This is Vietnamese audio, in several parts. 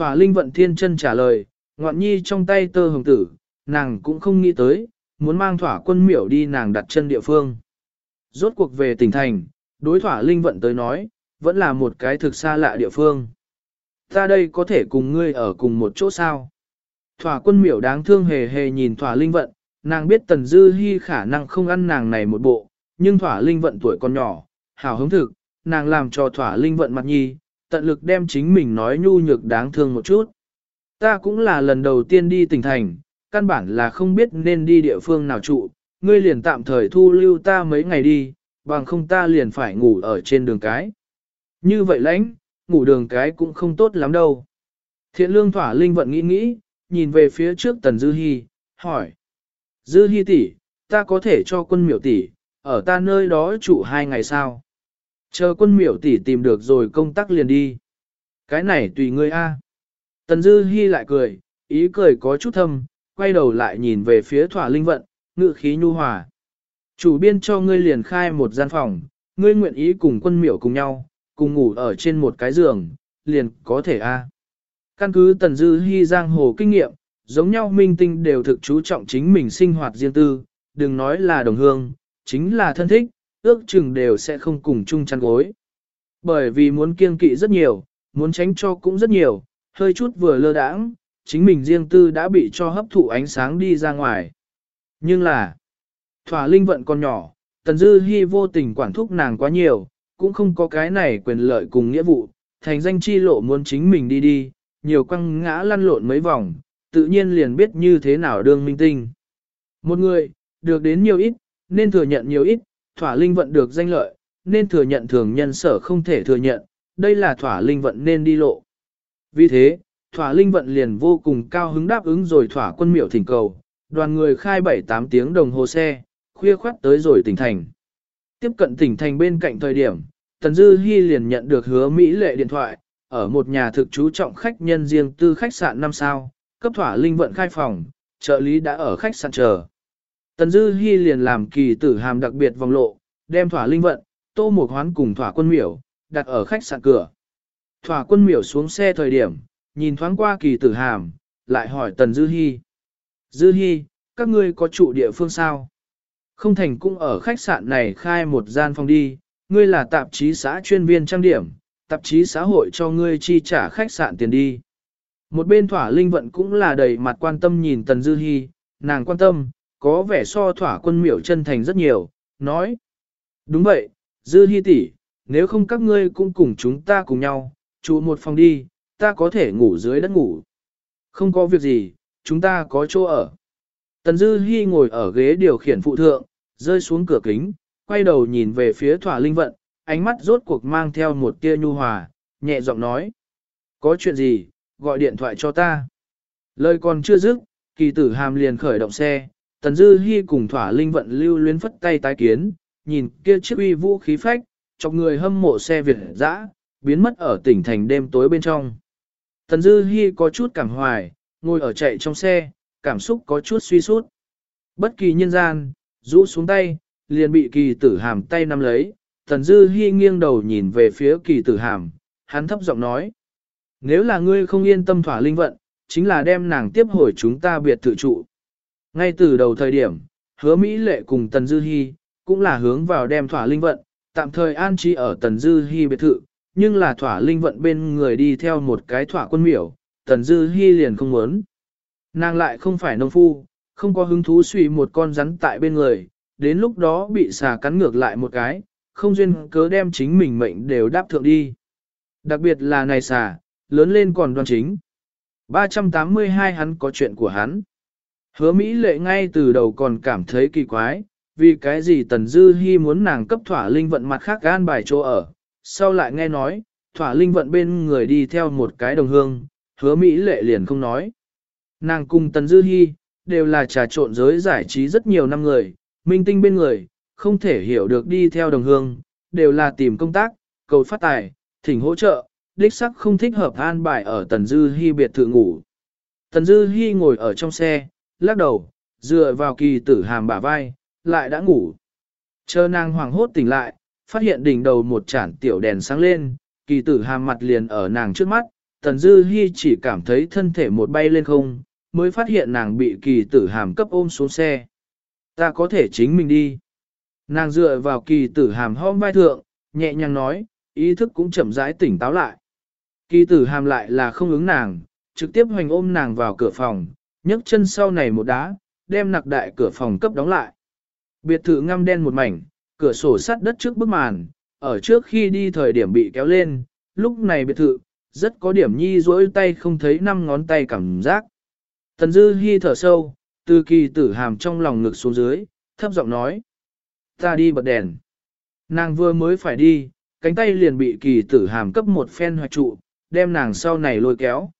Thỏa linh vận thiên chân trả lời, ngoạn nhi trong tay tơ hồng tử, nàng cũng không nghĩ tới, muốn mang thỏa quân miểu đi nàng đặt chân địa phương. Rốt cuộc về tỉnh thành, đối thỏa linh vận tới nói, vẫn là một cái thực xa lạ địa phương. Ta đây có thể cùng ngươi ở cùng một chỗ sao? Thỏa quân miểu đáng thương hề hề nhìn thỏa linh vận, nàng biết tần dư hy khả năng không ăn nàng này một bộ, nhưng thỏa linh vận tuổi còn nhỏ, hảo hứng thực, nàng làm cho thỏa linh vận mặt nhi, tận lực đem chính mình nói nhu nhược đáng thương một chút. Ta cũng là lần đầu tiên đi tỉnh thành, căn bản là không biết nên đi địa phương nào trụ, ngươi liền tạm thời thu lưu ta mấy ngày đi, bằng không ta liền phải ngủ ở trên đường cái. Như vậy lãnh, ngủ đường cái cũng không tốt lắm đâu. Thiện lương thỏa linh vận nghĩ nghĩ, nhìn về phía trước tần Dư Hi, hỏi. Dư Hi tỷ, ta có thể cho quân miểu tỷ, ở ta nơi đó trụ hai ngày sao? Chờ quân miểu tỷ tìm được rồi công tác liền đi. Cái này tùy ngươi a. Tần Dư Hi lại cười, ý cười có chút thâm, quay đầu lại nhìn về phía thỏa linh vận, ngự khí nhu hòa. Chủ biên cho ngươi liền khai một gian phòng, ngươi nguyện ý cùng quân miểu cùng nhau, cùng ngủ ở trên một cái giường, liền có thể a. Căn cứ Tần Dư Hi giang hồ kinh nghiệm, giống nhau minh tinh đều thực chú trọng chính mình sinh hoạt riêng tư, đừng nói là đồng hương, chính là thân thích, ước chừng đều sẽ không cùng chung chăn gối. Bởi vì muốn kiêng kỵ rất nhiều, muốn tránh cho cũng rất nhiều, hơi chút vừa lơ đãng, chính mình riêng tư đã bị cho hấp thụ ánh sáng đi ra ngoài. Nhưng là, thỏa linh vận còn nhỏ, Tần Dư Hi vô tình quản thúc nàng quá nhiều, cũng không có cái này quyền lợi cùng nghĩa vụ, thành danh chi lộ muốn chính mình đi đi, nhiều quăng ngã lăn lộn mấy vòng, tự nhiên liền biết như thế nào đương minh tinh. Một người, được đến nhiều ít, nên thừa nhận nhiều ít, thỏa linh vận được danh lợi, nên thừa nhận thường nhân sở không thể thừa nhận, đây là thỏa linh vận nên đi lộ. Vì thế, thỏa linh vận liền vô cùng cao hứng đáp ứng rồi thỏa quân miệu thỉnh cầu, đoàn người khai 7-8 tiếng đồng hồ xe, khuya khoát tới rồi tỉnh thành. Tiếp cận tỉnh thành bên cạnh thời điểm, Tần Dư Hi liền nhận được hứa Mỹ lệ điện thoại, ở một nhà thực chú trọng khách nhân riêng tư khách sạn 5 sao, cấp thỏa linh vận khai phòng, trợ lý đã ở khách sạn chờ. Tần Dư Hi liền làm kỳ tử hàm đặc biệt vòng lộ, đem thỏa linh vận, tô một hoán cùng thỏa quân miểu, đặt ở khách sạn cửa. Thỏa quân miểu xuống xe thời điểm, nhìn thoáng qua kỳ tử hàm, lại hỏi Tần Dư Hi. Dư Hi, các ngươi có trụ địa phương sao? Không thành cũng ở khách sạn này khai một gian phòng đi, ngươi là tạp chí xã chuyên viên trang điểm, tạp chí xã hội cho ngươi chi trả khách sạn tiền đi. Một bên thỏa linh vận cũng là đầy mặt quan tâm nhìn Tần Dư Hi, nàng quan tâm, có vẻ so thỏa quân miểu chân thành rất nhiều, nói. Đúng vậy, Dư Hi tỷ, nếu không các ngươi cũng cùng chúng ta cùng nhau, trụ một phòng đi, ta có thể ngủ dưới đất ngủ. Không có việc gì, chúng ta có chỗ ở. Tần Dư Hi ngồi ở ghế điều khiển phụ thượng, rơi xuống cửa kính, quay đầu nhìn về phía thỏa linh vận, ánh mắt rốt cuộc mang theo một tia nhu hòa, nhẹ giọng nói. Có chuyện gì, gọi điện thoại cho ta. Lời còn chưa dứt, kỳ tử hàm liền khởi động xe, tần dư hy cùng thỏa linh vận lưu luyến phất tay tái kiến, nhìn kia chiếc uy vũ khí phách, chọc người hâm mộ xe Việt dã, biến mất ở tỉnh thành đêm tối bên trong. Tần dư hy có chút cảm hoài, ngồi ở chạy trong xe, cảm xúc có chút suy sút. Bất kỳ nhân gian, rũ xuống tay, liền bị kỳ tử hàm tay nắm lấy, tần dư hy nghiêng đầu nhìn về phía kỳ tử hàm, hắn thấp giọng nói. Nếu là ngươi không yên tâm thỏa linh vận, chính là đem nàng tiếp hồi chúng ta biệt thự trụ. Ngay từ đầu thời điểm, hứa Mỹ lệ cùng Tần Dư Hi, cũng là hướng vào đem thỏa linh vận, tạm thời an trí ở Tần Dư Hi biệt thự, nhưng là thỏa linh vận bên người đi theo một cái thỏa quân miểu, Tần Dư Hi liền không muốn. Nàng lại không phải nông phu, không có hứng thú suy một con rắn tại bên người, đến lúc đó bị xà cắn ngược lại một cái, không duyên cớ đem chính mình mệnh đều đáp thượng đi. Đặc biệt là này xà, lớn lên còn đoan chính. 382 hắn có chuyện của hắn. Hứa Mỹ lệ ngay từ đầu còn cảm thấy kỳ quái, vì cái gì Tần Dư Hi muốn nàng cấp thỏa linh vận mặt khác gan bài chỗ ở, sau lại nghe nói, thỏa linh vận bên người đi theo một cái đồng hương, hứa Mỹ lệ liền không nói. Nàng cùng Tần Dư Hi, đều là trà trộn giới giải trí rất nhiều năm người, minh tinh bên người, không thể hiểu được đi theo đồng hương, đều là tìm công tác, cầu phát tài, thỉnh hỗ trợ, đích sắc không thích hợp an bài ở Tần Dư Hi biệt thự ngủ. Tần Dư Hi ngồi ở trong xe, lắc đầu, dựa vào kỳ tử hàm bả vai, lại đã ngủ. Chờ nàng hoàng hốt tỉnh lại, phát hiện đỉnh đầu một chản tiểu đèn sáng lên, kỳ tử hàm mặt liền ở nàng trước mắt, Tần Dư hy chỉ cảm thấy thân thể một bay lên không, mới phát hiện nàng bị kỳ tử hàm cấp ôm xuống xe. Ta có thể chính mình đi. Nàng dựa vào kỳ tử hàm hôm vai thượng, nhẹ nhàng nói, ý thức cũng chậm rãi tỉnh táo lại. Kỳ tử hàm lại là không ứng nàng, trực tiếp hoành ôm nàng vào cửa phòng, nhấc chân sau này một đá, đem nặc đại cửa phòng cấp đóng lại. Biệt thự ngăm đen một mảnh, cửa sổ sắt đất trước bức màn, ở trước khi đi thời điểm bị kéo lên, lúc này biệt thự, rất có điểm nhi rỗi tay không thấy năm ngón tay cảm giác. Tần Dư Hi thở sâu, từ kỳ tử hàm trong lòng ngực xuống dưới, thấp giọng nói. Ta đi bật đèn. Nàng vừa mới phải đi, cánh tay liền bị kỳ tử hàm cấp một phen hoạch trụ, đem nàng sau này lôi kéo.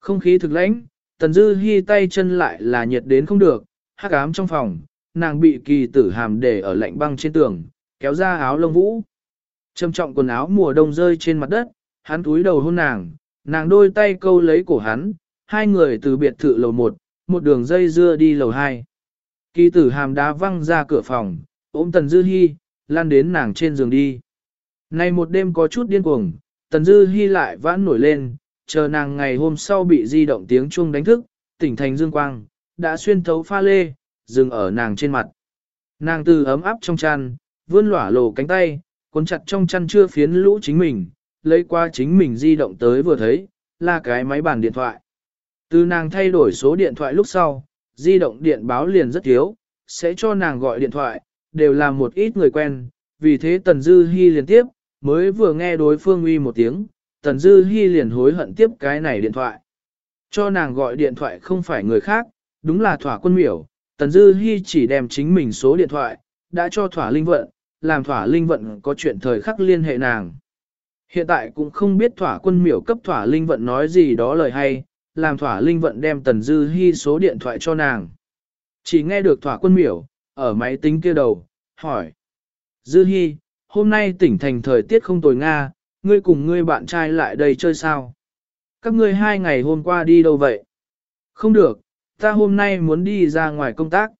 Không khí thực lãnh, Tần Dư Hi tay chân lại là nhiệt đến không được, hắc ám trong phòng, nàng bị kỳ tử hàm để ở lạnh băng trên tường, kéo ra áo lông vũ. Trầm trọng quần áo mùa đông rơi trên mặt đất, hắn túi đầu hôn nàng, nàng đôi tay câu lấy cổ hắn, hai người từ biệt thự lầu một, một đường dây dưa đi lầu hai. Kỳ tử hàm đá văng ra cửa phòng, ôm Tần Dư Hi, lan đến nàng trên giường đi. Nay một đêm có chút điên cuồng, Tần Dư Hi lại vãn nổi lên, chờ nàng ngày hôm sau bị di động tiếng chuông đánh thức, tỉnh thành dương quang, đã xuyên thấu pha lê, dừng ở nàng trên mặt. Nàng từ ấm áp trong chăn, vươn lỏa lồ cánh tay, cuốn chặt trong chăn chưa phiến lũ chính mình, lấy qua chính mình di động tới vừa thấy, là cái máy bàn điện thoại. Từ nàng thay đổi số điện thoại lúc sau, di động điện báo liền rất thiếu, sẽ cho nàng gọi điện thoại, đều là một ít người quen, vì thế Tần Dư Hi liên tiếp, mới vừa nghe đối phương uy một tiếng, Tần Dư Hi liền hối hận tiếp cái này điện thoại. Cho nàng gọi điện thoại không phải người khác, đúng là thỏa quân miểu, Tần Dư Hi chỉ đem chính mình số điện thoại, đã cho thỏa linh vận, làm thỏa linh vận có chuyện thời khắc liên hệ nàng. Hiện tại cũng không biết thỏa quân miểu cấp thỏa linh vận nói gì đó lời hay, làm thỏa linh vận đem Tần Dư Hi số điện thoại cho nàng. Chỉ nghe được thỏa quân miểu, ở máy tính kia đầu, hỏi. Dư Hi, hôm nay tỉnh thành thời tiết không tồi Nga, ngươi cùng ngươi bạn trai lại đây chơi sao? Các ngươi hai ngày hôm qua đi đâu vậy? Không được, ta hôm nay muốn đi ra ngoài công tác.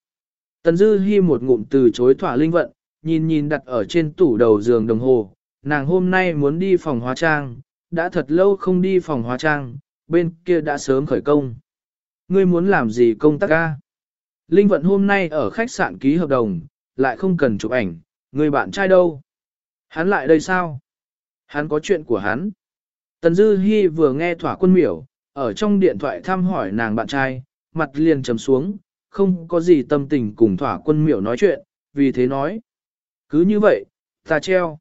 Tần Dư Hi một ngụm từ chối thỏa linh vận, nhìn nhìn đặt ở trên tủ đầu giường đồng hồ, nàng hôm nay muốn đi phòng hóa trang, đã thật lâu không đi phòng hóa trang, bên kia đã sớm khởi công. Ngươi muốn làm gì công tác ca? Linh vận hôm nay ở khách sạn ký hợp đồng, lại không cần chụp ảnh, người bạn trai đâu? Hắn lại đây sao? Hắn có chuyện của hắn. Tần Dư Hi vừa nghe thỏa quân miểu, ở trong điện thoại thăm hỏi nàng bạn trai, mặt liền trầm xuống, không có gì tâm tình cùng thỏa quân miểu nói chuyện, vì thế nói. Cứ như vậy, ta treo.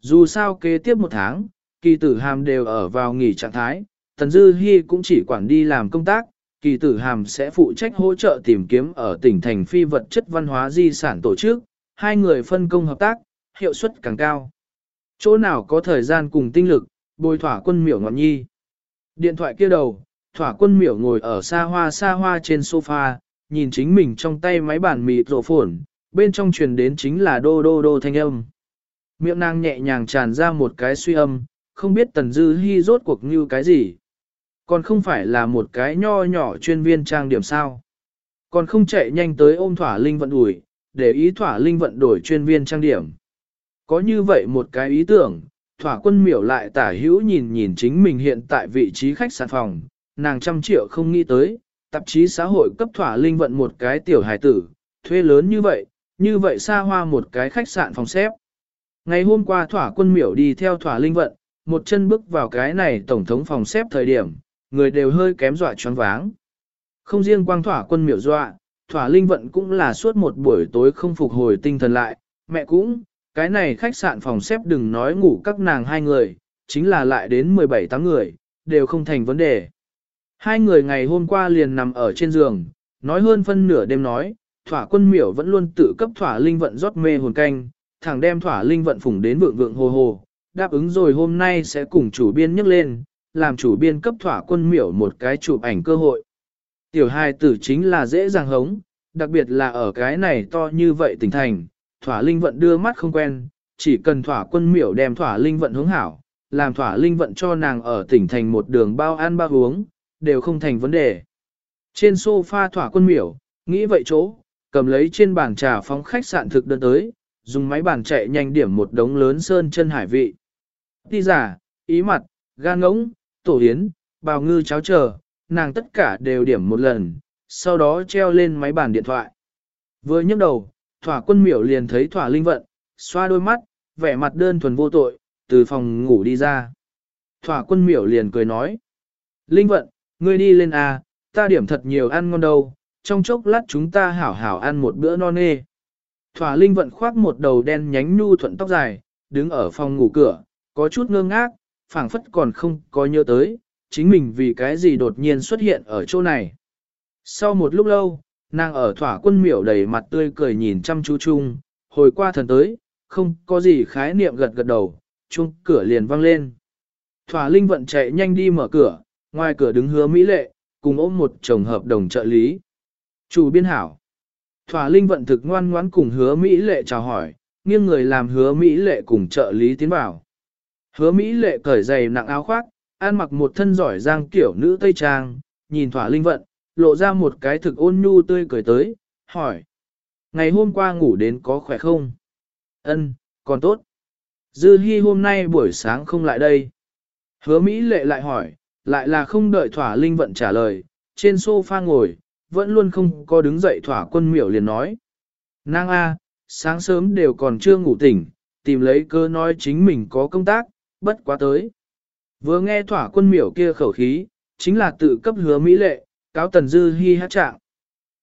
Dù sao kế tiếp một tháng, kỳ tử hàm đều ở vào nghỉ trạng thái, Tần Dư Hi cũng chỉ quản đi làm công tác, kỳ tử hàm sẽ phụ trách hỗ trợ tìm kiếm ở tỉnh thành phi vật chất văn hóa di sản tổ chức, hai người phân công hợp tác, hiệu suất càng cao. Chỗ nào có thời gian cùng tinh lực, bồi thỏa quân miểu ngọn nhi. Điện thoại kia đầu, thỏa quân miểu ngồi ở xa hoa xa hoa trên sofa, nhìn chính mình trong tay máy bản mịt rổ phổn, bên trong truyền đến chính là đô đô đô thanh âm. Miệng nàng nhẹ nhàng tràn ra một cái suy âm, không biết tần dư hy rốt cuộc như cái gì. Còn không phải là một cái nho nhỏ chuyên viên trang điểm sao. Còn không chạy nhanh tới ôm thỏa linh vận đuổi, để ý thỏa linh vận đổi chuyên viên trang điểm. Có như vậy một cái ý tưởng, thỏa quân miểu lại tả hữu nhìn nhìn chính mình hiện tại vị trí khách sạn phòng, nàng trăm triệu không nghĩ tới, tạp chí xã hội cấp thỏa linh vận một cái tiểu hài tử, thuê lớn như vậy, như vậy xa hoa một cái khách sạn phòng xếp. Ngày hôm qua thỏa quân miểu đi theo thỏa linh vận, một chân bước vào cái này tổng thống phòng xếp thời điểm, người đều hơi kém dọa choáng váng. Không riêng quang thỏa quân miểu dọa, thỏa linh vận cũng là suốt một buổi tối không phục hồi tinh thần lại, mẹ cũng, cái này khách sạn phòng xếp đừng nói ngủ các nàng hai người, chính là lại đến 17 tháng người, đều không thành vấn đề. Hai người ngày hôm qua liền nằm ở trên giường, nói hơn phân nửa đêm nói, thỏa quân miểu vẫn luôn tự cấp thỏa linh vận rót mê hồn canh, thẳng đem thỏa linh vận phủng đến vượng vượng hồ hồ, đáp ứng rồi hôm nay sẽ cùng chủ biên nhắc lên, làm chủ biên cấp thỏa quân miểu một cái chụp ảnh cơ hội. Tiểu hai tử chính là dễ dàng hống, đặc biệt là ở cái này to như vậy tỉnh thành, thỏa linh vận đưa mắt không quen, chỉ cần thỏa quân miểu đem thỏa linh vận hướng hảo, làm thỏa linh vận cho nàng ở tỉnh thành một đường bao ăn bao uống, đều không thành vấn đề. Trên sofa thỏa quân miểu, nghĩ vậy chỗ, cầm lấy trên bàn trà phóng khách sạn thực đơn tới, dùng máy bàn chạy nhanh điểm một đống lớn sơn chân hải vị. Ti giả, ý mặt, gan ngỗng, tổ yến, bào ngư cháo chờ, nàng tất cả đều điểm một lần, sau đó treo lên máy bàn điện thoại. Vừa nhấc đầu, thỏa quân miểu liền thấy thỏa linh vận, xoa đôi mắt, vẻ mặt đơn thuần vô tội, từ phòng ngủ đi ra. Thỏa quân miểu liền cười nói. Linh vận, ngươi đi lên à, ta điểm thật nhiều ăn ngon đâu, trong chốc lát chúng ta hảo hảo ăn một bữa non nê. Thỏa linh vận khoác một đầu đen nhánh nhu thuận tóc dài, đứng ở phòng ngủ cửa, có chút ngơ ngác, phảng phất còn không có nhớ tới, chính mình vì cái gì đột nhiên xuất hiện ở chỗ này. Sau một lúc lâu, nàng ở thỏa quân miểu đầy mặt tươi cười nhìn chăm chú chung, hồi qua thần tới, không có gì khái niệm gật gật đầu, chung cửa liền vang lên. Thỏa linh vận chạy nhanh đi mở cửa, ngoài cửa đứng hứa Mỹ lệ, cùng ôm một chồng hợp đồng trợ lý. Chủ biên hảo. Thỏa linh vận thực ngoan ngoãn cùng hứa Mỹ lệ chào hỏi, nghiêng người làm hứa Mỹ lệ cùng trợ lý tiến vào. Hứa Mỹ lệ cởi giày nặng áo khoác, ăn mặc một thân giỏi giang kiểu nữ Tây Trang, nhìn thỏa linh vận, lộ ra một cái thực ôn nhu tươi cười tới, hỏi. Ngày hôm qua ngủ đến có khỏe không? Ân, còn tốt. Dư Hi hôm nay buổi sáng không lại đây. Hứa Mỹ lệ lại hỏi, lại là không đợi thỏa linh vận trả lời, trên sofa ngồi, vẫn luôn không có đứng dậy thỏa quân miểu liền nói. Nàng A, sáng sớm đều còn chưa ngủ tỉnh, tìm lấy cơ nói chính mình có công tác, bất quá tới. Vừa nghe thỏa quân miểu kia khẩu khí, chính là tự cấp hứa Mỹ lệ, cáo tần dư hi hát trạng.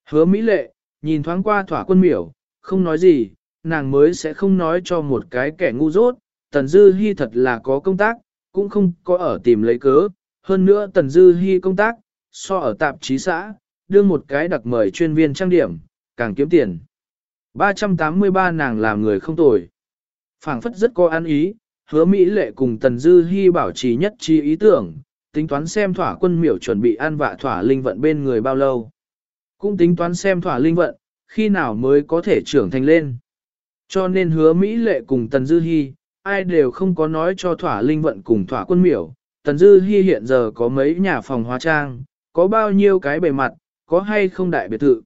Hứa Mỹ lệ, nhìn thoáng qua thỏa quân miểu, không nói gì, nàng mới sẽ không nói cho một cái kẻ ngu dốt, tần dư hi thật là có công tác, cũng không có ở tìm lấy cớ, hơn nữa tần dư hi công tác, so ở tạp chí xã, đưa một cái đặc mời chuyên viên trang điểm, càng kiếm tiền. 383 nàng làm người không tồi. phảng phất rất có ăn ý, hứa Mỹ lệ cùng Tần Dư Hi bảo trì nhất trí ý tưởng, tính toán xem thỏa quân miểu chuẩn bị an vạ thỏa linh vận bên người bao lâu. Cũng tính toán xem thỏa linh vận, khi nào mới có thể trưởng thành lên. Cho nên hứa Mỹ lệ cùng Tần Dư Hi, ai đều không có nói cho thỏa linh vận cùng thỏa quân miểu. Tần Dư Hi hiện giờ có mấy nhà phòng hóa trang, có bao nhiêu cái bề mặt, có hay không đại biệt thự.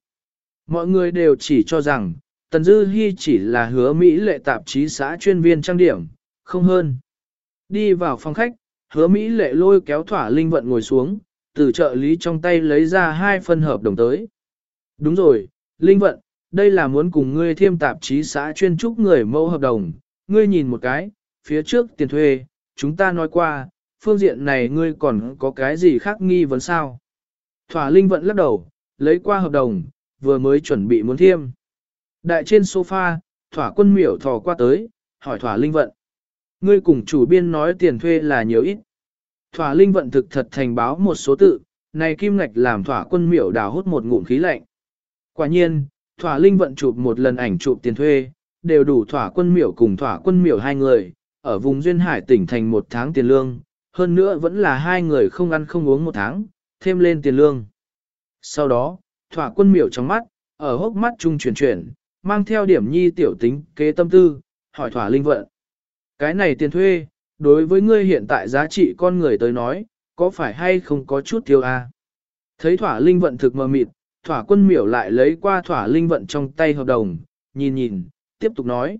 Mọi người đều chỉ cho rằng, Tần Dư Hi chỉ là hứa Mỹ lệ tạp chí xã chuyên viên trang điểm, không hơn. Đi vào phòng khách, hứa Mỹ lệ lôi kéo thỏa linh vận ngồi xuống, từ trợ lý trong tay lấy ra hai phân hợp đồng tới. Đúng rồi, linh vận, đây là muốn cùng ngươi thiêm tạp chí xã chuyên trúc người mẫu hợp đồng, ngươi nhìn một cái, phía trước tiền thuê, chúng ta nói qua, phương diện này ngươi còn có cái gì khác nghi vấn sao? Thỏa linh vận lắc đầu, lấy qua hợp đồng, vừa mới chuẩn bị muốn thiêm. Đại trên sofa, thỏa quân miểu thò qua tới, hỏi thỏa linh vận. Ngươi cùng chủ biên nói tiền thuê là nhiều ít. Thỏa linh vận thực thật thành báo một số tự, này kim ngạch làm thỏa quân miểu đào hút một ngụm khí lạnh. Quả nhiên, thỏa linh vận chụp một lần ảnh chụp tiền thuê, đều đủ thỏa quân miểu cùng thỏa quân miểu hai người, ở vùng Duyên Hải tỉnh thành một tháng tiền lương, hơn nữa vẫn là hai người không ăn không uống một tháng, thêm lên tiền lương. Sau đó, thỏa quân miểu trong mắt, ở hốc mắt trung chuyển chuyển, mang theo điểm nhi tiểu tính kế tâm tư, hỏi thỏa linh vận. Cái này tiền thuê, đối với ngươi hiện tại giá trị con người tới nói, có phải hay không có chút thiếu a? Thấy thỏa linh vận thực mờ mịt, thỏa quân miểu lại lấy qua thỏa linh vận trong tay hợp đồng, nhìn nhìn, tiếp tục nói.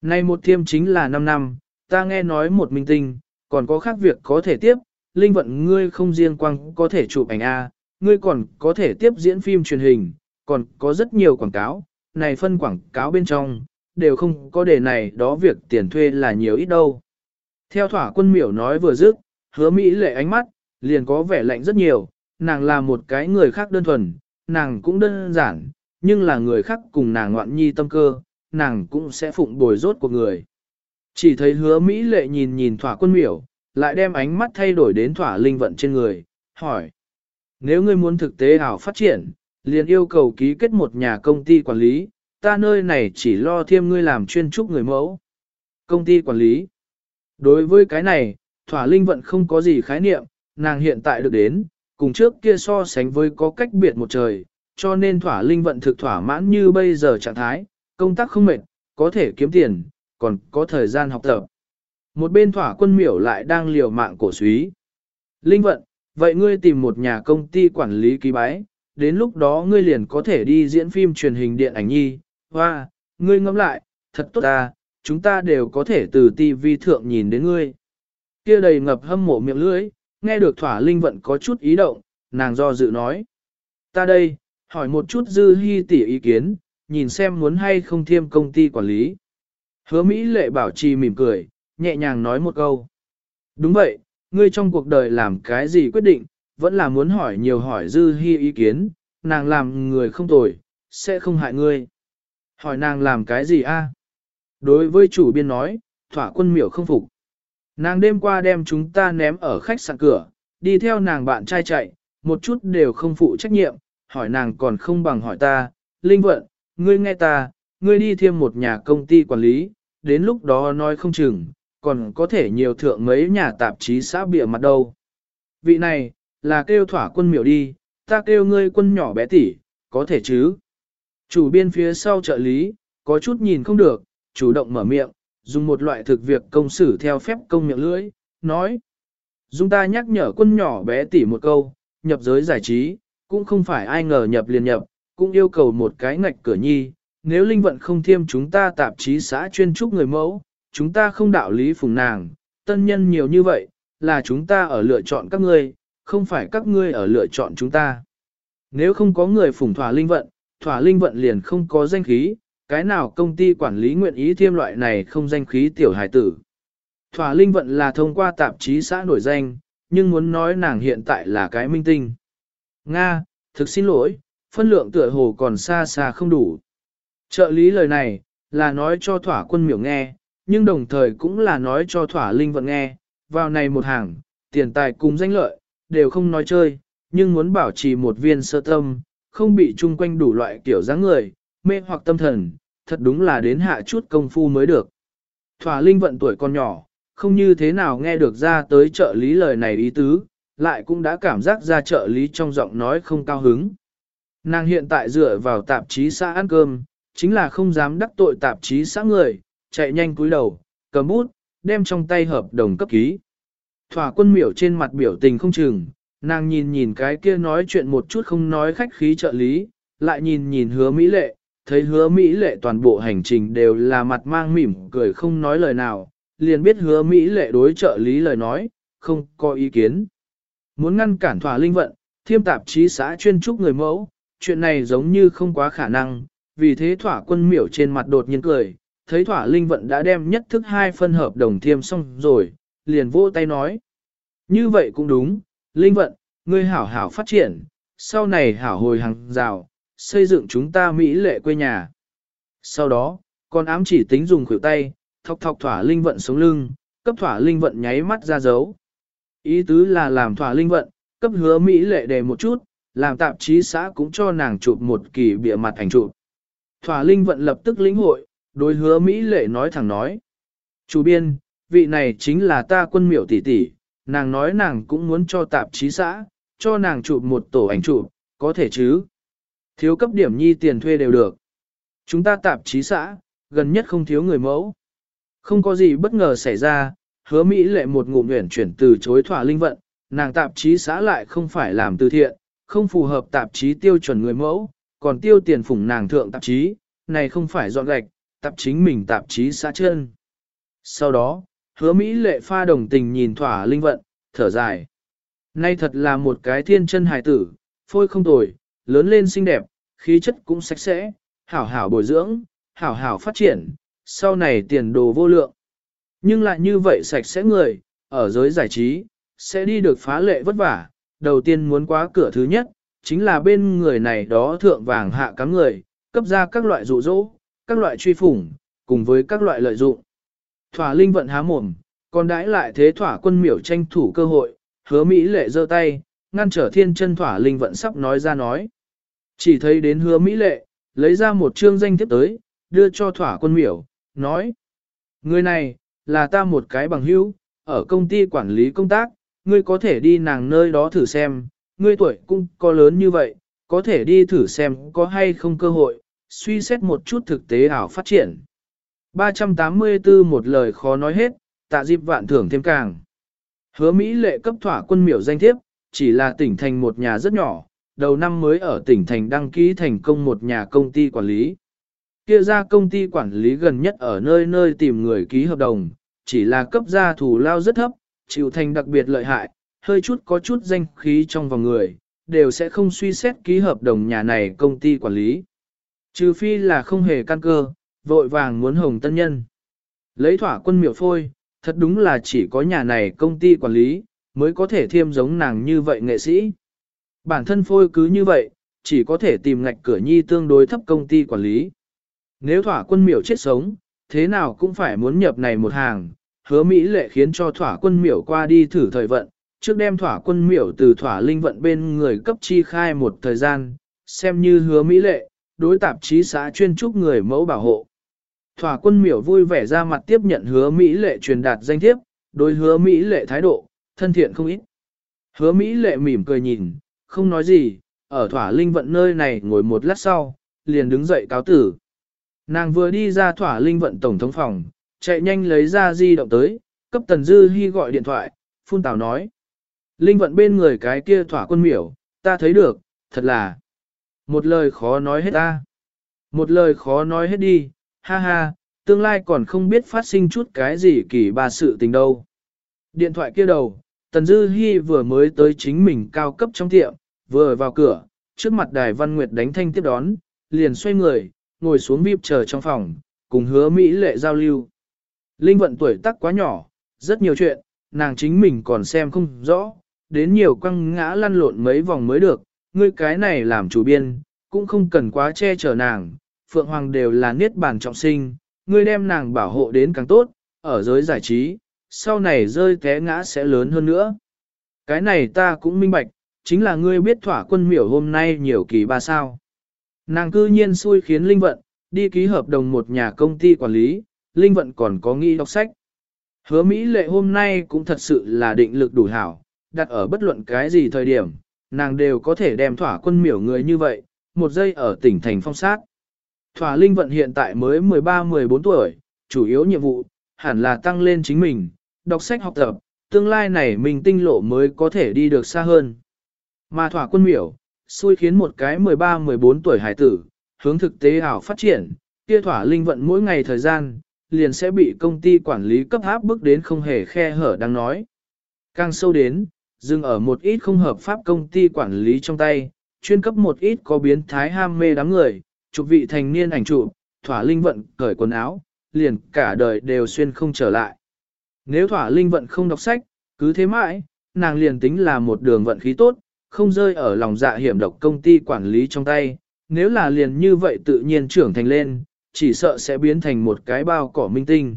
Này một thiêm chính là 5 năm, ta nghe nói một minh tinh, còn có khác việc có thể tiếp, linh vận ngươi không riêng quang có thể chụp ảnh A, ngươi còn có thể tiếp diễn phim truyền hình, còn có rất nhiều quảng cáo, này phân quảng cáo bên trong, đều không có đề này đó việc tiền thuê là nhiều ít đâu. Theo thỏa quân miểu nói vừa dứt, hứa Mỹ lệ ánh mắt, liền có vẻ lạnh rất nhiều, nàng là một cái người khác đơn thuần, nàng cũng đơn giản, nhưng là người khác cùng nàng ngoạn nhi tâm cơ, nàng cũng sẽ phụng bồi rốt của người. Chỉ thấy hứa Mỹ lệ nhìn nhìn thỏa quân miểu, lại đem ánh mắt thay đổi đến thỏa linh vận trên người, hỏi. Nếu ngươi muốn thực tế ảo phát triển, liền yêu cầu ký kết một nhà công ty quản lý, ta nơi này chỉ lo thêm ngươi làm chuyên trúc người mẫu. Công ty quản lý. Đối với cái này, thỏa linh vận không có gì khái niệm, nàng hiện tại được đến, cùng trước kia so sánh với có cách biệt một trời, cho nên thỏa linh vận thực thỏa mãn như bây giờ trạng thái, công tác không mệt, có thể kiếm tiền, còn có thời gian học tập. Một bên thỏa quân miểu lại đang liều mạng cổ suý. Linh vận, vậy ngươi tìm một nhà công ty quản lý ký bái, đến lúc đó ngươi liền có thể đi diễn phim truyền hình điện ảnh nhi, hoa, ngươi ngẫm lại, thật tốt ta, chúng ta đều có thể từ TV thượng nhìn đến ngươi. Kia đầy ngập hâm mộ miệng lưỡi, nghe được thỏa linh vận có chút ý động, nàng do dự nói. Ta đây, hỏi một chút dư hy tỷ ý kiến, nhìn xem muốn hay không thêm công ty quản lý. Hứa Mỹ lệ bảo trì mỉm cười, nhẹ nhàng nói một câu. Đúng vậy, ngươi trong cuộc đời làm cái gì quyết định, vẫn là muốn hỏi nhiều hỏi dư hy ý kiến, nàng làm người không tồi, sẽ không hại ngươi. Hỏi nàng làm cái gì a? Đối với chủ biên nói, thỏa quân miểu không phục. Nàng đêm qua đem chúng ta ném ở khách sạn cửa, đi theo nàng bạn trai chạy, một chút đều không phụ trách nhiệm, hỏi nàng còn không bằng hỏi ta, Linh Vận, ngươi nghe ta, ngươi đi thêm một nhà công ty quản lý, đến lúc đó nói không chừng, còn có thể nhiều thượng mấy nhà tạp chí xã bịa mặt đâu. Vị này, là kêu thỏa quân miểu đi, ta kêu ngươi quân nhỏ bé tỉ, có thể chứ. Chủ biên phía sau trợ lý, có chút nhìn không được, chủ động mở miệng, dùng một loại thực việc công xử theo phép công miệng lưỡi, nói. Dung ta nhắc nhở quân nhỏ bé tỉ một câu, nhập giới giải trí, cũng không phải ai ngờ nhập liền nhập, cũng yêu cầu một cái ngạch cửa nhi, nếu linh vận không thiêm chúng ta tạp chí xã chuyên trúc người mẫu, chúng ta không đạo lý phùng nàng, tân nhân nhiều như vậy, là chúng ta ở lựa chọn các ngươi, không phải các ngươi ở lựa chọn chúng ta. Nếu không có người phủng thỏa linh vận, thỏa linh vận liền không có danh khí, cái nào công ty quản lý nguyện ý thiêm loại này không danh khí tiểu hài tử. Thỏa linh vận là thông qua tạp chí xã nổi danh, nhưng muốn nói nàng hiện tại là cái minh tinh. Nga, thực xin lỗi, phân lượng tựa hồ còn xa xa không đủ. Trợ lý lời này, là nói cho thỏa quân miểu nghe, nhưng đồng thời cũng là nói cho thỏa linh vận nghe, vào này một hàng, tiền tài cùng danh lợi, đều không nói chơi, nhưng muốn bảo trì một viên sơ tâm, không bị chung quanh đủ loại kiểu dáng người, mê hoặc tâm thần, thật đúng là đến hạ chút công phu mới được. Thỏa linh vận tuổi còn nhỏ, không như thế nào nghe được ra tới trợ lý lời này ý tứ, lại cũng đã cảm giác ra trợ lý trong giọng nói không cao hứng. Nàng hiện tại dựa vào tạp chí xã ăn cơm, chính là không dám đắc tội tạp chí xã người, chạy nhanh cúi đầu, cầm bút, đem trong tay hợp đồng cấp ký. Thỏa quân miểu trên mặt biểu tình không chừng, nàng nhìn nhìn cái kia nói chuyện một chút không nói khách khí trợ lý, lại nhìn nhìn hứa Mỹ lệ, thấy hứa Mỹ lệ toàn bộ hành trình đều là mặt mang mỉm cười không nói lời nào, liền biết hứa Mỹ lệ đối trợ lý lời nói, không có ý kiến. Muốn ngăn cản thỏa linh vận, thiêm tạp chí xã chuyên trúc người mẫu, chuyện này giống như không quá khả năng, vì thế thỏa quân miểu trên mặt đột nhiên cười, thấy thỏa linh vận đã đem nhất thức hai phân hợp đồng thiêm xong rồi, liền vỗ tay nói. Như vậy cũng đúng, linh vận, ngươi hảo hảo phát triển, sau này hảo hồi hàng rào, xây dựng chúng ta Mỹ lệ quê nhà. Sau đó, con ám chỉ tính dùng khuỷu tay, thọc thọc thỏa linh vận sống lưng, cấp thỏa linh vận nháy mắt ra dấu. Ý tứ là làm thỏa linh vận, cấp hứa Mỹ lệ đề một chút, làm tạp chí xã cũng cho nàng chụp một kỳ bịa mặt ảnh chụp. Thỏa linh vận lập tức lĩnh hội, đối hứa Mỹ lệ nói thẳng nói. Chủ biên, vị này chính là ta quân miểu tỷ tỷ, nàng nói nàng cũng muốn cho tạp chí xã, cho nàng chụp một tổ ảnh chụp, có thể chứ. Thiếu cấp điểm nhi tiền thuê đều được. Chúng ta tạp chí xã, gần nhất không thiếu người mẫu. Không có gì bất ngờ xảy ra, hứa Mỹ lệ một ngụm nguyện chuyển từ chối thỏa linh vận, nàng tạp chí xã lại không phải làm từ thiện, không phù hợp tạp chí tiêu chuẩn người mẫu, còn tiêu tiền phủng nàng thượng tạp chí, này không phải dọn gạch, tạp chính mình tạp chí xã chân. Sau đó, hứa Mỹ lệ pha đồng tình nhìn thỏa linh vận, thở dài. Nay thật là một cái thiên chân hài tử, phôi không tồi, lớn lên xinh đẹp, khí chất cũng sạch sẽ, hảo hảo bồi dưỡng, hảo hảo phát triển, sau này tiền đồ vô lượng. Nhưng lại như vậy sạch sẽ người, ở giới giải trí, sẽ đi được phá lệ vất vả, đầu tiên muốn qua cửa thứ nhất, chính là bên người này đó thượng vàng hạ cắm người, cấp ra các loại dụ dỗ, các loại truy phủng, cùng với các loại lợi dụng. Thỏa linh vận há mồm, còn đãi lại thế thỏa quân miểu tranh thủ cơ hội, hứa Mỹ lệ giơ tay, ngăn trở thiên chân thỏa linh vận sắp nói ra nói. Chỉ thấy đến hứa Mỹ lệ, lấy ra một chương danh thiếp tới, đưa cho thỏa quân miểu, nói. Người này, là ta một cái bằng hữu, ở công ty quản lý công tác, ngươi có thể đi nàng nơi đó thử xem, ngươi tuổi cũng có lớn như vậy, có thể đi thử xem có hay không cơ hội, suy xét một chút thực tế ảo phát triển. 384 một lời khó nói hết, tạ dịp vạn thưởng thêm càng. Hứa Mỹ lệ cấp thỏa quân miểu danh thiếp, chỉ là tỉnh thành một nhà rất nhỏ, đầu năm mới ở tỉnh thành đăng ký thành công một nhà công ty quản lý. Kia ra công ty quản lý gần nhất ở nơi nơi tìm người ký hợp đồng, chỉ là cấp gia thủ lao rất thấp, chịu thành đặc biệt lợi hại, hơi chút có chút danh khí trong vòng người, đều sẽ không suy xét ký hợp đồng nhà này công ty quản lý. Trừ phi là không hề căn cơ, vội vàng muốn hồng tân nhân. Lấy thỏa quân miểu phôi, thật đúng là chỉ có nhà này công ty quản lý, mới có thể thiêm giống nàng như vậy nghệ sĩ. Bản thân phôi cứ như vậy, chỉ có thể tìm ngạch cửa nhi tương đối thấp công ty quản lý. Nếu thỏa quân miểu chết sống, thế nào cũng phải muốn nhập này một hàng, hứa Mỹ lệ khiến cho thỏa quân miểu qua đi thử thời vận, trước đem thỏa quân miểu từ thỏa linh vận bên người cấp chi khai một thời gian, xem như hứa Mỹ lệ, đối tạp chí xã chuyên trúc người mẫu bảo hộ. Thỏa quân miểu vui vẻ ra mặt tiếp nhận hứa Mỹ lệ truyền đạt danh thiếp, đối hứa Mỹ lệ thái độ, thân thiện không ít. Hứa Mỹ lệ mỉm cười nhìn, không nói gì, ở thỏa linh vận nơi này ngồi một lát sau, liền đứng dậy cáo tử. Nàng vừa đi ra thỏa linh vận tổng thống phòng, chạy nhanh lấy ra di động tới, cấp tần dư hy gọi điện thoại, phun tào nói. Linh vận bên người cái kia thỏa quân miểu, ta thấy được, thật là. Một lời khó nói hết ta. Một lời khó nói hết đi, ha ha, tương lai còn không biết phát sinh chút cái gì kỳ ba sự tình đâu. Điện thoại kia đầu, Tần Dư Hi vừa mới tới chính mình cao cấp trong tiệm, vừa vào cửa, trước mặt đài văn nguyệt đánh thanh tiếp đón, liền xoay người, ngồi xuống VIP chờ trong phòng, cùng hứa Mỹ lệ giao lưu. Linh vận tuổi tác quá nhỏ, rất nhiều chuyện, nàng chính mình còn xem không rõ, đến nhiều quăng ngã lăn lộn mấy vòng mới được, ngươi cái này làm chủ biên, cũng không cần quá che chở nàng, Phượng Hoàng đều là niết bàn trọng sinh, ngươi đem nàng bảo hộ đến càng tốt, ở giới giải trí, sau này rơi té ngã sẽ lớn hơn nữa. Cái này ta cũng minh bạch, chính là ngươi biết thỏa quân miểu hôm nay nhiều kỳ ba sao. Nàng cư nhiên xui khiến Linh Vận, đi ký hợp đồng một nhà công ty quản lý, Linh Vận còn có nghĩ đọc sách. Hứa Mỹ lệ hôm nay cũng thật sự là định lực đủ hảo, đặt ở bất luận cái gì thời điểm, nàng đều có thể đem thỏa quân miểu người như vậy, một giây ở tỉnh thành phong sát. Thỏa Linh Vận hiện tại mới 13-14 tuổi, chủ yếu nhiệm vụ, hẳn là tăng lên chính mình, đọc sách học tập, tương lai này mình tinh lộ mới có thể đi được xa hơn. Mà thỏa quân miểu, xui khiến một cái 13-14 tuổi hải tử, hướng thực tế ảo phát triển, kia thỏa linh vận mỗi ngày thời gian, liền sẽ bị công ty quản lý cấp áp bức đến không hề khe hở đang nói. Càng sâu đến, dừng ở một ít không hợp pháp công ty quản lý trong tay, chuyên cấp một ít có biến thái ham mê đám người, chụp vị thành niên ảnh chụp, thỏa linh vận cởi quần áo, liền cả đời đều xuyên không trở lại. Nếu thỏa linh vận không đọc sách, cứ thế mãi, nàng liền tính là một đường vận khí tốt, không rơi ở lòng dạ hiểm độc công ty quản lý trong tay, nếu là liền như vậy tự nhiên trưởng thành lên, chỉ sợ sẽ biến thành một cái bao cỏ minh tinh.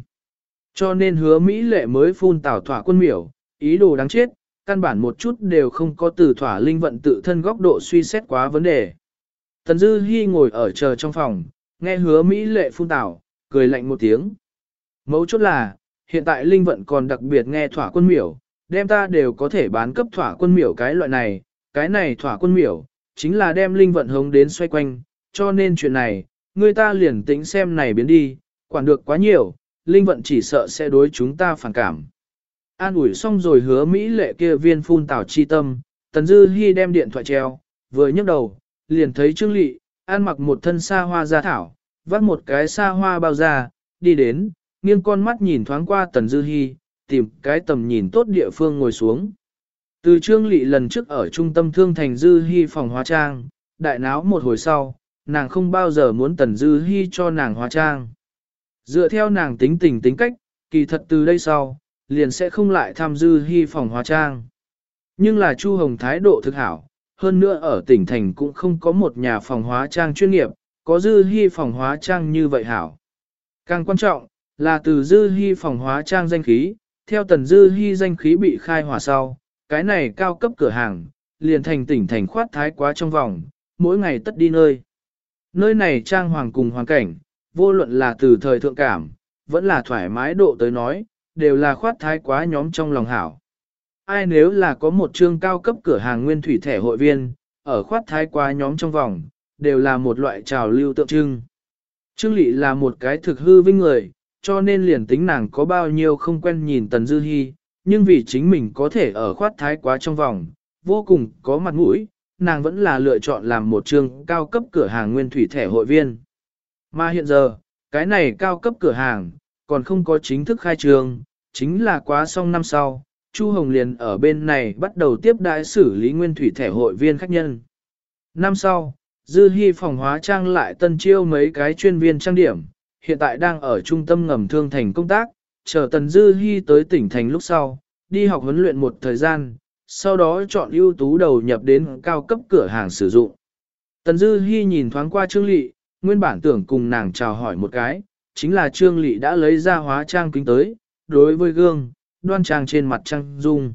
Cho nên hứa Mỹ lệ mới phun tảo thỏa quân miểu, ý đồ đáng chết, căn bản một chút đều không có từ thỏa linh vận tự thân góc độ suy xét quá vấn đề. Tần Dư Hi ngồi ở chờ trong phòng, nghe hứa Mỹ lệ phun tảo, cười lạnh một tiếng. Mấu chốt là, hiện tại linh vận còn đặc biệt nghe thỏa quân miểu, đem ta đều có thể bán cấp thỏa quân miểu cái loại này, cái này thỏa quân miểu, chính là đem linh vận hống đến xoay quanh, cho nên chuyện này, người ta liền tính xem này biến đi, quản được quá nhiều, linh vận chỉ sợ sẽ đối chúng ta phản cảm. An ủi xong rồi hứa Mỹ lệ kia viên phun tảo chi tâm, Tần Dư Hi đem điện thoại treo, vừa nhấc đầu, liền thấy Trương Lị, an mặc một thân sa hoa gia thảo, vắt một cái sa hoa bao da, đi đến, nghiêng con mắt nhìn thoáng qua Tần Dư Hi, tìm cái tầm nhìn tốt địa phương ngồi xuống. Từ Trương Lị lần trước ở trung tâm thương thành Dư Hi phòng hóa trang, đại náo một hồi sau, nàng không bao giờ muốn Tần Dư Hi cho nàng hóa trang. Dựa theo nàng tính tình tính cách, kỳ thật từ đây sau, liền sẽ không lại tham Dư hy phòng hóa trang. Nhưng là Chu Hồng thái độ thực hảo, hơn nữa ở tỉnh thành cũng không có một nhà phòng hóa trang chuyên nghiệp, có Dư hy phòng hóa trang như vậy hảo. Càng quan trọng, là từ Dư hy phòng hóa trang danh khí, theo Tần Dư hy danh khí bị khai hỏa sau, cái này cao cấp cửa hàng, liền thành tỉnh thành khoát thái quá trong vòng, mỗi ngày tất đi nơi. Nơi này trang hoàng cùng hoàn cảnh, vô luận là từ thời thượng cảm, vẫn là thoải mái độ tới nói, đều là khoát thái quá nhóm trong lòng hảo. Ai nếu là có một chương cao cấp cửa hàng nguyên thủy thẻ hội viên, ở khoát thái quá nhóm trong vòng, đều là một loại trào lưu tượng trưng. Trương Lị là một cái thực hư vinh người, cho nên liền tính nàng có bao nhiêu không quen nhìn Tần Dư Hi, nhưng vì chính mình có thể ở khoát thái quá trong vòng, vô cùng có mặt mũi, nàng vẫn là lựa chọn làm một trường cao cấp cửa hàng nguyên thủy thẻ hội viên. Mà hiện giờ, cái này cao cấp cửa hàng, còn không có chính thức khai trường, chính là quá xong năm sau, Chu Hồng liền ở bên này bắt đầu tiếp đại xử lý nguyên thủy thẻ hội viên khách nhân. Năm sau, Dư Hi phòng hóa trang lại tân chiêu mấy cái chuyên viên trang điểm, hiện tại đang ở trung tâm ngầm thương thành công tác, chờ Tần Dư Hi tới tỉnh thành lúc sau, đi học huấn luyện một thời gian, sau đó chọn ưu tú đầu nhập đến cao cấp cửa hàng sử dụng. Tần Dư Hi nhìn thoáng qua Trương Lệ, nguyên bản tưởng cùng nàng chào hỏi một cái, chính là Trương Lị đã lấy ra hóa trang kính tới, đối với gương, đoan trang trên mặt trang dung.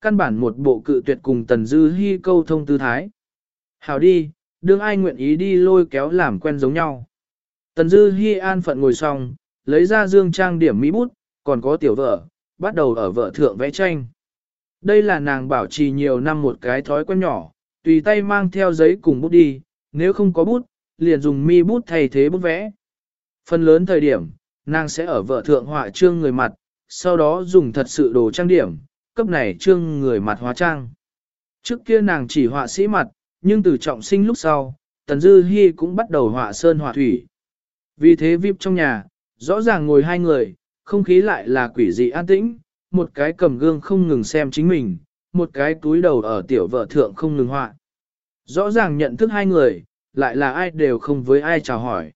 Căn bản một bộ cự tuyệt cùng Tần Dư Hi câu thông tư thái. Hảo đi, đương ai nguyện ý đi lôi kéo làm quen giống nhau. Tần Dư Hi an phận ngồi xong, lấy ra dương trang điểm mỹ bút, còn có tiểu vợ, bắt đầu ở vợ thượng vẽ tranh. Đây là nàng bảo trì nhiều năm một cái thói quen nhỏ, tùy tay mang theo giấy cùng bút đi, nếu không có bút, liền dùng mi bút thay thế bút vẽ. Phần lớn thời điểm, nàng sẽ ở vợ thượng họa trương người mặt, sau đó dùng thật sự đồ trang điểm, cấp này trương người mặt hóa trang. Trước kia nàng chỉ họa sĩ mặt, nhưng từ trọng sinh lúc sau, Tần Dư Hi cũng bắt đầu họa sơn họa thủy. Vì thế VIP trong nhà, rõ ràng ngồi hai người, không khí lại là quỷ dị an tĩnh, một cái cầm gương không ngừng xem chính mình, một cái túi đầu ở tiểu vợ thượng không ngừng họa. Rõ ràng nhận thức hai người, lại là ai đều không với ai chào hỏi.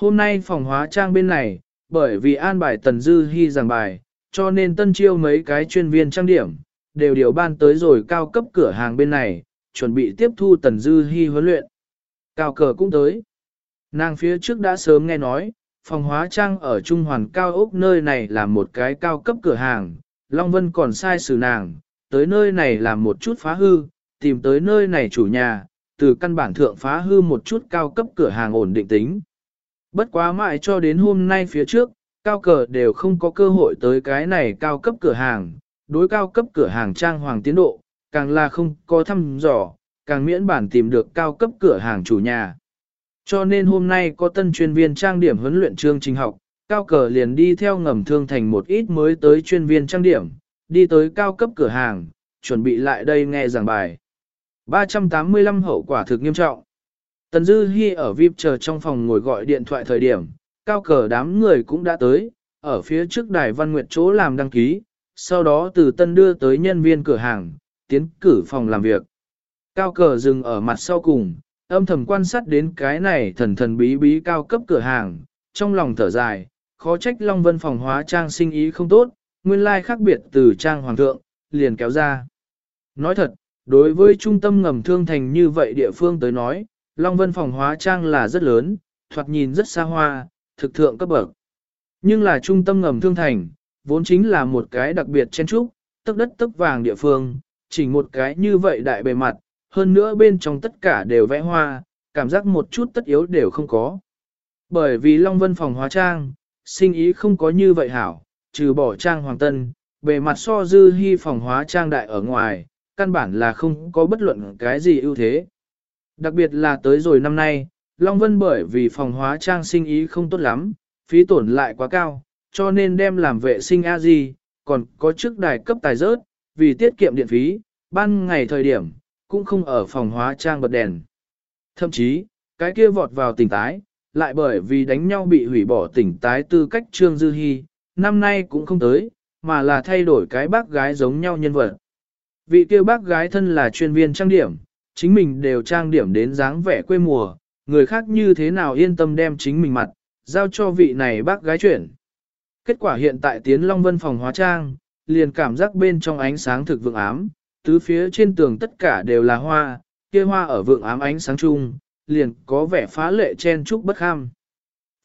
Hôm nay phòng hóa trang bên này, bởi vì an bài Tần Dư hy giảng bài, cho nên tân chiêu mấy cái chuyên viên trang điểm, đều điều ban tới rồi cao cấp cửa hàng bên này, chuẩn bị tiếp thu Tần Dư hy huấn luyện. Cao cờ cũng tới. Nàng phía trước đã sớm nghe nói, phòng hóa trang ở Trung Hoàn Cao Ốc nơi này là một cái cao cấp cửa hàng, Long Vân còn sai xử nàng, tới nơi này làm một chút phá hư, tìm tới nơi này chủ nhà, từ căn bản thượng phá hư một chút cao cấp cửa hàng ổn định tính. Bất quá mãi cho đến hôm nay phía trước, cao cờ đều không có cơ hội tới cái này cao cấp cửa hàng, đối cao cấp cửa hàng trang hoàng tiến độ, càng là không có thăm dò, càng miễn bản tìm được cao cấp cửa hàng chủ nhà. Cho nên hôm nay có tân chuyên viên trang điểm huấn luyện chương trình học, cao cờ liền đi theo ngầm thương thành một ít mới tới chuyên viên trang điểm, đi tới cao cấp cửa hàng, chuẩn bị lại đây nghe giảng bài. 385 hậu quả thực nghiêm trọng. Tần Dư Hi ở VIP chờ trong phòng ngồi gọi điện thoại thời điểm, cao cờ đám người cũng đã tới, ở phía trước đài văn nguyệt chỗ làm đăng ký, sau đó từ tân đưa tới nhân viên cửa hàng, tiến cử phòng làm việc. Cao cờ dừng ở mặt sau cùng, âm thầm quan sát đến cái này thần thần bí bí cao cấp cửa hàng, trong lòng thở dài, khó trách Long Vân phòng hóa trang sinh ý không tốt, nguyên lai khác biệt từ trang hoàng thượng, liền kéo ra. Nói thật, đối với trung tâm ngầm thương thành như vậy địa phương tới nói, Long Vân phòng hóa trang là rất lớn, thoạt nhìn rất xa hoa, thực thượng cấp bậc. Nhưng là trung tâm ngầm thương thành, vốn chính là một cái đặc biệt chen trúc, tức đất tức vàng địa phương, chỉ một cái như vậy đại bề mặt, hơn nữa bên trong tất cả đều vẽ hoa, cảm giác một chút tất yếu đều không có. Bởi vì Long Vân phòng hóa trang, sinh ý không có như vậy hảo, trừ bỏ trang hoàng tân, bề mặt so dư hy phòng hóa trang đại ở ngoài, căn bản là không có bất luận cái gì ưu thế. Đặc biệt là tới rồi năm nay, Long Vân bởi vì phòng hóa trang sinh ý không tốt lắm, phí tổn lại quá cao, cho nên đem làm vệ sinh a gì, còn có chức đài cấp tài rớt, vì tiết kiệm điện phí, ban ngày thời điểm, cũng không ở phòng hóa trang bật đèn. Thậm chí, cái kia vọt vào tỉnh tái, lại bởi vì đánh nhau bị hủy bỏ tỉnh tái tư cách Trương Dư Hi, năm nay cũng không tới, mà là thay đổi cái bác gái giống nhau nhân vật. Vị kia bác gái thân là chuyên viên trang điểm, chính mình đều trang điểm đến dáng vẻ quê mùa, người khác như thế nào yên tâm đem chính mình mặt, giao cho vị này bác gái chuyển. Kết quả hiện tại tiến Long Vân phòng hóa trang, liền cảm giác bên trong ánh sáng thực vượng ám, tứ phía trên tường tất cả đều là hoa, kia hoa ở vượng ám ánh sáng chung, liền có vẻ phá lệ chen trúc bất kham.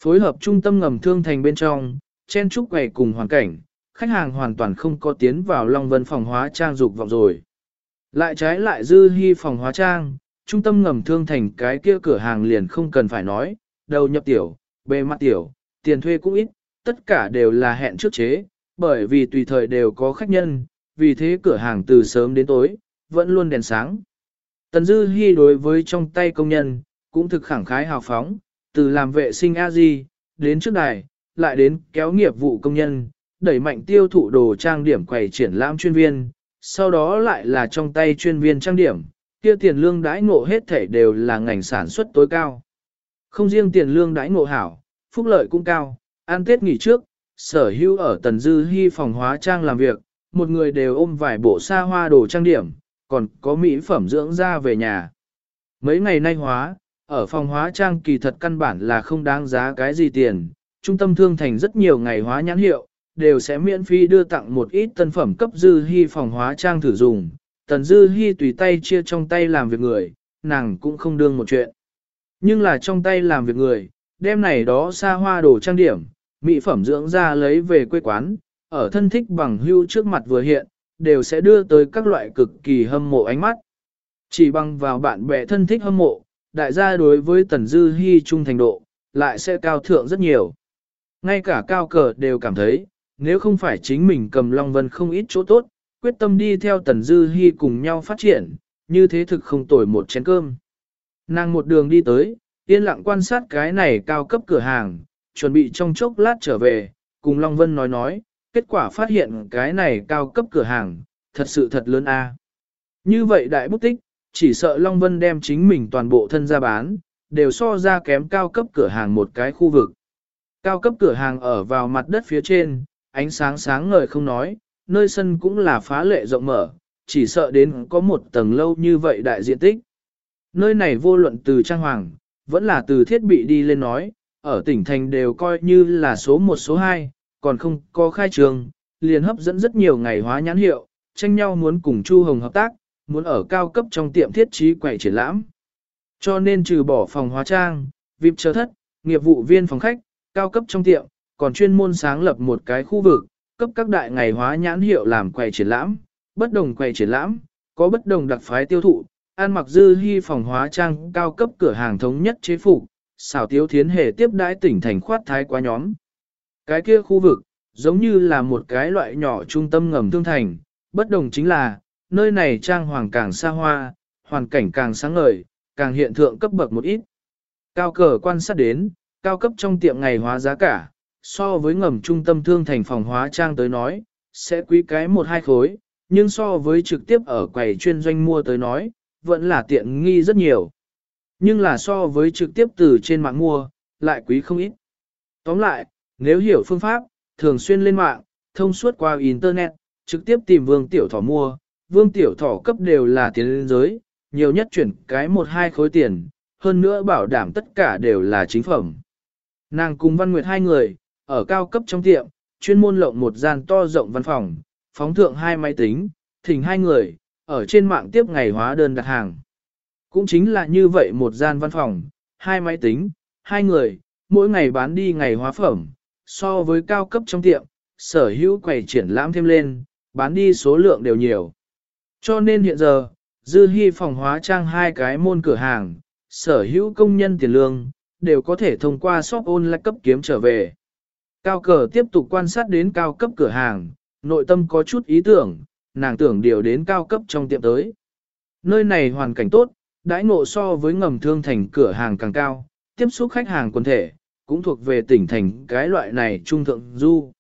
Phối hợp trung tâm ngầm thương thành bên trong, chen trúc quầy cùng hoàn cảnh, khách hàng hoàn toàn không có tiến vào Long Vân phòng hóa trang dục vọng rồi. Lại trái lại dư hy phòng hóa trang, trung tâm ngầm thương thành cái kia cửa hàng liền không cần phải nói, đầu nhập tiểu, bề mặt tiểu, tiền thuê cũng ít, tất cả đều là hẹn trước chế, bởi vì tùy thời đều có khách nhân, vì thế cửa hàng từ sớm đến tối, vẫn luôn đèn sáng. Tần Dư Hi đối với trong tay công nhân, cũng thực khẳng khái hào phóng, từ làm vệ sinh a di đến trước đài, lại đến kéo nghiệp vụ công nhân, đẩy mạnh tiêu thụ đồ trang điểm quầy triển lãm chuyên viên, sau đó lại là trong tay chuyên viên trang điểm, kia tiền lương đãi ngộ hết thể đều là ngành sản xuất tối cao. Không riêng tiền lương đãi ngộ hảo, phúc lợi cũng cao, ăn tết nghỉ trước, sở hữu ở Tần Dư Hi phòng hóa trang làm việc, một người đều ôm vài bộ xa hoa đồ trang điểm, còn có mỹ phẩm dưỡng da về nhà. Mấy ngày nay hóa, ở phòng hóa trang kỳ thật căn bản là không đáng giá cái gì tiền, trung tâm thương thành rất nhiều ngày hóa nhãn hiệu, đều sẽ miễn phí đưa tặng một ít tân phẩm cấp dư hy phòng hóa trang thử dùng. Tần dư hy tùy tay chia trong tay làm việc người, nàng cũng không đương một chuyện. Nhưng là trong tay làm việc người, đêm này đó xa hoa đồ trang điểm, mỹ phẩm dưỡng da lấy về quê quán, ở thân thích bằng hưu trước mặt vừa hiện, đều sẽ đưa tới các loại cực kỳ hâm mộ ánh mắt. Chỉ bằng vào bạn bè thân thích hâm mộ, đại gia đối với Tần Dư Hi trung thành độ, lại sẽ cao thượng rất nhiều. Ngay cả cao cờ đều cảm thấy, nếu không phải chính mình cầm Long Vân không ít chỗ tốt, quyết tâm đi theo Tần Dư Hi cùng nhau phát triển, như thế thực không tồi một chén cơm. Nàng một đường đi tới, yên lặng quan sát cái này cao cấp cửa hàng, chuẩn bị trong chốc lát trở về, cùng Long Vân nói nói, kết quả phát hiện cái này cao cấp cửa hàng, thật sự thật lớn a. Như vậy đại bút tích, chỉ sợ Long Vân đem chính mình toàn bộ thân ra bán, đều so ra kém cao cấp cửa hàng một cái khu vực. Cao cấp cửa hàng ở vào mặt đất phía trên, ánh sáng sáng ngời không nói, nơi sân cũng là phá lệ rộng mở, chỉ sợ đến có một tầng lâu như vậy đại diện tích. Nơi này vô luận từ trang hoàng, vẫn là từ thiết bị đi lên nói, ở tỉnh thành đều coi như là số 1 số 2, còn không có khai trường, liền hấp dẫn rất nhiều ngày hóa nhãn hiệu, tranh nhau muốn cùng Chu Hồng hợp tác, muốn ở cao cấp trong tiệm thiết trí quầy triển lãm. Cho nên trừ bỏ phòng hóa trang, VIP chờ thất, nghiệp vụ viên phòng khách, cao cấp trong tiệm, còn chuyên môn sáng lập một cái khu vực, cấp các đại ngày hóa nhãn hiệu làm quầy triển lãm, bất đồng quầy triển lãm, có bất đồng đặc phái tiêu thụ, an mặc dư hy phòng hóa trang cao cấp cửa hàng thống nhất chế phục, xảo tiếu thiến hề tiếp đãi tỉnh thành khoát thái quá nhóm. Cái kia khu vực, giống như là một cái loại nhỏ trung tâm ngầm thương thành, bất đồng chính là, nơi này trang hoàng càng xa hoa, hoàn cảnh càng sáng ngời, càng hiện thượng cấp bậc một ít. Cao cờ quan sát đến, cao cấp trong tiệm ngày hóa giá cả, so với ngầm trung tâm thương thành phòng hóa trang tới nói, sẽ quý cái một hai khối, nhưng so với trực tiếp ở quầy chuyên doanh mua tới nói, vẫn là tiện nghi rất nhiều. Nhưng là so với trực tiếp từ trên mạng mua, lại quý không ít. Tóm lại, nếu hiểu phương pháp, thường xuyên lên mạng, thông suốt qua Internet, trực tiếp tìm vương tiểu thỏ mua, vương tiểu thỏ cấp đều là tiền lên giới, nhiều nhất chuyển cái một hai khối tiền, hơn nữa bảo đảm tất cả đều là chính phẩm. Nàng cùng Văn Nguyệt hai người, ở cao cấp trong tiệm, chuyên môn lộng một gian to rộng văn phòng, phóng thượng hai máy tính, thỉnh hai người, ở trên mạng tiếp ngày hóa đơn đặt hàng. Cũng chính là như vậy một gian văn phòng, hai máy tính, hai người, mỗi ngày bán đi ngày hóa phẩm, so với cao cấp trong tiệm, sở hữu quầy triển lãm thêm lên, bán đi số lượng đều nhiều. Cho nên hiện giờ, dư hy phòng hóa trang hai cái môn cửa hàng, sở hữu công nhân tiền lương, đều có thể thông qua shop online cấp kiếm trở về. Cao cờ tiếp tục quan sát đến cao cấp cửa hàng, nội tâm có chút ý tưởng, nàng tưởng điều đến cao cấp trong tiệm tới. Nơi này hoàn cảnh tốt, đãi ngộ so với ngầm thương thành cửa hàng càng cao, tiếp xúc khách hàng quần thể, cũng thuộc về tỉnh thành cái loại này trung thượng du.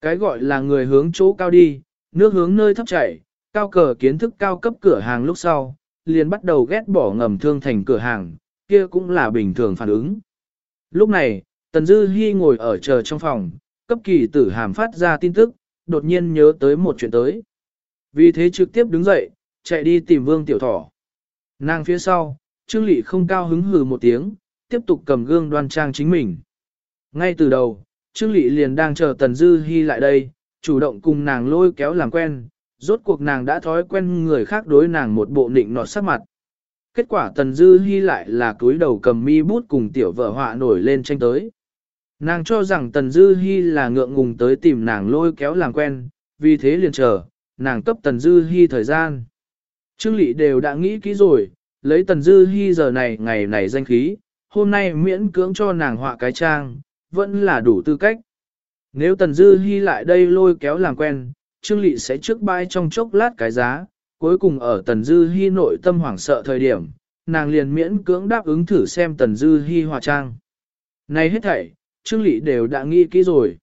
Cái gọi là người hướng chỗ cao đi, nước hướng nơi thấp chảy, cao cờ kiến thức cao cấp cửa hàng lúc sau, liền bắt đầu ghét bỏ ngầm thương thành cửa hàng, kia cũng là bình thường phản ứng. Lúc này, Tần Dư Hi ngồi ở chờ trong phòng, cấp kỳ tử hàm phát ra tin tức, đột nhiên nhớ tới một chuyện tới. Vì thế trực tiếp đứng dậy, chạy đi tìm vương tiểu thỏ. Nàng phía sau, Trương Lị không cao hứng hừ một tiếng, tiếp tục cầm gương đoan trang chính mình. Ngay từ đầu, Trương Lị liền đang chờ Tần Dư Hi lại đây, chủ động cùng nàng lôi kéo làm quen, rốt cuộc nàng đã thói quen người khác đối nàng một bộ nịnh nọt sắc mặt. Kết quả Tần Dư Hi lại là cúi đầu cầm mi bút cùng tiểu vợ họa nổi lên tranh tới. Nàng cho rằng Tần Dư Hi là ngượng ngùng tới tìm nàng lôi kéo làm quen, vì thế liền chờ, nàng cấp Tần Dư Hi thời gian. Trương Lị đều đã nghĩ kỹ rồi, lấy Tần Dư Hi giờ này ngày này danh khí, hôm nay miễn cưỡng cho nàng họa cái trang, vẫn là đủ tư cách. Nếu Tần Dư Hi lại đây lôi kéo làm quen, Trương Lị sẽ trước bay trong chốc lát cái giá, cuối cùng ở Tần Dư Hi nội tâm hoảng sợ thời điểm, nàng liền miễn cưỡng đáp ứng thử xem Tần Dư Hi họa trang. Này hết thảy, Trương Lị đều đã nghĩ kỹ rồi.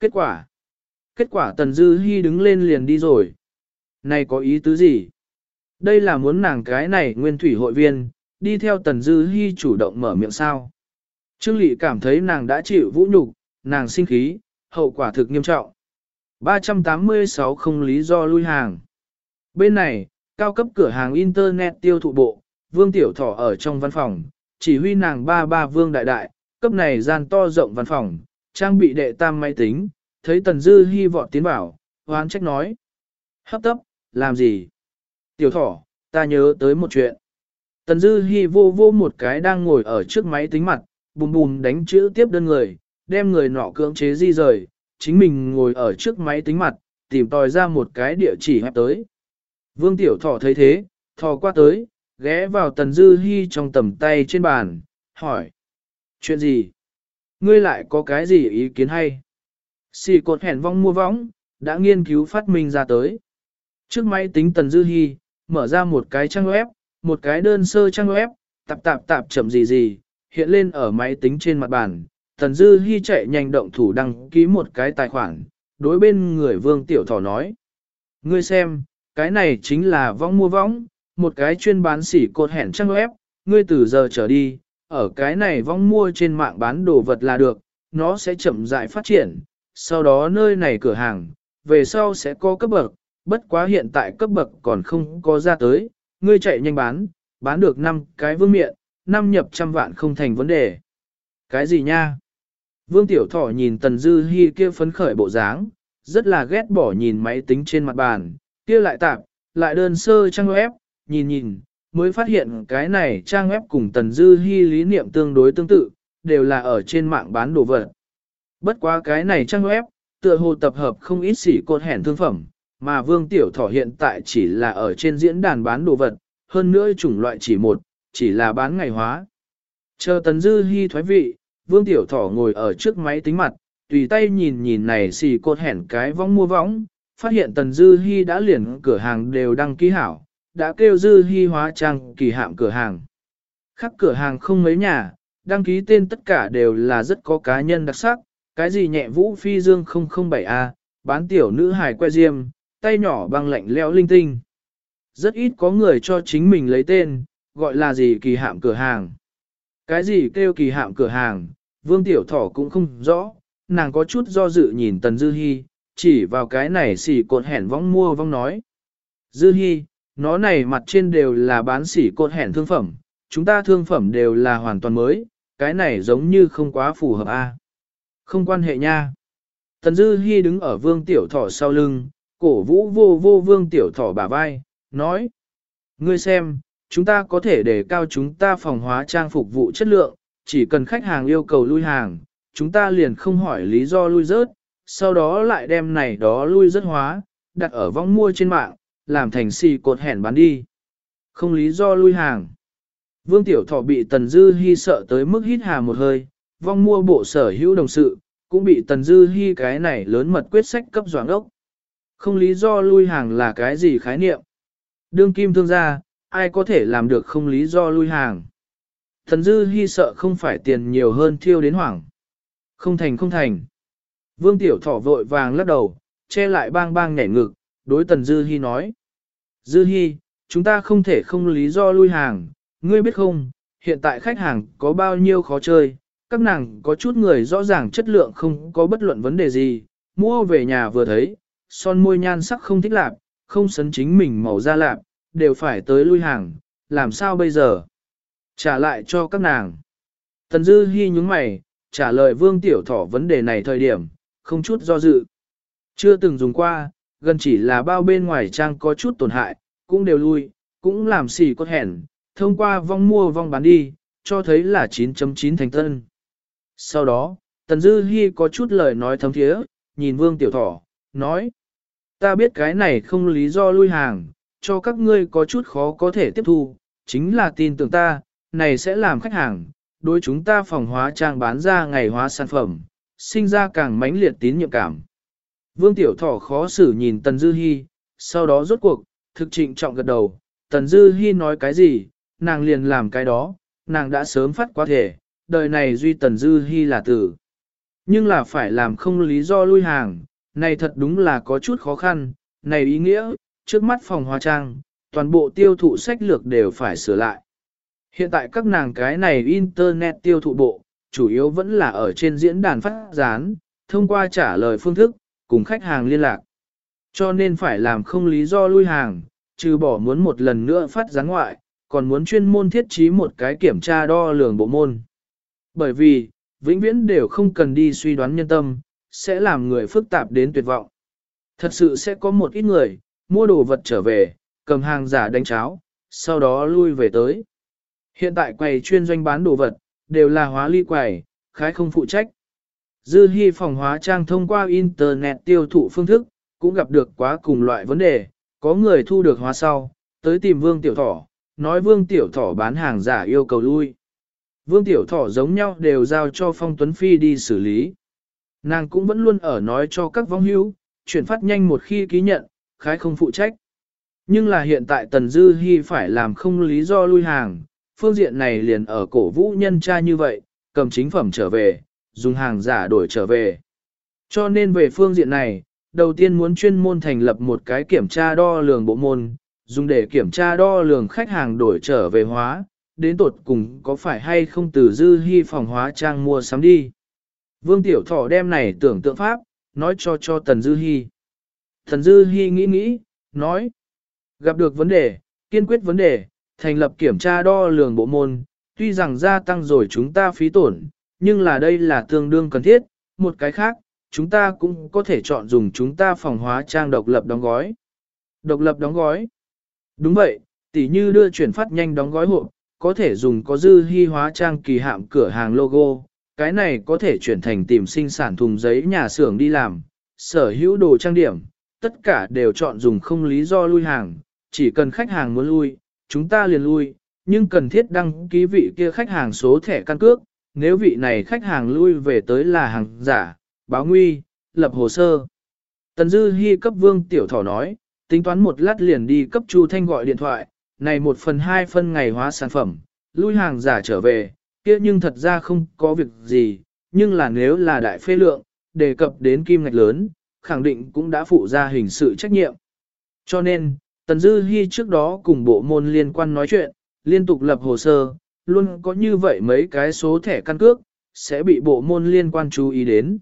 Kết quả? Kết quả Tần Dư Hi đứng lên liền đi rồi. Này có ý tứ gì? Đây là muốn nàng cái này nguyên thủy hội viên, đi theo Tần Dư Hi chủ động mở miệng sao. Trương Lị cảm thấy nàng đã chịu vũ nhục, nàng sinh khí, hậu quả thực nghiêm trọng. 386 không lý do lui hàng. Bên này, cao cấp cửa hàng Internet tiêu thụ bộ, Vương Tiểu Thỏ ở trong văn phòng, chỉ huy nàng ba ba Vương Đại Đại, cấp này gian to rộng văn phòng, trang bị đệ tam máy tính, thấy Tần Dư hy vọt tiến bảo, hoán trách nói. Hấp tấp, làm gì? Tiểu Thỏ, ta nhớ tới một chuyện. Tần Dư hy vô vô một cái đang ngồi ở trước máy tính mặt, bùm bùm đánh chữ tiếp đơn người, đem người nọ cưỡng chế di rời, chính mình ngồi ở trước máy tính mặt, tìm tòi ra một cái địa chỉ hẹp tới. Vương Tiểu Thỏ thấy thế, thò qua tới, ghé vào Tần Dư Hi trong tầm tay trên bàn, hỏi. Chuyện gì? Ngươi lại có cái gì ý kiến hay? Xì cột hẻn vong mua võng, đã nghiên cứu phát minh ra tới. Trước máy tính Tần Dư Hi, mở ra một cái trang web, một cái đơn sơ trang web, tạp tạp tạp chậm gì gì, hiện lên ở máy tính trên mặt bàn. Tần Dư Hi chạy nhanh động thủ đăng ký một cái tài khoản, đối bên người Vương Tiểu Thỏ nói. Ngươi xem, cái này chính là vong mua võng, một cái chuyên bán sỉ cột hẻn trang web, ngươi từ giờ trở đi, ở cái này vong mua trên mạng bán đồ vật là được, nó sẽ chậm rãi phát triển, sau đó nơi này cửa hàng, về sau sẽ có cấp bậc, bất quá hiện tại cấp bậc còn không có ra tới, ngươi chạy nhanh bán, bán được 5 cái vương miện, năm nhập trăm vạn không thành vấn đề. Cái gì nha? Vương Tiểu Thỏ nhìn Tần Dư Hi kia phấn khởi bộ dáng, rất là ghét bỏ nhìn máy tính trên mặt bàn, kia lại tạp, lại đơn sơ trang web, nhìn nhìn, mới phát hiện cái này trang web cùng Tần Dư Hi lý niệm tương đối tương tự, đều là ở trên mạng bán đồ vật. Bất quá cái này trang web, tựa hồ tập hợp không ít xỉ cột hẻn thương phẩm, mà Vương Tiểu Thỏ hiện tại chỉ là ở trên diễn đàn bán đồ vật, hơn nữa chủng loại chỉ một, chỉ là bán ngày hóa. Chờ Tần Dư Hi thoái vị, Vương Tiểu Thỏ ngồi ở trước máy tính mặt, tùy tay nhìn nhìn này xì cột hẻn cái vong mua võng, phát hiện Tần Dư Hi đã liền cửa hàng đều đăng ký hảo, đã kêu Dư hy hóa trang kỳ hạm cửa hàng. Khắc cửa hàng không mấy nhà, đăng ký tên tất cả đều là rất có cá nhân đặc sắc, cái gì nhẹ vũ phi dương 007A, bán tiểu nữ hài que diêm, tay nhỏ băng lạnh leo linh tinh. Rất ít có người cho chính mình lấy tên, gọi là gì kỳ hạm cửa hàng. Cái gì kêu kỳ hạm cửa hàng, vương tiểu thỏ cũng không rõ, nàng có chút do dự nhìn tần dư hy, chỉ vào cái này xỉ cột hẻn vong mua vong nói. Dư hy nó này mặt trên đều là bán sỉ cột hẻn thương phẩm, chúng ta thương phẩm đều là hoàn toàn mới, cái này giống như không quá phù hợp a. Không quan hệ nha. Tần Dư Hi đứng ở vương tiểu thỏ sau lưng, cổ vũ vô vô vương tiểu thỏ bả vai, nói. Ngươi xem, chúng ta có thể để cao chúng ta phòng hóa trang phục vụ chất lượng, chỉ cần khách hàng yêu cầu lui hàng, chúng ta liền không hỏi lý do lui rớt, sau đó lại đem này đó lui rớt hóa, đặt ở vong mua trên mạng, làm thành xì cột hẻn bán đi. Không lý do lui hàng. Vương Tiểu Thọ bị Tần Dư Hi sợ tới mức hít hà một hơi, vong mua bộ sở hữu đồng sự, cũng bị Tần Dư Hi cái này lớn mật quyết sách cấp doãn ốc. Không lý do lui hàng là cái gì khái niệm. Đương kim thương gia, ai có thể làm được không lý do lui hàng. Tần Dư Hi sợ không phải tiền nhiều hơn thiêu đến hoảng. Không thành không thành. Vương Tiểu Thọ vội vàng lắc đầu, che lại bang bang nhảy ngực, đối Tần Dư Hi nói. Dư Hi, chúng ta không thể không lý do lui hàng, ngươi biết không, hiện tại khách hàng có bao nhiêu khó chơi, các nàng có chút người rõ ràng chất lượng không có bất luận vấn đề gì, mua về nhà vừa thấy, son môi nhan sắc không thích lạp, không sấn chính mình màu da lạp, đều phải tới lui hàng, làm sao bây giờ? Trả lại cho các nàng. Tần Dư Hi nhúng mày, trả lời Vương Tiểu Thỏ vấn đề này thời điểm, không chút do dự. Chưa từng dùng qua, gần chỉ là bao bên ngoài trang có chút tổn hại, cũng đều lui, cũng làm xì cốt hẹn, thông qua vong mua vong bán đi, cho thấy là 9.9 thành tân. Sau đó, Tần Dư Hi có chút lời nói thấm thiế, nhìn Vương Tiểu Thỏ, nói. Ta biết cái này không lý do lui hàng, cho các ngươi có chút khó có thể tiếp thu, chính là tin tưởng ta, này sẽ làm khách hàng, đối chúng ta phòng hóa trang bán ra ngày hóa sản phẩm, sinh ra càng mãnh liệt tín nhiệm cảm. Vương Tiểu Thỏ khó xử nhìn Tần Dư Hi, sau đó rốt cuộc, thực trịnh trọng gật đầu, Tần Dư Hi nói cái gì, nàng liền làm cái đó, nàng đã sớm phát quá thể, đời này duy Tần Dư Hi là tử. Nhưng là phải làm không lý do lui hàng, này thật đúng là có chút khó khăn, này ý nghĩa, trước mắt phòng hóa trang, toàn bộ tiêu thụ sách lược đều phải sửa lại. Hiện tại các nàng cái này Internet tiêu thụ bộ, chủ yếu vẫn là ở trên diễn đàn phát gián, thông qua trả lời phương thức, cùng khách hàng liên lạc. Cho nên phải làm không lý do lui hàng, trừ bỏ muốn một lần nữa phát gián ngoại, còn muốn chuyên môn thiết trí một cái kiểm tra đo lường bộ môn. Bởi vì, vĩnh viễn đều không cần đi suy đoán nhân tâm, sẽ làm người phức tạp đến tuyệt vọng. Thật sự sẽ có một ít người, mua đồ vật trở về, cầm hàng giả đánh cháo, sau đó lui về tới. Hiện tại quầy chuyên doanh bán đồ vật, đều là hóa ly quầy, khái không phụ trách. Dư hy phòng hóa trang thông qua Internet tiêu thụ phương thức, cũng gặp được quá cùng loại vấn đề, có người thu được hóa sau, tới tìm Vương Tiểu Thỏ, nói Vương Tiểu Thỏ bán hàng giả yêu cầu lui. Vương Tiểu Thỏ giống nhau đều giao cho Phong Tuấn Phi đi xử lý. Nàng cũng vẫn luôn ở nói cho các vong hữu, chuyển phát nhanh một khi ký nhận, khái không phụ trách. Nhưng là hiện tại Tần Dư Hi phải làm không lý do lui hàng, phương diện này liền ở cổ vũ nhân tra như vậy, cầm chính phẩm trở về, dùng hàng giả đổi trở về. Cho nên về phương diện này, đầu tiên muốn chuyên môn thành lập một cái kiểm tra đo lường bộ môn, dùng để kiểm tra đo lường khách hàng đổi trở về hóa, đến tột cùng có phải hay không từ dư hy phòng hóa trang mua sắm đi. Vương Tiểu Thỏ đem này tưởng tượng pháp, nói cho cho Tần Dư Hi. Tần Dư Hi nghĩ nghĩ, nói, gặp được vấn đề, kiên quyết vấn đề, thành lập kiểm tra đo lường bộ môn, tuy rằng gia tăng rồi chúng ta phí tổn, nhưng là đây là tương đương cần thiết, một cái khác, chúng ta cũng có thể chọn dùng chúng ta phòng hóa trang độc lập đóng gói. Độc lập đóng gói. Đúng vậy, tỉ như đưa chuyển phát nhanh đóng gói hộp, có thể dùng có dư hy hóa trang kỳ hạm cửa hàng logo, cái này có thể chuyển thành tìm sinh sản thùng giấy nhà xưởng đi làm, sở hữu đồ trang điểm, tất cả đều chọn dùng không lý do lui hàng, chỉ cần khách hàng muốn lui, chúng ta liền lui, nhưng cần thiết đăng ký vị kia khách hàng số thẻ căn cước, nếu vị này khách hàng lui về tới là hàng giả, báo nguy, lập hồ sơ. Tần Dư Hi cấp Vương Tiểu Thỏ nói, tính toán một lát liền đi cấp Chu Thanh gọi điện thoại, này một phần hai phân ngày hóa sản phẩm, lui hàng giả trở về, kia nhưng thật ra không có việc gì, nhưng là nếu là đại phê lượng, đề cập đến kim ngạch lớn, khẳng định cũng đã phụ ra hình sự trách nhiệm. Cho nên, Tần Dư Hi trước đó cùng bộ môn liên quan nói chuyện, liên tục lập hồ sơ, luôn có như vậy mấy cái số thẻ căn cước, sẽ bị bộ môn liên quan chú ý đến.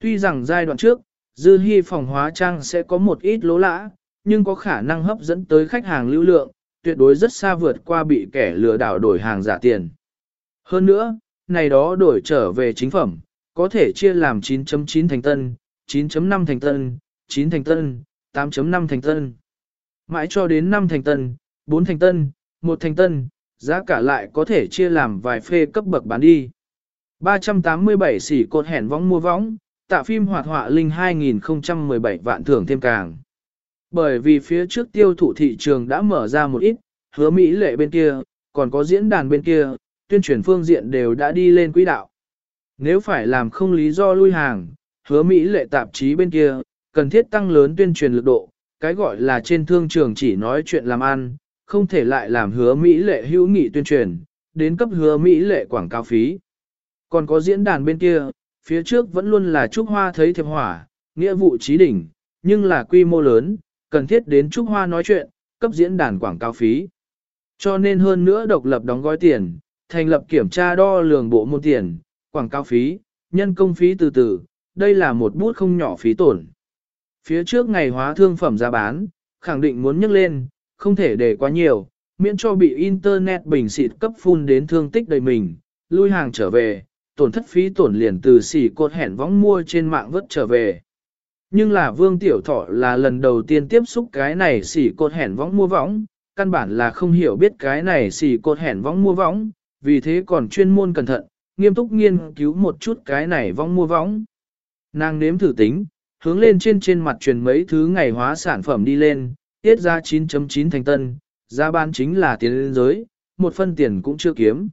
Tuy rằng giai đoạn trước, Dư hy phòng hóa trang sẽ có một ít lỗ lã, nhưng có khả năng hấp dẫn tới khách hàng lưu lượng, tuyệt đối rất xa vượt qua bị kẻ lừa đảo đổi hàng giả tiền. Hơn nữa, này đó đổi trở về chính phẩm, có thể chia làm 9.9 thành tân, 9.5 thành tân, 9 thành tân, 8.5 thành tân. Mãi cho đến 5 thành tân, 4 thành tân, 1 thành tân, giá cả lại có thể chia làm vài phê cấp bậc bán đi. 387 xỉ cột hẻn vong mua võng, tạ phim hoạt họa linh 2017 vạn thưởng thêm càng. Bởi vì phía trước tiêu thụ thị trường đã mở ra một ít, hứa Mỹ lệ bên kia, còn có diễn đàn bên kia, tuyên truyền phương diện đều đã đi lên quỹ đạo. Nếu phải làm không lý do lui hàng, hứa Mỹ lệ tạp chí bên kia, cần thiết tăng lớn tuyên truyền lực độ, cái gọi là trên thương trường chỉ nói chuyện làm ăn, không thể lại làm hứa Mỹ lệ hữu nghị tuyên truyền, đến cấp hứa Mỹ lệ quảng cáo phí. Còn có diễn đàn bên kia, phía trước vẫn luôn là Trúc Hoa thấy thiệp hỏa, nghĩa vụ trí đỉnh, nhưng là quy mô lớn, cần thiết đến Trúc Hoa nói chuyện, cấp diễn đàn quảng cáo phí. Cho nên hơn nữa độc lập đóng gói tiền, thành lập kiểm tra đo lường bộ môn tiền, quảng cáo phí, nhân công phí từ từ, đây là một bút không nhỏ phí tổn. Phía trước ngày hóa thương phẩm ra bán, khẳng định muốn nhấc lên, không thể để quá nhiều, miễn cho bị Internet bình xịt cấp phun đến thương tích đầy mình, lui hàng trở về, tổn thất phí tổn liền từ xỉ cột hẻn võng mua trên mạng vớt trở về. Nhưng là Vương Tiểu Thọ là lần đầu tiên tiếp xúc cái này xỉ cột hẻn võng mua võng, căn bản là không hiểu biết cái này xỉ cột hẻn võng mua võng, vì thế còn chuyên môn cẩn thận, nghiêm túc nghiên cứu một chút cái này võng mua võng. Nàng nếm thử tính, hướng lên trên trên mặt truyền mấy thứ ngày hóa sản phẩm đi lên, tiết ra 9.9 thành tân, giá bán chính là tiền lên giới, một phân tiền cũng chưa kiếm.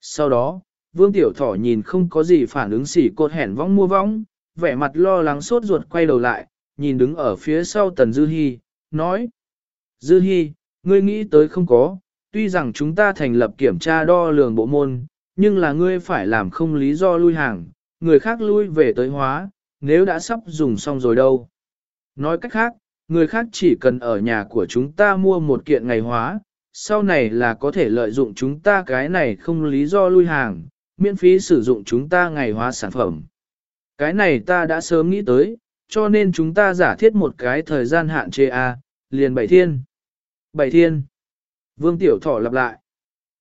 Sau đó, Vương Tiểu Thỏ nhìn không có gì phản ứng xỉ cột hẻn vong mua vong, vẻ mặt lo lắng sốt ruột quay đầu lại, nhìn đứng ở phía sau Tần Dư hy nói. Dư hy ngươi nghĩ tới không có, tuy rằng chúng ta thành lập kiểm tra đo lường bộ môn, nhưng là ngươi phải làm không lý do lui hàng, người khác lui về tới hóa, nếu đã sắp dùng xong rồi đâu. Nói cách khác, người khác chỉ cần ở nhà của chúng ta mua một kiện ngày hóa, sau này là có thể lợi dụng chúng ta cái này không lý do lui hàng, miễn phí sử dụng chúng ta ngày hóa sản phẩm. Cái này ta đã sớm nghĩ tới, cho nên chúng ta giả thiết một cái thời gian hạn chế A, liền bảy thiên. Bảy thiên. Vương Tiểu Thỏ lặp lại.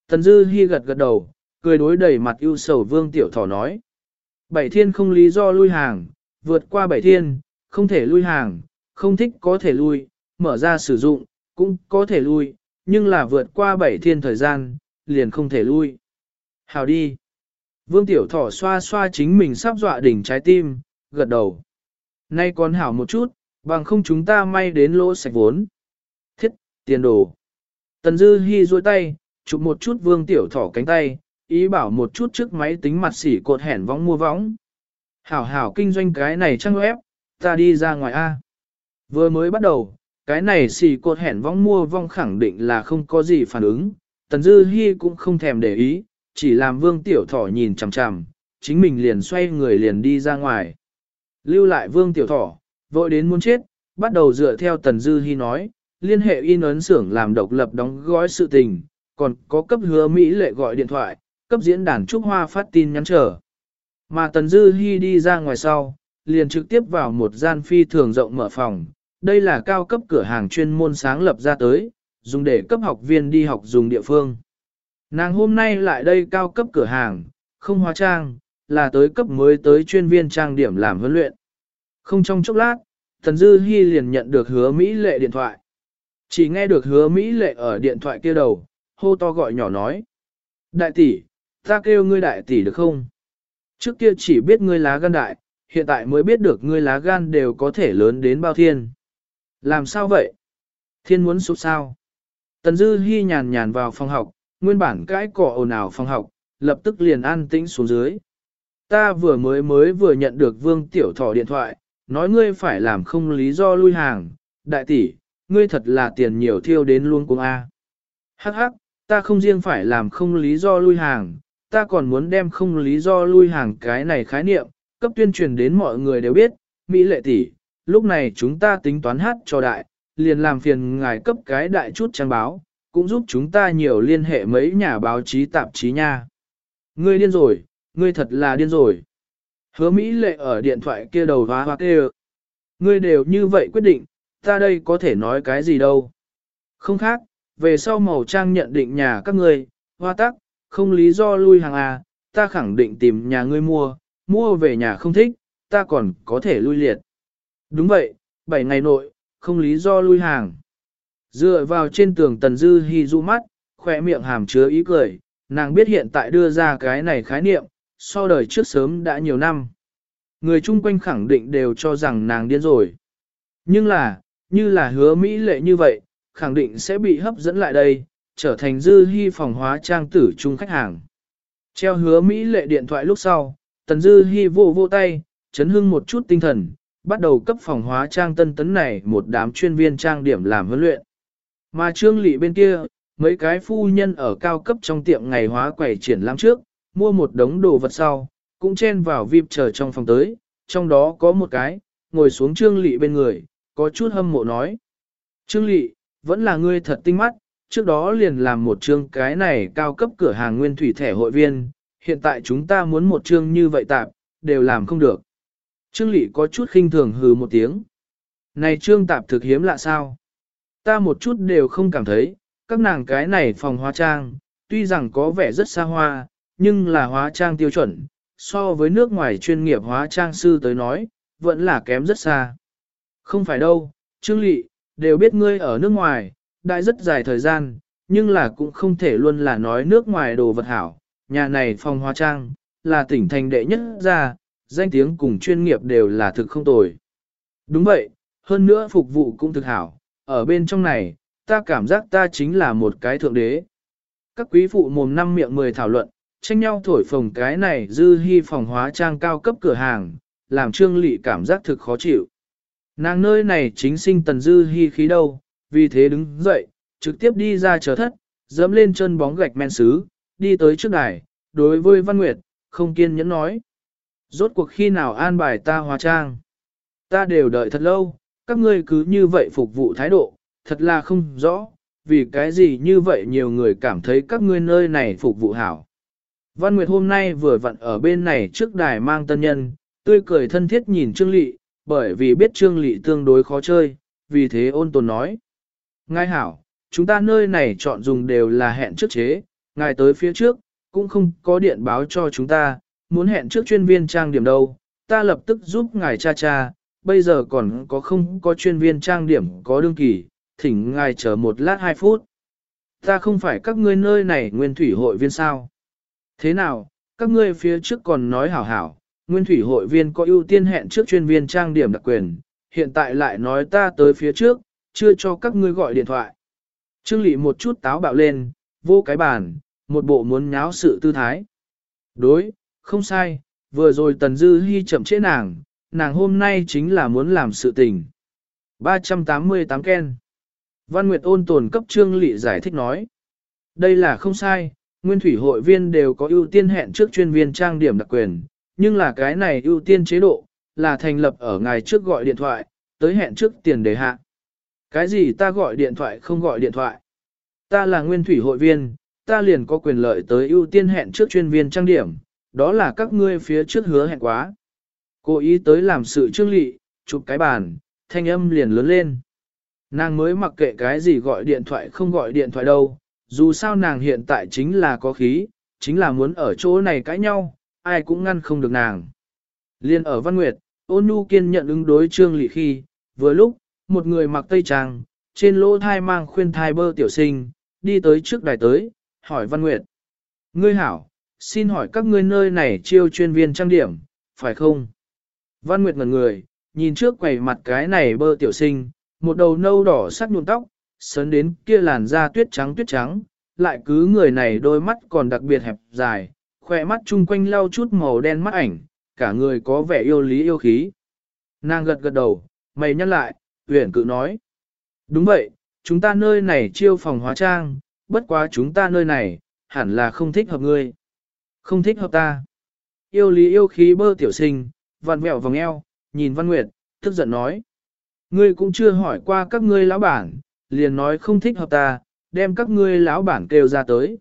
Tần Dư Hi gật gật đầu, cười đối đầy mặt ưu sầu Vương Tiểu Thỏ nói. Bảy thiên không lý do lui hàng, vượt qua bảy thiên, không thể lui hàng, không thích có thể lui, mở ra sử dụng, cũng có thể lui, nhưng là vượt qua bảy thiên thời gian, liền không thể lui. Hào đi. Vương Tiểu Thỏ xoa xoa chính mình sắp dọa đỉnh trái tim, gật đầu. Nay còn hảo một chút, bằng không chúng ta may đến lỗ sạch vốn. Thiết, tiền đồ. Tần Dư Hi duỗi tay, chụp một chút Vương Tiểu Thỏ cánh tay, ý bảo một chút trước máy tính mặt xỉ cột hẻn vóng mua vóng. Hảo hảo kinh doanh cái này trang web, ta đi ra ngoài A. Vừa mới bắt đầu, cái này xì cột hẻn vong mua vong khẳng định là không có gì phản ứng, Tần Dư Hi cũng không thèm để ý, chỉ làm Vương Tiểu Thỏ nhìn chằm chằm, chính mình liền xoay người liền đi ra ngoài. Lưu lại Vương Tiểu Thỏ, vội đến muốn chết, bắt đầu dựa theo Tần Dư Hi nói, liên hệ in ấn xưởng làm độc lập đóng gói sự tình, còn có cấp hứa Mỹ lệ gọi điện thoại, cấp diễn đàn Trúc Hoa phát tin nhắn trở. Mà Tần Dư Hi đi ra ngoài sau, liền trực tiếp vào một gian phi thường rộng mở phòng, đây là cao cấp cửa hàng chuyên môn sáng lập ra tới, dùng để cấp học viên đi học dùng địa phương. Nàng hôm nay lại đây cao cấp cửa hàng, không hóa trang, là tới cấp mới tới chuyên viên trang điểm làm huấn luyện. Không trong chốc lát, thần Dư Hi liền nhận được hứa Mỹ lệ điện thoại. Chỉ nghe được hứa Mỹ lệ ở điện thoại kia đầu, hô to gọi nhỏ nói. Đại tỷ, ta kêu ngươi đại tỷ được không? Trước kia chỉ biết ngươi lá gan đại, hiện tại mới biết được ngươi lá gan đều có thể lớn đến bao thiên. Làm sao vậy? Thiên muốn sụp sao? Tần Dư Hi nhàn nhàn vào phòng học, nguyên bản cái cỏ ồn ào phòng học, lập tức liền an tĩnh xuống dưới. Ta vừa mới mới vừa nhận được Vương Tiểu Thỏ điện thoại, nói ngươi phải làm không lý do lui hàng, đại tỷ, ngươi thật là tiền nhiều thiêu đến luôn cùng A. Hắc hắc, ta không riêng phải làm không lý do lui hàng, ta còn muốn đem không lý do lui hàng cái này khái niệm, cấp tuyên truyền đến mọi người đều biết, Mỹ lệ tỷ, lúc này chúng ta tính toán hát cho đại, liền làm phiền ngài cấp cái đại chút trang báo, cũng giúp chúng ta nhiều liên hệ mấy nhà báo chí tạp chí nha. Ngươi điên rồi, ngươi thật là điên rồi. Hứa Mỹ lệ ở điện thoại kia đầu hóa hoa kêu. Ngươi đều như vậy quyết định, ta đây có thể nói cái gì đâu. Không khác, về sau màu trang nhận định nhà các ngươi, hoa tắc, không lý do lui hàng à, ta khẳng định tìm nhà ngươi mua, mua về nhà không thích, ta còn có thể lui liệt. Đúng vậy, 7 ngày nội, không lý do lui hàng. Dựa vào trên tường tần dư hi du mắt, khỏe miệng hàm chứa ý cười, nàng biết hiện tại đưa ra cái này khái niệm, so đời trước sớm đã nhiều năm. Người chung quanh khẳng định đều cho rằng nàng điên rồi. Nhưng là, như là hứa Mỹ lệ như vậy, khẳng định sẽ bị hấp dẫn lại đây, trở thành dư hy phòng hóa trang tử chung khách hàng. Treo hứa Mỹ lệ điện thoại lúc sau, tần dư hi vô vô tay, chấn hưng một chút tinh thần, bắt đầu cấp phòng hóa trang tân tấn này một đám chuyên viên trang điểm làm huấn luyện. Mà trương lị bên kia, mấy cái phu nhân ở cao cấp trong tiệm ngày hóa quẩy triển lãm trước, mua một đống đồ vật sau, cũng chen vào VIP chờ trong phòng tới, trong đó có một cái, ngồi xuống trương lị bên người, có chút hâm mộ nói. Trương lị, vẫn là ngươi thật tinh mắt, trước đó liền làm một trương cái này cao cấp cửa hàng nguyên thủy thẻ hội viên, hiện tại chúng ta muốn một chương như vậy tạm, đều làm không được. Trương lị có chút khinh thường hừ một tiếng. Này trương tạp thực hiếm lạ sao? Ta một chút đều không cảm thấy, các nàng cái này phòng hóa trang, tuy rằng có vẻ rất xa hoa, nhưng là hóa trang tiêu chuẩn, so với nước ngoài chuyên nghiệp hóa trang sư tới nói, vẫn là kém rất xa. Không phải đâu, Trương Lị, đều biết ngươi ở nước ngoài, đại rất dài thời gian, nhưng là cũng không thể luôn là nói nước ngoài đồ vật hảo. Nhà này phòng hóa trang, là tỉnh thành đệ nhất ra, danh tiếng cùng chuyên nghiệp đều là thực không tồi. Đúng vậy, hơn nữa phục vụ cũng thực hảo, ở bên trong này, ta cảm giác ta chính là một cái thượng đế. Các quý phụ mồm năm miệng mười thảo luận, tranh nhau thổi phồng cái này dư hy phòng hóa trang cao cấp cửa hàng, làm trương lị cảm giác thực khó chịu. Nàng nơi này chính sinh tần dư hy khí đâu, vì thế đứng dậy, trực tiếp đi ra chờ thất, dẫm lên chân bóng gạch men sứ, đi tới trước đài, đối với Văn Nguyệt, không kiên nhẫn nói. Rốt cuộc khi nào an bài ta hóa trang? Ta đều đợi thật lâu, các ngươi cứ như vậy phục vụ thái độ, thật là không rõ, vì cái gì như vậy nhiều người cảm thấy các ngươi nơi này phục vụ hảo. Văn Nguyệt hôm nay vừa vặn ở bên này trước đài mang tân nhân, tươi cười thân thiết nhìn Trương Lị, bởi vì biết Trương Lị tương đối khó chơi, vì thế ôn tồn nói. Ngài hảo, chúng ta nơi này chọn dùng đều là hẹn trước chế, ngài tới phía trước, cũng không có điện báo cho chúng ta, muốn hẹn trước chuyên viên trang điểm đâu, ta lập tức giúp ngài cha cha, bây giờ còn có không có chuyên viên trang điểm có đương kỳ, thỉnh ngài chờ một lát hai phút. Ta không phải các ngươi nơi này nguyên thủy hội viên sao. Thế nào, các ngươi phía trước còn nói hảo hảo, nguyên thủy hội viên có ưu tiên hẹn trước chuyên viên trang điểm đặc quyền, hiện tại lại nói ta tới phía trước, chưa cho các ngươi gọi điện thoại. Trương Lị một chút táo bạo lên, vô cái bàn, một bộ muốn nháo sự tư thái. Đối, không sai, vừa rồi Tần Dư Hi chậm chế nàng, nàng hôm nay chính là muốn làm sự tình. 388 Ken Văn Nguyệt ôn tồn cấp Trương Lị giải thích nói. Đây là không sai, nguyên thủy hội viên đều có ưu tiên hẹn trước chuyên viên trang điểm đặc quyền, nhưng là cái này ưu tiên chế độ, là thành lập ở ngày trước gọi điện thoại, tới hẹn trước tiền đề hạ. Cái gì ta gọi điện thoại không gọi điện thoại? Ta là nguyên thủy hội viên, ta liền có quyền lợi tới ưu tiên hẹn trước chuyên viên trang điểm, đó là các ngươi phía trước hứa hẹn quá. Cố ý tới làm sự trương lị, chụp cái bàn, thanh âm liền lớn lên. Nàng mới mặc kệ cái gì gọi điện thoại không gọi điện thoại đâu, dù sao nàng hiện tại chính là có khí, chính là muốn ở chỗ này cãi nhau, ai cũng ngăn không được nàng. Liên ở Văn Nguyệt, ôn nhu kiên nhận ứng đối trương lị khi, vừa lúc, một người mặc tây trang, trên lỗ thai mang khuyên thai bơ tiểu sinh, đi tới trước đài tới, hỏi Văn Nguyệt. Ngươi hảo, xin hỏi các ngươi nơi này chiêu chuyên viên trang điểm, phải không? Văn Nguyệt ngẩn người, nhìn trước quầy mặt cái này bơ tiểu sinh, một đầu nâu đỏ sắc nhuộm tóc, sớn đến kia làn da tuyết trắng tuyết trắng, lại cứ người này đôi mắt còn đặc biệt hẹp dài, khỏe mắt chung quanh lau chút màu đen mắt ảnh, cả người có vẻ yêu lý yêu khí. Nàng gật gật đầu, mày nhắc lại, uyển cự nói. Đúng vậy, chúng ta nơi này chiêu phòng hóa trang, bất quá chúng ta nơi này, hẳn là không thích hợp ngươi. Không thích hợp ta. Yêu lý yêu khí bơ tiểu sinh, vặn vẹo vòng eo, nhìn Văn Nguyệt, tức giận nói. Ngươi cũng chưa hỏi qua các ngươi lão bản, liền nói không thích hợp ta, đem các ngươi lão bản kêu ra tới.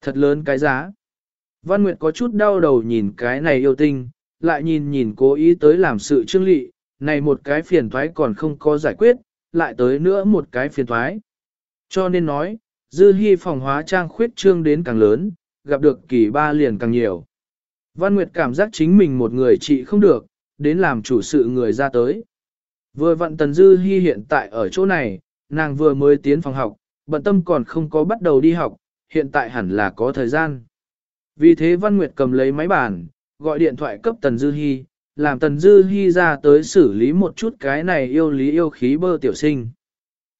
Thật lớn cái giá. Văn Nguyệt có chút đau đầu nhìn cái này yêu tinh, lại nhìn nhìn cố ý tới làm sự trương lị, này một cái phiền thoái còn không có giải quyết, lại tới nữa một cái phiền thoái. Cho nên nói, dư hy phòng hóa trang khuyết trương đến càng lớn, gặp được kỳ ba liền càng nhiều. Văn Nguyệt cảm giác chính mình một người trị không được, đến làm chủ sự người ra tới. Vừa vận Tần Dư Hi hiện tại ở chỗ này, nàng vừa mới tiến phòng học, bận tâm còn không có bắt đầu đi học, hiện tại hẳn là có thời gian. Vì thế Văn Nguyệt cầm lấy máy bàn, gọi điện thoại cấp Tần Dư Hi, làm Tần Dư Hi ra tới xử lý một chút cái này yêu lý yêu khí bơ tiểu sinh.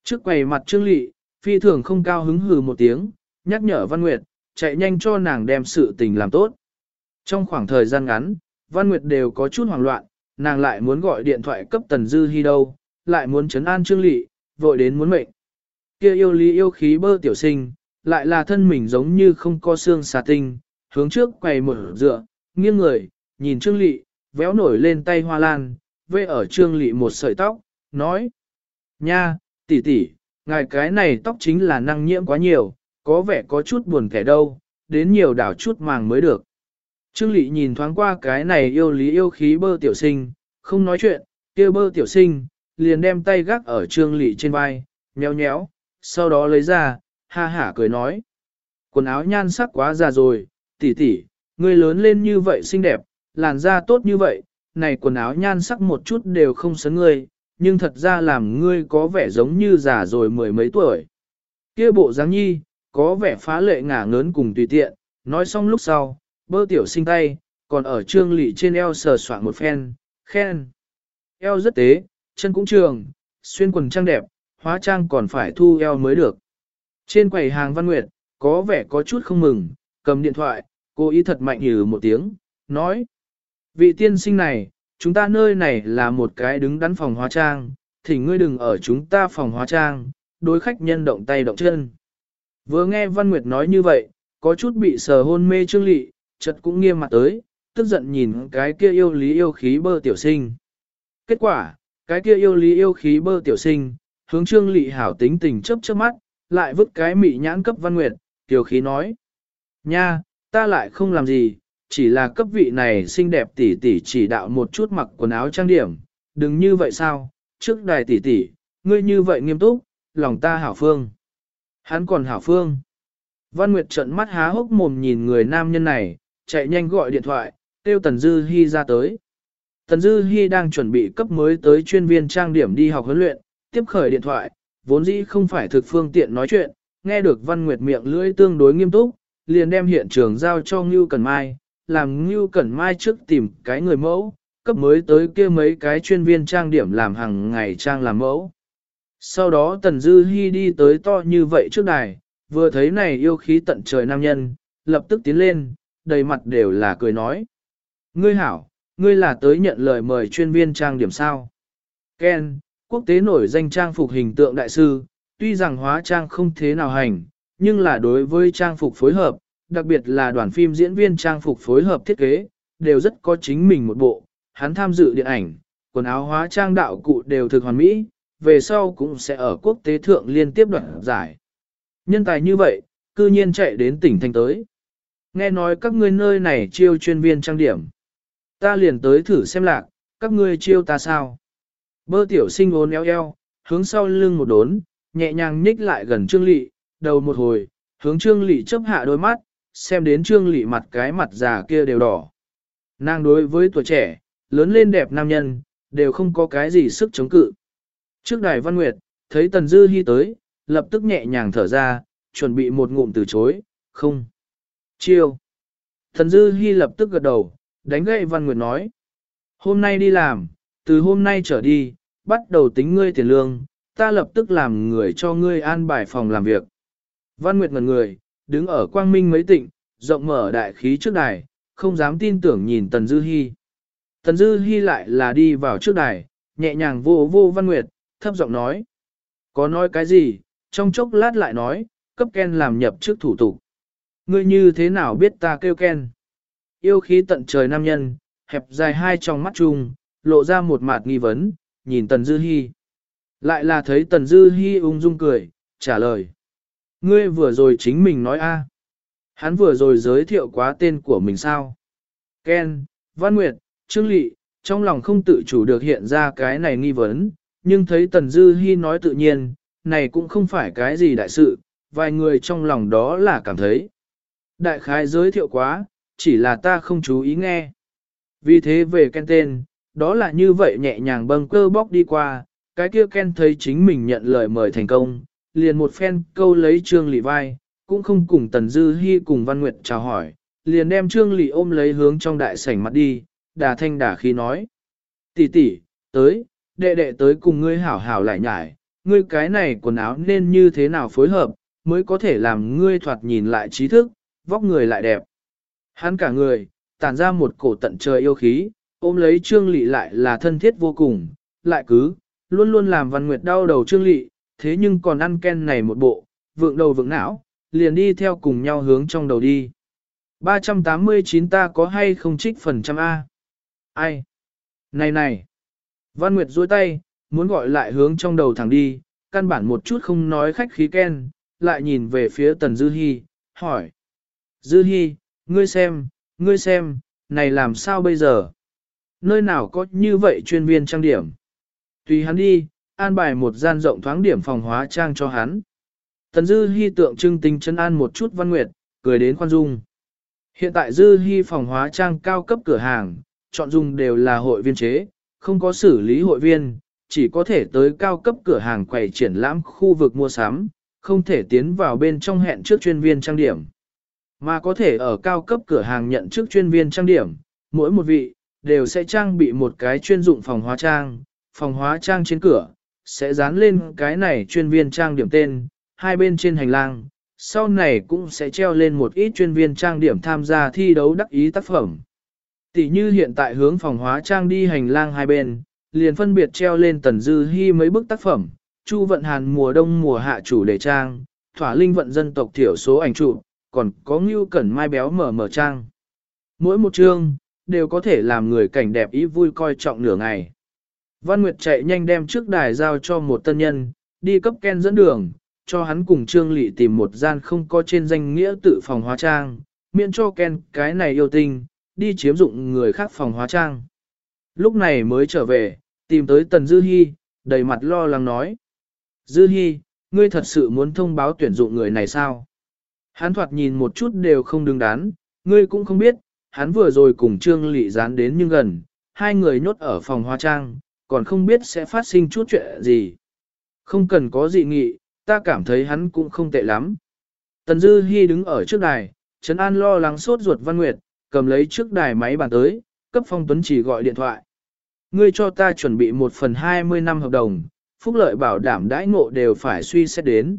Trước quầy mặt Trương Lị, phi thường không cao hứng hừ một tiếng, nhắc nhở Văn Nguyệt, chạy nhanh cho nàng đem sự tình làm tốt. Trong khoảng thời gian ngắn, Văn Nguyệt đều có chút hoảng loạn, nàng lại muốn gọi điện thoại cấp Tần Dư Hi đâu, lại muốn chấn an Trương Lị, vội đến muốn mệnh. Kia yêu lý yêu khí bơ tiểu sinh, lại là thân mình giống như không có xương xà tinh, hướng trước quay mở dựa, nghiêng người, nhìn Trương Lị, véo nổi lên tay hoa lan, vê ở Trương Lị một sợi tóc, nói. Nha, tỷ tỷ, ngài cái này tóc chính là năng nhiễm quá nhiều, có vẻ có chút buồn kẻ đâu, đến nhiều đảo chút màng mới được. Trương Lị nhìn thoáng qua cái này yêu lý yêu khí bơ tiểu sinh, không nói chuyện, kia bơ tiểu sinh, liền đem tay gác ở Trương Lị trên vai, nhéo nhéo, sau đó lấy ra, ha hả cười nói. Quần áo nhan sắc quá già rồi, tỷ tỷ, ngươi lớn lên như vậy xinh đẹp, làn da tốt như vậy, này quần áo nhan sắc một chút đều không sấn ngươi, nhưng thật ra làm ngươi có vẻ giống như già rồi mười mấy tuổi. Kia bộ dáng nhi, có vẻ phá lệ ngả ngớn cùng tùy tiện, nói xong lúc sau, bơ tiểu sinh tay, còn ở trương lị trên eo sờ soạn một phen, khen. Eo rất tế, chân cũng trường, xuyên quần trang đẹp, hóa trang còn phải thu eo mới được. Trên quầy hàng văn nguyệt, có vẻ có chút không mừng, cầm điện thoại, cô ý thật mạnh hừ một tiếng, nói. Vị tiên sinh này, chúng ta nơi này là một cái đứng đắn phòng hóa trang, thì ngươi đừng ở chúng ta phòng hóa trang, đối khách nhân động tay động chân. Vừa nghe Văn Nguyệt nói như vậy, có chút bị sờ hôn mê trương lị, chợt cũng nghiêm mặt tới, tức giận nhìn cái kia yêu lý yêu khí bơ tiểu sinh. Kết quả, cái kia yêu lý yêu khí bơ tiểu sinh, hướng trương lị hảo tính tình chớp chớp mắt, lại vứt cái mị nhãn cấp Văn Nguyệt, tiểu khí nói. Nha, ta lại không làm gì, chỉ là cấp vị này xinh đẹp tỉ tỉ chỉ đạo một chút mặc quần áo trang điểm, đừng như vậy sao, trước đài tỷ tỷ, ngươi như vậy nghiêm túc, lòng ta hảo phương. Hắn còn hảo phương. Văn Nguyệt trợn mắt há hốc mồm nhìn người nam nhân này, chạy nhanh gọi điện thoại, kêu Tần Dư Hi ra tới. Tần Dư Hi đang chuẩn bị cấp mới tới chuyên viên trang điểm đi học huấn luyện, tiếp khởi điện thoại, vốn dĩ không phải thực phương tiện nói chuyện, nghe được Văn Nguyệt miệng lưỡi tương đối nghiêm túc, liền đem hiện trường giao cho Ngưu Cần Mai, làm Ngưu Cẩn Mai trước tìm cái người mẫu, cấp mới tới kia mấy cái chuyên viên trang điểm làm hàng ngày trang làm mẫu. Sau đó Tần Dư Hi đi tới to như vậy trước đài, vừa thấy này yêu khí tận trời nam nhân, lập tức tiến lên, đầy mặt đều là cười nói. Ngươi hảo, ngươi là tới nhận lời mời chuyên viên trang điểm sao. Ken, quốc tế nổi danh trang phục hình tượng đại sư, tuy rằng hóa trang không thế nào hành, nhưng là đối với trang phục phối hợp, đặc biệt là đoàn phim diễn viên trang phục phối hợp thiết kế, đều rất có chính mình một bộ. Hắn tham dự điện ảnh, quần áo hóa trang đạo cụ đều thực hoàn mỹ, về sau cũng sẽ ở quốc tế thượng liên tiếp đoạn giải. Nhân tài như vậy, cư nhiên chạy đến tỉnh thành tới. Nghe nói các ngươi nơi này chiêu chuyên viên trang điểm. Ta liền tới thử xem lạc, các ngươi chiêu ta sao. Bơ tiểu sinh ốn eo eo, hướng sau lưng một đốn, nhẹ nhàng nhích lại gần trương lị, đầu một hồi, hướng trương lị chấp hạ đôi mắt, xem đến trương lị mặt cái mặt già kia đều đỏ. Nàng đối với tuổi trẻ, lớn lên đẹp nam nhân, đều không có cái gì sức chống cự. Trước đài văn nguyệt, thấy tần dư hy tới, lập tức nhẹ nhàng thở ra, chuẩn bị một ngụm từ chối, không. Chiêu. Tần dư hy lập tức gật đầu, đánh gậy văn nguyệt nói. Hôm nay đi làm, từ hôm nay trở đi, bắt đầu tính ngươi tiền lương, ta lập tức làm người cho ngươi an bài phòng làm việc. Văn Nguyệt ngần người, đứng ở quang minh mấy tịnh, rộng mở đại khí trước đài, không dám tin tưởng nhìn Tần Dư Hi. Tần Dư Hi lại là đi vào trước đài, nhẹ nhàng vô vô Văn Nguyệt, thấp giọng nói. Có nói cái gì, trong chốc lát lại nói, cấp Ken làm nhập trước thủ tục. Ngươi như thế nào biết ta kêu Ken? Yêu khí tận trời nam nhân, hẹp dài hai trong mắt chung, lộ ra một mặt nghi vấn, nhìn Tần Dư Hi. Lại là thấy Tần Dư Hi ung dung cười, trả lời. Ngươi vừa rồi chính mình nói a. Hắn vừa rồi giới thiệu quá tên của mình sao? Ken, Văn Nguyệt, Trương Lị, trong lòng không tự chủ được hiện ra cái này nghi vấn, nhưng thấy Tần Dư Hi nói tự nhiên, này cũng không phải cái gì đại sự, vài người trong lòng đó là cảm thấy. Đại khái giới thiệu quá, chỉ là ta không chú ý nghe. Vì thế về Ken tên, đó là như vậy nhẹ nhàng bâng cơ bóc đi qua, cái kia Ken thấy chính mình nhận lời mời thành công, liền một phen câu lấy Trương Lị vai, cũng không cùng Tần Dư Hi cùng Văn Nguyệt chào hỏi, liền đem Trương Lị ôm lấy hướng trong đại sảnh mặt đi, đà thanh đà khi nói. tỷ tỷ, tới, đệ đệ tới cùng ngươi hảo hảo lại nhải, ngươi cái này quần áo nên như thế nào phối hợp, mới có thể làm ngươi thoạt nhìn lại trí thức, vóc người lại đẹp. Hắn cả người, tản ra một cổ tận trời yêu khí, ôm lấy Trương Lị lại là thân thiết vô cùng, lại cứ, luôn luôn làm Văn Nguyệt đau đầu Trương Lị, thế nhưng còn ăn ken này một bộ, vượng đầu vượng não, liền đi theo cùng nhau hướng trong đầu đi. 389 ta có hay không trích phần trăm A? Ai? Này này! Văn Nguyệt duỗi tay, muốn gọi lại hướng trong đầu thẳng đi, căn bản một chút không nói khách khí ken, lại nhìn về phía Tần Dư Hi, hỏi. Dư Hi, ngươi xem, ngươi xem, này làm sao bây giờ? Nơi nào có như vậy chuyên viên trang điểm? Tùy hắn đi, an bài một gian rộng thoáng điểm phòng hóa trang cho hắn. Tần Dư Hi tượng trưng tình chân an một chút văn nguyệt, cười đến khoan dung. Hiện tại Dư Hi phòng hóa trang cao cấp cửa hàng, chọn dùng đều là hội viên chế, không có xử lý hội viên, chỉ có thể tới cao cấp cửa hàng quầy triển lãm khu vực mua sắm, không thể tiến vào bên trong hẹn trước chuyên viên trang điểm. Mà có thể ở cao cấp cửa hàng nhận trước chuyên viên trang điểm, mỗi một vị, đều sẽ trang bị một cái chuyên dụng phòng hóa trang, phòng hóa trang trên cửa, sẽ dán lên cái này chuyên viên trang điểm tên, hai bên trên hành lang, sau này cũng sẽ treo lên một ít chuyên viên trang điểm tham gia thi đấu đắc ý tác phẩm. Tỷ như hiện tại hướng phòng hóa trang đi hành lang hai bên, liền phân biệt treo lên tần dư hy mấy bức tác phẩm, Chu vận hàn mùa đông mùa hạ chủ đề trang, thỏa linh vận dân tộc thiểu số ảnh trụ, còn có ngưu cẩn mai béo mở mở trang. Mỗi một chương, đều có thể làm người cảnh đẹp ý vui coi trọng nửa ngày. Văn Nguyệt chạy nhanh đem trước đài giao cho một tân nhân, đi cấp Ken dẫn đường, cho hắn cùng Trương Lị tìm một gian không có trên danh nghĩa tự phòng hóa trang, miễn cho Ken cái này yêu tinh, đi chiếm dụng người khác phòng hóa trang. Lúc này mới trở về, Tìm tới Tần Dư Hi, đầy mặt lo lắng nói. Dư Hi, ngươi thật sự muốn thông báo tuyển dụng người này sao? Hắn thoạt nhìn một chút đều không đứng đắn, ngươi cũng không biết, hắn vừa rồi cùng Trương Lị dán đến nhưng gần, hai người nhốt ở phòng hóa trang, còn không biết sẽ phát sinh chút chuyện gì. Không cần có dị nghị, ta cảm thấy hắn cũng không tệ lắm. Tần Dư Hi đứng ở trước đài, Trấn An lo lắng sốt ruột Văn Nguyệt, cầm lấy trước đài máy bàn tới, cấp Phong Tuấn chỉ gọi điện thoại. Ngươi cho ta chuẩn bị một phần 20 năm hợp đồng, phúc lợi bảo đảm đãi ngộ đều phải suy xét đến.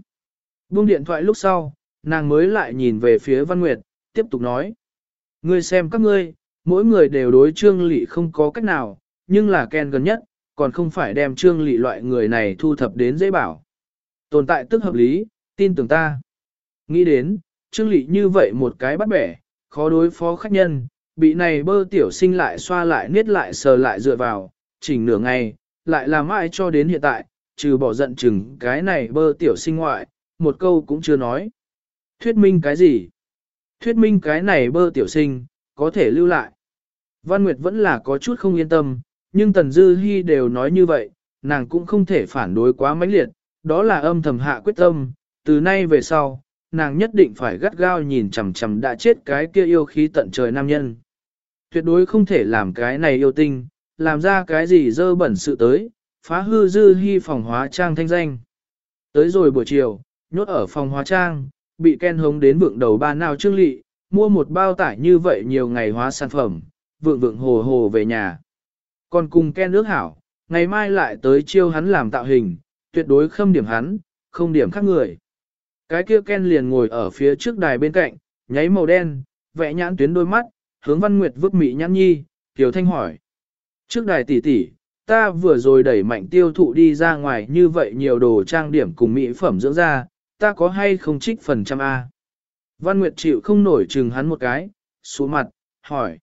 Buông điện thoại lúc sau, nàng mới lại nhìn về phía Văn Nguyệt, tiếp tục nói. Ngươi xem các ngươi, mỗi người đều đối trương lị không có cách nào, nhưng là Ken gần nhất, còn không phải đem trương lị loại người này thu thập đến dễ bảo. Tồn tại tức hợp lý, tin tưởng ta. Nghĩ đến, trương lị như vậy một cái bắt bẻ, khó đối phó khách nhân, bị này bơ tiểu sinh lại xoa lại niết lại sờ lại dựa vào, chỉnh nửa ngày, lại làm mãi cho đến hiện tại, trừ bỏ giận chừng cái này bơ tiểu sinh ngoại, một câu cũng chưa nói. Thuyết minh cái gì? Thuyết minh cái này bơ tiểu sinh, có thể lưu lại. Văn Nguyệt vẫn là có chút không yên tâm, nhưng Tần Dư Hi đều nói như vậy, nàng cũng không thể phản đối quá mãnh liệt, đó là âm thầm hạ quyết tâm, từ nay về sau, nàng nhất định phải gắt gao nhìn chằm chằm đã chết cái kia yêu khí tận trời nam nhân. Tuyệt đối không thể làm cái này yêu tinh, làm ra cái gì dơ bẩn sự tới, phá hư Dư Hi phòng hóa trang thanh danh. Tới rồi buổi chiều, nhốt ở phòng hóa trang, bị Ken hống đến vượng đầu ba nào trương lị, mua một bao tải như vậy nhiều ngày hóa sản phẩm, vượng vượng hồ hồ về nhà. Còn cùng Ken nước hảo, ngày mai lại tới chiêu hắn làm tạo hình, tuyệt đối khâm điểm hắn, không điểm khác người. Cái kia Ken liền ngồi ở phía trước đài bên cạnh, nháy màu đen, vẽ nhãn tuyến đôi mắt, hướng Văn Nguyệt vước mị nhãn nhi, Kiều Thanh hỏi. Trước đài tỷ tỷ, ta vừa rồi đẩy mạnh tiêu thụ đi ra ngoài như vậy nhiều đồ trang điểm cùng mỹ phẩm dưỡng da, ta có hay không trích phần trăm A? Văn Nguyệt chịu không nổi chừng hắn một cái, xuống mặt, hỏi.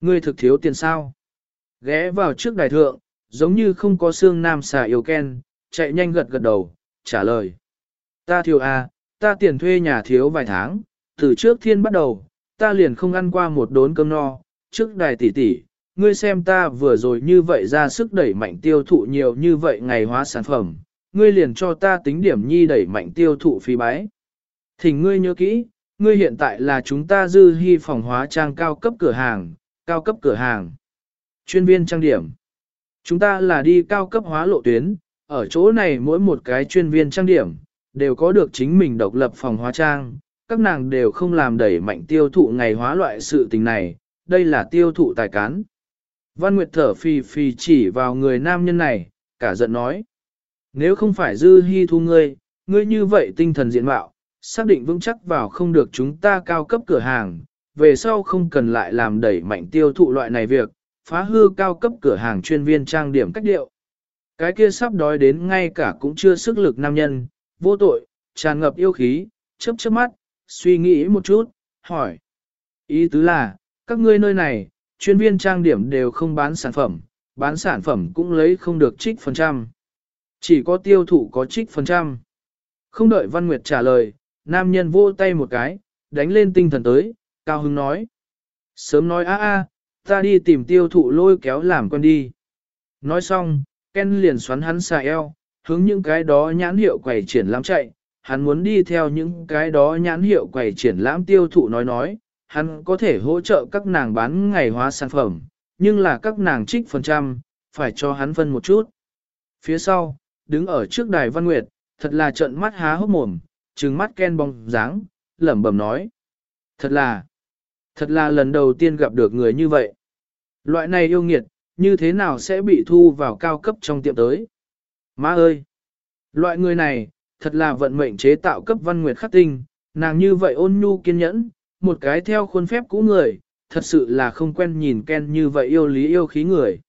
Ngươi thực thiếu tiền sao? Ghé vào trước đài thượng, giống như không có xương nam xà yêu ken, chạy nhanh gật gật đầu, trả lời. Ta thiếu A, à, ta tiền thuê nhà thiếu vài tháng, từ trước thiên bắt đầu, ta liền không ăn qua một đốn cơm no, trước đài tỷ tỷ, ngươi xem ta vừa rồi như vậy ra sức đẩy mạnh tiêu thụ nhiều như vậy ngày hóa sản phẩm, ngươi liền cho ta tính điểm nhi đẩy mạnh tiêu thụ phí bái. Thỉnh ngươi nhớ kỹ, ngươi hiện tại là chúng ta dư hy phòng hóa trang cao cấp cửa hàng, cao cấp cửa hàng. Chuyên viên trang điểm. Chúng ta là đi cao cấp hóa lộ tuyến, ở chỗ này mỗi một cái chuyên viên trang điểm, đều có được chính mình độc lập phòng hóa trang, các nàng đều không làm đẩy mạnh tiêu thụ ngày hóa loại sự tình này, đây là tiêu thụ tài cán. Văn Nguyệt thở phì phì chỉ vào người nam nhân này, cả giận nói. Nếu không phải dư hy thu ngươi, ngươi như vậy tinh thần diện mạo, xác định vững chắc vào không được chúng ta cao cấp cửa hàng, về sau không cần lại làm đẩy mạnh tiêu thụ loại này việc, phá hư cao cấp cửa hàng chuyên viên trang điểm cách điệu. Cái kia sắp đói đến ngay cả cũng chưa sức lực nam nhân, vô tội, tràn ngập yêu khí, chớp chớp mắt, suy nghĩ một chút, hỏi. Ý tứ là, các ngươi nơi này, chuyên viên trang điểm đều không bán sản phẩm, bán sản phẩm cũng lấy không được trích phần trăm. Chỉ có tiêu thụ có trích phần trăm. Không đợi Văn Nguyệt trả lời, nam nhân vô tay một cái, đánh lên tinh thần tới, cao hứng nói. Sớm nói a a, ta đi tìm tiêu thụ lôi kéo làm con đi. Nói xong, Ken liền xoắn hắn xà eo, hướng những cái đó nhãn hiệu quầy triển lãm chạy, hắn muốn đi theo những cái đó nhãn hiệu quầy triển lãm tiêu thụ nói nói, hắn có thể hỗ trợ các nàng bán ngày hóa sản phẩm, nhưng là các nàng trích phần trăm, phải cho hắn phân một chút. Phía sau, đứng ở trước đài văn nguyệt, thật là trận mắt há hốc mồm, trừng mắt ken bóng dáng, lẩm bẩm nói. Thật là, thật là lần đầu tiên gặp được người như vậy. Loại này yêu nghiệt, như thế nào sẽ bị thu vào cao cấp trong tiệm tới? Má ơi! Loại người này, thật là vận mệnh chế tạo cấp văn nguyệt khắc tinh, nàng như vậy ôn nhu kiên nhẫn, một cái theo khuôn phép cũ người, thật sự là không quen nhìn Ken như vậy yêu lý yêu khí người.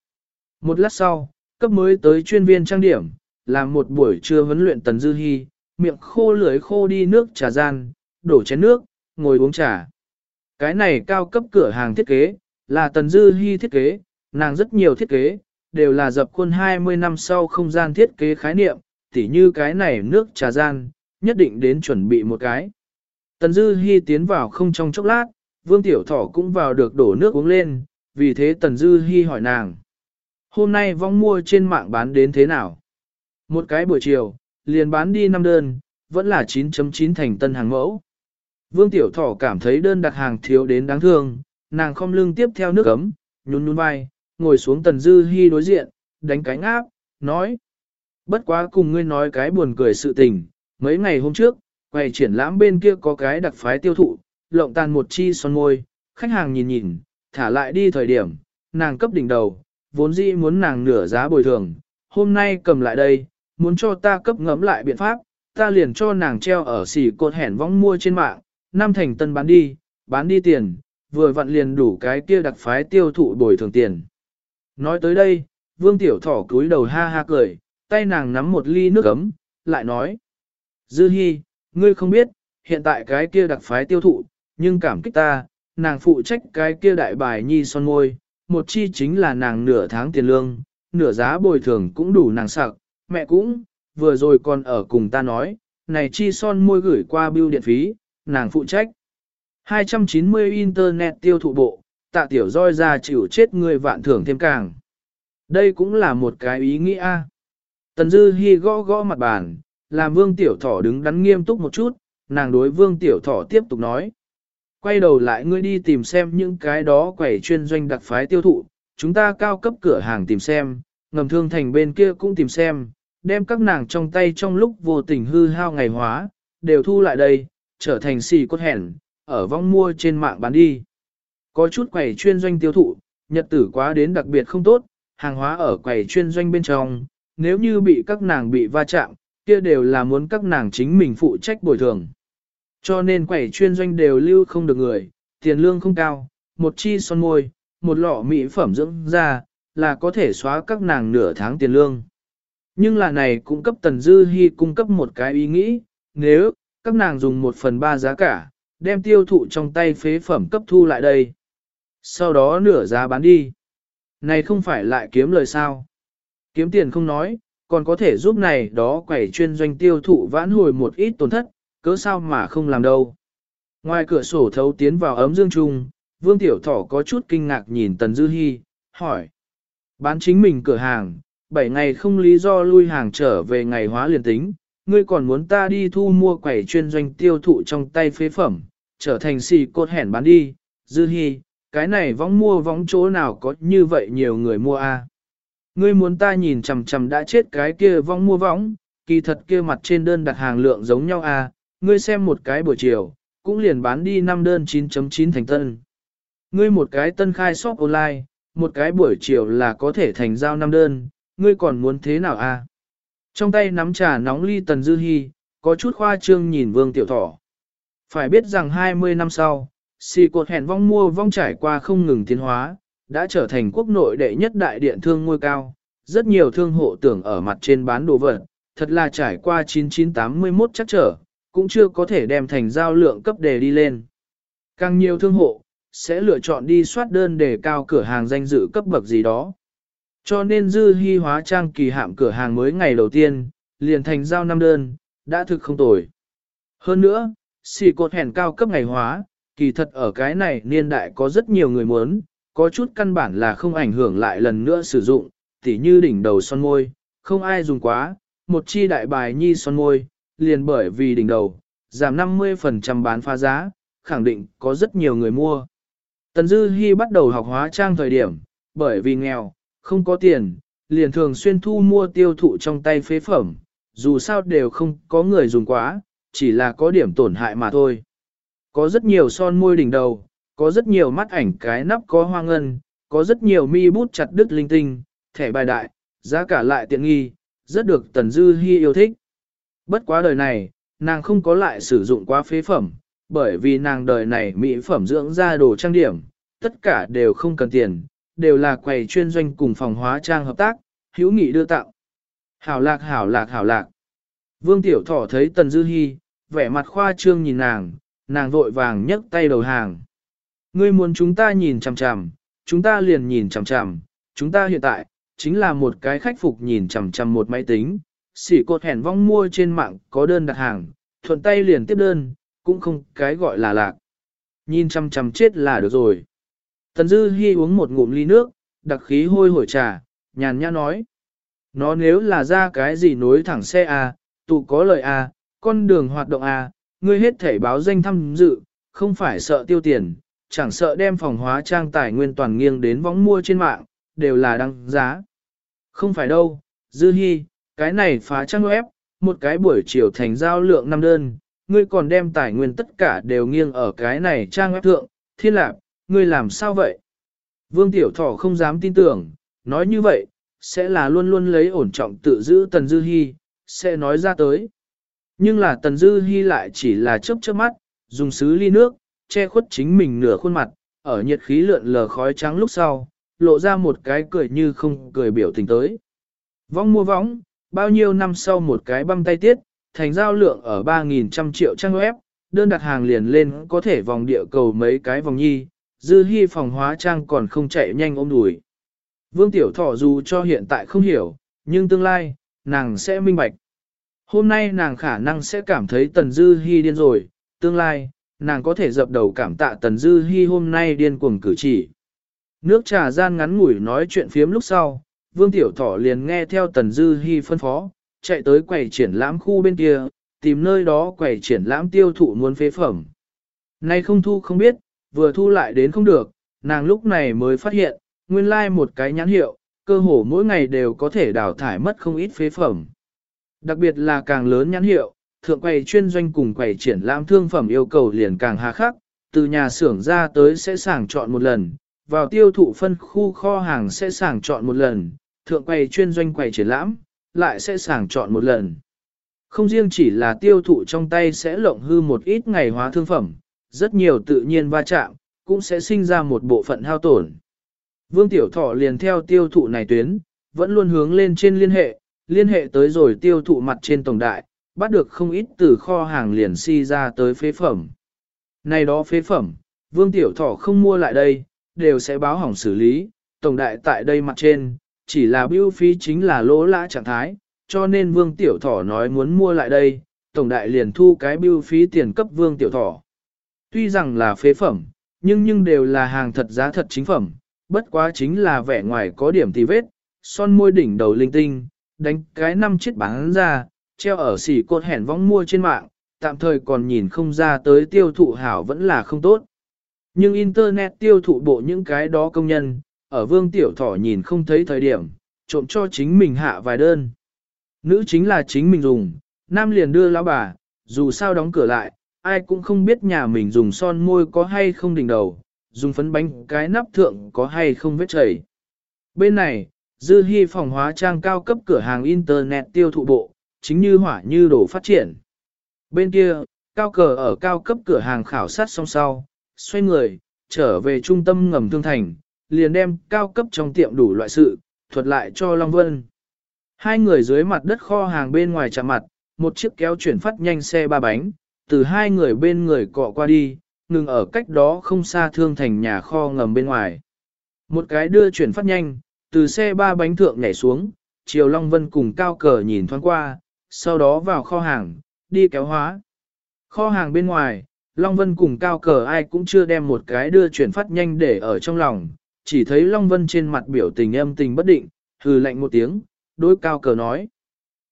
Một lát sau, cấp mới tới chuyên viên trang điểm, làm một buổi trưa huấn luyện Tần Dư Hi, miệng khô lưỡi khô đi nước trà gian, đổ chén nước, ngồi uống trà. Cái này cao cấp cửa hàng thiết kế, là Tần Dư Hi thiết kế, nàng rất nhiều thiết kế, đều là dập khuôn 20 năm sau không gian thiết kế khái niệm, tỉ như cái này nước trà gian, nhất định đến chuẩn bị một cái. Tần Dư Hi tiến vào không trong chốc lát, Vương Tiểu Thỏ cũng vào được đổ nước uống lên, vì thế Tần Dư Hi hỏi nàng. Hôm nay vong mua trên mạng bán đến thế nào? Một cái buổi chiều, liền bán đi 5 đơn, vẫn là 9.9 thành tân hàng mẫu. Vương Tiểu Thỏ cảm thấy đơn đặt hàng thiếu đến đáng thương, nàng không lưng tiếp theo nước ấm, nhún nhún vai, ngồi xuống Tần Dư Hi đối diện, đánh cánh áp, nói. Bất quá cùng ngươi nói cái buồn cười sự tình, mấy ngày hôm trước, quầy triển lãm bên kia có cái đặc phái tiêu thụ, lộng tàn một chi son môi, khách hàng nhìn nhìn, thả lại đi thời điểm, nàng cấp đỉnh đầu, vốn dĩ muốn nàng nửa giá bồi thường, hôm nay cầm lại đây, muốn cho ta cấp ngấm lại biện pháp, ta liền cho nàng treo ở xỉ cột hẻn vong mua trên mạng, năm thành tân bán đi, bán đi tiền, vừa vặn liền đủ cái kia đặc phái tiêu thụ bồi thường tiền. Nói tới đây, vương tiểu thỏ cúi đầu ha ha cười, tay nàng nắm một ly nước ấm, lại nói. Dư Hi, ngươi không biết, hiện tại cái kia đặc phái tiêu thụ, nhưng cảm kích ta, nàng phụ trách cái kia đại bài nhi son môi, một chi chính là nàng nửa tháng tiền lương, nửa giá bồi thường cũng đủ nàng sặc, mẹ cũng, vừa rồi còn ở cùng ta nói, này chi son môi gửi qua bưu điện phí, nàng phụ trách. 290 Internet tiêu thụ bộ, tạ tiểu roi ra chịu chết người vạn thưởng thêm càng. Đây cũng là một cái ý nghĩa. Tần Dư Hi gõ gõ mặt bàn, làm vương tiểu thỏ đứng đắn nghiêm túc một chút, nàng đối vương tiểu thỏ tiếp tục nói. Quay đầu lại ngươi đi tìm xem những cái đó quẩy chuyên doanh đặc phái tiêu thụ, chúng ta cao cấp cửa hàng tìm xem, ngầm thương thành bên kia cũng tìm xem, đem các nàng trong tay trong lúc vô tình hư hao ngày hóa, đều thu lại đây, trở thành xì cốt hẻn, ở vong mua trên mạng bán đi. Có chút quầy chuyên doanh tiêu thụ, nhật tử quá đến đặc biệt không tốt, hàng hóa ở quầy chuyên doanh bên trong, nếu như bị các nàng bị va chạm, kia đều là muốn các nàng chính mình phụ trách bồi thường. Cho nên quầy chuyên doanh đều lưu không được người, tiền lương không cao, một chi son môi, một lọ mỹ phẩm dưỡng da, là có thể xóa các nàng nửa tháng tiền lương. Nhưng là này cũng cấp Tần Dư Hi cung cấp một cái ý nghĩ, nếu các nàng dùng một phần ba giá cả, đem tiêu thụ trong tay phế phẩm cấp thu lại đây. Sau đó nửa giá bán đi. Này không phải lại kiếm lời sao. Kiếm tiền không nói, còn có thể giúp này đó quẩy chuyên doanh tiêu thụ vãn hồi một ít tổn thất, cớ sao mà không làm đâu. Ngoài cửa sổ thấu tiến vào ấm dương trung, Vương Tiểu Thỏ có chút kinh ngạc nhìn Tần Dư Hi, hỏi. Bán chính mình cửa hàng, 7 ngày không lý do lui hàng trở về ngày hóa liền tính, ngươi còn muốn ta đi thu mua quẩy chuyên doanh tiêu thụ trong tay phế phẩm, trở thành xì cột hẻn bán đi, Dư Hi, cái này vong mua vong chỗ nào có như vậy nhiều người mua a? Ngươi muốn ta nhìn chằm chằm đã chết cái kia vong mua vong, kỳ thật kia mặt trên đơn đặt hàng lượng giống nhau a, ngươi xem một cái buổi chiều, cũng liền bán đi 5 đơn 9.9 thành tân. Ngươi một cái tân khai shop online, một cái buổi chiều là có thể thành giao 5 đơn, ngươi còn muốn thế nào a? Trong tay nắm trà nóng ly tần dư hy, có chút khoa trương nhìn vương tiểu thỏ. Phải biết rằng 20 năm sau, xì cột hẹn vong mua vong trải qua không ngừng tiến hóa, đã trở thành quốc nội đệ nhất đại điện thương ngôi cao. Rất nhiều thương hộ tưởng ở mặt trên bán đồ vật, thật là trải qua 9981 chắc trở, cũng chưa có thể đem thành giao lượng cấp đề đi lên. Càng nhiều thương hộ, sẽ lựa chọn đi soát đơn để cao cửa hàng danh dự cấp bậc gì đó. Cho nên dư hy hóa trang kỳ hạm cửa hàng mới ngày đầu tiên, liền thành giao năm đơn, đã thực không tồi. Hơn nữa, xì cột hèn cao cấp ngày hóa, kỳ thật ở cái này niên đại có rất nhiều người muốn, có chút căn bản là không ảnh hưởng lại lần nữa sử dụng, tỉ như đỉnh đầu son môi, không ai dùng quá, một chi đại bài nhi son môi, liền bởi vì đỉnh đầu, giảm 50% bán phá giá, khẳng định có rất nhiều người mua. Tần Dư Hi bắt đầu học hóa trang thời điểm, bởi vì nghèo, không có tiền, liền thường xuyên thu mua tiêu thụ trong tay phế phẩm, dù sao đều không có người dùng quá, chỉ là có điểm tổn hại mà thôi. Có rất nhiều son môi đỉnh đầu, có rất nhiều mắt ảnh cái nắp có hoa ngân, có rất nhiều mi bút chặt đứt linh tinh, thẻ bài đại, giá cả lại tiện nghi, rất được Tần Dư Hi yêu thích. Bất quá đời này, nàng không có lại sử dụng quá phế phẩm, bởi vì nàng đời này mỹ phẩm dưỡng da đồ trang điểm, tất cả đều không cần tiền, đều là quầy chuyên doanh cùng phòng hóa trang hợp tác, hữu nghị đưa tặng. Hảo lạc hảo lạc hảo lạc. Vương Tiểu Thỏ thấy Tần Dư Hi, vẻ mặt khoa trương nhìn nàng, nàng vội vàng nhấc tay đầu hàng. Ngươi muốn chúng ta nhìn chằm chằm, chúng ta liền nhìn chằm chằm, chúng ta hiện tại, chính là một cái khách phục nhìn chằm chằm một máy tính, xỉ cột hẻn vong mua trên mạng có đơn đặt hàng, thuận tay liền tiếp đơn, cũng không cái gọi là lạc. Nhìn chằm chằm chết là được rồi. Tần Dư Hi uống một ngụm ly nước, đặc khí hôi hổi trà, nhàn nhã nói. Nó nếu là ra cái gì nối thẳng xe à, tụ có lợi à, con đường hoạt động à, ngươi hết thể báo danh thăm dự, không phải sợ tiêu tiền, chẳng sợ đem phòng hóa trang tài nguyên toàn nghiêng đến võng mua trên mạng, đều là đăng giá. Không phải đâu, Dư Hi, cái này phá trang web, một cái buổi chiều thành giao lượng năm đơn, ngươi còn đem tài nguyên tất cả đều nghiêng ở cái này trang web thượng, thiên lạc, ngươi làm sao vậy? Vương Tiểu Thỏ không dám tin tưởng, nói như vậy, sẽ là luôn luôn lấy ổn trọng tự giữ Tần Dư Hi, sẽ nói ra tới. Nhưng là Tần Dư Hi lại chỉ là chớp chớp mắt, dùng sứ ly nước, che khuất chính mình nửa khuôn mặt, ở nhiệt khí lượn lờ khói trắng lúc sau, lộ ra một cái cười như không cười biểu tình tới. Vong mua vóng, bao nhiêu năm sau một cái băm tay tiết, thành giao lượng ở 3.000 trăm triệu trang web, đơn đặt hàng liền lên có thể vòng địa cầu mấy cái vòng nhi, dư hy phòng hóa trang còn không chạy nhanh ôm đùi. Vương Tiểu Thọ dù cho hiện tại không hiểu, nhưng tương lai, nàng sẽ minh bạch. Hôm nay nàng khả năng sẽ cảm thấy Tần Dư Hi điên rồi, tương lai, nàng có thể dập đầu cảm tạ Tần Dư Hi hôm nay điên cuồng cử chỉ. Nước trà gian ngắn ngủi nói chuyện phiếm lúc sau, Vương Tiểu Thỏ liền nghe theo Tần Dư Hi phân phó, chạy tới quầy triển lãm khu bên kia, tìm nơi đó quầy triển lãm tiêu thụ muốn phế phẩm. Nay không thu không biết, vừa thu lại đến không được, nàng lúc này mới phát hiện, nguyên lai like một cái nhãn hiệu, cơ hồ mỗi ngày đều có thể đào thải mất không ít phế phẩm. Đặc biệt là càng lớn nhãn hiệu, thượng quầy chuyên doanh cùng quầy triển lãm thương phẩm yêu cầu liền càng hà khắc, từ nhà xưởng ra tới sẽ sàng chọn một lần, vào tiêu thụ phân khu kho hàng sẽ sàng chọn một lần, thượng quầy chuyên doanh quầy triển lãm, lại sẽ sàng chọn một lần. Không riêng chỉ là tiêu thụ trong tay sẽ lộng hư một ít ngày hóa thương phẩm, rất nhiều tự nhiên va chạm, cũng sẽ sinh ra một bộ phận hao tổn. Vương Tiểu Thọ liền theo tiêu thụ này tuyến, vẫn luôn hướng lên trên liên hệ, liên hệ tới rồi tiêu thụ mặt trên tổng đại, bắt được không ít từ kho hàng liền si ra tới phế phẩm. Này đó phế phẩm, Vương Tiểu Thọ không mua lại đây, đều sẽ báo hỏng xử lý, tổng đại tại đây mặt trên, chỉ là bưu phí chính là lỗ lã trạng thái, cho nên Vương Tiểu Thỏ nói muốn mua lại đây, tổng đại liền thu cái bưu phí tiền cấp Vương Tiểu Thỏ. Tuy rằng là phế phẩm, nhưng nhưng đều là hàng thật giá thật chính phẩm, bất quá chính là vẻ ngoài có điểm tì vết, son môi đỉnh đầu linh tinh, đánh cái năm chiếc bán ra, treo ở xỉ cột hẻn vong mua trên mạng, tạm thời còn nhìn không ra tới tiêu thụ hảo vẫn là không tốt. Nhưng Internet tiêu thụ bộ những cái đó công nhân, ở vương tiểu thỏ nhìn không thấy thời điểm, trộm cho chính mình hạ vài đơn. Nữ chính là chính mình dùng, nam liền đưa lão bà, dù sao đóng cửa lại, ai cũng không biết nhà mình dùng son môi có hay không đỉnh đầu, dùng phấn bánh cái nắp thượng có hay không vết chảy. Bên này, dư hy phòng hóa trang cao cấp cửa hàng Internet tiêu thụ bộ, chính như hỏa như đổ phát triển. Bên kia, cao cờ ở cao cấp cửa hàng khảo sát song sau, xoay người, trở về trung tâm ngầm thương thành, liền đem cao cấp trong tiệm đủ loại sự, thuật lại cho Long Vân. Hai người dưới mặt đất kho hàng bên ngoài chạm mặt, một chiếc kéo chuyển phát nhanh xe ba bánh, từ hai người bên người cọ qua đi, ngừng ở cách đó không xa thương thành nhà kho ngầm bên ngoài. Một cái đưa chuyển phát nhanh, từ xe ba bánh thượng nhảy xuống, Triều Long Vân cùng cao cờ nhìn thoáng qua, sau đó vào kho hàng, đi kéo hóa. Kho hàng bên ngoài, Long Vân cùng cao cờ ai cũng chưa đem một cái đưa chuyển phát nhanh để ở trong lòng, chỉ thấy Long Vân trên mặt biểu tình âm tình bất định, hừ lạnh một tiếng, đối cao cờ nói.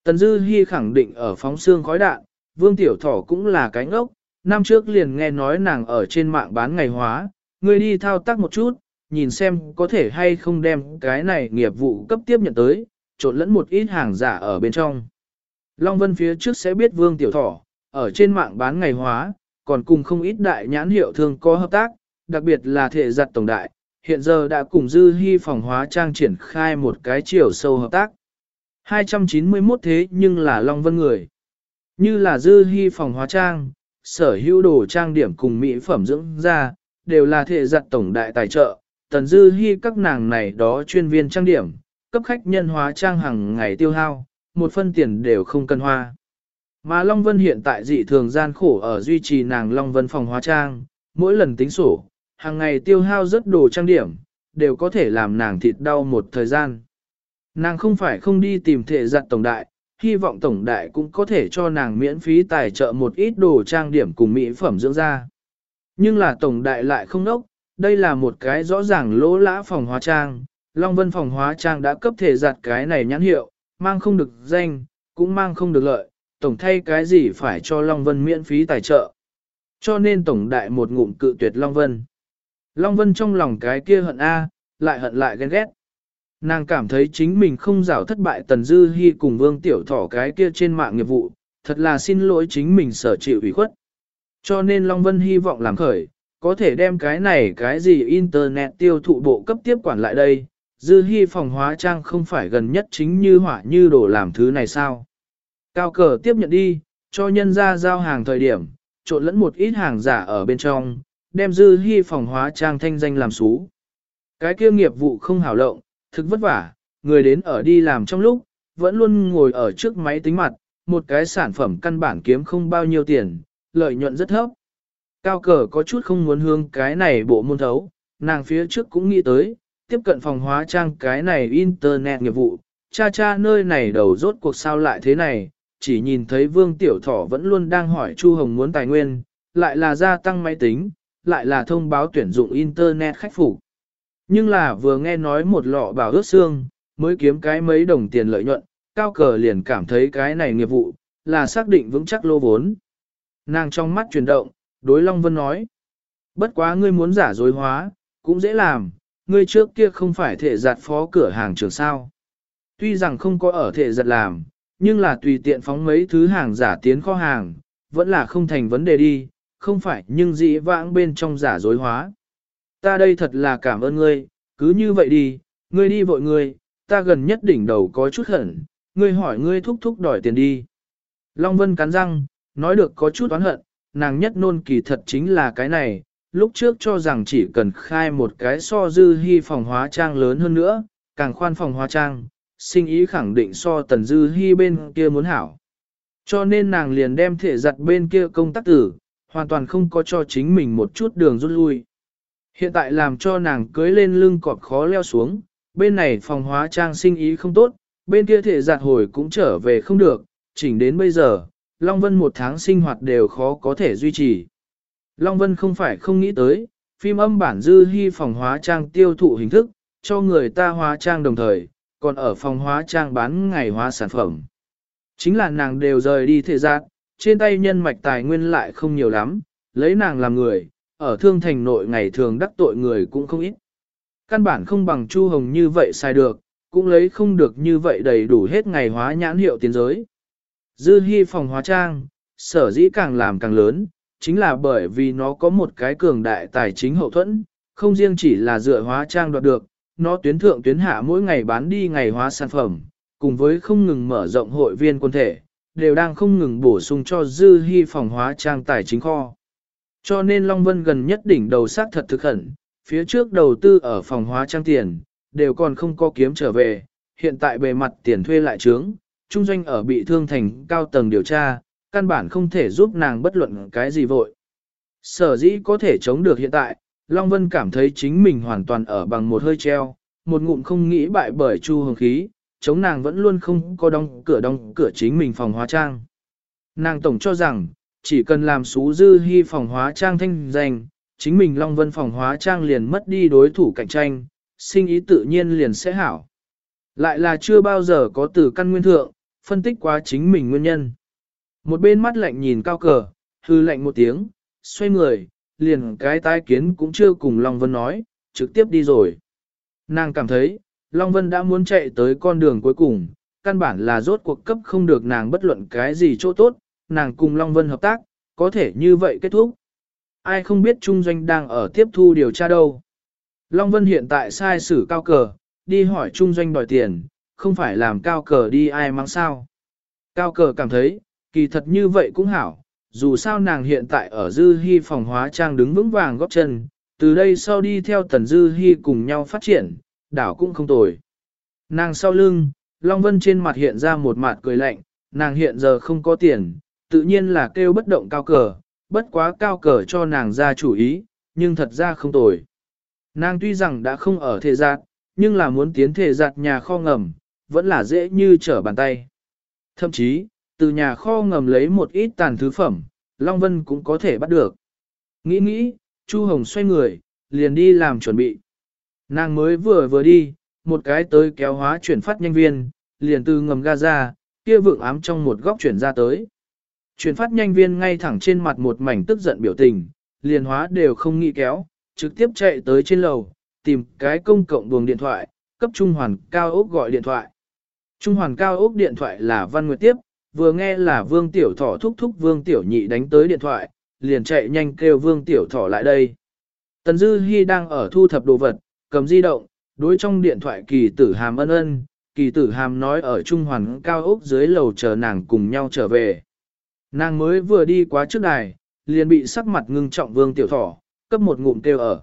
Tần Dư Hi khẳng định ở phóng xương khói đạn, Vương Tiểu Thỏ cũng là cái ngốc, năm trước liền nghe nói nàng ở trên mạng bán ngày hóa, ngươi đi thao tác một chút, nhìn xem có thể hay không đem cái này nghiệp vụ cấp tiếp nhận tới, trộn lẫn một ít hàng giả ở bên trong. Long Vân phía trước sẽ biết Vương Tiểu Thỏ, ở trên mạng bán ngày hóa, còn cùng không ít đại nhãn hiệu thương có hợp tác, đặc biệt là thể giặt tổng đại, hiện giờ đã cùng Dư hy phòng hóa trang triển khai một cái chiều sâu hợp tác. 291 thế nhưng là Long Vân người. Như là Dư hy phòng hóa trang, sở hữu đồ trang điểm cùng mỹ phẩm dưỡng da, đều là thể giặt tổng đại tài trợ, tần Dư hy các nàng này đó chuyên viên trang điểm, cấp khách nhân hóa trang hàng ngày tiêu hao, một phân tiền đều không cần hoa. Mà Long Vân hiện tại dị thường gian khổ ở duy trì nàng Long Vân phòng hóa trang, mỗi lần tính sổ, hàng ngày tiêu hao rất đồ trang điểm, đều có thể làm nàng thịt đau một thời gian. Nàng không phải không đi tìm thể giặt tổng đại, hy vọng tổng đại cũng có thể cho nàng miễn phí tài trợ một ít đồ trang điểm cùng mỹ phẩm dưỡng da. Nhưng là tổng đại lại không nốc, đây là một cái rõ ràng lỗ lã phòng hóa trang, Long Vân phòng hóa trang đã cấp thể giặt cái này nhãn hiệu, mang không được danh, cũng mang không được lợi, tổng thay cái gì phải cho Long Vân miễn phí tài trợ. Cho nên tổng đại một ngụm cự tuyệt Long Vân. Long Vân trong lòng cái kia hận A, lại hận lại ghen ghét. Nàng cảm thấy chính mình không rảo thất bại Tần Dư Hi cùng Vương Tiểu Thỏ cái kia trên mạng nghiệp vụ, thật là xin lỗi chính mình sở chịu ủy khuất. Cho nên Long Vân hy vọng làm khởi, có thể đem cái này cái gì Internet tiêu thụ bộ cấp tiếp quản lại đây. Dư Hi phòng hóa trang không phải gần nhất chính như hỏa như đổ làm thứ này sao. Cao cờ tiếp nhận đi, cho nhân gia giao hàng thời điểm, trộn lẫn một ít hàng giả ở bên trong, đem Dư Hi phòng hóa trang thanh danh làm xú. Cái kia nghiệp vụ không hảo lộng, thực vất vả, người đến ở đi làm trong lúc, vẫn luôn ngồi ở trước máy tính mặt, một cái sản phẩm căn bản kiếm không bao nhiêu tiền, lợi nhuận rất thấp. Cao cờ có chút không muốn hương cái này bộ môn thấu, nàng phía trước cũng nghĩ tới, tiếp cận phòng hóa trang cái này internet nghiệp vụ, cha cha nơi này đầu rốt cuộc sao lại thế này, chỉ nhìn thấy vương tiểu thỏ vẫn luôn đang hỏi Chu Hồng muốn tài nguyên, lại là gia tăng máy tính, lại là thông báo tuyển dụng internet khách phục. Nhưng là vừa nghe nói một lọ bảo ướt xương, mới kiếm cái mấy đồng tiền lợi nhuận, cao cờ liền cảm thấy cái này nghiệp vụ, là xác định vững chắc lô vốn. Nàng trong mắt chuyển động, đối Long Vân nói. Bất quá ngươi muốn giả dối hóa, cũng dễ làm, ngươi trước kia không phải thể giặt phó cửa hàng trường sao. Tuy rằng không có ở thể giặt làm, nhưng là tùy tiện phóng mấy thứ hàng giả tiến kho hàng, vẫn là không thành vấn đề đi, không phải nhưng dĩ vãng bên trong giả dối hóa. Ta đây thật là cảm ơn ngươi, cứ như vậy đi, ngươi đi vội ngươi, ta gần nhất đỉnh đầu có chút hận, ngươi hỏi ngươi thúc thúc đòi tiền đi. Long Vân cắn răng, nói được có chút oán hận, nàng nhất nôn kỳ thật chính là cái này, lúc trước cho rằng chỉ cần khai một cái so dư hy phòng hóa trang lớn hơn nữa, càng khoan phòng hóa trang, sinh ý khẳng định so tần dư hy bên kia muốn hảo. Cho nên nàng liền đem thể giặt bên kia công tác tử, hoàn toàn không có cho chính mình một chút đường rút lui. Hiện tại làm cho nàng cưới lên lưng cọp khó leo xuống, bên này phòng hóa trang sinh ý không tốt, bên kia thể giặt hồi cũng trở về không được, chỉnh đến bây giờ, Long Vân một tháng sinh hoạt đều khó có thể duy trì. Long Vân không phải không nghĩ tới, phim âm bản dư hy phòng hóa trang tiêu thụ hình thức, cho người ta hóa trang đồng thời, còn ở phòng hóa trang bán ngày hóa sản phẩm. Chính là nàng đều rời đi thể giác, trên tay nhân mạch tài nguyên lại không nhiều lắm, lấy nàng làm người, ở thương thành nội ngày thường đắc tội người cũng không ít. Căn bản không bằng Chu Hồng như vậy sai được, cũng lấy không được như vậy đầy đủ hết ngày hóa nhãn hiệu tiến giới. Dư hy phòng hóa trang, sở dĩ càng làm càng lớn, chính là bởi vì nó có một cái cường đại tài chính hậu thuẫn, không riêng chỉ là dựa hóa trang đoạt được, nó tuyến thượng tuyến hạ mỗi ngày bán đi ngày hóa sản phẩm, cùng với không ngừng mở rộng hội viên quân thể, đều đang không ngừng bổ sung cho dư hy phòng hóa trang tài chính kho. Cho nên Long Vân gần nhất đỉnh đầu sát thật thực khẩn, phía trước đầu tư ở phòng hóa trang tiền, đều còn không có kiếm trở về, hiện tại bề mặt tiền thuê lại trướng, trung doanh ở bị thương thành cao tầng điều tra, căn bản không thể giúp nàng bất luận cái gì vội. Sở dĩ có thể chống được hiện tại, Long Vân cảm thấy chính mình hoàn toàn ở bằng một hơi treo, một ngụm không nghĩ bại bởi chu hồng khí, chống nàng vẫn luôn không có đóng cửa đóng cửa chính mình phòng hóa trang. Nàng tổng cho rằng, chỉ cần làm xú dư hy phòng hóa trang thanh danh, chính mình Long Vân phòng hóa trang liền mất đi đối thủ cạnh tranh, sinh ý tự nhiên liền sẽ hảo. Lại là chưa bao giờ có từ căn nguyên thượng, phân tích quá chính mình nguyên nhân. Một bên mắt lạnh nhìn cao cờ, hư lạnh một tiếng, xoay người, liền cái tai kiến cũng chưa cùng Long Vân nói, trực tiếp đi rồi. Nàng cảm thấy, Long Vân đã muốn chạy tới con đường cuối cùng, căn bản là rốt cuộc cấp không được nàng bất luận cái gì chỗ tốt, nàng cùng Long Vân hợp tác, có thể như vậy kết thúc. Ai không biết Trung Doanh đang ở tiếp thu điều tra đâu. Long Vân hiện tại sai xử cao cờ, đi hỏi Trung Doanh đòi tiền, không phải làm cao cờ đi ai mang sao. Cao cờ cảm thấy, kỳ thật như vậy cũng hảo, dù sao nàng hiện tại ở Dư Hi phòng hóa trang đứng vững vàng góp chân, từ đây sau đi theo Tần Dư Hi cùng nhau phát triển, đảo cũng không tồi. Nàng sau lưng, Long Vân trên mặt hiện ra một mặt cười lạnh, nàng hiện giờ không có tiền, tự nhiên là kêu bất động cao cờ, bất quá cao cờ cho nàng ra chủ ý, nhưng thật ra không tồi. Nàng tuy rằng đã không ở thể giạt, nhưng là muốn tiến thể giạt nhà kho ngầm, vẫn là dễ như trở bàn tay. Thậm chí, từ nhà kho ngầm lấy một ít tàn thứ phẩm, Long Vân cũng có thể bắt được. Nghĩ nghĩ, Chu Hồng xoay người, liền đi làm chuẩn bị. Nàng mới vừa vừa đi, một cái tới kéo hóa chuyển phát nhanh viên, liền từ ngầm ga ra, kia vượng ám trong một góc chuyển ra tới. Chuyển phát nhanh viên ngay thẳng trên mặt một mảnh tức giận biểu tình, liền hóa đều không nghĩ kéo, trực tiếp chạy tới trên lầu, tìm cái công cộng buồng điện thoại, cấp Trung Hoàn Cao Ốc gọi điện thoại. Trung Hoàn Cao Ốc điện thoại là Văn Nguyệt tiếp, vừa nghe là Vương Tiểu Thỏ thúc thúc Vương Tiểu Nhị đánh tới điện thoại, liền chạy nhanh kêu Vương Tiểu Thỏ lại đây. Tần Dư Hi đang ở thu thập đồ vật, cầm di động, đối trong điện thoại kỳ tử hàm ân ân, kỳ tử hàm nói ở Trung Hoàn Cao Ốc dưới lầu chờ nàng cùng nhau trở về. Nàng mới vừa đi quá trước đài, liền bị sắc mặt ngưng trọng Vương Tiểu Thỏ, cấp một ngụm kêu ở.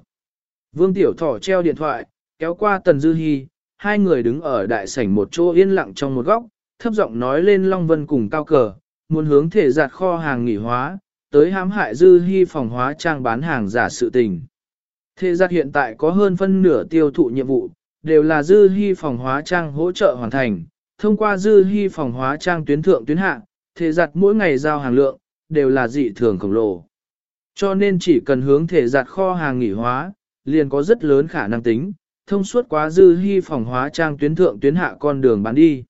Vương Tiểu Thỏ treo điện thoại, kéo qua Tần Dư Hi, hai người đứng ở đại sảnh một chỗ yên lặng trong một góc, thấp giọng nói lên Long Vân cùng cao cờ, muốn hướng thể giạt kho hàng nghỉ hóa, tới hãm hại Dư Hi phòng hóa trang bán hàng giả sự tình. Thể giặt hiện tại có hơn phân nửa tiêu thụ nhiệm vụ, đều là Dư hy phòng hóa trang hỗ trợ hoàn thành, thông qua Dư hy phòng hóa trang tuyến thượng tuyến hạ, thể giặt mỗi ngày giao hàng lượng, đều là dị thường khổng lồ. Cho nên chỉ cần hướng thể giặt kho hàng nghỉ hóa, liền có rất lớn khả năng tính, thông suốt quá dư hy phòng hóa trang tuyến thượng tuyến hạ con đường bán đi.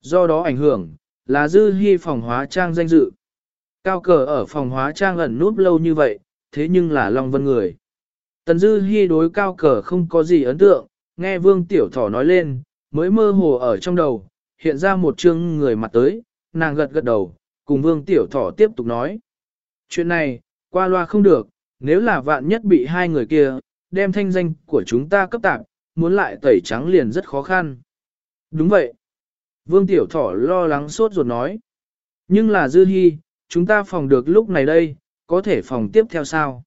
Do đó ảnh hưởng, là dư hy phòng hóa trang danh dự. Cao cờ ở phòng hóa trang ẩn núp lâu như vậy, thế nhưng là Long Vân người. Tần dư hy đối cao cờ không có gì ấn tượng, nghe vương tiểu thỏ nói lên, mới mơ hồ ở trong đầu, hiện ra một chương người mặt tới, nàng gật gật đầu, cùng vương tiểu thỏ tiếp tục nói. Chuyện này, qua loa không được, nếu là vạn nhất bị hai người kia, đem thanh danh của chúng ta cấp tạp, muốn lại tẩy trắng liền rất khó khăn. Đúng vậy. Vương Tiểu Thỏ lo lắng sốt ruột nói. Nhưng là dư hy, chúng ta phòng được lúc này đây, có thể phòng tiếp theo sao?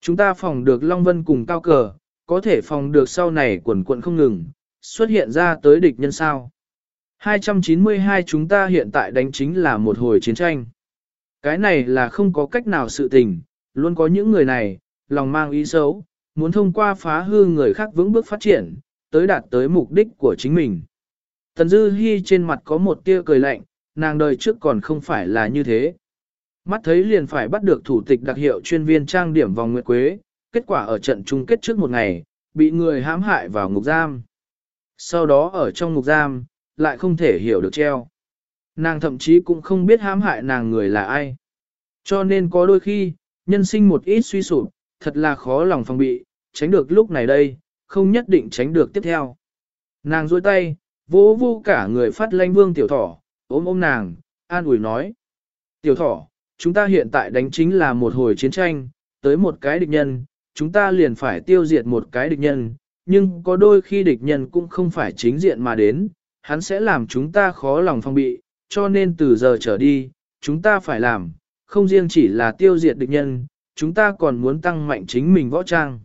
Chúng ta phòng được Long Vân cùng cao cờ, có thể phòng được sau này quần quận không ngừng, xuất hiện ra tới địch nhân sao? 292 chúng ta hiện tại đánh chính là một hồi chiến tranh. Cái này là không có cách nào sự tình, luôn có những người này, lòng mang ý xấu, muốn thông qua phá hư người khác vững bước phát triển, tới đạt tới mục đích của chính mình. Tần Dư Hi trên mặt có một tia cười lạnh, nàng đời trước còn không phải là như thế. Mắt thấy liền phải bắt được thủ tịch đặc hiệu chuyên viên trang điểm vòng nguyệt quế, kết quả ở trận chung kết trước một ngày, bị người hãm hại vào ngục giam. Sau đó ở trong ngục giam, lại không thể hiểu được treo. Nàng thậm chí cũng không biết hãm hại nàng người là ai. Cho nên có đôi khi, nhân sinh một ít suy sụp, thật là khó lòng phòng bị, tránh được lúc này đây, không nhất định tránh được tiếp theo. Nàng duỗi tay, vỗ vô cả người phát lanh vương tiểu thỏ, ôm ôm nàng, an ủi nói. Tiểu thỏ, chúng ta hiện tại đánh chính là một hồi chiến tranh, tới một cái địch nhân, chúng ta liền phải tiêu diệt một cái địch nhân, nhưng có đôi khi địch nhân cũng không phải chính diện mà đến, hắn sẽ làm chúng ta khó lòng phòng bị, cho nên từ giờ trở đi, chúng ta phải làm, không riêng chỉ là tiêu diệt địch nhân, chúng ta còn muốn tăng mạnh chính mình võ trang.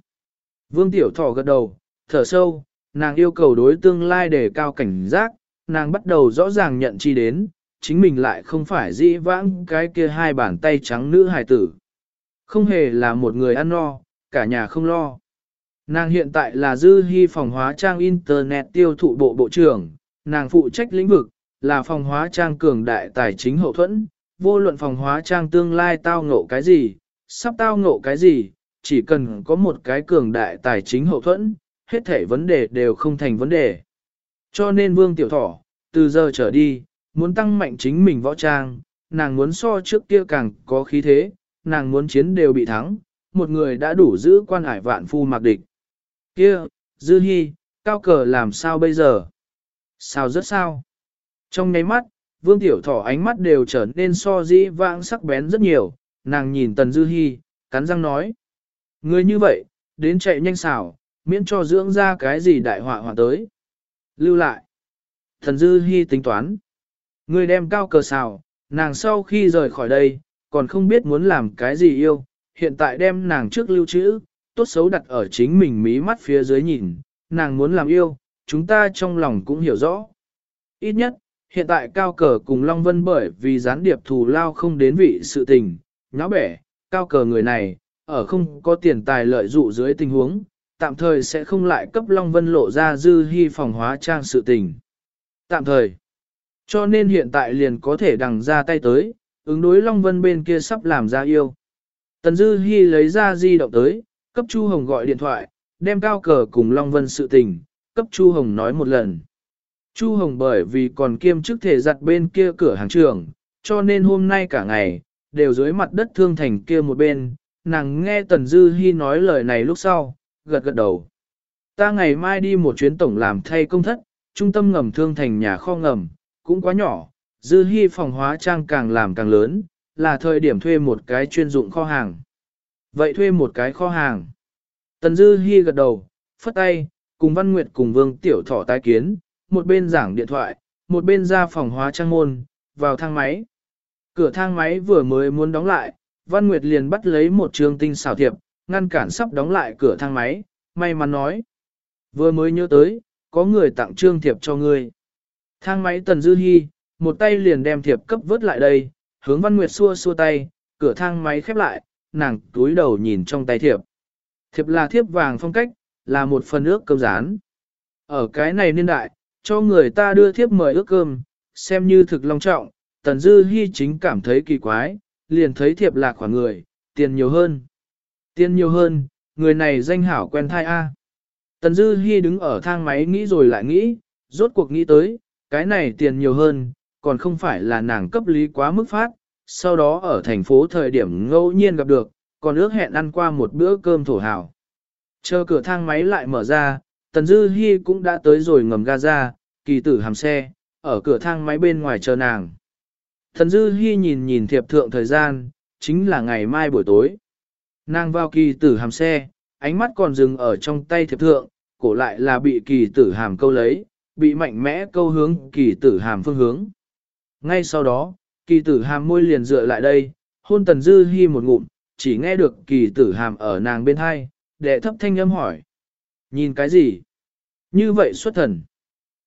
Vương Tiểu Thỏ gật đầu, thở sâu, nàng yêu cầu đối tương lai để cao cảnh giác, nàng bắt đầu rõ ràng nhận chi đến, chính mình lại không phải dĩ vãng cái kia hai bàn tay trắng nữ hài tử. Không hề là một người ăn no, cả nhà không lo. Nàng hiện tại là dư hy phòng hóa trang Internet tiêu thụ bộ bộ trưởng, nàng phụ trách lĩnh vực, là phòng hóa trang cường đại tài chính hậu thuẫn, vô luận phòng hóa trang tương lai tao ngộ cái gì, sắp tao ngộ cái gì, chỉ cần có một cái cường đại tài chính hậu thuẫn, hết thể vấn đề đều không thành vấn đề. Cho nên Vương Tiểu Thỏ, từ giờ trở đi, muốn tăng mạnh chính mình võ trang, nàng muốn so trước kia càng có khí thế, nàng muốn chiến đều bị thắng, một người đã đủ giữ quan hải vạn phu mặc địch. Kia, Dư Hi, cao cờ làm sao bây giờ? Sao rất sao? Trong nháy mắt, Vương Tiểu Thỏ ánh mắt đều trở nên so dĩ vãng sắc bén rất nhiều, nàng nhìn Tần Dư Hi, cắn răng nói. Người như vậy, đến chạy nhanh xảo, miễn cho dưỡng ra cái gì đại họa họa tới. Lưu lại. Thần Dư Hi tính toán. Người đem cao cờ xảo, nàng sau khi rời khỏi đây, còn không biết muốn làm cái gì yêu, hiện tại đem nàng trước lưu trữ, tốt xấu đặt ở chính mình mí mắt phía dưới nhìn, nàng muốn làm yêu, chúng ta trong lòng cũng hiểu rõ. Ít nhất, hiện tại cao cờ cùng Long Vân bởi vì gián điệp thù lao không đến vị sự tình, nháo bẻ, cao cờ người này, ở không có tiền tài lợi dụ dưới tình huống, tạm thời sẽ không lại cấp Long Vân lộ ra dư hy phòng hóa trang sự tình. Tạm thời. Cho nên hiện tại liền có thể đằng ra tay tới, ứng đối Long Vân bên kia sắp làm ra yêu. Tần Dư Hi lấy ra di động tới, cấp Chu Hồng gọi điện thoại, đem cao cờ cùng Long Vân sự tình, cấp Chu Hồng nói một lần. Chu Hồng bởi vì còn kiêm chức thể giặt bên kia cửa hàng trường, cho nên hôm nay cả ngày, đều dưới mặt đất thương thành kia một bên, nàng nghe Tần Dư Hi nói lời này lúc sau, gật gật đầu. Ta ngày mai đi một chuyến tổng làm thay công thất, trung tâm ngầm thương thành nhà kho ngầm, cũng quá nhỏ, Dư Hi phòng hóa trang càng làm càng lớn, là thời điểm thuê một cái chuyên dụng kho hàng. Vậy thuê một cái kho hàng. Tần Dư Hi gật đầu, phất tay, cùng Văn Nguyệt cùng Vương Tiểu Thọ tái kiến, một bên giảng điện thoại, một bên ra phòng hóa trang môn, vào thang máy. Cửa thang máy vừa mới muốn đóng lại, Văn Nguyệt liền bắt lấy một trường tinh xảo thiệp, ngăn cản sắp đóng lại cửa thang máy, may mắn nói. Vừa mới nhớ tới, có người tặng trương thiệp cho ngươi. Thang máy Tần Dư Hi, một tay liền đem thiệp cấp vớt lại đây, hướng Văn Nguyệt xua xua tay, cửa thang máy khép lại, nàng túi đầu nhìn trong tay thiệp. Thiệp là thiệp vàng phong cách, là một phần ước cơm rán. Ở cái này niên đại, cho người ta đưa thiếp mời ước cơm, xem như thực long trọng, Tần Dư Hi chính cảm thấy kỳ quái, liền thấy thiệp lạc khoảng người, tiền nhiều hơn. Tiền nhiều hơn, người này danh hảo quen thai A. Tần Dư Hi đứng ở thang máy nghĩ rồi lại nghĩ, rốt cuộc nghĩ tới, cái này tiền nhiều hơn, còn không phải là nàng cấp lý quá mức phát, sau đó ở thành phố thời điểm ngẫu nhiên gặp được, còn ước hẹn ăn qua một bữa cơm thổ hào. Chờ cửa thang máy lại mở ra, Tần Dư Hi cũng đã tới rồi ngầm ga ra, kỳ tử hàm xe, ở cửa thang máy bên ngoài chờ nàng. Tần Dư Hi nhìn nhìn thiệp thượng thời gian, chính là ngày mai buổi tối. Nàng vào kỳ tử hàm xe, ánh mắt còn dừng ở trong tay thiệp thượng, cổ lại là bị kỳ tử hàm câu lấy, bị mạnh mẽ câu hướng kỳ tử hàm phương hướng. Ngay sau đó, kỳ tử hàm môi liền dựa lại đây, hôn tần dư hi một ngụm, chỉ nghe được kỳ tử hàm ở nàng bên hai, đệ thấp thanh âm hỏi. Nhìn cái gì? Như vậy xuất thần.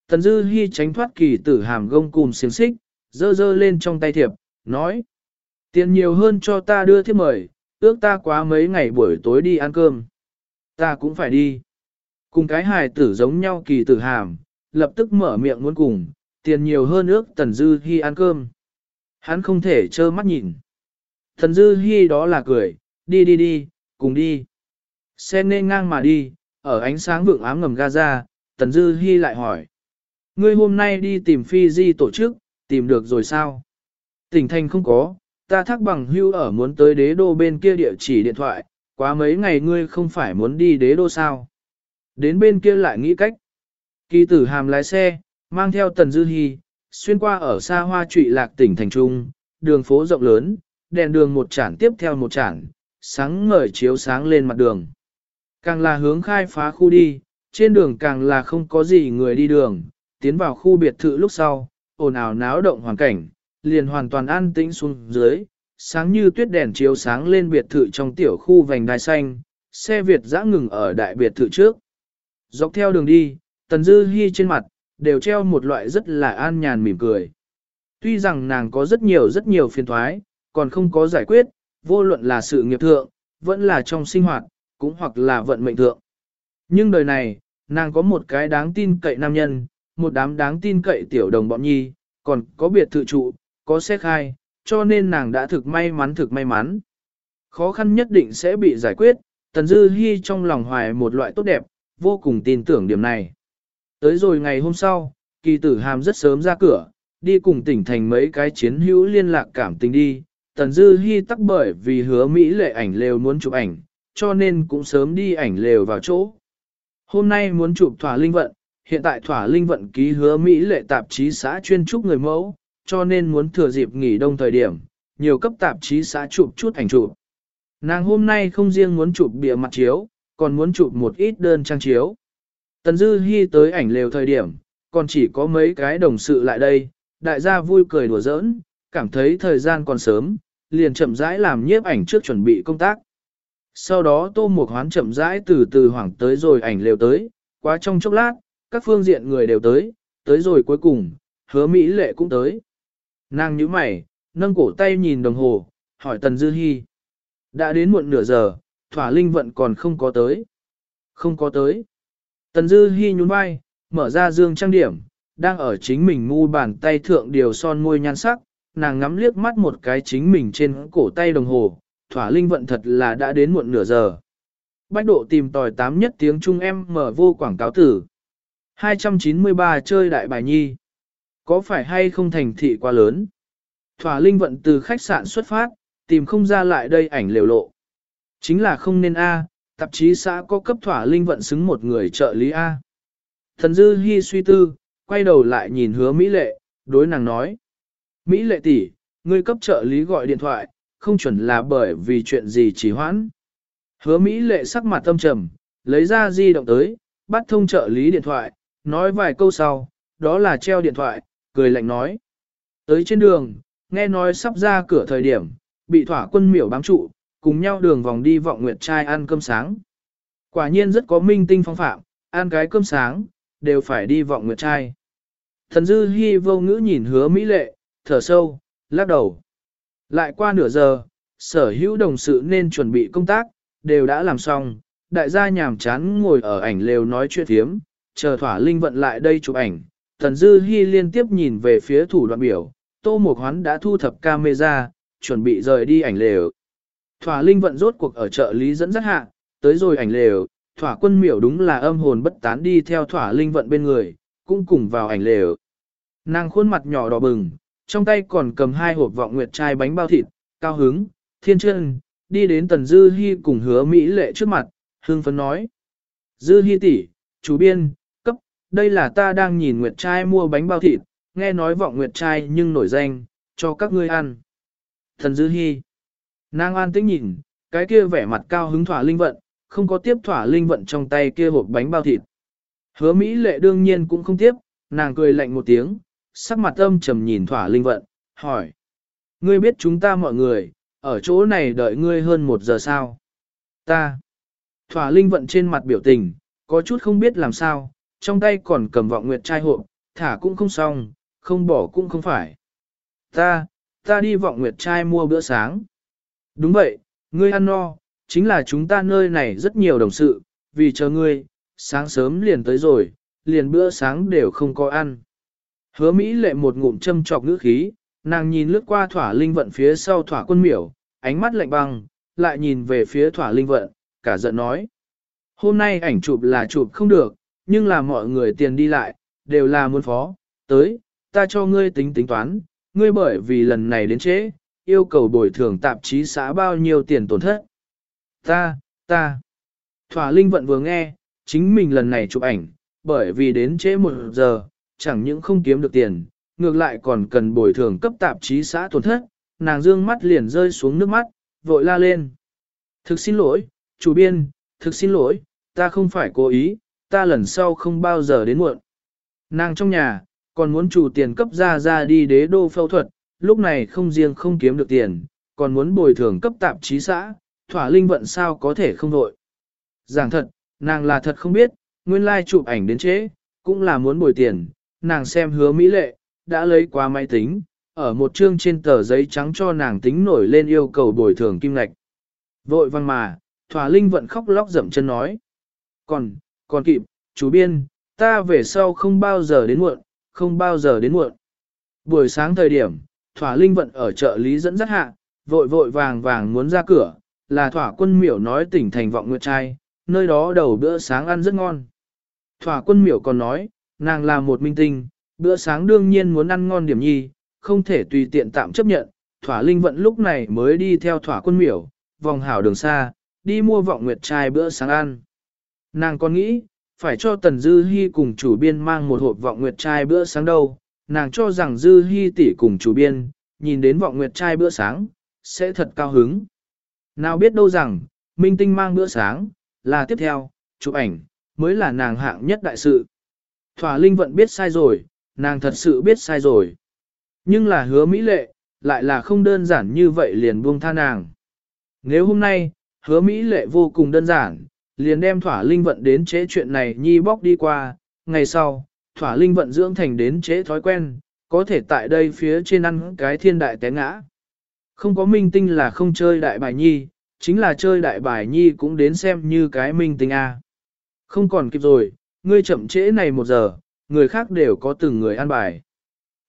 Tần dư hi tránh thoát kỳ tử hàm gông cùng xiềng xích, dơ dơ lên trong tay thiệp, nói. Tiền nhiều hơn cho ta đưa thiếp mời, ước ta quá mấy ngày buổi tối đi ăn cơm. Ta cũng phải đi. Cùng cái hài tử giống nhau kỳ tử hàm, lập tức mở miệng muốn cùng, tiền nhiều hơn ước Tần Dư Hi ăn cơm. Hắn không thể trơ mắt nhìn. Tần Dư Hi đó là cười, đi đi đi, cùng đi. Xe nên ngang mà đi, ở ánh sáng vượng ám ngầm Gaza, Tần Dư Hi lại hỏi. Ngươi hôm nay đi tìm Phi Di tổ chức, tìm được rồi sao? Tỉnh thành không có, ta thắc bằng hưu ở muốn tới đế đô bên kia địa chỉ điện thoại, quá mấy ngày ngươi không phải muốn đi đế đô sao? Đến bên kia lại nghĩ cách. Kỳ tử hàm lái xe, mang theo tần dư Hi, xuyên qua ở xa hoa trụy lạc tỉnh thành trung, đường phố rộng lớn, đèn đường một chản tiếp theo một chản, sáng ngời chiếu sáng lên mặt đường. Càng là hướng khai phá khu đi, trên đường càng là không có gì người đi đường, tiến vào khu biệt thự lúc sau, ồn ào náo động hoàn cảnh, liền hoàn toàn an tĩnh xuống dưới, sáng như tuyết đèn chiếu sáng lên biệt thự trong tiểu khu vành đai xanh, xe Việt dã ngừng ở đại biệt thự trước. Dọc theo đường đi, Tần Dư Hi trên mặt, đều treo một loại rất là an nhàn mỉm cười. Tuy rằng nàng có rất nhiều rất nhiều phiền toái, còn không có giải quyết, vô luận là sự nghiệp thượng, vẫn là trong sinh hoạt, cũng hoặc là vận mệnh thượng. Nhưng đời này, nàng có một cái đáng tin cậy nam nhân, một đám đáng tin cậy tiểu đồng bọn nhi, còn có biệt thự trụ, có xe khai, cho nên nàng đã thực may mắn thực may mắn. Khó khăn nhất định sẽ bị giải quyết, Tần Dư Hi trong lòng hoài một loại tốt đẹp, vô cùng tin tưởng điểm này. Tới rồi ngày hôm sau, kỳ tử hàm rất sớm ra cửa, đi cùng tỉnh thành mấy cái chiến hữu liên lạc cảm tình đi. Tần Dư Hi tắc bởi vì hứa Mỹ lệ ảnh lều muốn chụp ảnh, cho nên cũng sớm đi ảnh lều vào chỗ. Hôm nay muốn chụp thỏa linh vận, hiện tại thỏa linh vận ký hứa Mỹ lệ tạp chí xã chuyên trúc người mẫu, cho nên muốn thừa dịp nghỉ đông thời điểm, nhiều cấp tạp chí xã chụp chút ảnh chụp. Nàng hôm nay không riêng muốn chụp bìa mặt chiếu, còn muốn chụp một ít đơn trang chiếu. Tần Dư Hi tới ảnh lều thời điểm, còn chỉ có mấy cái đồng sự lại đây, đại gia vui cười đùa giỡn, cảm thấy thời gian còn sớm, liền chậm rãi làm nhiếp ảnh trước chuẩn bị công tác. Sau đó Tô Mục Hoán chậm rãi từ từ hoảng tới rồi ảnh lều tới, quá trong chốc lát, các phương diện người đều tới, tới rồi cuối cùng, hứa Mỹ lệ cũng tới. Nàng nhíu mày, nâng cổ tay nhìn đồng hồ, hỏi Tần Dư Hi. Đã đến muộn nửa giờ, thỏa linh vận còn không có tới. Không có tới. Tần Dư Hi nhún vai, mở ra dương trang điểm, đang ở chính mình ngu bàn tay thượng điều son môi nhan sắc, nàng ngắm liếc mắt một cái chính mình trên cổ tay đồng hồ, thỏa linh vận thật là đã đến muộn nửa giờ. Bách độ tìm tòi tám nhất tiếng Trung em mở vô quảng cáo tử. 293 chơi đại bài nhi. Có phải hay không thành thị quá lớn? Thỏa linh vận từ khách sạn xuất phát, tìm không ra lại đây ảnh liều lộ. Chính là không nên A, tạp chí xã có cấp thỏa linh vận xứng một người trợ lý A. Thần dư hy suy tư, quay đầu lại nhìn hứa Mỹ lệ, đối nàng nói. Mỹ lệ tỷ, ngươi cấp trợ lý gọi điện thoại, không chuẩn là bởi vì chuyện gì chỉ hoãn. Hứa Mỹ lệ sắc mặt tâm trầm, lấy ra di động tới, bắt thông trợ lý điện thoại, nói vài câu sau, đó là treo điện thoại, cười lạnh nói. Tới trên đường, nghe nói sắp ra cửa thời điểm, bị thỏa quân miểu bám trụ, cùng nhau đường vòng đi vọng nguyệt trai ăn cơm sáng. Quả nhiên rất có minh tinh phong phạm, ăn cái cơm sáng, đều phải đi vọng nguyệt trai. Thần dư hy vô ngữ nhìn hứa mỹ lệ, thở sâu, lắc đầu. Lại qua nửa giờ, sở hữu đồng sự nên chuẩn bị công tác, đều đã làm xong, đại gia nhàm chán ngồi ở ảnh lều nói chuyện thiếm, chờ thỏa linh vận lại đây chụp ảnh. Thần dư Hi liên tiếp nhìn về phía thủ đoạn biểu, tô Mộc hoán đã thu thập camera, chuẩn bị rời đi ảnh lều. Thỏa linh vận rốt cuộc ở chợ lý dẫn dắt hạ, tới rồi ảnh lều, thỏa quân miểu đúng là âm hồn bất tán đi theo thỏa linh vận bên người, cũng cùng vào ảnh lều. Nàng khuôn mặt nhỏ đỏ bừng, trong tay còn cầm hai hộp vọng nguyệt chai bánh bao thịt, cao hứng, thiên chân, đi đến tần dư hy cùng hứa Mỹ lệ trước mặt, hương phấn nói. Dư hy tỷ, chú biên, cấp, đây là ta đang nhìn nguyệt trai mua bánh bao thịt, nghe nói vọng nguyệt trai nhưng nổi danh, cho các ngươi ăn. Thần dư hy. Nàng an tĩnh nhìn, cái kia vẻ mặt cao hứng thỏa linh vận, không có tiếp thỏa linh vận trong tay kia hộp bánh bao thịt. Hứa Mỹ lệ đương nhiên cũng không tiếp, nàng cười lạnh một tiếng, sắc mặt âm trầm nhìn thỏa linh vận, hỏi. Ngươi biết chúng ta mọi người, ở chỗ này đợi ngươi hơn một giờ sao? Ta. Thỏa linh vận trên mặt biểu tình, có chút không biết làm sao, trong tay còn cầm vọng nguyệt trai hộp, thả cũng không xong, không bỏ cũng không phải. Ta, ta đi vọng nguyệt trai mua bữa sáng. Đúng vậy, ngươi ăn no, chính là chúng ta nơi này rất nhiều đồng sự, vì chờ ngươi, sáng sớm liền tới rồi, liền bữa sáng đều không có ăn. Hứa Mỹ lệ một ngụm châm trọc ngữ khí, nàng nhìn lướt qua thỏa linh vận phía sau thỏa quân miểu, ánh mắt lạnh băng, lại nhìn về phía thỏa linh vận, cả giận nói. Hôm nay ảnh chụp là chụp không được, nhưng là mọi người tiền đi lại, đều là muốn phó, tới, ta cho ngươi tính tính toán, ngươi bởi vì lần này đến trễ, yêu cầu bồi thường tạp chí xã bao nhiêu tiền tổn thất. Ta, ta. Thỏa Linh Vận vừa nghe, chính mình lần này chụp ảnh, bởi vì đến trễ một giờ, chẳng những không kiếm được tiền, ngược lại còn cần bồi thường cấp tạp chí xã tổn thất, nàng dương mắt liền rơi xuống nước mắt, vội la lên. Thực xin lỗi, chủ biên, thực xin lỗi, ta không phải cố ý, ta lần sau không bao giờ đến muộn. Nàng trong nhà, còn muốn chủ tiền cấp ra ra đi đế đô phẫu thuật, lúc này không riêng không kiếm được tiền, còn muốn bồi thường cấp tạp chí xã, thỏa linh vận sao có thể không đội. Giảng thật, nàng là thật không biết, nguyên lai chụp ảnh đến chế, cũng là muốn bồi tiền, nàng xem hứa mỹ lệ, đã lấy qua máy tính, ở một chương trên tờ giấy trắng cho nàng tính nổi lên yêu cầu bồi thường kim lạch. Vội văng mà, thỏa linh vận khóc lóc dậm chân nói. Còn, còn kịp, chú biên, ta về sau không bao giờ đến muộn, không bao giờ đến muộn. Buổi sáng thời điểm, thỏa linh vận ở chợ lý dẫn dắt hạ, vội vội vàng vàng muốn ra cửa, là thỏa quân miểu nói tỉnh thành vọng nguyệt trai, nơi đó đầu bữa sáng ăn rất ngon. Thỏa quân miểu còn nói, nàng là một minh tinh, bữa sáng đương nhiên muốn ăn ngon điểm nhi, không thể tùy tiện tạm chấp nhận, thỏa linh vận lúc này mới đi theo thỏa quân miểu, vòng hảo đường xa, đi mua vọng nguyệt trai bữa sáng ăn. Nàng còn nghĩ, phải cho Tần Dư Hi cùng chủ biên mang một hộp vọng nguyệt trai bữa sáng đâu, nàng cho rằng Dư Hi tỷ cùng chủ biên, nhìn đến vọng nguyệt trai bữa sáng, sẽ thật cao hứng. Nào biết đâu rằng, Minh Tinh mang bữa sáng, là tiếp theo, chụp ảnh, mới là nàng hạng nhất đại sự. Thỏa Linh Vận biết sai rồi, nàng thật sự biết sai rồi. Nhưng là hứa Mỹ lệ, lại là không đơn giản như vậy liền buông tha nàng. Nếu hôm nay, hứa Mỹ lệ vô cùng đơn giản, liền đem thỏa linh vận đến chế chuyện này nhi bóc đi qua, ngày sau, thỏa linh vận dưỡng thành đến chế thói quen, có thể tại đây phía trên ăn cái thiên đại té ngã. Không có minh tinh là không chơi đại bài nhi, chính là chơi đại bài nhi cũng đến xem như cái minh tinh A. Không còn kịp rồi, ngươi chậm trễ này một giờ, người khác đều có từng người ăn bài.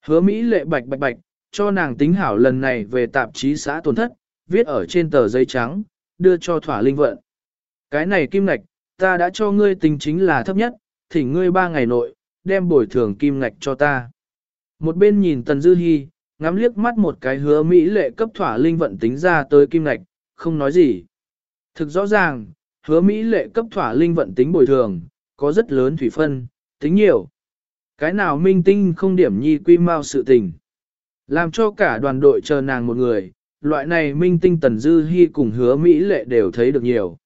Hứa Mỹ lệ bạch bạch bạch, cho nàng tính hảo lần này về tạp chí xã tổn thất, viết ở trên tờ giấy trắng, đưa cho thỏa linh vận. Cái này kim ngạch, ta đã cho ngươi tính chính là thấp nhất, thỉnh ngươi ba ngày nội, đem bồi thường kim ngạch cho ta. Một bên nhìn Tần Dư Hi, ngắm liếc mắt một cái hứa Mỹ lệ cấp thỏa linh vận tính ra tới kim ngạch, không nói gì. Thực rõ ràng, hứa Mỹ lệ cấp thỏa linh vận tính bồi thường, có rất lớn thủy phân, tính nhiều. Cái nào minh tinh không điểm nhi quy mau sự tình. Làm cho cả đoàn đội chờ nàng một người, loại này minh tinh Tần Dư hy cùng hứa Mỹ lệ đều thấy được nhiều.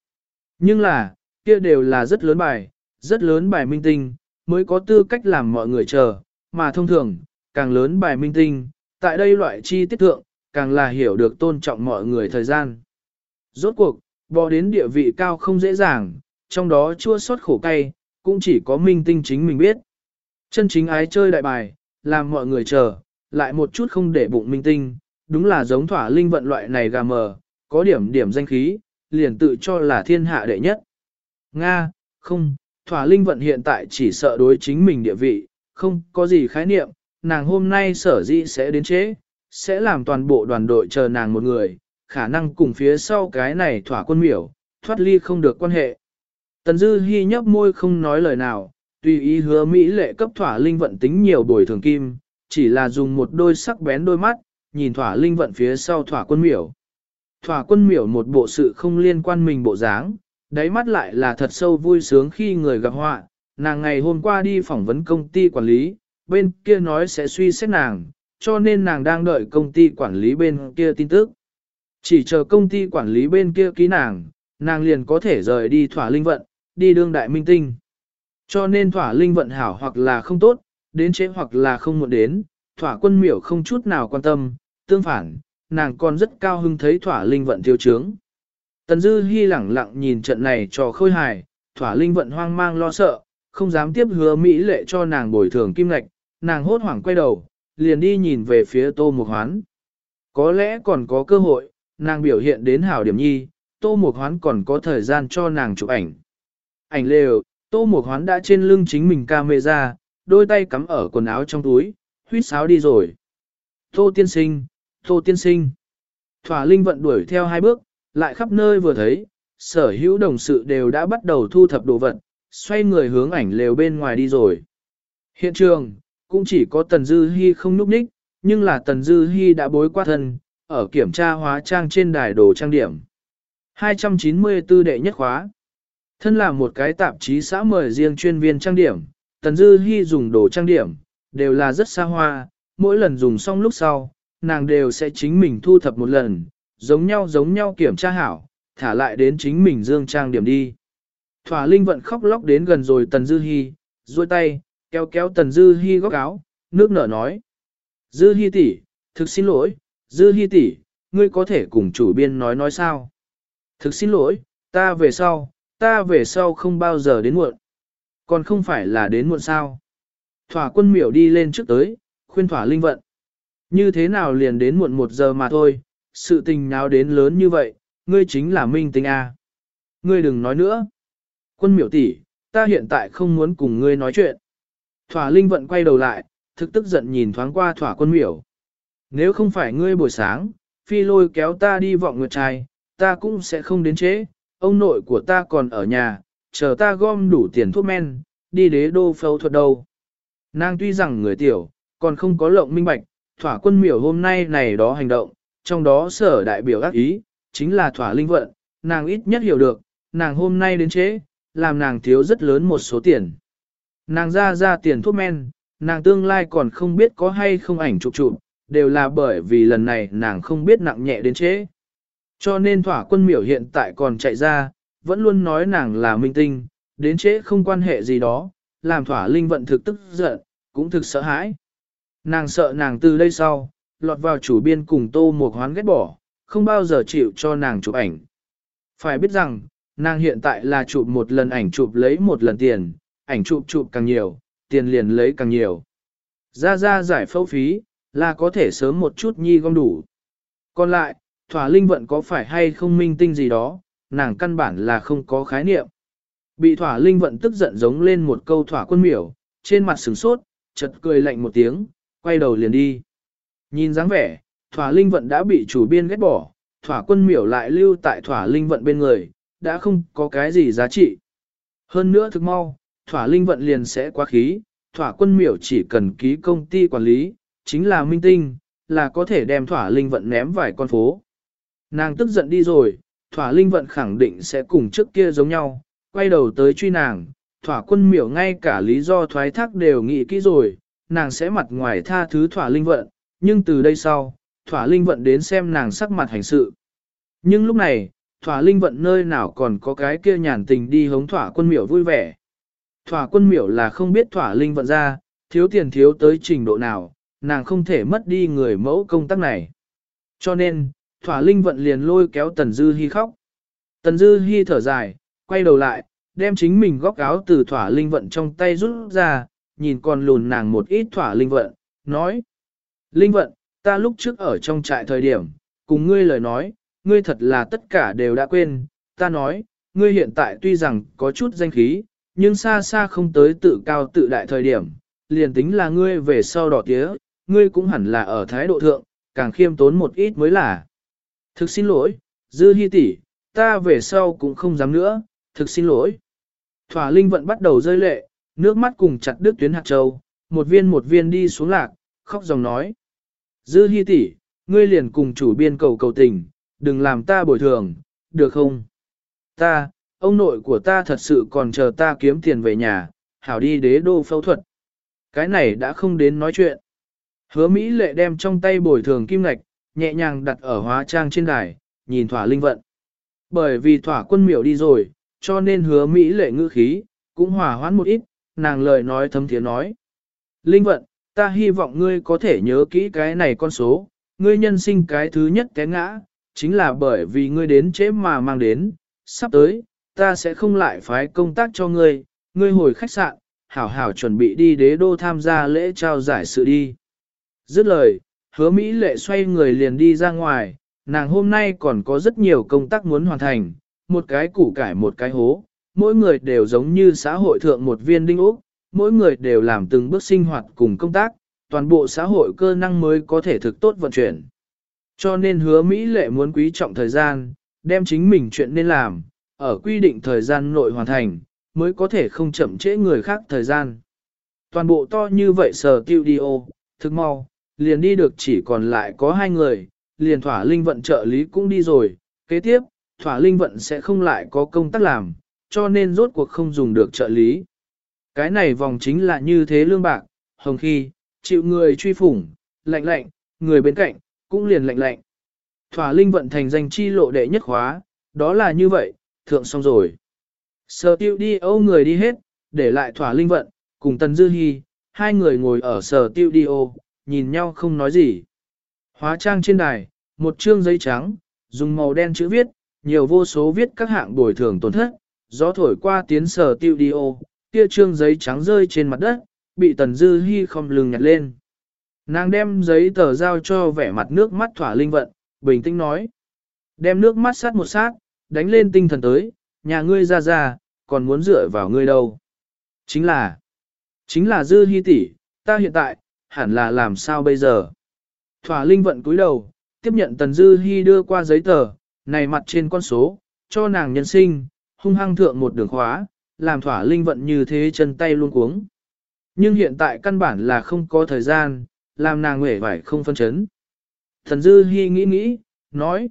Nhưng là, kia đều là rất lớn bài, rất lớn bài minh tinh, mới có tư cách làm mọi người chờ, mà thông thường, càng lớn bài minh tinh, tại đây loại chi tiết thượng, càng là hiểu được tôn trọng mọi người thời gian. Rốt cuộc, bò đến địa vị cao không dễ dàng, trong đó chua xót khổ cay, cũng chỉ có minh tinh chính mình biết. Chân chính ái chơi đại bài, làm mọi người chờ, lại một chút không để bụng minh tinh, đúng là giống thỏa linh vận loại này gà mờ, có điểm điểm danh khí, liền tự cho là thiên hạ đệ nhất. Nga, không, thỏa linh vận hiện tại chỉ sợ đối chính mình địa vị, không có gì khái niệm, nàng hôm nay sở dĩ sẽ đến chế, sẽ làm toàn bộ đoàn đội chờ nàng một người, khả năng cùng phía sau cái này thỏa quân miểu, thoát ly không được quan hệ. Tần Dư Hi nhấp môi không nói lời nào, tùy ý hứa Mỹ lệ cấp thỏa linh vận tính nhiều bồi thường kim, chỉ là dùng một đôi sắc bén đôi mắt, nhìn thỏa linh vận phía sau thỏa quân miểu. Thỏa quân miểu một bộ sự không liên quan mình bộ dáng, đáy mắt lại là thật sâu vui sướng khi người gặp họa, nàng ngày hôm qua đi phỏng vấn công ty quản lý, bên kia nói sẽ suy xét nàng, cho nên nàng đang đợi công ty quản lý bên kia tin tức. Chỉ chờ công ty quản lý bên kia ký nàng, nàng liền có thể rời đi thỏa linh vận, đi đương đại minh tinh. Cho nên thỏa linh vận hảo hoặc là không tốt, đến chế hoặc là không muộn đến, thỏa quân miểu không chút nào quan tâm, tương phản, nàng còn rất cao hưng thấy thỏa linh vận thiếu trướng. Tần Dư Hi lẳng lặng nhìn trận này cho khôi hài, thỏa linh vận hoang mang lo sợ, không dám tiếp hứa Mỹ lệ cho nàng bồi thường kim ngạch, nàng hốt hoảng quay đầu, liền đi nhìn về phía Tô Mục Hoán. Có lẽ còn có cơ hội, nàng biểu hiện đến hảo điểm nhi, Tô Mục Hoán còn có thời gian cho nàng chụp ảnh. Ảnh lều, Tô một Hoán đã trên lưng chính mình camera, đôi tay cắm ở quần áo trong túi, huyết sáo đi rồi. Tô tiên sinh, Tô tiên sinh. Thỏa Linh vận đuổi theo hai bước, lại khắp nơi vừa thấy, sở hữu đồng sự đều đã bắt đầu thu thập đồ vật, xoay người hướng ảnh lều bên ngoài đi rồi. Hiện trường, cũng chỉ có Tần Dư Hi không núp ních, nhưng là Tần Dư Hi đã bối qua thân, ở kiểm tra hóa trang trên đài đồ trang điểm. 294 đệ nhất khóa. Thân là một cái tạp chí xã mời riêng chuyên viên trang điểm, Tần Dư Hi dùng đồ trang điểm, đều là rất xa hoa, mỗi lần dùng xong lúc sau, nàng đều sẽ chính mình thu thập một lần, giống nhau giống nhau kiểm tra hảo, thả lại đến chính mình dương trang điểm đi. Thỏa Linh vận khóc lóc đến gần rồi Tần Dư Hi, duỗi tay, kéo kéo Tần Dư Hi góc áo, nước nở nói. Dư Hi tỷ, thực xin lỗi, Dư Hi tỷ, ngươi có thể cùng chủ biên nói nói sao? Thực xin lỗi, ta về sau, ta về sau không bao giờ đến muộn. Còn không phải là đến muộn sao? Thỏa quân miểu đi lên trước tới, khuyên thỏa linh vận. Như thế nào liền đến muộn một giờ mà thôi, sự tình nào đến lớn như vậy, ngươi chính là minh tinh A. Ngươi đừng nói nữa. Quân miểu tỷ, ta hiện tại không muốn cùng ngươi nói chuyện. Thỏa linh vận quay đầu lại, thực tức giận nhìn thoáng qua thỏa quân miểu. Nếu không phải ngươi buổi sáng, phi lôi kéo ta đi vọng nguyệt trai, ta cũng sẽ không đến chế, ông nội của ta còn ở nhà, chờ ta gom đủ tiền thuốc men, đi đế đô phẫu thuật đâu. Nàng tuy rằng người tiểu, còn không có lộng minh bạch, thỏa quân miểu hôm nay này đó hành động, trong đó sở đại biểu ác ý, chính là thỏa linh vận, nàng ít nhất hiểu được, nàng hôm nay đến chế, làm nàng thiếu rất lớn một số tiền. Nàng ra ra tiền thuốc men, nàng tương lai còn không biết có hay không ảnh chụp chụp, đều là bởi vì lần này nàng không biết nặng nhẹ đến chế. Cho nên thỏa quân miểu hiện tại còn chạy ra, vẫn luôn nói nàng là minh tinh, đến chế không quan hệ gì đó, làm thỏa linh vận thực tức giận, cũng thực sợ hãi. Nàng sợ nàng từ đây sau, lọt vào chủ biên cùng tô một hoán ghét bỏ, không bao giờ chịu cho nàng chụp ảnh. Phải biết rằng, nàng hiện tại là chụp một lần ảnh chụp lấy một lần tiền, ảnh chụp chụp càng nhiều, tiền liền lấy càng nhiều. Ra ra giải phẫu phí, là có thể sớm một chút nhi gom đủ. Còn lại, thỏa linh vận có phải hay không minh tinh gì đó, nàng căn bản là không có khái niệm. Bị thỏa linh vận tức giận giống lên một câu thỏa quân miểu, trên mặt sừng sốt, chật cười lạnh một tiếng, quay đầu liền đi. Nhìn dáng vẻ, thỏa linh vận đã bị chủ biên ghét bỏ, thỏa quân miểu lại lưu tại thỏa linh vận bên người, đã không có cái gì giá trị. Hơn nữa thực mau, thỏa linh vận liền sẽ quá khí, thỏa quân miểu chỉ cần ký công ty quản lý, chính là minh tinh, là có thể đem thỏa linh vận ném vài con phố. Nàng tức giận đi rồi, thỏa linh vận khẳng định sẽ cùng trước kia giống nhau, quay đầu tới truy nàng, thỏa quân miểu ngay cả lý do thoái thác đều nghĩ kỹ rồi, nàng sẽ mặt ngoài tha thứ thỏa linh vận, nhưng từ đây sau, thỏa linh vận đến xem nàng sắc mặt hành sự. Nhưng lúc này, thỏa linh vận nơi nào còn có cái kia nhàn tình đi hống thỏa quân miểu vui vẻ. Thỏa quân miểu là không biết thỏa linh vận ra, thiếu tiền thiếu tới trình độ nào, nàng không thể mất đi người mẫu công tác này. Cho nên, thỏa linh vận liền lôi kéo Tần Dư Hi khóc. Tần Dư Hi thở dài, quay đầu lại, đem chính mình góc áo từ thỏa linh vận trong tay rút ra, nhìn còn lùn nàng một ít thỏa linh vận, nói. Linh vận, ta lúc trước ở trong trại thời điểm, cùng ngươi lời nói, ngươi thật là tất cả đều đã quên, ta nói, ngươi hiện tại tuy rằng có chút danh khí, nhưng xa xa không tới tự cao tự đại thời điểm, liền tính là ngươi về sau đỏ tía, ngươi cũng hẳn là ở thái độ thượng, càng khiêm tốn một ít mới là. Thực xin lỗi, dư hy tỷ, ta về sau cũng không dám nữa, thực xin lỗi. Thỏa linh vận bắt đầu rơi lệ, nước mắt cùng chặt đứt tuyến hạt châu, một viên một viên đi xuống lạc, khóc dòng nói. Dư hy tỷ, ngươi liền cùng chủ biên cầu cầu tình, đừng làm ta bồi thường, được không? Ta, ông nội của ta thật sự còn chờ ta kiếm tiền về nhà, hảo đi đế đô phẫu thuật. Cái này đã không đến nói chuyện. Hứa Mỹ lệ đem trong tay bồi thường kim ngạch, nhẹ nhàng đặt ở hóa trang trên đài, nhìn thỏa linh vận. Bởi vì thỏa quân miểu đi rồi, cho nên hứa Mỹ lệ ngữ khí, cũng hòa hoãn một ít, nàng lời nói thấm thiế nói. Linh vận, ta hy vọng ngươi có thể nhớ kỹ cái này con số, ngươi nhân sinh cái thứ nhất té ngã, chính là bởi vì ngươi đến chế mà mang đến, sắp tới, ta sẽ không lại phái công tác cho ngươi, ngươi hồi khách sạn, hảo hảo chuẩn bị đi đế đô tham gia lễ trao giải sự đi. Dứt lời, hứa Mỹ lệ xoay người liền đi ra ngoài, nàng hôm nay còn có rất nhiều công tác muốn hoàn thành, một cái củ cải một cái hố, mỗi người đều giống như xã hội thượng một viên đinh ốc, mỗi người đều làm từng bước sinh hoạt cùng công tác, toàn bộ xã hội cơ năng mới có thể thực tốt vận chuyển. Cho nên hứa Mỹ lệ muốn quý trọng thời gian, đem chính mình chuyện nên làm, ở quy định thời gian nội hoàn thành, mới có thể không chậm trễ người khác thời gian. Toàn bộ to như vậy sở tiêu đi ô, thực mau, liền đi được chỉ còn lại có hai người, liền thỏa linh vận trợ lý cũng đi rồi, kế tiếp, thỏa linh vận sẽ không lại có công tác làm, cho nên rốt cuộc không dùng được trợ lý. Cái này vòng chính là như thế lương bạc, hồng khi, chịu người truy phủng, lạnh lạnh, người bên cạnh, cũng liền lạnh lạnh. Thỏa linh vận thành danh chi lộ đệ nhất khóa, đó là như vậy, thượng xong rồi. Sở tiêu đi âu người đi hết, để lại thỏa linh vận, cùng Tần Dư Hi, hai người ngồi ở sở tiêu đi ô, nhìn nhau không nói gì. Hóa trang trên đài, một chương giấy trắng, dùng màu đen chữ viết, nhiều vô số viết các hạng bồi thường tổn thất, gió thổi qua tiến sở tiêu đi ô, kia trương giấy trắng rơi trên mặt đất, bị Tần Dư hy không lưng nhặt lên. Nàng đem giấy tờ giao cho vẻ mặt nước mắt thỏa linh vận, bình tĩnh nói. Đem nước mắt sát một sát, đánh lên tinh thần tới, nhà ngươi ra ra, còn muốn dựa vào ngươi đâu. Chính là, chính là dư hy tỷ, ta hiện tại, hẳn là làm sao bây giờ. Thỏa linh vận cúi đầu, tiếp nhận tần dư hy đưa qua giấy tờ, này mặt trên con số, cho nàng nhân sinh, hung hăng thượng một đường khóa, làm thỏa linh vận như thế chân tay luôn cuống. Nhưng hiện tại căn bản là không có thời gian, làm nàng nguệ vải không phân chấn. Thần dư hy nghĩ nghĩ, nói,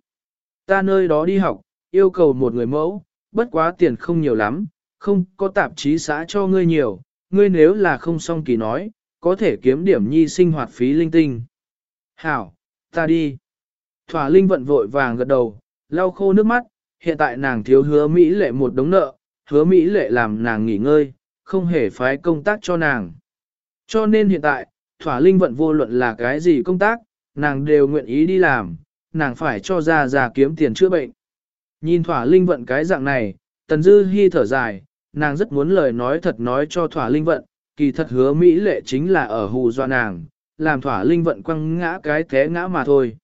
ta nơi đó đi học, yêu cầu một người mẫu, bất quá tiền không nhiều lắm, không có tạp chí xã cho ngươi nhiều, ngươi nếu là không xong kỳ nói, có thể kiếm điểm nhi sinh hoạt phí linh tinh. Hảo, ta đi. Thỏa linh vận vội vàng gật đầu, lau khô nước mắt, hiện tại nàng thiếu hứa Mỹ lệ một đống nợ, hứa Mỹ lệ làm nàng nghỉ ngơi, không hề phái công tác cho nàng. Cho nên hiện tại, thỏa linh vận vô luận là cái gì công tác, nàng đều nguyện ý đi làm, nàng phải cho ra ra kiếm tiền chữa bệnh. Nhìn thỏa linh vận cái dạng này, tần dư hy thở dài, nàng rất muốn lời nói thật nói cho thỏa linh vận, kỳ thật hứa Mỹ lệ chính là ở hù dọa nàng, làm thỏa linh vận quăng ngã cái té ngã mà thôi.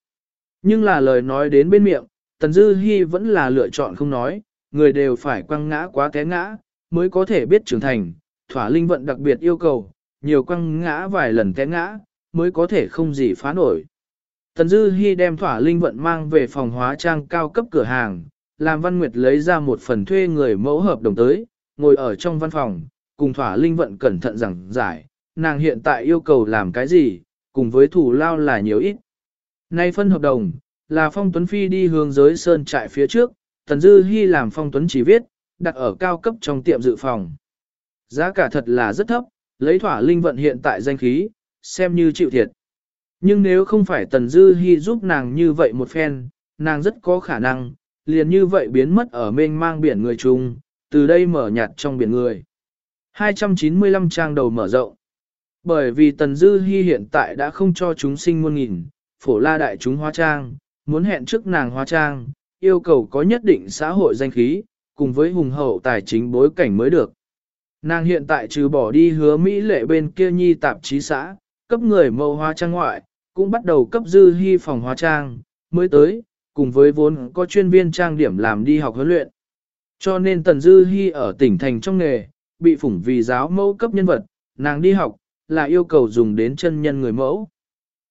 Nhưng là lời nói đến bên miệng, tần dư hy vẫn là lựa chọn không nói, người đều phải quăng ngã quá té ngã, mới có thể biết trưởng thành, thỏa linh vận đặc biệt yêu cầu, nhiều quăng ngã vài lần té ngã, mới có thể không gì phá nổi. Tần Dư Hi đem thỏa linh vận mang về phòng hóa trang cao cấp cửa hàng, làm Văn Nguyệt lấy ra một phần thuê người mẫu hợp đồng tới, ngồi ở trong văn phòng, cùng thỏa linh vận cẩn thận rằng giải, nàng hiện tại yêu cầu làm cái gì, cùng với thủ lao là nhiều ít. Nay phân hợp đồng, là Phong Tuấn Phi đi hướng giới sơn trại phía trước, Tần Dư Hi làm Phong Tuấn chỉ viết, đặt ở cao cấp trong tiệm dự phòng. Giá cả thật là rất thấp, lấy thỏa linh vận hiện tại danh khí, xem như chịu thiệt. Nhưng nếu không phải Tần Dư Hi giúp nàng như vậy một phen, nàng rất có khả năng, liền như vậy biến mất ở mênh mang biển người chung, từ đây mở nhạt trong biển người. 295 trang đầu mở rộng. Bởi vì Tần Dư Hi hiện tại đã không cho chúng sinh muôn nghìn, phổ la đại chúng hóa trang, muốn hẹn trước nàng hóa trang, yêu cầu có nhất định xã hội danh khí, cùng với hùng hậu tài chính bối cảnh mới được. Nàng hiện tại trừ bỏ đi hứa Mỹ lệ bên kia nhi tạp chí xã, cấp người mẫu hóa trang ngoại, cũng bắt đầu cấp dư Hi phòng hóa trang, mới tới, cùng với vốn có chuyên viên trang điểm làm đi học huấn luyện. Cho nên Tần Dư Hi ở tỉnh thành trong nghề, bị phủng vì giáo mẫu cấp nhân vật, nàng đi học, là yêu cầu dùng đến chân nhân người mẫu.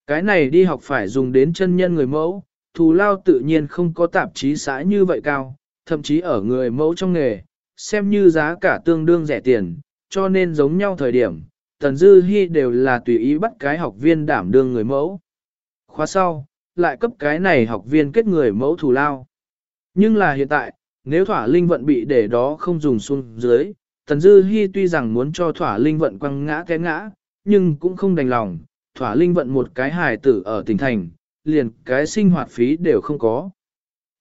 Cái này đi học phải dùng đến chân nhân người mẫu, thù lao tự nhiên không có tạp chí xã như vậy cao, thậm chí ở người mẫu trong nghề, xem như giá cả tương đương rẻ tiền, cho nên giống nhau thời điểm, Tần Dư Hi đều là tùy ý bắt cái học viên đảm đương người mẫu. Khóa sau, lại cấp cái này học viên kết người mẫu thù lao. Nhưng là hiện tại, nếu thỏa linh vận bị để đó không dùng xuống dưới, Tần Dư Hi tuy rằng muốn cho thỏa linh vận quăng ngã té ngã, nhưng cũng không đành lòng, thỏa linh vận một cái hài tử ở tỉnh thành, liền cái sinh hoạt phí đều không có.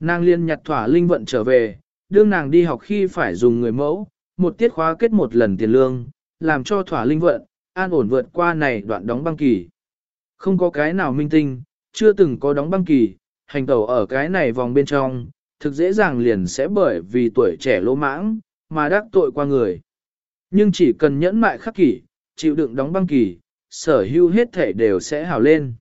Nàng liên nhặt thỏa linh vận trở về, đương nàng đi học khi phải dùng người mẫu, một tiết khóa kết một lần tiền lương, làm cho thỏa linh vận, an ổn vượt qua này đoạn đóng băng kỳ. Không có cái nào minh tinh, chưa từng có đóng băng kỳ, hành tẩu ở cái này vòng bên trong, thực dễ dàng liền sẽ bởi vì tuổi trẻ lỗ mãng, mà đắc tội qua người. Nhưng chỉ cần nhẫn mại khắc kỷ, chịu đựng đóng băng kỳ, sở hữu hết thể đều sẽ hào lên.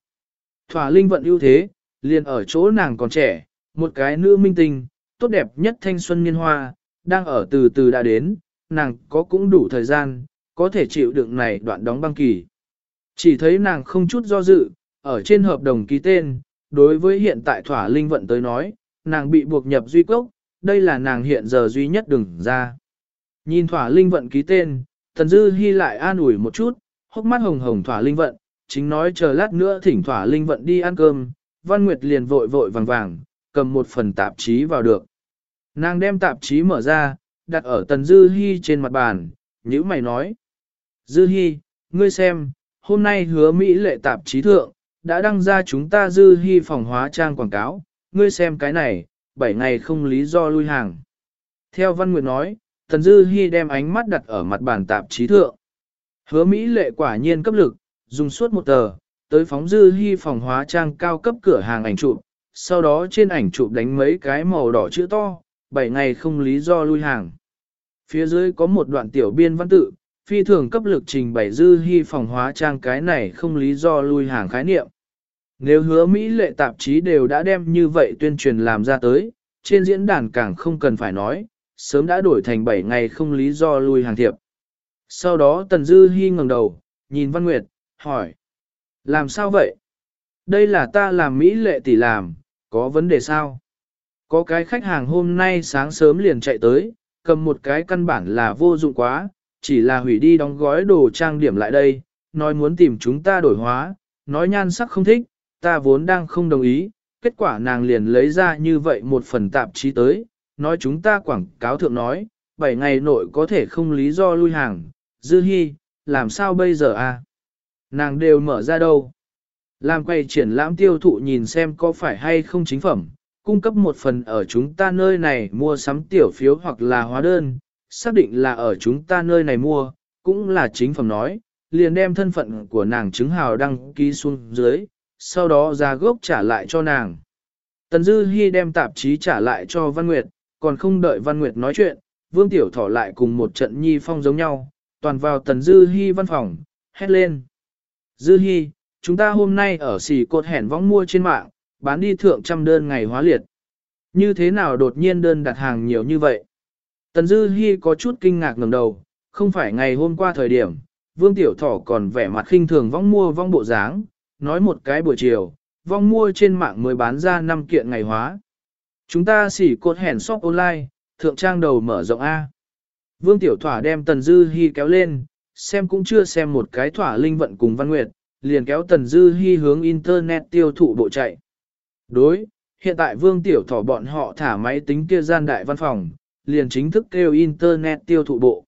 Thỏa linh vận ưu thế, liền ở chỗ nàng còn trẻ, một cái nữ minh tinh, tốt đẹp nhất thanh xuân niên hoa, đang ở từ từ đã đến, nàng có cũng đủ thời gian, có thể chịu đựng này đoạn đóng băng kỳ. Chỉ thấy nàng không chút do dự, ở trên hợp đồng ký tên, đối với hiện tại thỏa linh vận tới nói, nàng bị buộc nhập duy cốc, đây là nàng hiện giờ duy nhất đừng ra. Nhìn thỏa linh vận ký tên, thần dư hy lại an ủi một chút, hốc mắt hồng hồng thỏa linh vận, chính nói chờ lát nữa thỉnh thỏa linh vận đi ăn cơm, văn nguyệt liền vội vội vàng vàng, cầm một phần tạp chí vào được. Nàng đem tạp chí mở ra, đặt ở tần dư hy trên mặt bàn, nhữ mày nói. Dư hy, ngươi xem, hôm nay hứa Mỹ lệ tạp chí thượng, đã đăng ra chúng ta dư hy phòng hóa trang quảng cáo, ngươi xem cái này, 7 ngày không lý do lui hàng. Theo Văn Nguyệt nói, Tần Dư Hi đem ánh mắt đặt ở mặt bàn tạp chí thượng. Hứa Mỹ lệ quả nhiên cấp lực, dùng suốt một tờ, tới phóng Dư Hi phòng hóa trang cao cấp cửa hàng ảnh chụp, sau đó trên ảnh chụp đánh mấy cái màu đỏ chữ to, 7 ngày không lý do lui hàng. Phía dưới có một đoạn tiểu biên văn tự, phi thường cấp lực trình bày Dư Hi phòng hóa trang cái này không lý do lui hàng khái niệm. Nếu hứa Mỹ lệ tạp chí đều đã đem như vậy tuyên truyền làm ra tới, trên diễn đàn càng không cần phải nói, sớm đã đổi thành 7 ngày không lý do lui hàng thiệp. Sau đó Tần Dư Hi ngẩng đầu, nhìn Văn Nguyệt, hỏi. Làm sao vậy? Đây là ta làm Mỹ lệ tỷ làm, có vấn đề sao? Có cái khách hàng hôm nay sáng sớm liền chạy tới, cầm một cái căn bản là vô dụng quá, chỉ là hủy đi đóng gói đồ trang điểm lại đây, nói muốn tìm chúng ta đổi hóa, nói nhan sắc không thích, ta vốn đang không đồng ý, kết quả nàng liền lấy ra như vậy một phần tạp chí tới, nói chúng ta quảng cáo thượng nói, 7 ngày nội có thể không lý do lui hàng, dư hy, làm sao bây giờ à? Nàng đều mở ra đâu? Làm quay triển lãm tiêu thụ nhìn xem có phải hay không chính phẩm, cung cấp một phần ở chúng ta nơi này mua sắm tiểu phiếu hoặc là hóa đơn, xác định là ở chúng ta nơi này mua, cũng là chính phẩm nói, liền đem thân phận của nàng chứng hào đăng ký xuống dưới, sau đó ra gốc trả lại cho nàng. Tần Dư Hi đem tạp chí trả lại cho Văn Nguyệt, còn không đợi Văn Nguyệt nói chuyện, Vương Tiểu Thỏ lại cùng một trận nhi phong giống nhau, toàn vào Tần Dư Hi văn phòng, hét lên. Dư Hi, chúng ta hôm nay ở xì cột hẻn vong mua trên mạng, bán đi thượng trăm đơn ngày hóa liệt. Như thế nào đột nhiên đơn đặt hàng nhiều như vậy? Tần Dư Hi có chút kinh ngạc ngẩng đầu, không phải ngày hôm qua thời điểm, Vương Tiểu Thỏ còn vẻ mặt khinh thường vong mua vong bộ dáng, nói một cái buổi chiều, vong mua trên mạng mới bán ra 5 kiện ngày hóa. Chúng ta xỉ cột hẻn shop online, thượng trang đầu mở rộng A. Vương Tiểu Thỏa đem Tần Dư Hi kéo lên, xem cũng chưa xem một cái thỏa linh vận cùng Văn Nguyệt, liền kéo Tần Dư Hi hướng Internet tiêu thụ bộ chạy. Đối, hiện tại Vương Tiểu Thỏa bọn họ thả máy tính kia gian đại văn phòng, liền chính thức kêu Internet tiêu thụ bộ.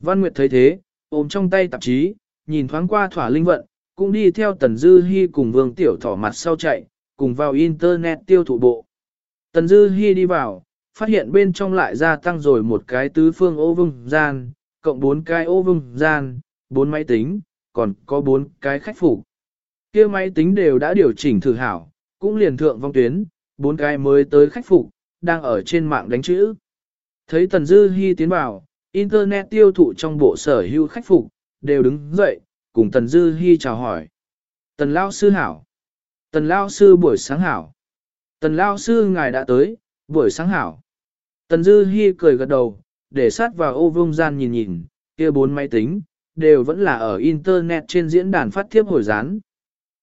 Văn Nguyệt thấy thế, ôm trong tay tạp chí, nhìn thoáng qua thỏa linh vận, cũng đi theo Tần Dư Hi cùng Vương Tiểu Thỏ mặt sau chạy, cùng vào Internet tiêu thụ bộ. Tần Dư Hi đi vào, phát hiện bên trong lại gia tăng rồi một cái tứ phương ô vương gian, cộng bốn cái ô vương gian, bốn máy tính, còn có bốn cái khách phục. Kia máy tính đều đã điều chỉnh thử hảo, cũng liền thượng vong tuyến, bốn cái mới tới khách phục, đang ở trên mạng đánh chữ. Thấy Tần Dư Hi tiến vào, Internet tiêu thụ trong bộ sở hữu khách phục, đều đứng dậy, cùng Tần Dư Hi chào hỏi. Tần Lao Sư hảo. Tần Lao Sư buổi sáng hảo. Tần Lao Sư ngài đã tới, buổi sáng hảo. Tần Dư Hi cười gật đầu, để sát vào ô vương gian nhìn nhìn, kia bốn máy tính, đều vẫn là ở Internet trên diễn đàn phát thiếp hồi gián.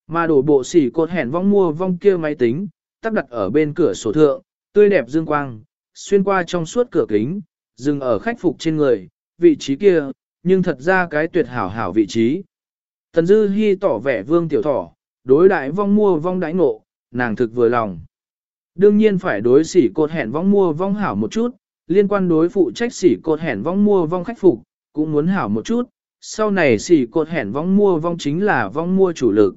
Mà đổ bộ xỉ cột hẹn vong mua vong kia máy tính, tắp đặt ở bên cửa sổ thượng, tươi đẹp dương quang, xuyên qua trong suốt cửa kính, dừng ở khách phục trên người, vị trí kia, nhưng thật ra cái tuyệt hảo hảo vị trí. Tần Dư Hi tỏ vẻ vương tiểu thỏ, đối đại vong mua vong đãi ngộ, nàng thực vừa lòng. Đương nhiên phải đối sỉ cột hẹn vong mua vong hảo một chút, liên quan đối phụ trách sỉ cột hẹn vong mua vong khách phục, cũng muốn hảo một chút, sau này sỉ cột hẹn vong mua vong chính là vong mua chủ lực.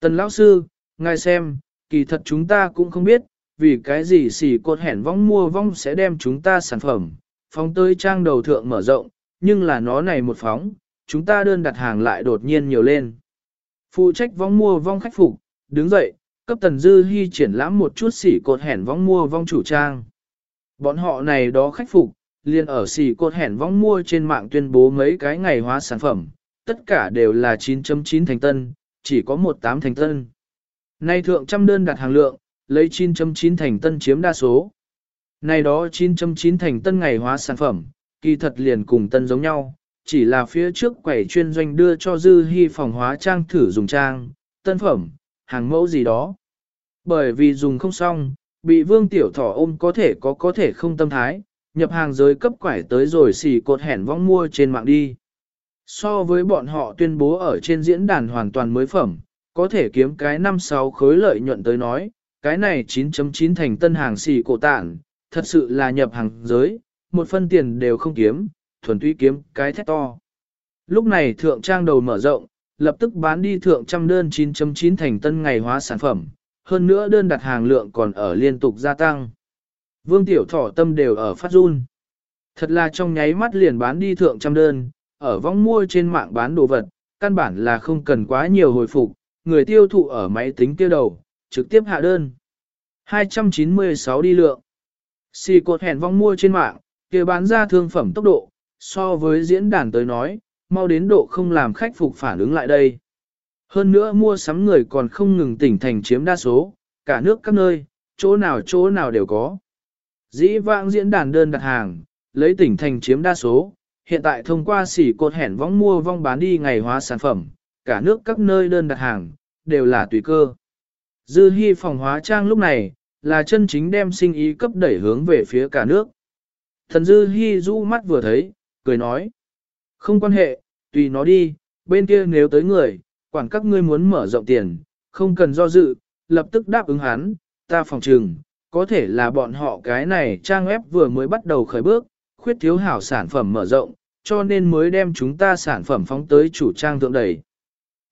Tần lão sư, ngài xem, kỳ thật chúng ta cũng không biết, vì cái gì sỉ cột hẹn vong mua vong sẽ đem chúng ta sản phẩm, phóng tới trang đầu thượng mở rộng, nhưng là nó này một phóng, chúng ta đơn đặt hàng lại đột nhiên nhiều lên. Phụ trách vong mua vong khách phục, đứng dậy, cấp tần dư hy triển lãm một chút xỉ cột hẻn vong mua vong chủ trang. Bọn họ này đó khách phục, liền ở xỉ cột hẻn vong mua trên mạng tuyên bố mấy cái ngày hóa sản phẩm, tất cả đều là 9.9 thành tân, chỉ có 18 thành tân. Nay thượng trăm đơn đặt hàng lượng, lấy 9.9 thành tân chiếm đa số. Này đó 9.9 thành tân ngày hóa sản phẩm, kỳ thật liền cùng tân giống nhau, chỉ là phía trước quầy chuyên doanh đưa cho dư hy phòng hóa trang thử dùng trang, tân phẩm, hàng mẫu gì đó. Bởi vì dùng không xong, bị vương tiểu thỏ ôm có thể có có thể không tâm thái, nhập hàng giới cấp quải tới rồi xì cột hẻn vong mua trên mạng đi. So với bọn họ tuyên bố ở trên diễn đàn hoàn toàn mới phẩm, có thể kiếm cái 5-6 khối lợi nhuận tới nói, cái này 9.9 thành tân hàng xì cổ tản, thật sự là nhập hàng giới, một phân tiền đều không kiếm, thuần túy kiếm cái thét to. Lúc này thượng trang đầu mở rộng, lập tức bán đi thượng trăm đơn 9.9 thành tân ngày hóa sản phẩm, hơn nữa đơn đặt hàng lượng còn ở liên tục gia tăng. Vương Tiểu Thỏ tâm đều ở phát run. Thật là trong nháy mắt liền bán đi thượng trăm đơn, ở vong mua trên mạng bán đồ vật, căn bản là không cần quá nhiều hồi phục, người tiêu thụ ở máy tính tiêu đầu, trực tiếp hạ đơn. 296 đi lượng. Xì cột hẹn vong mua trên mạng, kia bán ra thương phẩm tốc độ, so với diễn đàn tới nói, mau đến độ không làm khách phục phản ứng lại đây. Hơn nữa mua sắm người còn không ngừng tỉnh thành chiếm đa số, cả nước các nơi, chỗ nào chỗ nào đều có. Dĩ vãng diễn đàn đơn đặt hàng, lấy tỉnh thành chiếm đa số, hiện tại thông qua xỉ cột hẻn vong mua vong bán đi ngày hóa sản phẩm, cả nước các nơi đơn đặt hàng, đều là tùy cơ. Dư hy phòng hóa trang lúc này, là chân chính đem sinh ý cấp đẩy hướng về phía cả nước. Thần dư hy du mắt vừa thấy, cười nói. Không quan hệ, tùy nó đi, bên kia nếu tới người, quản các ngươi muốn mở rộng tiền, không cần do dự, lập tức đáp ứng hắn, ta phòng trừng, có thể là bọn họ cái này trang web vừa mới bắt đầu khởi bước, khuyết thiếu hảo sản phẩm mở rộng, cho nên mới đem chúng ta sản phẩm phóng tới chủ trang thượng đẩy.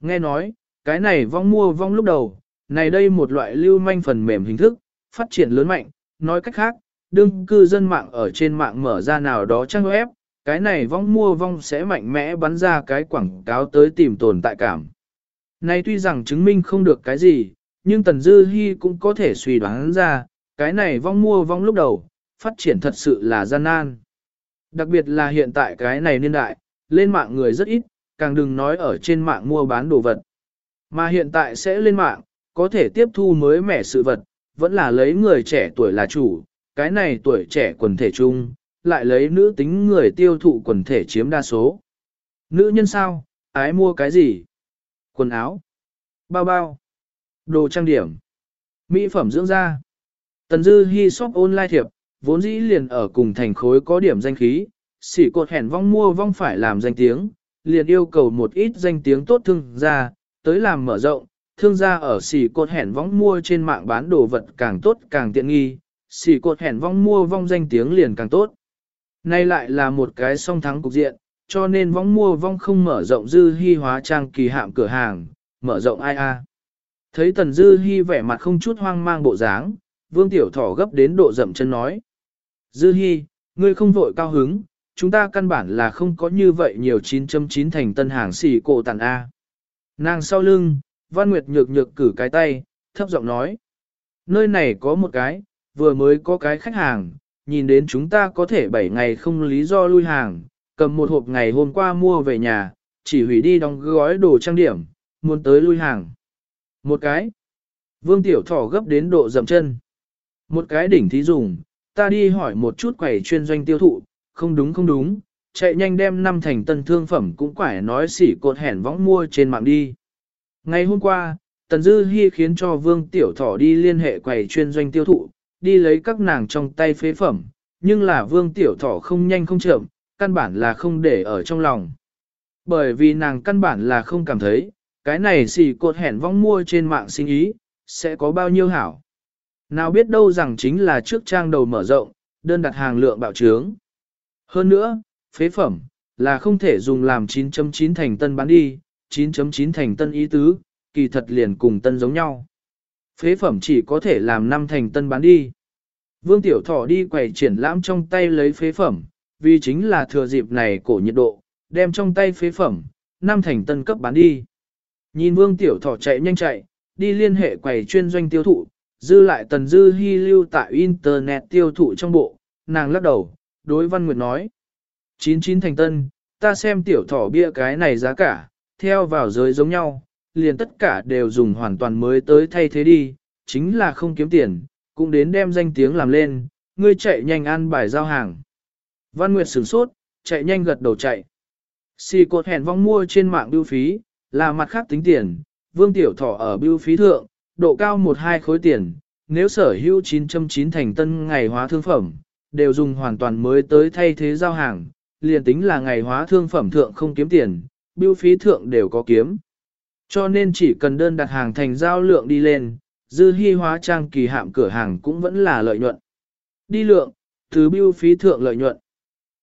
Nghe nói, cái này vong mua vong lúc đầu, này đây một loại lưu manh phần mềm hình thức, phát triển lớn mạnh, nói cách khác, đương cư dân mạng ở trên mạng mở ra nào đó trang web, cái này vong mua vong sẽ mạnh mẽ bắn ra cái quảng cáo tới tìm tồn tại cảm. Này tuy rằng chứng minh không được cái gì, nhưng Tần Dư Hi cũng có thể suy đoán ra, cái này vong mua vong lúc đầu, phát triển thật sự là gian nan. Đặc biệt là hiện tại cái này niên đại, lên mạng người rất ít, càng đừng nói ở trên mạng mua bán đồ vật. Mà hiện tại sẽ lên mạng, có thể tiếp thu mới mẻ sự vật, vẫn là lấy người trẻ tuổi là chủ, cái này tuổi trẻ quần thể chung, lại lấy nữ tính người tiêu thụ quần thể chiếm đa số. Nữ nhân sao, ái mua cái gì? Quần áo, bao bao, đồ trang điểm, mỹ phẩm dưỡng da. Tần Dư Hi shop online thiệp, vốn dĩ liền ở cùng thành khối có điểm danh khí, xỉ cột hẻn vong mua vong phải làm danh tiếng, liền yêu cầu một ít danh tiếng tốt thương gia, tới làm mở rộng, thương gia ở xỉ cột hẻn vong mua trên mạng bán đồ vật càng tốt càng tiện nghi, xỉ cột hẻn vong mua vong danh tiếng liền càng tốt. Nay lại là một cái song thắng cục diện, cho nên vong mua vong không mở rộng dư hy hóa trang kỳ hạm cửa hàng, mở rộng ai a. Thấy tần dư hy vẻ mặt không chút hoang mang bộ dáng, vương tiểu thỏ gấp đến độ dậm chân nói. Dư hy, ngươi không vội cao hứng, chúng ta căn bản là không có như vậy nhiều 9.9 thành tân hàng xì cổ tàn A. Nàng sau lưng, Văn Nguyệt nhược nhược cử cái tay, thấp giọng nói. Nơi này có một cái, vừa mới có cái khách hàng, nhìn đến chúng ta có thể 7 ngày không lý do lui hàng, cầm một hộp ngày hôm qua mua về nhà, chỉ hủy đi đóng gói đồ trang điểm, muốn tới lui hàng. Một cái. Vương Tiểu Thỏ gấp đến độ dầm chân. Một cái đỉnh thí dùng, ta đi hỏi một chút quầy chuyên doanh tiêu thụ, không đúng không đúng, chạy nhanh đem năm thành tân thương phẩm cũng phải nói xỉ cột hẻn võng mua trên mạng đi. Ngày hôm qua, Tần Dư Hi khiến cho Vương Tiểu Thỏ đi liên hệ quầy chuyên doanh tiêu thụ, đi lấy các nàng trong tay phế phẩm, nhưng là Vương Tiểu Thỏ không nhanh không chậm, căn bản là không để ở trong lòng. Bởi vì nàng căn bản là không cảm thấy, cái này xì cột hẹn vong mua trên mạng sinh ý, sẽ có bao nhiêu hảo. Nào biết đâu rằng chính là trước trang đầu mở rộng, đơn đặt hàng lượng bạo trướng. Hơn nữa, phế phẩm, là không thể dùng làm 9.9 thành tân bán đi, 9.9 thành tân ý tứ, kỳ thật liền cùng tân giống nhau. Phế phẩm chỉ có thể làm năm thành tân bán đi. Vương Tiểu Thọ đi quầy triển lãm trong tay lấy phế phẩm, vì chính là thừa dịp này cổ nhiệt độ, đem trong tay phế phẩm, năm thành tân cấp bán đi. Nhìn Vương Tiểu Thọ chạy nhanh chạy, đi liên hệ quầy chuyên doanh tiêu thụ, dư lại tần dư hy lưu tại Internet tiêu thụ trong bộ, nàng lắc đầu, đối Văn Nguyệt nói. 99 thành tân, ta xem tiểu thỏ bia cái này giá cả, theo vào giới giống nhau, liền tất cả đều dùng hoàn toàn mới tới thay thế đi, chính là không kiếm tiền, cũng đến đem danh tiếng làm lên, ngươi chạy nhanh ăn bài giao hàng. Văn Nguyệt sửng sốt, chạy nhanh gật đầu chạy. Xì cột hẹn vong mua trên mạng bưu phí, là mặt khác tính tiền, vương tiểu thỏ ở bưu phí thượng, độ cao một hai khối tiền, nếu sở hữu 9.9 thành tân ngày hóa thương phẩm, đều dùng hoàn toàn mới tới thay thế giao hàng, liền tính là ngày hóa thương phẩm thượng không kiếm tiền, bưu phí thượng đều có kiếm. Cho nên chỉ cần đơn đặt hàng thành giao lượng đi lên, dư hy hóa trang kỳ hạm cửa hàng cũng vẫn là lợi nhuận. Đi lượng, từ bưu phí thượng lợi nhuận.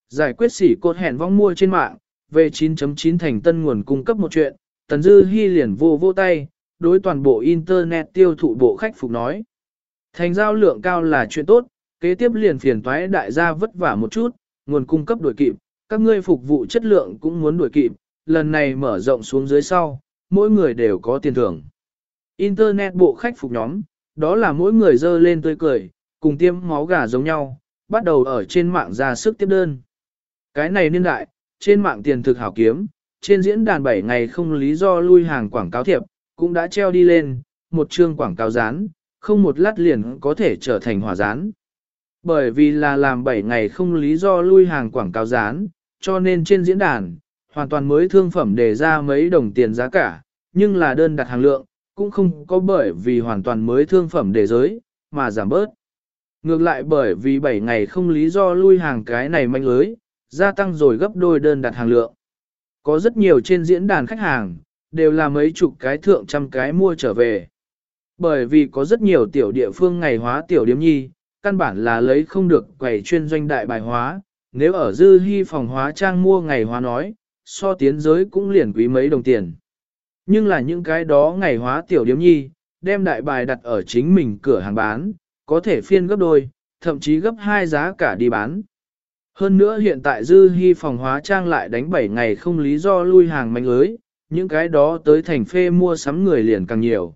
Giải quyết sỉ cột hẹn vong mua trên mạng, về 9.9 thành tân nguồn cung cấp một chuyện, tần dư hy liền vô vô tay, đối toàn bộ Internet tiêu thụ bộ khách phục nói. Thành giao lượng cao là chuyện tốt, kế tiếp liền phiền toái đại gia vất vả một chút, nguồn cung cấp đuổi kịp, các ngươi phục vụ chất lượng cũng muốn đuổi kịp, lần này mở rộng xuống dưới sau, mỗi người đều có tiền thưởng. Internet bộ khách phục nhóm, đó là mỗi người dơ lên tươi cười, cùng tiêm máu gà giống nhau, bắt đầu ở trên mạng ra sức tiếp đơn. Cái này niên đại, trên mạng tiền thực hảo kiếm, trên diễn đàn 7 ngày không lý do lui hàng quảng cáo thiệp, cũng đã treo đi lên, một chương quảng cáo dán, không một lát liền có thể trở thành hỏa dán. Bởi vì là làm 7 ngày không lý do lui hàng quảng cáo dán, cho nên trên diễn đàn, hoàn toàn mới thương phẩm đề ra mấy đồng tiền giá cả, nhưng là đơn đặt hàng lượng, cũng không có bởi vì hoàn toàn mới thương phẩm đề giới, mà giảm bớt. Ngược lại bởi vì 7 ngày không lý do lui hàng cái này manh lưới, gia tăng rồi gấp đôi đơn đặt hàng lượng. Có rất nhiều trên diễn đàn khách hàng, đều là mấy chục cái thượng trăm cái mua trở về. Bởi vì có rất nhiều tiểu địa phương ngày hóa tiểu điếm nhi, căn bản là lấy không được quầy chuyên doanh đại bài hóa, nếu ở dư hy phòng hóa trang mua ngày hóa nói, so tiến giới cũng liền quý mấy đồng tiền. Nhưng là những cái đó ngày hóa tiểu điếm nhi, đem đại bài đặt ở chính mình cửa hàng bán, có thể phiên gấp đôi, thậm chí gấp hai giá cả đi bán. Hơn nữa hiện tại dư hy phòng hóa trang lại đánh 7 ngày không lý do lui hàng mạnh lưới, những cái đó tới thành phê mua sắm người liền càng nhiều.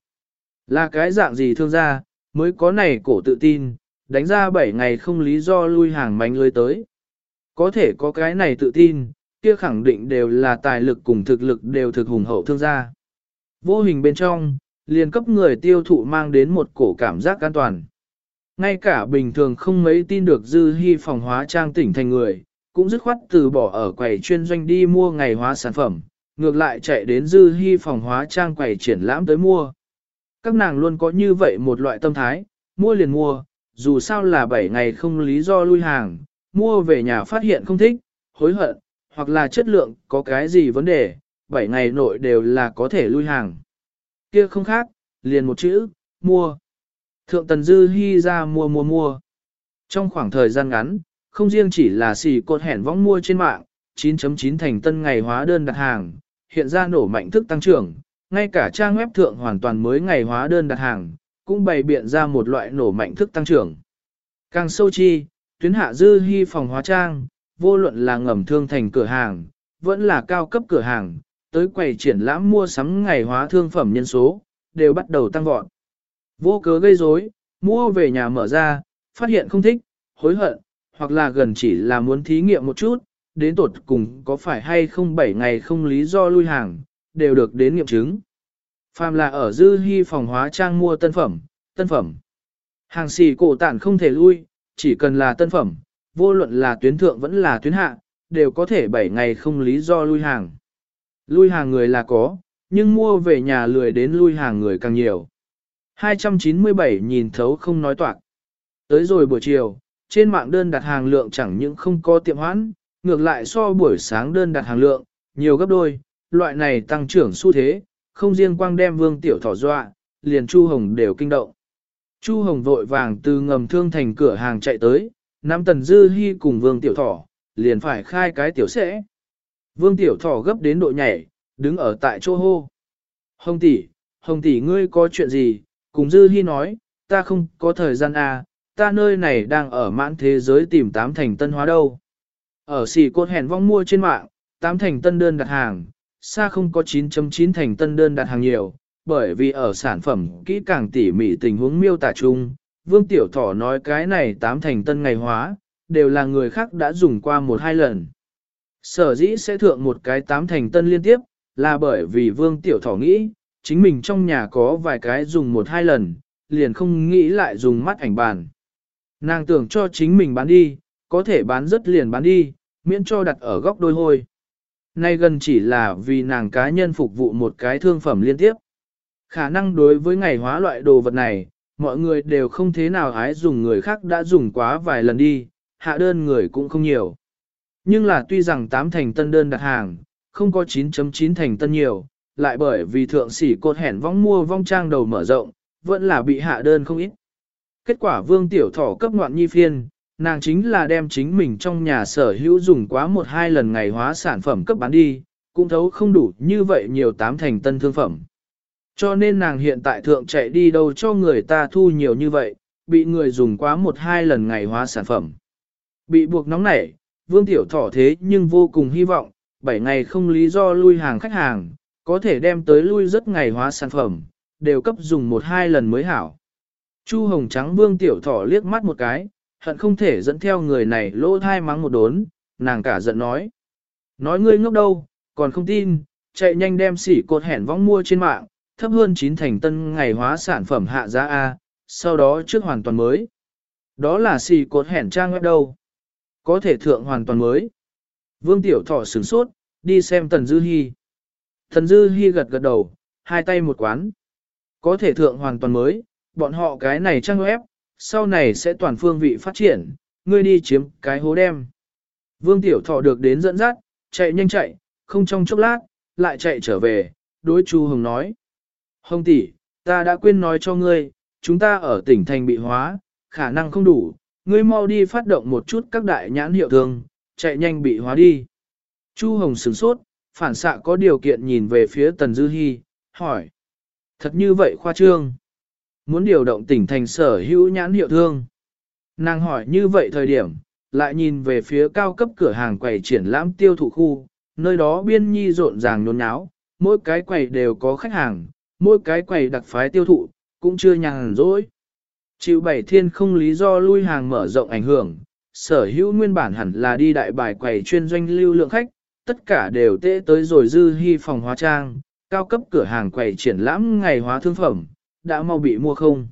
Là cái dạng gì thương gia, mới có này cổ tự tin, đánh ra 7 ngày không lý do lui hàng mạnh lưới tới. Có thể có cái này tự tin, kia khẳng định đều là tài lực cùng thực lực đều thực hùng hậu thương gia. Vô hình bên trong, liền cấp người tiêu thụ mang đến một cổ cảm giác an toàn. Ngay cả bình thường không mấy tin được dư hy phòng hóa trang tỉnh thành người, cũng dứt khoát từ bỏ ở quầy chuyên doanh đi mua ngày hóa sản phẩm, ngược lại chạy đến dư hy phòng hóa trang quầy triển lãm tới mua. Các nàng luôn có như vậy một loại tâm thái, mua liền mua, dù sao là 7 ngày không lý do lui hàng, mua về nhà phát hiện không thích, hối hận, hoặc là chất lượng có cái gì vấn đề, 7 ngày nội đều là có thể lui hàng. Kia không khác, liền một chữ, mua. Thượng Tần Dư Hi ra mua mua mua. Trong khoảng thời gian ngắn, không riêng chỉ là xì cột hẻn vong mua trên mạng, 9.9 thành tân ngày hóa đơn đặt hàng, hiện ra nổ mạnh thức tăng trưởng, ngay cả trang web thượng hoàn toàn mới ngày hóa đơn đặt hàng, cũng bày biện ra một loại nổ mạnh thức tăng trưởng. Càng sâu chi, tuyến hạ dư hy phòng hóa trang, vô luận là ngầm thương thành cửa hàng, vẫn là cao cấp cửa hàng, tới quầy triển lãm mua sắm ngày hóa thương phẩm nhân số, đều bắt đầu tăng vọt. Vô cớ gây rối, mua về nhà mở ra, phát hiện không thích, hối hận, hoặc là gần chỉ là muốn thí nghiệm một chút, đến tột cùng có phải hay không 7 ngày không lý do lui hàng, đều được đến nghiệm chứng. Phàm là ở dư hy phòng hóa trang mua tân phẩm, tân phẩm. Hàng xì cổ tản không thể lui, chỉ cần là tân phẩm, vô luận là tuyến thượng vẫn là tuyến hạ, đều có thể 7 ngày không lý do lui hàng. Lui hàng người là có, nhưng mua về nhà lười đến lui hàng người càng nhiều. 297 nhìn thấu không nói toạc. Tới rồi buổi chiều, trên mạng đơn đặt hàng lượng chẳng những không có tiệm hoãn, ngược lại so buổi sáng đơn đặt hàng lượng, nhiều gấp đôi, loại này tăng trưởng xu thế, không riêng quang đem vương tiểu thỏ dọa, liền Chu Hồng đều kinh động. Chu Hồng vội vàng từ ngầm thương thành cửa hàng chạy tới, Nam Tần Dư Hi cùng vương tiểu thỏ, liền phải khai cái tiểu sẽ. Vương tiểu thỏ gấp đến độ nhảy, đứng ở tại chỗ hô. Hồng tỷ, Hồng tỷ ngươi có chuyện gì? Cùng Dư Hi nói, ta không có thời gian à, ta nơi này đang ở mãn thế giới tìm tám thành tân hóa đâu. Ở xì cốt hẹn vong mua trên mạng, tám thành tân đơn đặt hàng, xa không có 9.9 thành tân đơn đặt hàng nhiều, bởi vì ở sản phẩm kỹ càng tỉ mỉ tình huống miêu tả chung, Vương Tiểu Thỏ nói cái này tám thành tân ngày hóa, đều là người khác đã dùng qua một hai lần. Sở dĩ sẽ thượng một cái tám thành tân liên tiếp, là bởi vì Vương Tiểu Thỏ nghĩ, chính mình trong nhà có vài cái dùng một hai lần, liền không nghĩ lại dùng mắt ảnh bàn. Nàng tưởng cho chính mình bán đi, có thể bán rất liền bán đi, miễn cho đặt ở góc đôi hôi. Nay gần chỉ là vì nàng cá nhân phục vụ một cái thương phẩm liên tiếp. Khả năng đối với ngày hóa loại đồ vật này, mọi người đều không thế nào ái dùng người khác đã dùng quá vài lần đi, hạ đơn người cũng không nhiều. Nhưng là tuy rằng 8 thành tân đơn đặt hàng, không có 9.9 thành tân nhiều, lại bởi vì thượng sỉ cột hẻn vong mua vong trang đầu mở rộng, vẫn là bị hạ đơn không ít. Kết quả vương tiểu thỏ cấp ngoạn nhi phiên, nàng chính là đem chính mình trong nhà sở hữu dùng quá một hai lần ngày hóa sản phẩm cấp bán đi, cũng thấu không đủ như vậy nhiều tám thành tân thương phẩm. Cho nên nàng hiện tại thượng chạy đi đâu cho người ta thu nhiều như vậy, bị người dùng quá một hai lần ngày hóa sản phẩm. Bị buộc nóng nảy, vương tiểu thỏ thế nhưng vô cùng hy vọng, 7 ngày không lý do lui hàng khách hàng, có thể đem tới lui rất ngày hóa sản phẩm, đều cấp dùng một hai lần mới hảo. Chu Hồng Trắng vương tiểu thỏ liếc mắt một cái, hận không thể dẫn theo người này lỗ thai mắng một đốn, nàng cả giận nói. Nói ngươi ngốc đâu, còn không tin, chạy nhanh đem sỉ cột hẻn vong mua trên mạng, thấp hơn chín thành tân ngày hóa sản phẩm hạ giá A, sau đó trước hoàn toàn mới. Đó là xì cột hẻn trang web đâu. Có thể thượng hoàn toàn mới. Vương Tiểu Thọ sửng sốt, đi xem Tần Dư Hi. Tần Dư Hi gật gật đầu, hai tay một quán. Có thể thượng hoàn toàn mới, bọn họ cái này trang web, sau này sẽ toàn phương vị phát triển, ngươi đi chiếm cái hố đem. Vương Tiểu Thọ được đến dẫn dắt, chạy nhanh chạy, không trong chốc lát, lại chạy trở về, đối Chu Hồng nói. Hồng tỷ, ta đã quên nói cho ngươi, chúng ta ở tỉnh thành bị hóa, khả năng không đủ, ngươi mau đi phát động một chút các đại nhãn hiệu thường, chạy nhanh bị hóa đi. Chu Hồng sửng sốt, phản xạ có điều kiện nhìn về phía Tần Dư Hi, hỏi. Thật như vậy khoa trương muốn điều động tỉnh thành sở hữu nhãn hiệu thương. Nàng hỏi như vậy thời điểm, lại nhìn về phía cao cấp cửa hàng quầy triển lãm tiêu thụ khu, nơi đó biên nhi rộn ràng nhốn nháo, mỗi cái quầy đều có khách hàng, mỗi cái quầy đặc phái tiêu thụ, cũng chưa nhàn rỗi. Chịu bảy thiên không lý do lui hàng mở rộng ảnh hưởng, sở hữu nguyên bản hẳn là đi đại bài quầy chuyên doanh lưu lượng khách, tất cả đều tệ tới rồi dư hy phòng hóa trang, cao cấp cửa hàng quầy triển lãm ngày hóa thương phẩm, đã mau bị mua không.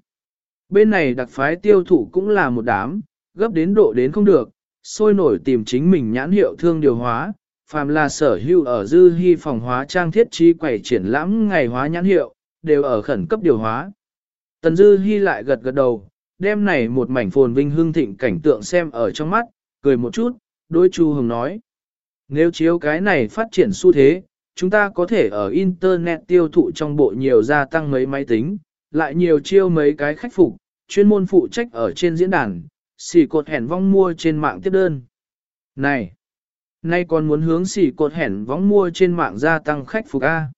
Bên này đặc phái tiêu thụ cũng là một đám, gấp đến độ đến không được, sôi nổi tìm chính mình nhãn hiệu thương điều hóa, phàm là sở hữu ở dư hy phòng hóa trang thiết trí quầy triển lãm ngày hóa nhãn hiệu, đều ở khẩn cấp điều hóa. Tần dư Hi lại gật gật đầu, Đêm này một mảnh phồn vinh hương thịnh cảnh tượng xem ở trong mắt, cười một chút, Đối chu hồng nói. Nếu chiếu cái này phát triển xu thế, chúng ta có thể ở Internet tiêu thụ trong bộ nhiều gia tăng mấy máy tính, lại nhiều chiêu mấy cái khách phục, chuyên môn phụ trách ở trên diễn đàn, xỉ cột hẻn vong mua trên mạng tiếp đơn. Này! Nay còn muốn hướng xỉ cột hẻn vong mua trên mạng gia tăng khách phục A.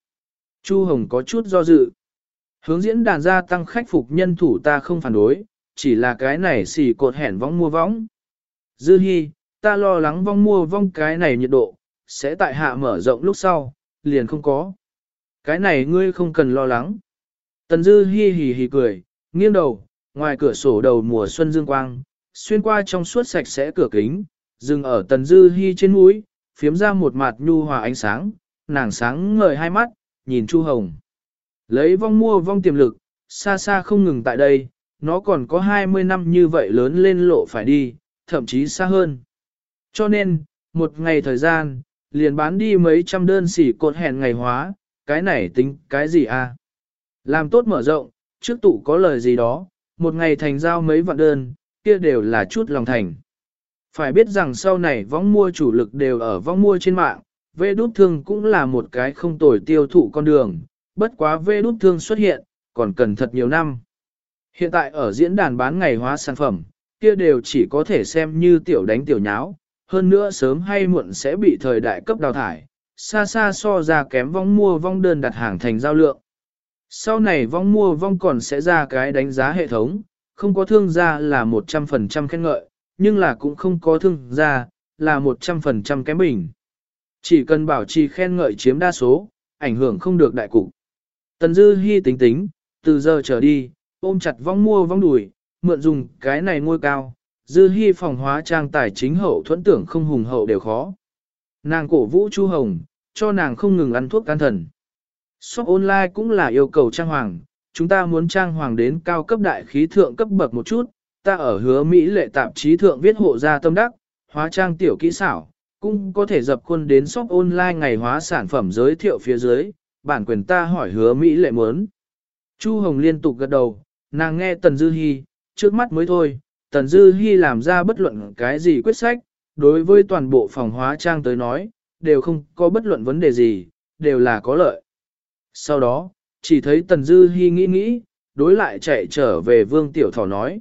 Chu Hồng có chút do dự. Hướng diễn đàn gia tăng khách phục nhân thủ ta không phản đối, chỉ là cái này xì cột hẻn vong mua vong. Dư Hi, ta lo lắng vong mua vong cái này nhiệt độ, sẽ tại hạ mở rộng lúc sau, liền không có. Cái này ngươi không cần lo lắng. Tần Dư hi hì hì cười, nghiêng đầu, ngoài cửa sổ đầu mùa xuân dương quang, xuyên qua trong suốt sạch sẽ cửa kính, dừng ở Tần Dư hi trên mũi, phiếm ra một mặt nhu hòa ánh sáng, nàng sáng ngời hai mắt, nhìn Chu Hồng. Lấy vong mua vong tiềm lực, xa xa không ngừng tại đây, nó còn có 20 năm như vậy lớn lên lộ phải đi, thậm chí xa hơn. Cho nên, một ngày thời gian, liền bán đi mấy trăm đơn xỉ cột hẹn ngày hóa, cái này tính cái gì à? Làm tốt mở rộng, trước tụ có lời gì đó, một ngày thành giao mấy vạn đơn, kia đều là chút lòng thành. Phải biết rằng sau này vong mua chủ lực đều ở vong mua trên mạng, vê đút thương cũng là một cái không tồi tiêu thụ con đường, bất quá vê đút thương xuất hiện, còn cần thật nhiều năm. Hiện tại ở diễn đàn bán ngày hóa sản phẩm, kia đều chỉ có thể xem như tiểu đánh tiểu nháo, hơn nữa sớm hay muộn sẽ bị thời đại cấp đào thải, xa xa so ra kém vong mua vong đơn đặt hàng thành giao lượng. Sau này vong mua vong còn sẽ ra cái đánh giá hệ thống, không có thương gia là 100% khen ngợi, nhưng là cũng không có thương gia là 100% kém bình. Chỉ cần bảo trì khen ngợi chiếm đa số, ảnh hưởng không được đại cục. Tần Dư Hi tính tính, từ giờ trở đi, ôm chặt vong mua vong đùi, mượn dùng cái này ngôi cao, Dư Hi phòng hóa trang tài chính hậu thuẫn tưởng không hùng hậu đều khó. Nàng cổ vũ Chu Hồng, cho nàng không ngừng ăn thuốc can thần. Shop online cũng là yêu cầu trang hoàng, chúng ta muốn trang hoàng đến cao cấp đại khí thượng cấp bậc một chút, ta ở hứa Mỹ lệ tạp chí thượng viết hộ gia tâm đắc, hóa trang tiểu kỹ xảo, cũng có thể dập quân đến shop online ngày hóa sản phẩm giới thiệu phía dưới, bản quyền ta hỏi hứa Mỹ lệ muốn. Chu Hồng liên tục gật đầu, nàng nghe Tần Dư Hi, trước mắt mới thôi, Tần Dư Hi làm ra bất luận cái gì quyết sách, đối với toàn bộ phòng hóa trang tới nói, đều không có bất luận vấn đề gì, đều là có lợi. Sau đó, chỉ thấy Tần Dư Hi nghĩ nghĩ, đối lại chạy trở về Vương Tiểu Thỏ nói.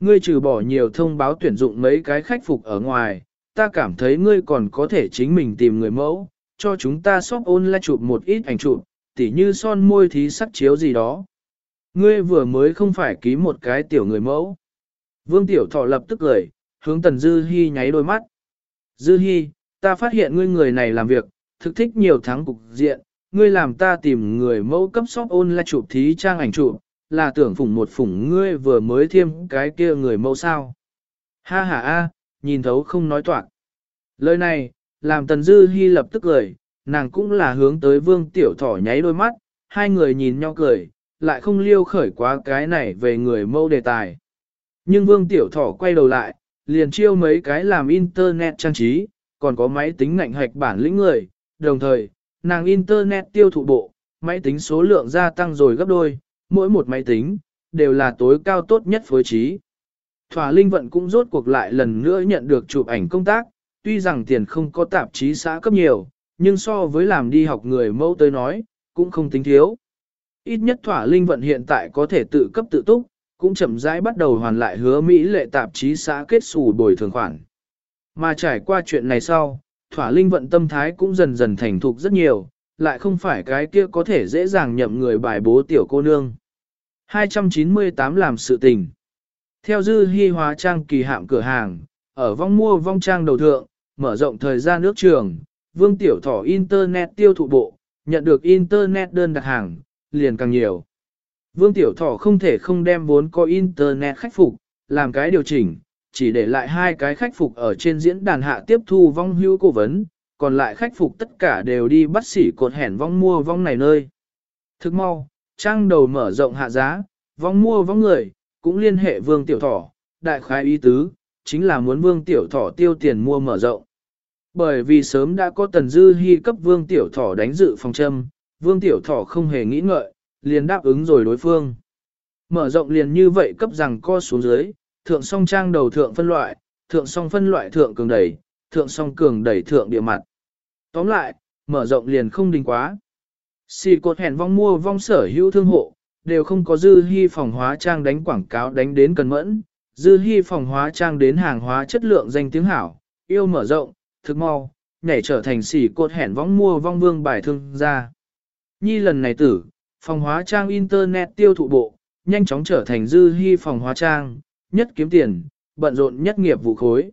Ngươi trừ bỏ nhiều thông báo tuyển dụng mấy cái khách phục ở ngoài, ta cảm thấy ngươi còn có thể chính mình tìm người mẫu, cho chúng ta shop online chụp một ít ảnh chụp, tỉ như son môi thí sắc chiếu gì đó. Ngươi vừa mới không phải ký một cái tiểu người mẫu. Vương Tiểu Thọ lập tức cười, hướng Tần Dư Hi nháy đôi mắt. Dư Hi, ta phát hiện ngươi người này làm việc, thực thích nhiều tháng cục diện, ngươi làm ta tìm người mẫu cấp shop ôn chụp thí trang ảnh chụp, là tưởng phủng một phủng ngươi vừa mới thêm cái kia người mẫu sao. Ha ha a, nhìn thấu không nói toạc. Lời này, làm Tần Dư Hi lập tức cười, nàng cũng là hướng tới Vương Tiểu Thỏ nháy đôi mắt, hai người nhìn nhau cười, lại không liêu khởi quá cái này về người mâu đề tài. Nhưng Vương Tiểu Thỏ quay đầu lại, liền chiêu mấy cái làm internet trang trí, còn có máy tính ngạnh hạch bản lĩnh người, đồng thời, nàng internet tiêu thụ bộ, máy tính số lượng gia tăng rồi gấp đôi, mỗi một máy tính, đều là tối cao tốt nhất phối trí. Thỏa Linh Vận cũng rốt cuộc lại lần nữa nhận được chụp ảnh công tác, tuy rằng tiền không có tạp chí xã cấp nhiều, nhưng so với làm đi học người mẫu tới nói, cũng không tính thiếu. Ít nhất Thỏa Linh Vận hiện tại có thể tự cấp tự túc, cũng chậm rãi bắt đầu hoàn lại hứa Mỹ lệ tạp chí xã kết xù bồi thường khoản. Mà trải qua chuyện này sau, thỏa linh vận tâm thái cũng dần dần thành thục rất nhiều, lại không phải cái kia có thể dễ dàng nhậm người bài bố tiểu cô nương. 298 làm sự tình. Theo dư hy hóa trang kỳ hạm cửa hàng, ở vong mua vong trang đầu thượng, mở rộng thời gian nước trường, vương tiểu thỏ Internet tiêu thụ bộ, nhận được Internet đơn đặt hàng, liền càng nhiều. Vương Tiểu Thỏ không thể không đem vốn có Internet khách phục, làm cái điều chỉnh, chỉ để lại hai cái khách phục ở trên diễn đàn hạ tiếp thu vong hưu cố vấn, còn lại khách phục tất cả đều đi bắt sỉ cột hẻn vong mua vong này nơi. Thức mau, trang đầu mở rộng hạ giá, vong mua vong người, cũng liên hệ Vương Tiểu Thỏ, đại khái ý tứ, chính là muốn Vương Tiểu Thỏ tiêu tiền mua mở rộng. Bởi vì sớm đã có tần dư hy cấp Vương Tiểu Thỏ đánh dự phòng châm, Vương Tiểu Thỏ không hề nghĩ ngợi, liền đáp ứng rồi đối phương. Mở rộng liền như vậy cấp rằng co xuống dưới, thượng song trang đầu thượng phân loại, thượng song phân loại thượng cường đẩy, thượng song cường đẩy thượng địa mặt. Tóm lại, mở rộng liền không đình quá. Xì cột hẹn vong mua vong sở hữu thương hộ, đều không có dư hy phòng hóa trang đánh quảng cáo đánh đến cần mẫn, dư hy phòng hóa trang đến hàng hóa chất lượng danh tiếng hảo, yêu mở rộng, thực mau, nhảy trở thành xỉ cột hẻn vong mua vong vương bài thương gia. Nhi lần này tử, phòng hóa trang Internet tiêu thụ bộ, nhanh chóng trở thành dư hy phòng hóa trang, nhất kiếm tiền, bận rộn nhất nghiệp vụ khối.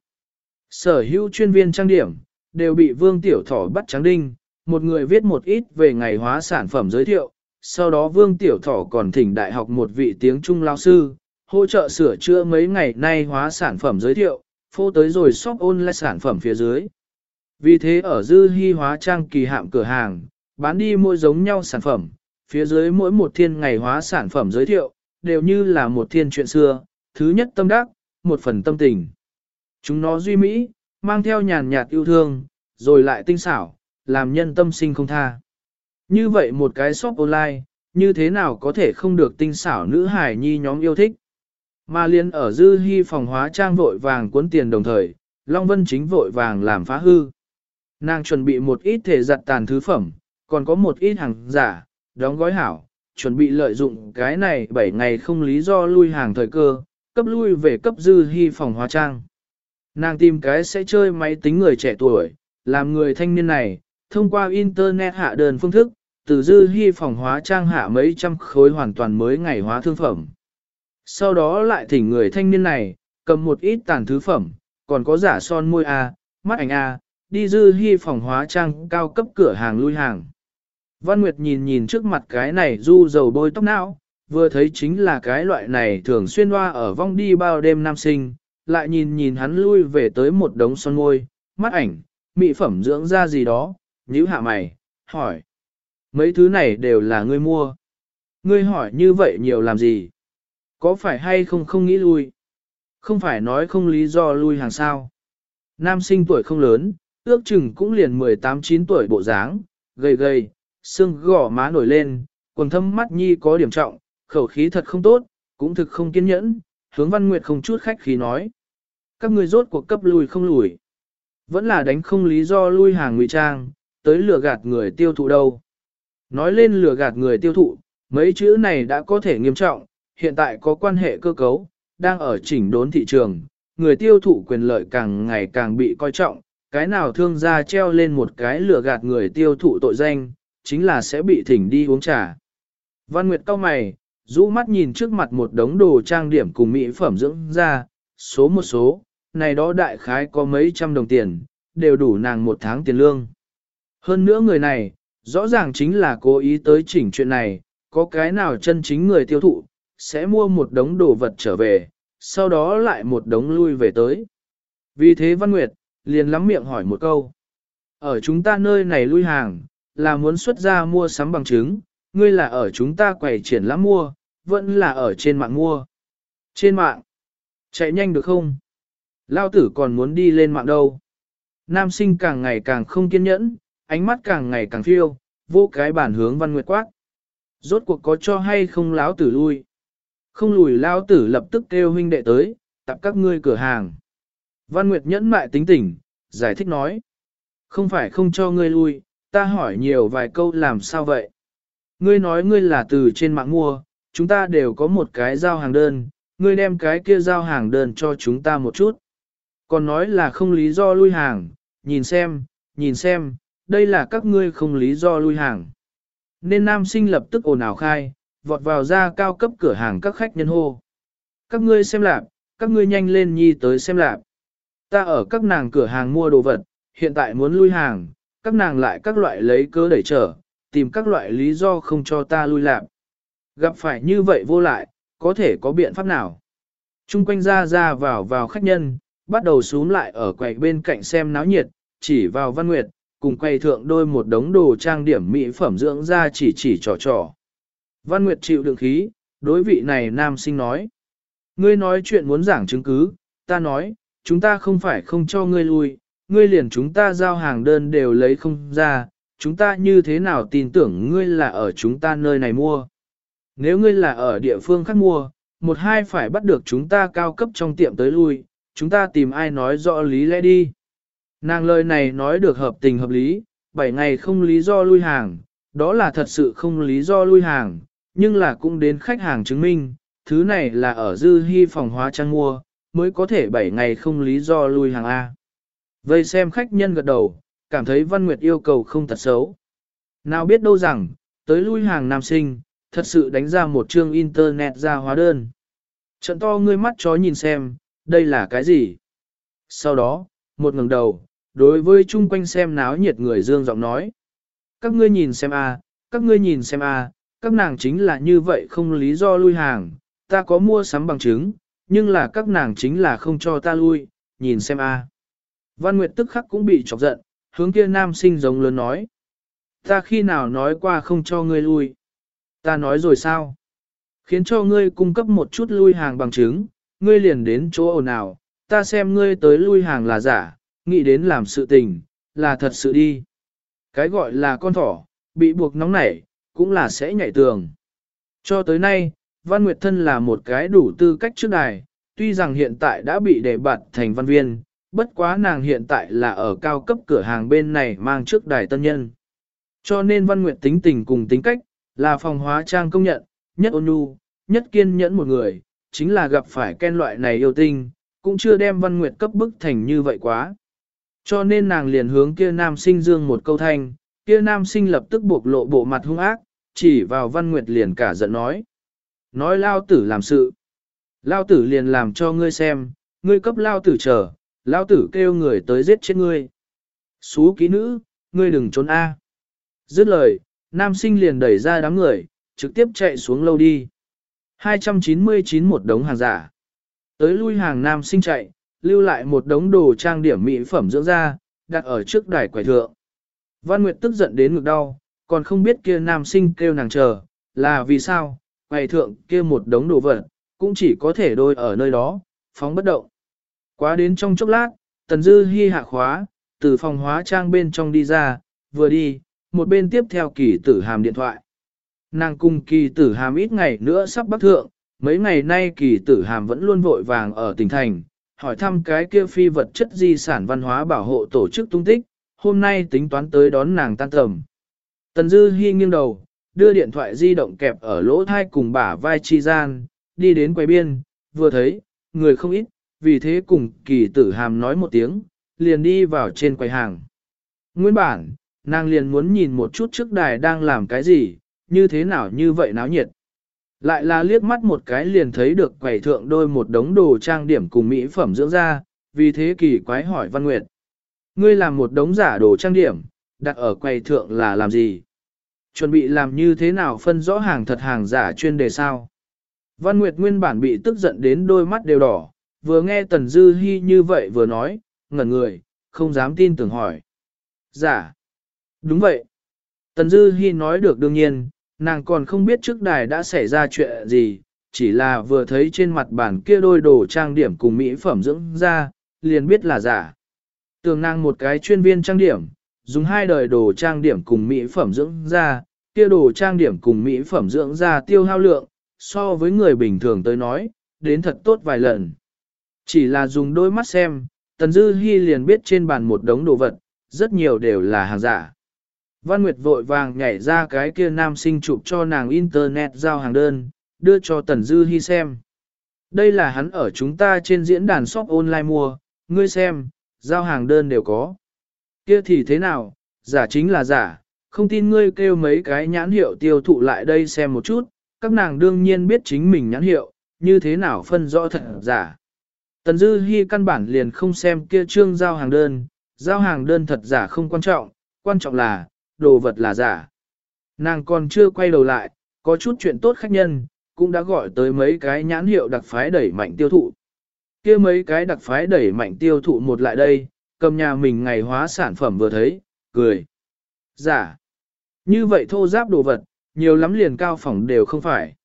Sở hữu chuyên viên trang điểm, đều bị vương tiểu thỏ bắt trắng đinh, một người viết một ít về ngày hóa sản phẩm giới thiệu, sau đó vương tiểu thỏ còn thỉnh đại học một vị tiếng Trung lao sư, hỗ trợ sửa chữa mấy ngày nay hóa sản phẩm giới thiệu, phô tới rồi shop online sản phẩm phía dưới. Vì thế ở dư hy hóa trang kỳ hạm cửa hàng, bán đi mỗi giống nhau sản phẩm, phía dưới mỗi một thiên ngày hóa sản phẩm giới thiệu, đều như là một thiên chuyện xưa, thứ nhất tâm đắc, một phần tâm tình. Chúng nó duy mỹ, mang theo nhàn nhạt yêu thương, rồi lại tinh xảo, làm nhân tâm sinh không tha. Như vậy một cái shop online, như thế nào có thể không được tinh xảo nữ hải nhi nhóm yêu thích. Mà liên ở dư hy phòng hóa trang vội vàng cuốn tiền đồng thời, Long Vân chính vội vàng làm phá hư. Nàng chuẩn bị một ít thể giặt tàn thứ phẩm, còn có một ít hàng giả, đóng gói hảo, chuẩn bị lợi dụng cái này 7 ngày không lý do lui hàng thời cơ, cấp lui về cấp dư hy phòng hóa trang. Nàng tìm cái sẽ chơi máy tính người trẻ tuổi, làm người thanh niên này, thông qua Internet hạ đơn phương thức, từ dư hy phòng hóa trang hạ mấy trăm khối hoàn toàn mới ngày hóa thương phẩm. Sau đó lại thỉnh người thanh niên này, cầm một ít tàn thứ phẩm, còn có giả son môi A, mắt ảnh A, đi dư hy phòng hóa trang cao cấp cửa hàng lui hàng. Văn Nguyệt nhìn nhìn trước mặt cái này du dầu bôi tóc não, vừa thấy chính là cái loại này thường xuyên hoa ở vong đi bao đêm nam sinh, lại nhìn nhìn hắn lui về tới một đống son môi, mắt ảnh, mỹ phẩm dưỡng da gì đó, nhíu hạ mày, hỏi. Mấy thứ này đều là ngươi mua. Ngươi hỏi như vậy nhiều làm gì? Có phải hay không không nghĩ lui? Không phải nói không lý do lui hàng sao? Nam sinh tuổi không lớn, ước chừng cũng liền 18-9 tuổi bộ dáng, gầy gầy, xương gỏ má nổi lên, quần thâm mắt nhi có điểm trọng, khẩu khí thật không tốt, cũng thực không kiên nhẫn, hướng văn nguyệt không chút khách khí nói. Các người rốt cuộc cấp lùi không lùi. Vẫn là đánh không lý do lui hàng ngụy trang, tới lừa gạt người tiêu thụ đâu. Nói lên lừa gạt người tiêu thụ, mấy chữ này đã có thể nghiêm trọng, hiện tại có quan hệ cơ cấu, đang ở chỉnh đốn thị trường, người tiêu thụ quyền lợi càng ngày càng bị coi trọng, cái nào thương gia treo lên một cái lừa gạt người tiêu thụ tội danh, chính là sẽ bị thỉnh đi uống trà. Văn Nguyệt cau mày, rũ mắt nhìn trước mặt một đống đồ trang điểm cùng mỹ phẩm dưỡng da, số một số, này đó đại khái có mấy trăm đồng tiền, đều đủ nàng một tháng tiền lương. Hơn nữa người này, rõ ràng chính là cố ý tới chỉnh chuyện này, có cái nào chân chính người tiêu thụ, sẽ mua một đống đồ vật trở về, sau đó lại một đống lui về tới. Vì thế Văn Nguyệt, liền lắm miệng hỏi một câu. Ở chúng ta nơi này lui hàng, là muốn xuất ra mua sắm bằng chứng, ngươi là ở chúng ta quầy triển lãm mua, vẫn là ở trên mạng mua. Trên mạng, chạy nhanh được không? Lao tử còn muốn đi lên mạng đâu. Nam sinh càng ngày càng không kiên nhẫn, ánh mắt càng ngày càng phiêu, vô cái bản hướng văn nguyệt quát. Rốt cuộc có cho hay không lão tử lui. Không lùi lao tử lập tức kêu huynh đệ tới, tập các ngươi cửa hàng. Văn Nguyệt nhẫn mại tính tình, giải thích nói. Không phải không cho ngươi lui, ta hỏi nhiều vài câu làm sao vậy. Ngươi nói ngươi là từ trên mạng mua, chúng ta đều có một cái giao hàng đơn, ngươi đem cái kia giao hàng đơn cho chúng ta một chút. Còn nói là không lý do lui hàng, nhìn xem, nhìn xem, đây là các ngươi không lý do lui hàng. Nên nam sinh lập tức ồn ào khai, vọt vào ra cao cấp cửa hàng các khách nhân hô. Các ngươi xem lạp, các ngươi nhanh lên nhi tới xem lạp. Ta ở các nàng cửa hàng mua đồ vật, hiện tại muốn lui hàng, các nàng lại các loại lấy cớ đẩy trở, tìm các loại lý do không cho ta lui làm. Gặp phải như vậy vô lại, có thể có biện pháp nào? Trung quanh ra ra vào vào khách nhân, bắt đầu xuống lại ở quầy bên cạnh xem náo nhiệt, chỉ vào văn nguyệt, cùng quầy thượng đôi một đống đồ trang điểm mỹ phẩm dưỡng da chỉ chỉ trò trò. Văn Nguyệt chịu đựng khí, đối vị này nam sinh nói. Ngươi nói chuyện muốn giảng chứng cứ, ta nói, chúng ta không phải không cho ngươi lui, ngươi liền chúng ta giao hàng đơn đều lấy không ra, chúng ta như thế nào tin tưởng ngươi là ở chúng ta nơi này mua. Nếu ngươi là ở địa phương khác mua, một hai phải bắt được chúng ta cao cấp trong tiệm tới lui, chúng ta tìm ai nói rõ lý lẽ đi. Nàng lời này nói được hợp tình hợp lý, 7 ngày không lý do lui hàng, đó là thật sự không lý do lui hàng, nhưng là cũng đến khách hàng chứng minh, thứ này là ở dư hy phòng hóa trang mua, mới có thể 7 ngày không lý do lui hàng A. Vây xem khách nhân gật đầu, cảm thấy Văn Nguyệt yêu cầu không thật xấu. Nào biết đâu rằng, tới lui hàng nam sinh, thật sự đánh ra một chương internet ra hóa đơn. Trận to ngươi mắt chó nhìn xem, đây là cái gì? Sau đó, một ngẩng đầu, đối với chung quanh xem náo nhiệt người dương giọng nói. Các ngươi nhìn xem a, các ngươi nhìn xem a, các nàng chính là như vậy không lý do lui hàng, ta có mua sắm bằng chứng, nhưng là các nàng chính là không cho ta lui, nhìn xem a. Văn Nguyệt tức khắc cũng bị chọc giận, hướng kia nam sinh giống lớn nói. Ta khi nào nói qua không cho ngươi lui? Ta nói rồi sao? Khiến cho ngươi cung cấp một chút lui hàng bằng chứng, ngươi liền đến chỗ ồn nào, ta xem ngươi tới lui hàng là giả, nghĩ đến làm sự tình, là thật sự đi. Cái gọi là con thỏ, bị buộc nóng nảy, cũng là sẽ nhảy tường. Cho tới nay, Văn Nguyệt Thân là một cái đủ tư cách trước đài, tuy rằng hiện tại đã bị đề bạt thành văn viên, bất quá nàng hiện tại là ở cao cấp cửa hàng bên này mang trước đài tân nhân. Cho nên Văn Nguyệt tính tình cùng tính cách, là phòng hóa trang công nhận, nhất ôn nhu, nhất kiên nhẫn một người, chính là gặp phải ken loại này yêu tinh, cũng chưa đem Văn Nguyệt cấp bức thành như vậy quá. Cho nên nàng liền hướng kia nam sinh dương một câu thanh, kia nam sinh lập tức buộc lộ bộ mặt hung ác, chỉ vào Văn Nguyệt liền cả giận nói. Nói lao tử làm sự. Lao tử liền làm cho ngươi xem, ngươi cấp lao tử chờ, lao tử kêu người tới giết chết ngươi. Xú ký nữ, ngươi đừng trốn A. Dứt lời, nam sinh liền đẩy ra đám người, trực tiếp chạy xuống lâu đi. 299 một đống hàng giả. Tới lui hàng nam sinh chạy, lưu lại một đống đồ trang điểm mỹ phẩm dưỡng da, đặt ở trước đài quầy thượng. Văn Nguyệt tức giận đến ngực đau, còn không biết kia nam sinh kêu nàng chờ, là vì sao, quầy thượng kia một đống đồ vật, cũng chỉ có thể đôi ở nơi đó, phóng bất động. Quá đến trong chốc lát, Tần Dư Hi hạ khóa, từ phòng hóa trang bên trong đi ra, vừa đi, một bên tiếp theo kỳ tử hàm điện thoại. Nàng cùng kỳ tử hàm ít ngày nữa sắp bắt thượng, mấy ngày nay kỳ tử hàm vẫn luôn vội vàng ở tỉnh thành, hỏi thăm cái kia phi vật chất di sản văn hóa bảo hộ tổ chức tung tích, hôm nay tính toán tới đón nàng tan tầm. Tần Dư Hi nghiêng đầu, đưa điện thoại di động kẹp ở lỗ thai cùng bả vai chi gian, đi đến quầy biên, vừa thấy, người không ít, vì thế cùng kỳ tử hàm nói một tiếng, liền đi vào trên quầy hàng. Nguyên bản, nàng liền muốn nhìn một chút trước đài đang làm cái gì, như thế nào như vậy náo nhiệt. Lại là liếc mắt một cái liền thấy được quầy thượng đôi một đống đồ trang điểm cùng mỹ phẩm dưỡng da, vì thế kỳ quái hỏi Văn Nguyệt. Ngươi làm một đống giả đồ trang điểm, đặt ở quầy thượng là làm gì? Chuẩn bị làm như thế nào phân rõ hàng thật hàng giả chuyên đề sao? Văn Nguyệt nguyên bản bị tức giận đến đôi mắt đều đỏ, vừa nghe Tần Dư Hi như vậy vừa nói, ngẩn người, không dám tin tưởng hỏi. Giả. Đúng vậy. Tần Dư Hi nói được đương nhiên, nàng còn không biết trước đài đã xảy ra chuyện gì, chỉ là vừa thấy trên mặt bản kia đôi đồ trang điểm cùng mỹ phẩm dưỡng ra, liền biết là giả. Tường nàng một cái chuyên viên trang điểm, dùng hai đời đồ trang điểm cùng mỹ phẩm dưỡng da, kia đồ trang điểm cùng mỹ phẩm dưỡng da tiêu hao lượng, so với người bình thường tới nói, đến thật tốt vài lần. Chỉ là dùng đôi mắt xem, Tần Dư Hi liền biết trên bàn một đống đồ vật, rất nhiều đều là hàng giả. Văn Nguyệt vội vàng nhảy ra cái kia nam sinh chụp cho nàng internet giao hàng đơn, đưa cho Tần Dư Hi xem. Đây là hắn ở chúng ta trên diễn đàn shop online mua, ngươi xem, giao hàng đơn đều có. Kia thì thế nào, giả chính là giả, không tin ngươi kêu mấy cái nhãn hiệu tiêu thụ lại đây xem một chút, các nàng đương nhiên biết chính mình nhãn hiệu, như thế nào phân rõ thật giả. Tần Dư Hi căn bản liền không xem kia trương giao hàng đơn, giao hàng đơn thật giả không quan trọng, quan trọng là, đồ vật là giả. Nàng còn chưa quay đầu lại, có chút chuyện tốt khách nhân, cũng đã gọi tới mấy cái nhãn hiệu đặc phái đẩy mạnh tiêu thụ. kia mấy cái đặc phái đẩy mạnh tiêu thụ một lại đây, cầm nhà mình ngày hóa sản phẩm vừa thấy, cười. Giả. Như vậy thô giáp đồ vật, nhiều lắm liền cao phỏng đều không phải.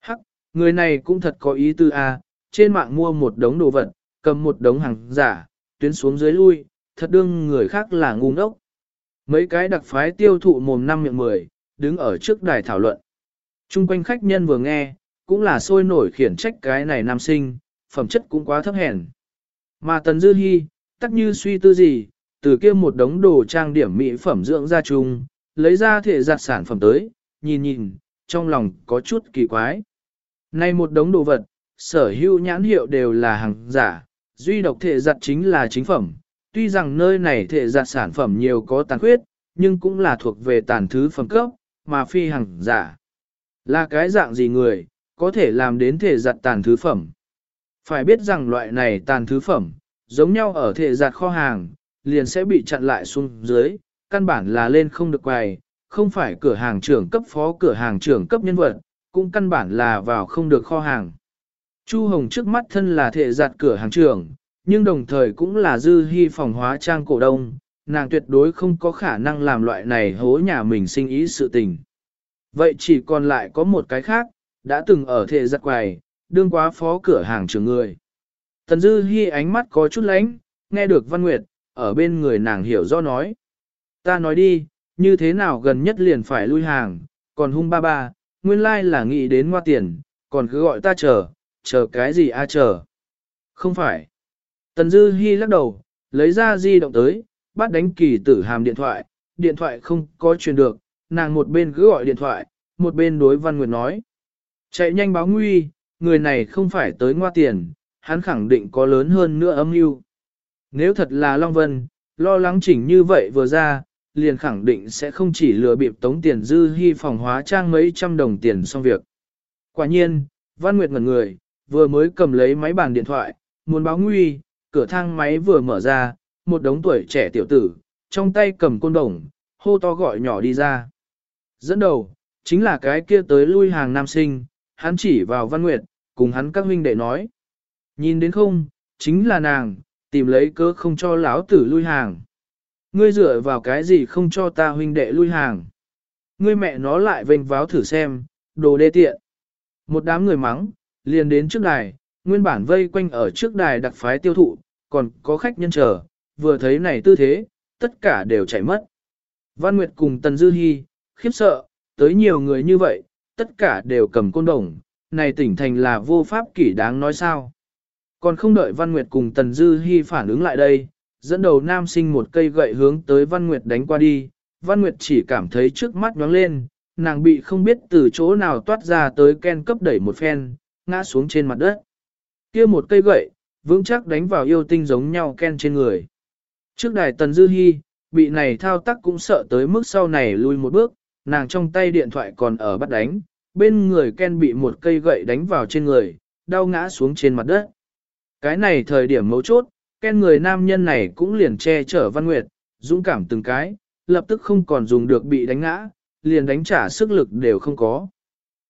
Hắc, người này cũng thật có ý tư a, trên mạng mua một đống đồ vật, cầm một đống hàng giả, tuyến xuống dưới lui, thật đương người khác là ngu ngốc. Mấy cái đặc phái tiêu thụ mồm năm miệng mười, đứng ở trước đài thảo luận. Trung quanh khách nhân vừa nghe, cũng là sôi nổi khiển trách cái này nam sinh, phẩm chất cũng quá thấp hèn. Mà Tần Dư Hi, tắc như suy tư gì, từ kia một đống đồ trang điểm mỹ phẩm dưỡng da chung, lấy ra thể giặt sản phẩm tới, nhìn nhìn, trong lòng có chút kỳ quái. Này một đống đồ vật, sở hữu nhãn hiệu đều là hàng giả, duy độc thể giặt chính là chính phẩm. Tuy rằng nơi này thể giặt sản phẩm nhiều có tàn khuyết, nhưng cũng là thuộc về tàn thứ phẩm cấp, mà phi hàng giả. Là cái dạng gì người, có thể làm đến thể giặt tàn thứ phẩm. Phải biết rằng loại này tàn thứ phẩm, giống nhau ở thể giặt kho hàng, liền sẽ bị chặn lại xuống dưới, căn bản là lên không được quầy, không phải cửa hàng trưởng cấp phó cửa hàng trưởng cấp nhân vật, cũng căn bản là vào không được kho hàng. Chu Hồng trước mắt thân là thệ giặt cửa hàng trưởng, nhưng đồng thời cũng là dư hy phòng hóa trang cổ đông, nàng tuyệt đối không có khả năng làm loại này hố nhà mình sinh ý sự tình. Vậy chỉ còn lại có một cái khác, đã từng ở thệ giặt quầy, đương quá phó cửa hàng trưởng người. Tần Dư hy ánh mắt có chút lánh, nghe được Văn Nguyệt, ở bên người nàng hiểu do nói. Ta nói đi, như thế nào gần nhất liền phải lui hàng, còn hung ba ba, nguyên lai là nghĩ đến ngoa tiền, còn cứ gọi ta chờ, chờ cái gì a chờ. Không phải. Tần Dư Hi lắc đầu, lấy ra di động tới, bắt đánh kỳ tử hàm điện thoại, điện thoại không có truyền được, nàng một bên cứ gọi điện thoại, một bên đối Văn Nguyệt nói. Chạy nhanh báo nguy, người này không phải tới ngoa tiền, hắn khẳng định có lớn hơn nữa âm mưu. Nếu thật là Long Vân, lo lắng chỉnh như vậy vừa ra, liền khẳng định sẽ không chỉ lừa bịp tống tiền dư hy phòng hóa trang mấy trăm đồng tiền xong việc. Quả nhiên, Văn Nguyệt ngẩn người, vừa mới cầm lấy máy bàn điện thoại, muốn báo nguy, cửa thang máy vừa mở ra, một đống tuổi trẻ tiểu tử, trong tay cầm côn đồng, hô to gọi nhỏ đi ra. Dẫn đầu, chính là cái kia tới lui hàng nam sinh, hắn chỉ vào Văn Nguyệt, cùng hắn các huynh đệ nói. Nhìn đến không, chính là nàng, tìm lấy cớ không cho lão tử lui hàng. Ngươi dựa vào cái gì không cho ta huynh đệ lui hàng. Ngươi mẹ nó lại vênh váo thử xem, đồ đê tiện. Một đám người mắng, liền đến trước đài, nguyên bản vây quanh ở trước đài đặc phái tiêu thụ, còn có khách nhân chờ, vừa thấy này tư thế, tất cả đều chạy mất. Văn Nguyệt cùng Tần Dư Hi, khiếp sợ, tới nhiều người như vậy, tất cả đều cầm côn đồng, này tỉnh thành là vô pháp kỷ đáng nói sao. Còn không đợi Văn Nguyệt cùng Tần Dư Hi phản ứng lại đây, dẫn đầu nam sinh một cây gậy hướng tới Văn Nguyệt đánh qua đi, Văn Nguyệt chỉ cảm thấy trước mắt nhóng lên, nàng bị không biết từ chỗ nào toát ra tới ken cấp đẩy một phen, ngã xuống trên mặt đất. kia một cây gậy, vững chắc đánh vào yêu tinh giống nhau ken trên người. Trước đài Tần Dư Hi, bị này thao tác cũng sợ tới mức sau này lui một bước, nàng trong tay điện thoại còn ở bắt đánh, bên người Ken bị một cây gậy đánh vào trên người, đau ngã xuống trên mặt đất. Cái này thời điểm mấu chốt, Ken người nam nhân này cũng liền che chở Văn Nguyệt, dũng cảm từng cái, lập tức không còn dùng được bị đánh ngã, liền đánh trả sức lực đều không có.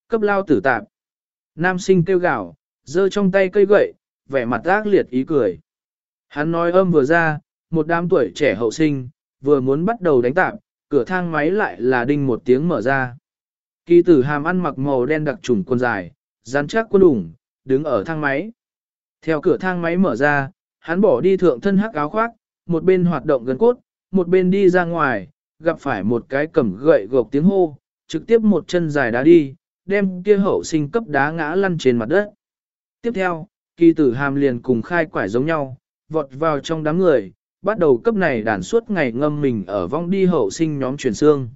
Cấp lao tử tạp. Nam sinh kêu gào, giơ trong tay cây gậy, vẻ mặt ác liệt ý cười. Hắn nói âm vừa ra, một đám tuổi trẻ hậu sinh, vừa muốn bắt đầu đánh tạp, cửa thang máy lại là đinh một tiếng mở ra. Kỳ tử hàm ăn mặc màu đen đặc trùng quần dài, rắn chắc quân ủng, đứng ở thang máy. Theo cửa thang máy mở ra, hắn bỏ đi thượng thân hắc áo khoác, một bên hoạt động gần cốt, một bên đi ra ngoài, gặp phải một cái cầm gậy gộc tiếng hô, trực tiếp một chân dài đá đi, đem kia hậu sinh cấp đá ngã lăn trên mặt đất. Tiếp theo, kỳ tử hàm liền cùng khai quải giống nhau, vọt vào trong đám người, bắt đầu cấp này đàn suốt ngày ngâm mình ở vong đi hậu sinh nhóm truyền xương.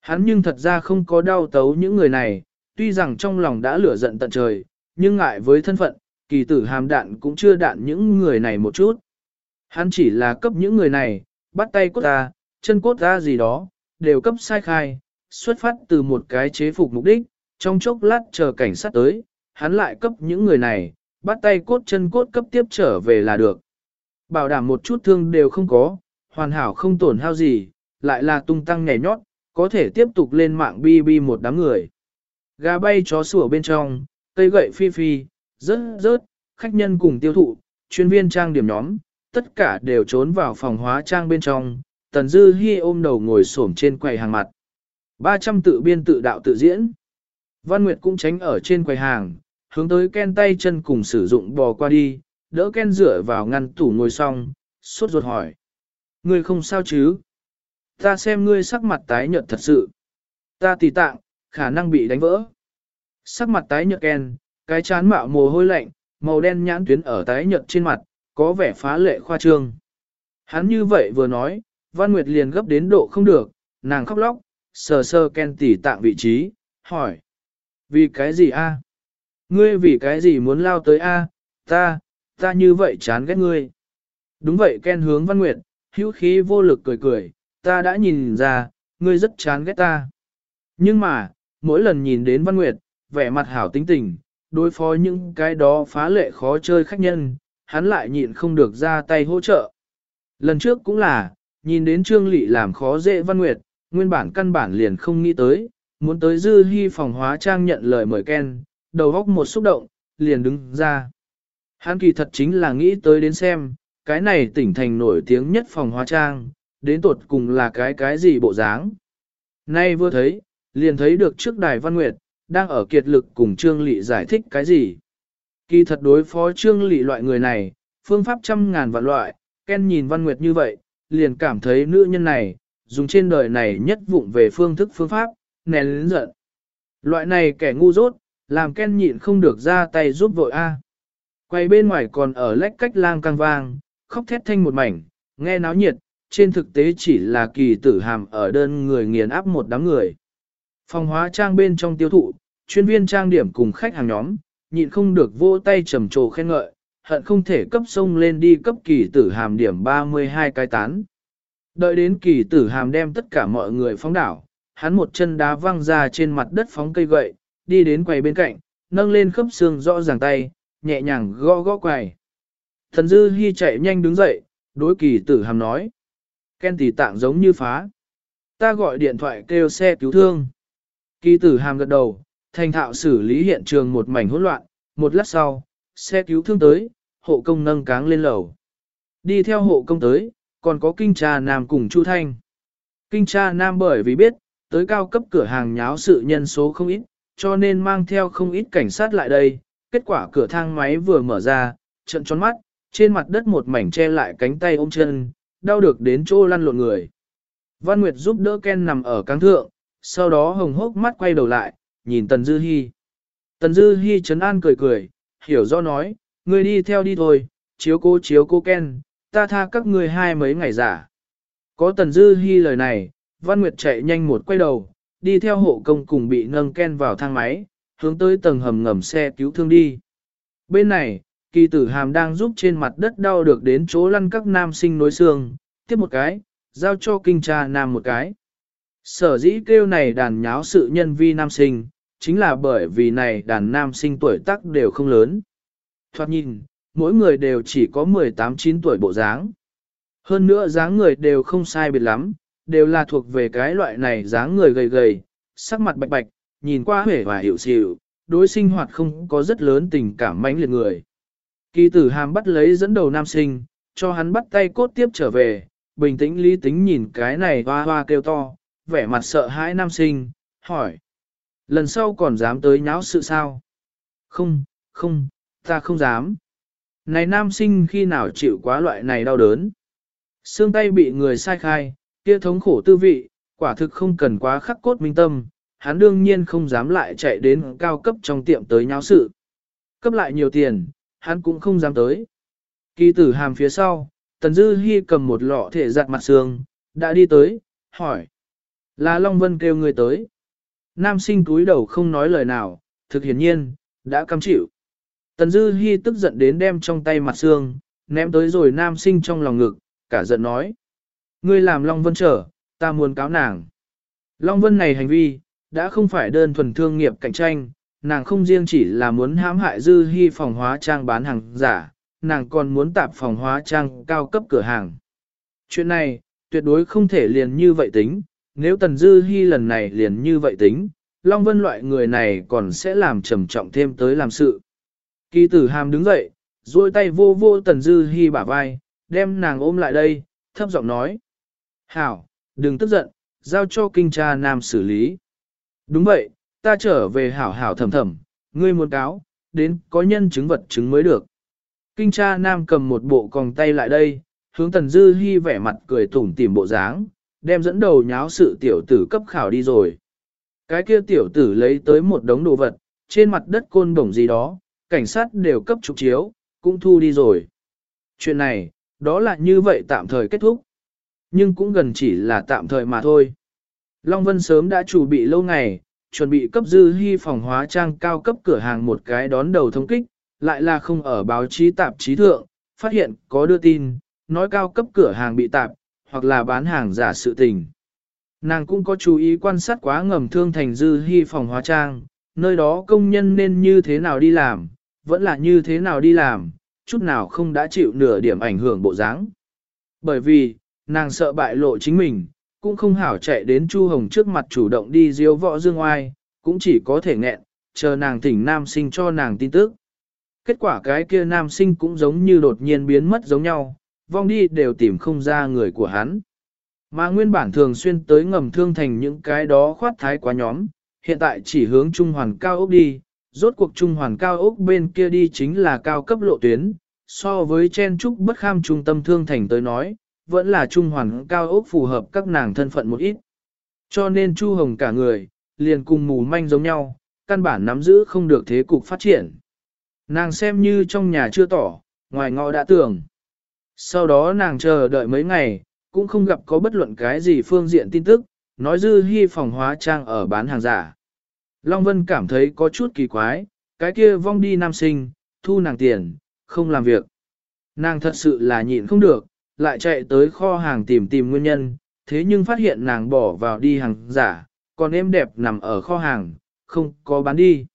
Hắn nhưng thật ra không có đau tấu những người này, tuy rằng trong lòng đã lửa giận tận trời, nhưng ngại với thân phận, kỳ tử hàm đạn cũng chưa đạn những người này một chút. Hắn chỉ là cấp những người này, bắt tay cốt ra, chân cốt ra gì đó, đều cấp sai khai, xuất phát từ một cái chế phục mục đích, trong chốc lát chờ cảnh sát tới, hắn lại cấp những người này, bắt tay cốt chân cốt cấp tiếp trở về là được. Bảo đảm một chút thương đều không có, hoàn hảo không tổn hao gì, lại là tung tăng nhảy nhót, có thể tiếp tục lên mạng bi bi một đám người. Gà bay chó sủa bên trong, cây gậy phi phi, rớt rớt, khách nhân cùng tiêu thụ, chuyên viên trang điểm nhóm, tất cả đều trốn vào phòng hóa trang bên trong, tần dư hi ôm đầu ngồi xổm trên quầy hàng mặt. 300 tự biên tự đạo tự diễn. Văn Nguyệt cũng tránh ở trên quầy hàng, hướng tới ken tay chân cùng sử dụng bò qua đi, đỡ ken rửa vào ngăn tủ ngồi xong, sốt ruột hỏi. Ngươi không sao chứ? Ta xem ngươi sắc mặt tái nhợt thật sự. Ta tỉ tạng, khả năng bị đánh vỡ. Sắc mặt tái nhợt ken, cái chán mạo mồ hôi lạnh, màu đen nhãn tuyến ở tái nhợt trên mặt, có vẻ phá lệ khoa trương. Hắn như vậy vừa nói, Văn Nguyệt liền gấp đến độ không được, nàng khóc lóc, sờ sờ Ken tỉ tạng vị trí, hỏi. Vì cái gì a? Ngươi vì cái gì muốn lao tới a? Ta, ta như vậy chán ghét ngươi. Đúng vậy Ken hướng Văn Nguyệt, hữu khí vô lực cười cười, ta đã nhìn ra, ngươi rất chán ghét ta. Nhưng mà, mỗi lần nhìn đến Văn Nguyệt, vẻ mặt hảo tính tình, đối phó những cái đó phá lệ khó chơi khách nhân, hắn lại nhịn không được ra tay hỗ trợ. Lần trước cũng là, nhìn đến Trương Lị làm khó dễ Văn Nguyệt, nguyên bản căn bản liền không nghĩ tới, muốn tới dư hy phòng hóa trang nhận lời mời Ken, đầu góc một xúc động, liền đứng ra. Hắn kỳ thật chính là nghĩ tới đến xem, cái này tỉnh thành nổi tiếng nhất phòng hóa trang, đến tột cùng là cái cái gì bộ dáng. Nay vừa thấy, liền thấy được trước đài Văn Nguyệt, đang ở kiệt lực cùng Trương Lị giải thích cái gì. Kỳ thật đối phó Trương Lị loại người này, phương pháp trăm ngàn vạn loại, Ken nhìn Văn Nguyệt như vậy, liền cảm thấy nữ nhân này, dùng trên đời này nhất vụng về phương thức phương pháp, nén lớn giận. Loại này kẻ ngu dốt, làm Ken nhịn không được ra tay giúp vội A. Quay bên ngoài còn ở lách cách lang căng vang, khóc thét thanh một mảnh, nghe náo nhiệt, trên thực tế chỉ là kỳ tử hàm ở đơn người nghiền áp một đám người. Phòng hóa trang bên trong tiêu thụ, chuyên viên trang điểm cùng khách hàng nhóm, nhịn không được vỗ tay trầm trồ khen ngợi, hận không thể cấp sông lên đi cấp kỳ tử hàm điểm 32 cái tán. Đợi đến kỳ tử hàm đem tất cả mọi người phóng đảo, hắn một chân đá văng ra trên mặt đất phóng cây gậy, đi đến quầy bên cạnh, nâng lên khớp xương rõ ràng tay, nhẹ nhàng gõ gõ quầy. Thần dư hy chạy nhanh đứng dậy, đối kỳ tử hàm nói. Ken tỷ tạng giống như phá. Ta gọi điện thoại kêu xe cứu thương. Kỳ tử hàm gật đầu, thành thạo xử lý hiện trường một mảnh hỗn loạn, một lát sau, xe cứu thương tới, hộ công nâng cáng lên lầu. Đi theo hộ công tới, còn có kinh trà nam cùng Chu Thanh. Kinh trà nam bởi vì biết, tới cao cấp cửa hàng nháo sự nhân số không ít, cho nên mang theo không ít cảnh sát lại đây. Kết quả cửa thang máy vừa mở ra, trận tròn mắt, trên mặt đất một mảnh che lại cánh tay ôm chân, đau được đến chỗ lăn lộn người. Văn Nguyệt giúp đỡ Ken nằm ở cáng thượng, sau đó hồng hốc mắt quay đầu lại, nhìn Tần Dư Hi. Tần Dư Hi chấn an cười cười, hiểu rõ nói, ngươi đi theo đi thôi, chiếu cô chiếu cô Ken, ta tha các ngươi hai mấy ngày giả. Có Tần Dư Hi lời này, Văn Nguyệt chạy nhanh một quay đầu, đi theo hộ công cùng bị nâng Ken vào thang máy, hướng tới tầng hầm ngầm xe cứu thương đi. Bên này, kỳ tử hàm đang giúp trên mặt đất đau được đến chỗ lăn các nam sinh nối xương, tiếp một cái, giao cho kinh tra nam một cái. Sở dĩ kêu này đàn nháo sự nhân vi nam sinh, chính là bởi vì này đàn nam sinh tuổi tác đều không lớn. Thoát nhìn, mỗi người đều chỉ có 18-9 tuổi bộ dáng. Hơn nữa dáng người đều không sai biệt lắm, đều là thuộc về cái loại này dáng người gầy gầy, sắc mặt bạch bạch, nhìn qua hể và hiểu xịu, đối sinh hoạt không có rất lớn tình cảm mãnh liệt người. Kỳ tử hàm bắt lấy dẫn đầu nam sinh, cho hắn bắt tay cốt tiếp trở về, bình tĩnh lý tính nhìn cái này hoa hoa kêu to, vẻ mặt sợ hãi nam sinh, hỏi. Lần sau còn dám tới nháo sự sao? Không, không, ta không dám. Này nam sinh khi nào chịu quá loại này đau đớn? Xương tay bị người sai khai, kia thống khổ tư vị, quả thực không cần quá khắc cốt minh tâm, hắn đương nhiên không dám lại chạy đến cao cấp trong tiệm tới nháo sự. Cấp lại nhiều tiền, hắn cũng không dám tới. Kỳ tử hàm phía sau, Tần Dư Hi cầm một lọ thể giặt mặt xương, đã đi tới, hỏi. Là Long Vân kêu người tới. Nam sinh túi đầu không nói lời nào, thực hiển nhiên, đã cam chịu. Tần Dư Hi tức giận đến đem trong tay mặt xương, ném tới rồi nam sinh trong lòng ngực, cả giận nói. Ngươi làm Long Vân trở, ta muốn cáo nàng. Long Vân này hành vi, đã không phải đơn thuần thương nghiệp cạnh tranh, nàng không riêng chỉ là muốn hãm hại Dư Hi phòng hóa trang bán hàng giả, nàng còn muốn tạp phòng hóa trang cao cấp cửa hàng. Chuyện này, tuyệt đối không thể liền như vậy tính, nếu Tần Dư Hi lần này liền như vậy tính, Long Vân loại người này còn sẽ làm trầm trọng thêm tới làm sự. Kỳ tử hàm đứng dậy, duỗi tay vô vô Tần Dư Hi bả vai, đem nàng ôm lại đây, thấp giọng nói. Hảo, đừng tức giận, giao cho kinh tra nam xử lý. Đúng vậy, ta trở về hảo hảo thầm thầm, ngươi muốn cáo, đến có nhân chứng vật chứng mới được. Kinh tra nam cầm một bộ còng tay lại đây, hướng Tần Dư Hi vẻ mặt cười tủm tỉm bộ dáng, đem dẫn đầu nháo sự tiểu tử cấp khảo đi rồi. Cái kia tiểu tử lấy tới một đống đồ vật, trên mặt đất côn bổng gì đó, cảnh sát đều cấp trục chiếu, cũng thu đi rồi. Chuyện này, đó là như vậy tạm thời kết thúc. Nhưng cũng gần chỉ là tạm thời mà thôi. Long Vân sớm đã chuẩn bị lâu ngày, chuẩn bị cấp dư hy phòng hóa trang cao cấp cửa hàng một cái đón đầu thông kích, lại là không ở báo chí tạp chí thượng, phát hiện có đưa tin, nói cao cấp cửa hàng bị tạp, hoặc là bán hàng giả sự tình. Nàng cũng có chú ý quan sát quá ngầm thương thành dư hy phòng hóa trang, nơi đó công nhân nên như thế nào đi làm, vẫn là như thế nào đi làm, chút nào không đã chịu nửa điểm ảnh hưởng bộ dáng. Bởi vì, nàng sợ bại lộ chính mình, cũng không hảo chạy đến Chu Hồng trước mặt chủ động đi diếu võ dương oai, cũng chỉ có thể nghẹn, chờ nàng thỉnh nam sinh cho nàng tin tức. Kết quả cái kia nam sinh cũng giống như đột nhiên biến mất giống nhau, vong đi đều tìm không ra người của hắn. Mà nguyên bản thường xuyên tới ngầm thương thành những cái đó khoát thái quá nhóm, hiện tại chỉ hướng Trung Hoàn Cao Ốc đi, rốt cuộc Trung Hoàn Cao Ốc bên kia đi chính là cao cấp lộ tuyến, so với chen trúc bất kham trung tâm thương thành tới nói, vẫn là Trung Hoàn Cao Ốc phù hợp các nàng thân phận một ít. Cho nên Chu Hồng cả người, liền cùng mù manh giống nhau, căn bản nắm giữ không được thế cục phát triển. Nàng xem như trong nhà chưa tỏ, ngoài ngõ đã tưởng. Sau đó nàng chờ đợi mấy ngày, cũng không gặp có bất luận cái gì phương diện tin tức, nói dư hy phòng hóa trang ở bán hàng giả. Long Vân cảm thấy có chút kỳ quái, cái kia vong đi nam sinh, thu nàng tiền, không làm việc. Nàng thật sự là nhịn không được, lại chạy tới kho hàng tìm tìm nguyên nhân, thế nhưng phát hiện nàng bỏ vào đi hàng giả, còn em đẹp nằm ở kho hàng, không có bán đi.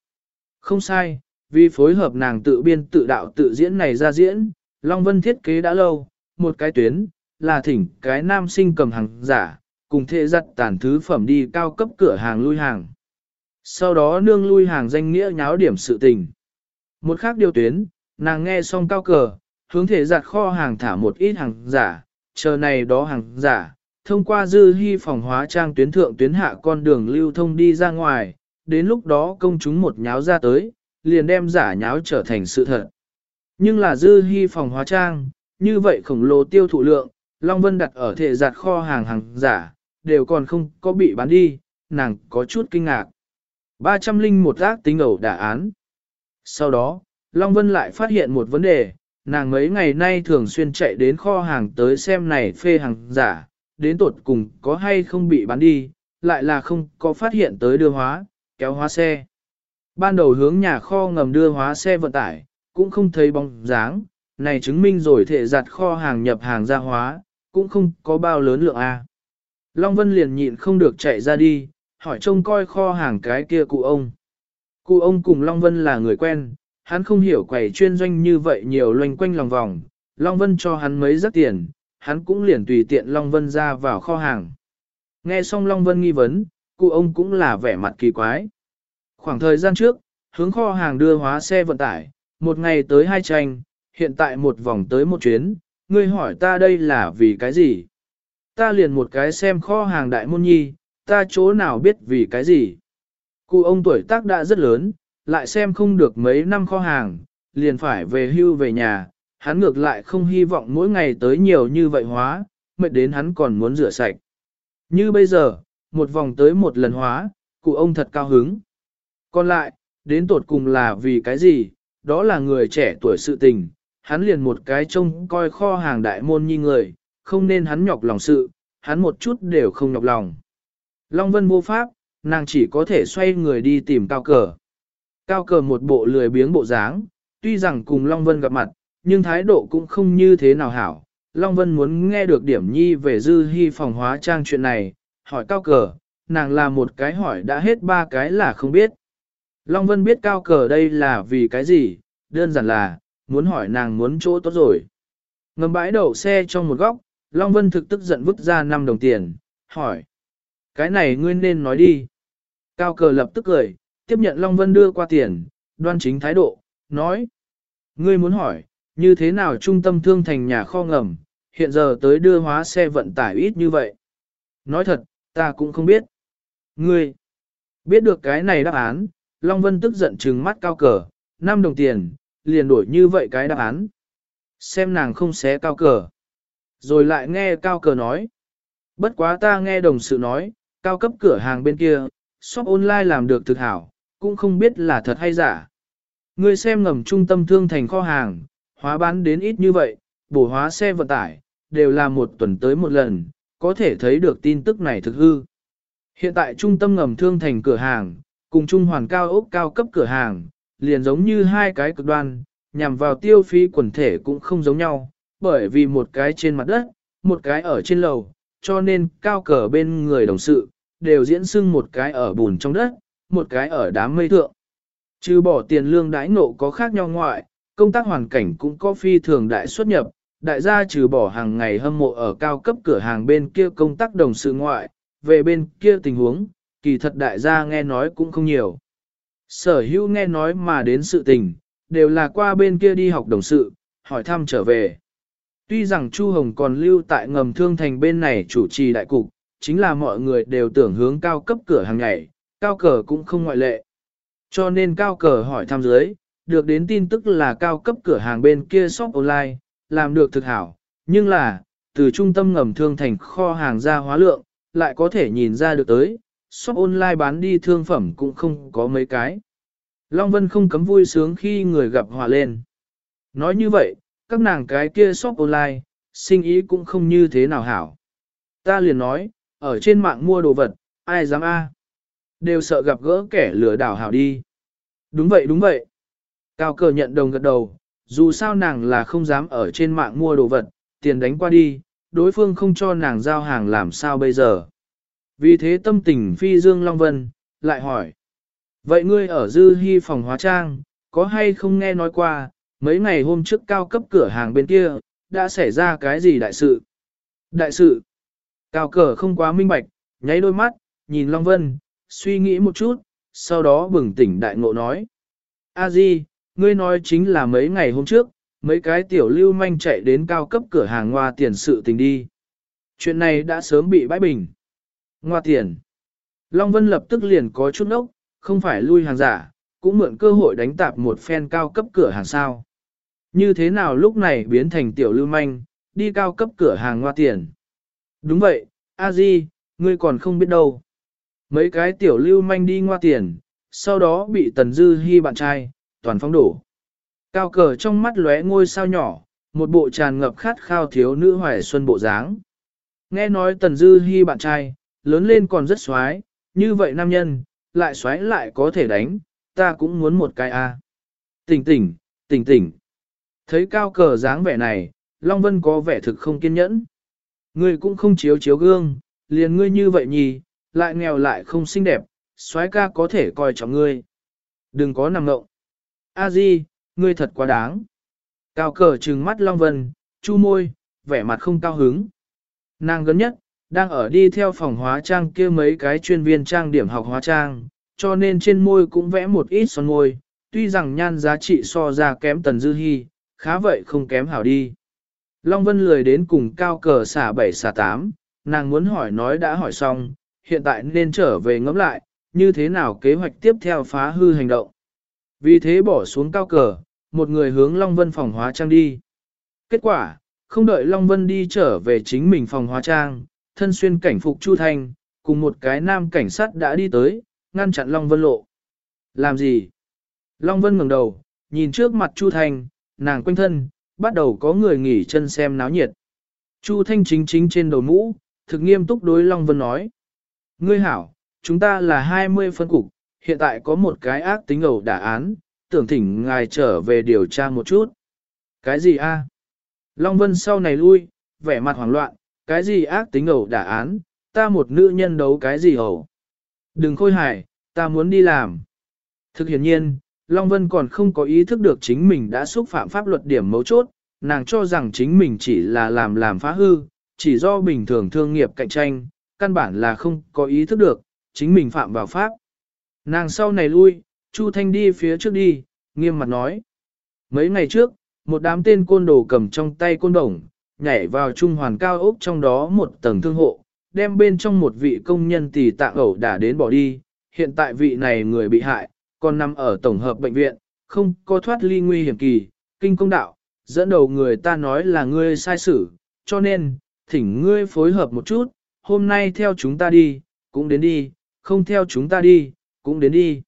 Không sai, vì phối hợp nàng tự biên tự đạo tự diễn này ra diễn, Long Vân thiết kế đã lâu, một cái tuyến, là thỉnh cái nam sinh cầm hàng giả, cùng thệ giặt tàn thứ phẩm đi cao cấp cửa hàng lui hàng. Sau đó nương lui hàng danh nghĩa nháo điểm sự tình. Một khác điều tuyến, nàng nghe xong cao cờ, hướng thể giặt kho hàng thả một ít hàng giả, chờ này đó hàng giả, thông qua dư hy phòng hóa trang tuyến thượng tuyến hạ con đường lưu thông đi ra ngoài, đến lúc đó công chúng một nháo ra tới, liền đem giả nháo trở thành sự thật. Nhưng là dư hy phòng hóa trang, như vậy khổng lồ tiêu thụ lượng, Long Vân đặt ở thể giặt kho hàng hàng giả, đều còn không có bị bán đi, nàng có chút kinh ngạc. 301 ác tính ẩu đả án. Sau đó, Long Vân lại phát hiện một vấn đề, nàng mấy ngày nay thường xuyên chạy đến kho hàng tới xem này phê hàng giả, đến tột cùng có hay không bị bán đi, lại là không có phát hiện tới đưa hóa, kéo hóa xe. Ban đầu hướng nhà kho ngầm đưa hóa xe vận tải, cũng không thấy bóng dáng, này chứng minh rồi thể giặt kho hàng nhập hàng ra hóa, cũng không có bao lớn lượng A. Long Vân liền nhịn không được chạy ra đi, hỏi trông coi kho hàng cái kia cụ ông. Cụ ông cùng Long Vân là người quen, hắn không hiểu quầy chuyên doanh như vậy nhiều loanh quanh lòng vòng, Long Vân cho hắn mấy rất tiền, hắn cũng liền tùy tiện Long Vân ra vào kho hàng. Nghe xong Long Vân nghi vấn, cụ ông cũng là vẻ mặt kỳ quái. Khoảng thời gian trước, hướng kho hàng đưa hóa xe vận tải, một ngày tới hai tranh, hiện tại một vòng tới một chuyến, ngươi hỏi ta đây là vì cái gì? Ta liền một cái xem kho hàng đại môn nhi, ta chỗ nào biết vì cái gì? Cụ ông tuổi tác đã rất lớn, lại xem không được mấy năm kho hàng, liền phải về hưu về nhà, hắn ngược lại không hy vọng mỗi ngày tới nhiều như vậy hóa, mệt đến hắn còn muốn rửa sạch. Như bây giờ, một vòng tới một lần hóa, cụ ông thật cao hứng. Còn lại, đến tột cùng là vì cái gì, đó là người trẻ tuổi sự tình, hắn liền một cái trông coi kho hàng đại môn như người, không nên hắn nhọc lòng sự, hắn một chút đều không nhọc lòng. Long Vân vô pháp, nàng chỉ có thể xoay người đi tìm cao cờ. Cao cờ một bộ lười biếng bộ dáng, tuy rằng cùng Long Vân gặp mặt, nhưng thái độ cũng không như thế nào hảo. Long Vân muốn nghe được điểm nhi về dư hy phòng hóa trang chuyện này, hỏi cao cờ, nàng là một cái hỏi đã hết ba cái là không biết. Long Vân biết cao cờ đây là vì cái gì, đơn giản là, muốn hỏi nàng muốn chỗ tốt rồi. Ngầm bãi đậu xe trong một góc, Long Vân thực tức giận vứt ra 5 đồng tiền, hỏi. Cái này ngươi nên nói đi. Cao cờ lập tức cười, tiếp nhận Long Vân đưa qua tiền, đoan chính thái độ, nói. Ngươi muốn hỏi, như thế nào trung tâm thương thành nhà kho ngầm, hiện giờ tới đưa hóa xe vận tải ít như vậy. Nói thật, ta cũng không biết. Ngươi, biết được cái này đáp án, Long Vân tức giận trừng mắt cao cờ, 5 đồng tiền, liền đổi như vậy cái đáp án. Xem nàng không xé cao cờ. Rồi lại nghe cao cờ nói. Bất quá ta nghe đồng sự nói, cao cấp cửa hàng bên kia, shop online làm được thực hảo, cũng không biết là thật hay giả. Ngươi xem ngầm trung tâm thương thành kho hàng, hóa bán đến ít như vậy, bổ hóa xe vận tải, đều là một tuần tới một lần, có thể thấy được tin tức này thực hư. Hiện tại trung tâm ngầm thương thành cửa hàng, cùng trung hoàn cao ốc cao cấp cửa hàng, liền giống như hai cái cực đoan, nhằm vào tiêu phí quần thể cũng không giống nhau, bởi vì một cái trên mặt đất, một cái ở trên lầu, cho nên cao cờ bên người đồng sự, đều diễn xưng một cái ở bùn trong đất, một cái ở đám mây thượng. Trừ bỏ tiền lương đãi nộ có khác nhau ngoại, công tác hoàn cảnh cũng có phi thường đại xuất nhập, đại gia trừ bỏ hàng ngày hâm mộ ở cao cấp cửa hàng bên kia công tác đồng sự ngoại, về bên kia tình huống, kỳ thật đại gia nghe nói cũng không nhiều. Sở hữu nghe nói mà đến sự tình, đều là qua bên kia đi học đồng sự, hỏi thăm trở về. Tuy rằng Chu Hồng còn lưu tại ngầm thương thành bên này chủ trì đại cục, chính là mọi người đều tưởng hướng cao cấp cửa hàng ngày, cao cờ cũng không ngoại lệ. Cho nên cao cờ hỏi thăm dưới, được đến tin tức là cao cấp cửa hàng bên kia shop online, làm được thực hảo, nhưng là, từ trung tâm ngầm thương thành kho hàng ra hóa lượng, lại có thể nhìn ra được tới, shop online bán đi thương phẩm cũng không có mấy cái. Long Vân không cấm vui sướng khi người gặp hòa lên. Nói như vậy, các nàng cái kia shop online, sinh ý cũng không như thế nào hảo. Ta liền nói, ở trên mạng mua đồ vật, ai dám a? Đều sợ gặp gỡ kẻ lừa đảo hảo đi. Đúng vậy đúng vậy. Cao cờ nhận đồng gật đầu, dù sao nàng là không dám ở trên mạng mua đồ vật, tiền đánh qua đi, đối phương không cho nàng giao hàng làm sao bây giờ. Vì thế tâm tình phi dương Long Vân, lại hỏi. Vậy ngươi ở dư hy phòng hóa trang, có hay không nghe nói qua, mấy ngày hôm trước cao cấp cửa hàng bên kia, đã xảy ra cái gì đại sự? Đại sự. Cao cờ không quá minh bạch, nháy đôi mắt, nhìn Long Vân, suy nghĩ một chút, sau đó bừng tỉnh đại ngộ nói. A Di, ngươi nói chính là mấy ngày hôm trước, mấy cái tiểu lưu manh chạy đến cao cấp cửa hàng hoa tiền sự tình đi. Chuyện này đã sớm bị bãi bình. Ngoa tiền. Long Vân lập tức liền có chút ốc, không phải lui hàng giả, cũng mượn cơ hội đánh tạp một phen cao cấp cửa hàng sao. Như thế nào lúc này biến thành tiểu lưu manh, đi cao cấp cửa hàng ngoa tiền. Đúng vậy, a di, ngươi còn không biết đâu. Mấy cái tiểu lưu manh đi ngoa tiền, sau đó bị tần dư hy bạn trai, toàn phong đổ. Cao cờ trong mắt lóe ngôi sao nhỏ, một bộ tràn ngập khát khao thiếu nữ hoài xuân bộ dáng. Nghe nói tần dư hy bạn trai, lớn lên còn rất xoái, như vậy nam nhân, lại xoáy lại có thể đánh, ta cũng muốn một cái a. Tỉnh tỉnh, tỉnh tỉnh. Thấy cao cờ dáng vẻ này, Long Vân có vẻ thực không kiên nhẫn. Ngươi cũng không chiếu chiếu gương, liền ngươi như vậy nhì, lại nghèo lại không xinh đẹp, soái ca có thể coi trọng ngươi. Đừng có nằm ngộng. A Di, ngươi thật quá đáng. Cao cờ trừng mắt Long Vân, chu môi, vẻ mặt không cao hứng. Nàng gần nhất, đang ở đi theo phòng hóa trang kia mấy cái chuyên viên trang điểm học hóa trang, cho nên trên môi cũng vẽ một ít son môi, tuy rằng nhan giá trị so ra kém tần dư hy, khá vậy không kém hảo đi. Long Vân lười đến cùng cao cờ xả 7 xả 8, nàng muốn hỏi nói đã hỏi xong, hiện tại nên trở về ngẫm lại, như thế nào kế hoạch tiếp theo phá hư hành động. Vì thế bỏ xuống cao cờ, một người hướng Long Vân phòng hóa trang đi. Kết quả, không đợi Long Vân đi trở về chính mình phòng hóa trang, thân xuyên cảnh phục Chu Thanh, cùng một cái nam cảnh sát đã đi tới, ngăn chặn Long Vân lộ. Làm gì? Long Vân ngẩng đầu, nhìn trước mặt Chu Thanh, nàng quanh thân, bắt đầu có người nghỉ chân xem náo nhiệt. Chu Thanh chính chính trên đầu mũ, thực nghiêm túc đối Long Vân nói. Ngươi hảo, chúng ta là 20 phân cục, hiện tại có một cái ác tính ẩu đả án, tưởng thỉnh ngài trở về điều tra một chút. Cái gì a? Long Vân sau này lui, vẻ mặt hoảng loạn, cái gì ác tính ẩu đả án, ta một nữ nhân đấu cái gì ẩu. Đừng khôi hài, ta muốn đi làm. Thực hiện nhiên, Long Vân còn không có ý thức được chính mình đã xúc phạm pháp luật điểm mấu chốt, nàng cho rằng chính mình chỉ là làm làm phá hư, chỉ do bình thường thương nghiệp cạnh tranh, căn bản là không có ý thức được, chính mình phạm vào pháp. Nàng sau này lui, Chu Thanh đi phía trước đi, nghiêm mặt nói. Mấy ngày trước, một đám tên côn đồ cầm trong tay côn đồng, nhảy vào trung hoàn cao ốc trong đó một tầng thương hộ, đem bên trong một vị công nhân tỷ tạng ẩu đả đến bỏ đi. Hiện tại vị này người bị hại, còn nằm ở tổng hợp bệnh viện, không có thoát ly nguy hiểm kỳ, kinh công đạo, dẫn đầu người ta nói là ngươi sai xử, cho nên, thỉnh ngươi phối hợp một chút, hôm nay theo chúng ta đi, cũng đến đi, không theo chúng ta đi, cũng đến đi.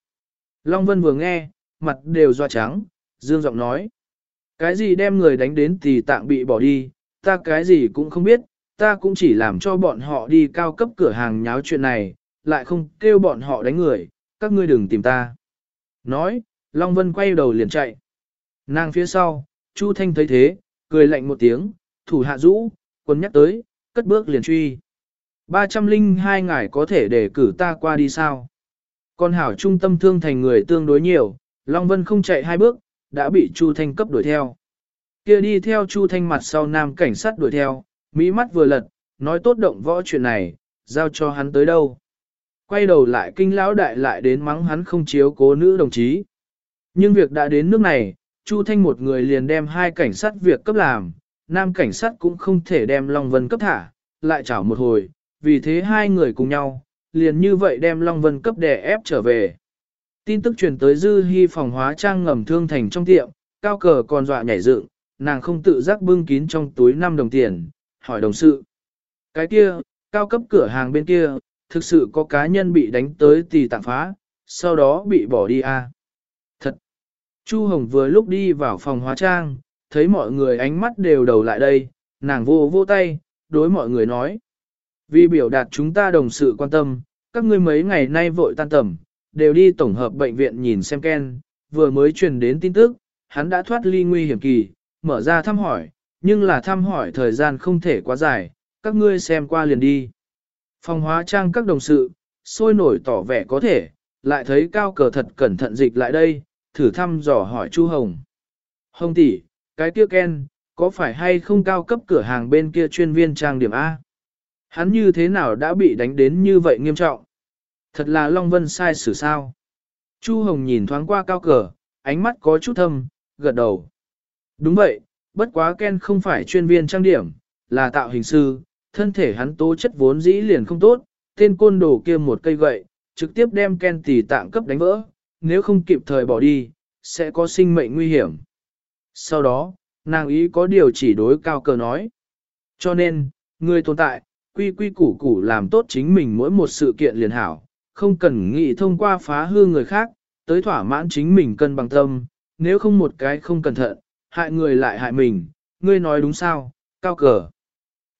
Long Vân vừa nghe, mặt đều doa trắng, dương giọng nói. Cái gì đem người đánh đến thì tạng bị bỏ đi, ta cái gì cũng không biết, ta cũng chỉ làm cho bọn họ đi cao cấp cửa hàng nháo chuyện này, lại không kêu bọn họ đánh người, các ngươi đừng tìm ta. Nói, Long Vân quay đầu liền chạy. Nàng phía sau, Chu Thanh thấy thế, cười lạnh một tiếng, thủ hạ rũ, quân nhắc tới, cất bước liền truy. 302 ngài có thể để cử ta qua đi sao? Con hảo trung tâm thương thành người tương đối nhiều, Long Vân không chạy hai bước, đã bị Chu Thanh cấp đuổi theo. Kia đi theo Chu Thanh mặt sau nam cảnh sát đuổi theo, mỹ mắt vừa lật, nói tốt động võ chuyện này, giao cho hắn tới đâu. Quay đầu lại kinh lão đại lại đến mắng hắn không chiếu cố nữ đồng chí. Nhưng việc đã đến nước này, Chu Thanh một người liền đem hai cảnh sát việc cấp làm, nam cảnh sát cũng không thể đem Long Vân cấp thả, lại chảo một hồi, vì thế hai người cùng nhau, liền như vậy đem Long Vân cấp đè ép trở về. Tin tức truyền tới Dư Hi phòng hóa trang ngầm thương thành trong tiệm, cao cờ còn dọa nhảy dựng, nàng không tự giác bưng kín trong túi 5 đồng tiền, hỏi đồng sự. Cái kia, cao cấp cửa hàng bên kia, thực sự có cá nhân bị đánh tới tì tạng phá, sau đó bị bỏ đi à. Thật! Chu Hồng vừa lúc đi vào phòng hóa trang, thấy mọi người ánh mắt đều đầu lại đây, nàng vô vô tay, đối mọi người nói. Vì biểu đạt chúng ta đồng sự quan tâm, các ngươi mấy ngày nay vội tan tầm, đều đi tổng hợp bệnh viện nhìn xem Ken, vừa mới truyền đến tin tức, hắn đã thoát ly nguy hiểm kỳ, mở ra thăm hỏi, nhưng là thăm hỏi thời gian không thể quá dài, các ngươi xem qua liền đi. Phòng hóa trang các đồng sự, sôi nổi tỏ vẻ có thể, lại thấy cao cờ thật cẩn thận dịch lại đây, thử thăm dò hỏi Chu Hồng. Hồng tỷ, cái kia Ken, có phải hay không cao cấp cửa hàng bên kia chuyên viên trang điểm A? Hắn như thế nào đã bị đánh đến như vậy nghiêm trọng? Thật là Long Vân sai xử sao? Chu Hồng nhìn thoáng qua cao cờ, ánh mắt có chút thâm, gật đầu. Đúng vậy, bất quá Ken không phải chuyên viên trang điểm, là tạo hình sư, thân thể hắn tố chất vốn dĩ liền không tốt, tên côn đồ kia một cây gậy, trực tiếp đem Ken tỷ tạng cấp đánh vỡ, nếu không kịp thời bỏ đi, sẽ có sinh mệnh nguy hiểm. Sau đó, nàng ý có điều chỉ đối cao cờ nói. Cho nên, người tồn tại, quy quy củ củ làm tốt chính mình mỗi một sự kiện liền hảo, không cần nghĩ thông qua phá hư người khác, tới thỏa mãn chính mình cân bằng tâm, nếu không một cái không cẩn thận, hại người lại hại mình, ngươi nói đúng sao, cao cờ.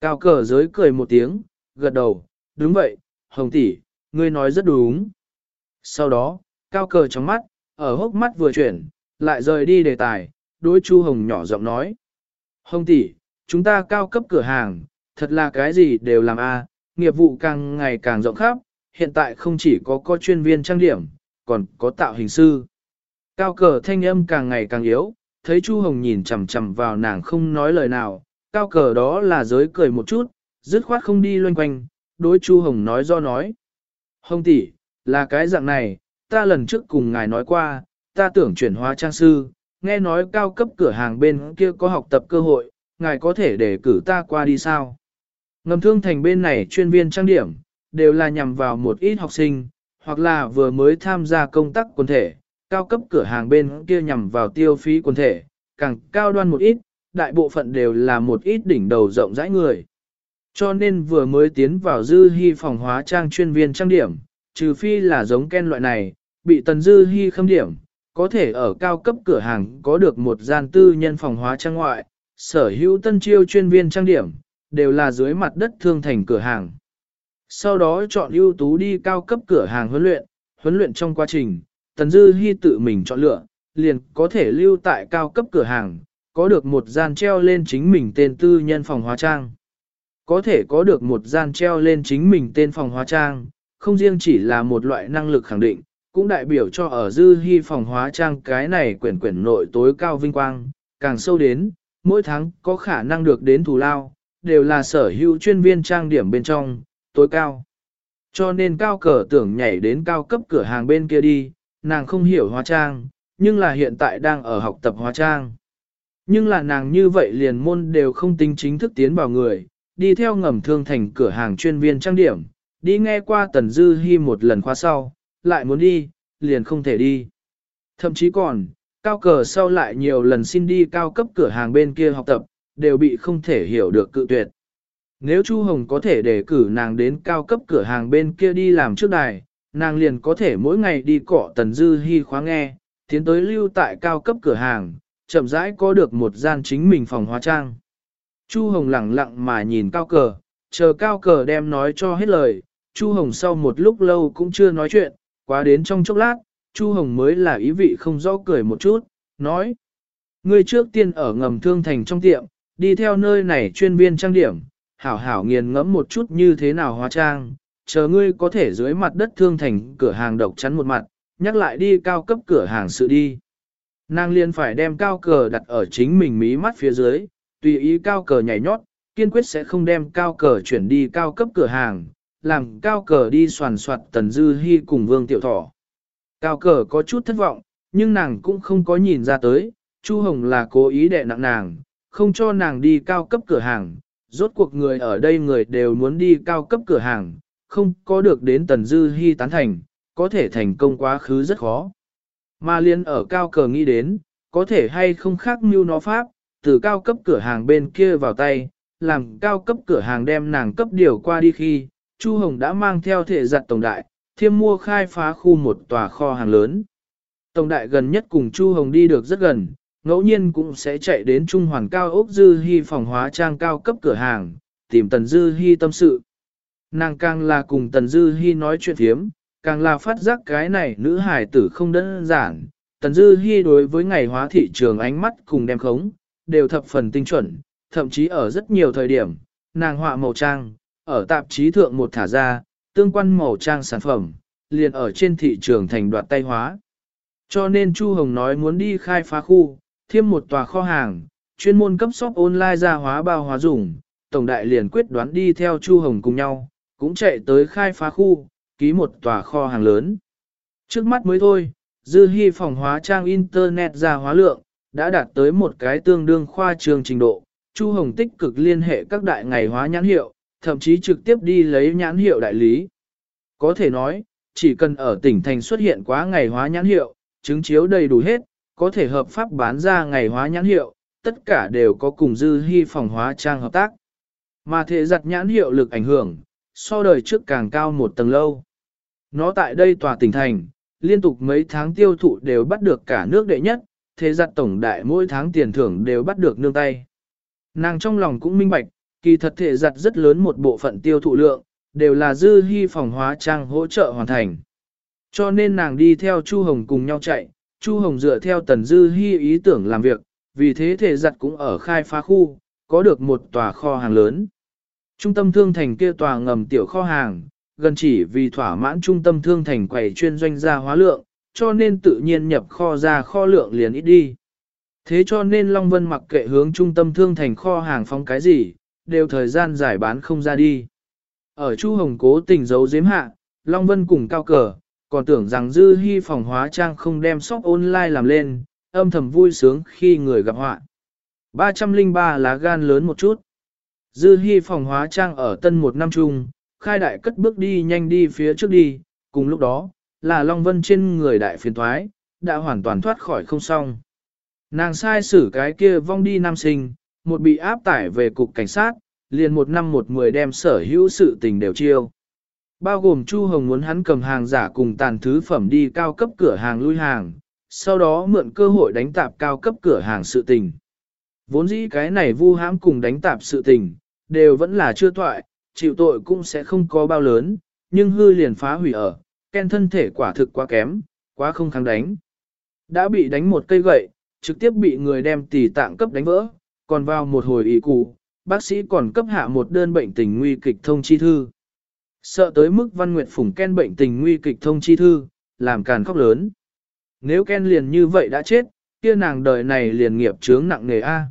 Cao cờ giới cười một tiếng, gật đầu, đúng vậy, hồng tỷ, ngươi nói rất đúng. Sau đó, cao cờ trong mắt, ở hốc mắt vừa chuyển, lại rời đi đề tài, đối chu hồng nhỏ giọng nói. Hồng tỷ, chúng ta cao cấp cửa hàng, thật là cái gì đều làm a, nghiệp vụ càng ngày càng rộng khắp, hiện tại không chỉ có có chuyên viên trang điểm, còn có tạo hình sư. Cao cờ thanh âm càng ngày càng yếu, thấy Chu Hồng nhìn chằm chằm vào nàng không nói lời nào, cao cờ đó là giới cười một chút, dứt khoát không đi loanh quanh, đối Chu Hồng nói do nói. Hồng tỷ, là cái dạng này, ta lần trước cùng ngài nói qua, ta tưởng chuyển hóa trang sư, nghe nói cao cấp cửa hàng bên kia có học tập cơ hội, ngài có thể để cử ta qua đi sao? Ngầm thương thành bên này chuyên viên trang điểm, đều là nhằm vào một ít học sinh, hoặc là vừa mới tham gia công tác quần thể, cao cấp cửa hàng bên kia nhằm vào tiêu phí quần thể, càng cao đoan một ít, đại bộ phận đều là một ít đỉnh đầu rộng rãi người. Cho nên vừa mới tiến vào dư hy phòng hóa trang chuyên viên trang điểm, trừ phi là giống ken loại này, bị tần dư hy khâm điểm, có thể ở cao cấp cửa hàng có được một gian tư nhân phòng hóa trang ngoại, sở hữu tân chiêu chuyên viên trang điểm, đều là dưới mặt đất thương thành cửa hàng. Sau đó chọn ưu tú đi cao cấp cửa hàng huấn luyện, huấn luyện trong quá trình, Tần Dư Hi tự mình chọn lựa, liền có thể lưu tại cao cấp cửa hàng, có được một gian treo lên chính mình tên tư nhân phòng hóa trang. Có thể có được một gian treo lên chính mình tên phòng hóa trang, không riêng chỉ là một loại năng lực khẳng định, cũng đại biểu cho ở Dư Hi phòng hóa trang cái này quyển quyển nội tối cao vinh quang, càng sâu đến, mỗi tháng có khả năng được đến thù lao, đều là sở hữu chuyên viên trang điểm bên trong, tối cao. Cho nên cao cờ tưởng nhảy đến cao cấp cửa hàng bên kia đi, nàng không hiểu hóa trang, nhưng là hiện tại đang ở học tập hóa trang. Nhưng là nàng như vậy liền môn đều không tính chính thức tiến vào người, đi theo ngầm thương thành cửa hàng chuyên viên trang điểm, đi nghe qua Tần Dư Hi một lần khóa sau, lại muốn đi, liền không thể đi. Thậm chí còn, cao cờ sau lại nhiều lần xin đi cao cấp cửa hàng bên kia học tập, đều bị không thể hiểu được cự tuyệt. Nếu Chu Hồng có thể đề cử nàng đến cao cấp cửa hàng bên kia đi làm trước đài, nàng liền có thể mỗi ngày đi cọ tần dư hy khóa nghe, tiến tới lưu tại cao cấp cửa hàng, chậm rãi có được một gian chính mình phòng hóa trang. Chu Hồng lặng lặng mà nhìn cao cờ, chờ cao cờ đem nói cho hết lời, Chu Hồng sau một lúc lâu cũng chưa nói chuyện, quá đến trong chốc lát, Chu Hồng mới là ý vị không rõ cười một chút, nói. Ngươi trước tiên ở ngầm thương thành trong tiệm, đi theo nơi này chuyên viên trang điểm, hảo hảo nghiền ngẫm một chút như thế nào hóa trang, chờ ngươi có thể dưới mặt đất thương thành cửa hàng độc chắn một mặt, nhắc lại đi cao cấp cửa hàng sự đi. Nàng liền phải đem cao cờ đặt ở chính mình mí mắt phía dưới, tùy ý cao cờ nhảy nhót, kiên quyết sẽ không đem cao cờ chuyển đi cao cấp cửa hàng, làm cao cờ đi soàn soạt tần dư hy cùng vương tiểu thỏ. Cao cờ có chút thất vọng, nhưng nàng cũng không có nhìn ra tới, Chu Hồng là cố ý đè nặng nàng, không cho nàng đi cao cấp cửa hàng. Rốt cuộc người ở đây người đều muốn đi cao cấp cửa hàng, không có được đến tần dư hy tán thành, có thể thành công quá khứ rất khó. Mà liên ở cao cờ nghĩ đến, có thể hay không khác mưu nó pháp, từ cao cấp cửa hàng bên kia vào tay, làm cao cấp cửa hàng đem nàng cấp điều qua đi khi, Chu Hồng đã mang theo thể giặt tổng đại, thiêm mua khai phá khu một tòa kho hàng lớn. Tổng đại gần nhất cùng Chu Hồng đi được rất gần, ngẫu nhiên cũng sẽ chạy đến Trung Hoàn Cao ốc Dư Hy phòng hóa trang cao cấp cửa hàng, tìm Tần Dư Hy tâm sự. Nàng càng là cùng Tần Dư Hi nói chuyện thiếm, càng là phát giác cái này nữ hài tử không đơn giản. Tần Dư Hi đối với ngày hóa thị trường ánh mắt cùng đem khống, đều thập phần tinh chuẩn, thậm chí ở rất nhiều thời điểm, nàng họa màu trang, ở tạp chí thượng một thả ra, tương quan màu trang sản phẩm, liền ở trên thị trường thành đoạt tay hóa. Cho nên Chu Hồng nói muốn đi khai phá khu, thêm một tòa kho hàng, chuyên môn cấp shop online ra hóa bao hóa dùng, tổng đại liền quyết đoán đi theo Chu Hồng cùng nhau, cũng chạy tới khai phá khu, ký một tòa kho hàng lớn. Trước mắt mới thôi, dư hy phòng hóa trang Internet ra hóa lượng, đã đạt tới một cái tương đương khoa trường trình độ. Chu Hồng tích cực liên hệ các đại ngày hóa nhãn hiệu, thậm chí trực tiếp đi lấy nhãn hiệu đại lý. Có thể nói, chỉ cần ở tỉnh thành xuất hiện quá ngày hóa nhãn hiệu, chứng chiếu đầy đủ hết, có thể hợp pháp bán ra ngày hóa nhãn hiệu, tất cả đều có cùng dư hy phòng hóa trang hợp tác. Mà thể giặt nhãn hiệu lực ảnh hưởng, so đời trước càng cao một tầng lâu. Nó tại đây tòa tỉnh thành, liên tục mấy tháng tiêu thụ đều bắt được cả nước đệ nhất, thế giặt tổng đại mỗi tháng tiền thưởng đều bắt được nương tay. Nàng trong lòng cũng minh bạch, kỳ thật thể giặt rất lớn một bộ phận tiêu thụ lượng, đều là dư hy phòng hóa trang hỗ trợ hoàn thành. Cho nên nàng đi theo Chu Hồng cùng nhau chạy, Chu Hồng dựa theo tần dư hy ý tưởng làm việc, vì thế thể giặt cũng ở khai phá khu, có được một tòa kho hàng lớn. Trung tâm thương thành kia tòa ngầm tiểu kho hàng, gần chỉ vì thỏa mãn trung tâm thương thành quầy chuyên doanh gia hóa lượng, cho nên tự nhiên nhập kho ra kho lượng liền ít đi. Thế cho nên Long Vân mặc kệ hướng trung tâm thương thành kho hàng phong cái gì, đều thời gian giải bán không ra đi. Ở Chu Hồng cố tình giấu giếm hạ, Long Vân cùng cao cờ, còn tưởng rằng Dư Hi phòng hóa trang không đem shop online làm lên, âm thầm vui sướng khi người gặp họa. 303 lá gan lớn một chút. Dư Hi phòng hóa trang ở tân một năm chung, khai đại cất bước đi nhanh đi phía trước đi, cùng lúc đó, là Long Vân trên người đại phiền thoái, đã hoàn toàn thoát khỏi không xong. Nàng sai xử cái kia vong đi nam sinh, một bị áp tải về cục cảnh sát, liền một năm một mười đem sở hữu sự tình đều chiêu. Bao gồm Chu Hồng muốn hắn cầm hàng giả cùng tàn thứ phẩm đi cao cấp cửa hàng lui hàng, sau đó mượn cơ hội đánh tạp cao cấp cửa hàng sự tình. Vốn dĩ cái này vu hãm cùng đánh tạp sự tình, đều vẫn là chưa toại, chịu tội cũng sẽ không có bao lớn, nhưng hư liền phá hủy ở, Ken thân thể quả thực quá kém, quá không kháng đánh. Đã bị đánh một cây gậy, trực tiếp bị người đem tỷ tạng cấp đánh vỡ, còn vào một hồi ý cụ, bác sĩ còn cấp hạ một đơn bệnh tình nguy kịch thông chi thư. Sợ tới mức văn nguyệt phủng Ken bệnh tình nguy kịch thông chi thư, làm càn khóc lớn. Nếu Ken liền như vậy đã chết, kia nàng đời này liền nghiệp chướng nặng nề A.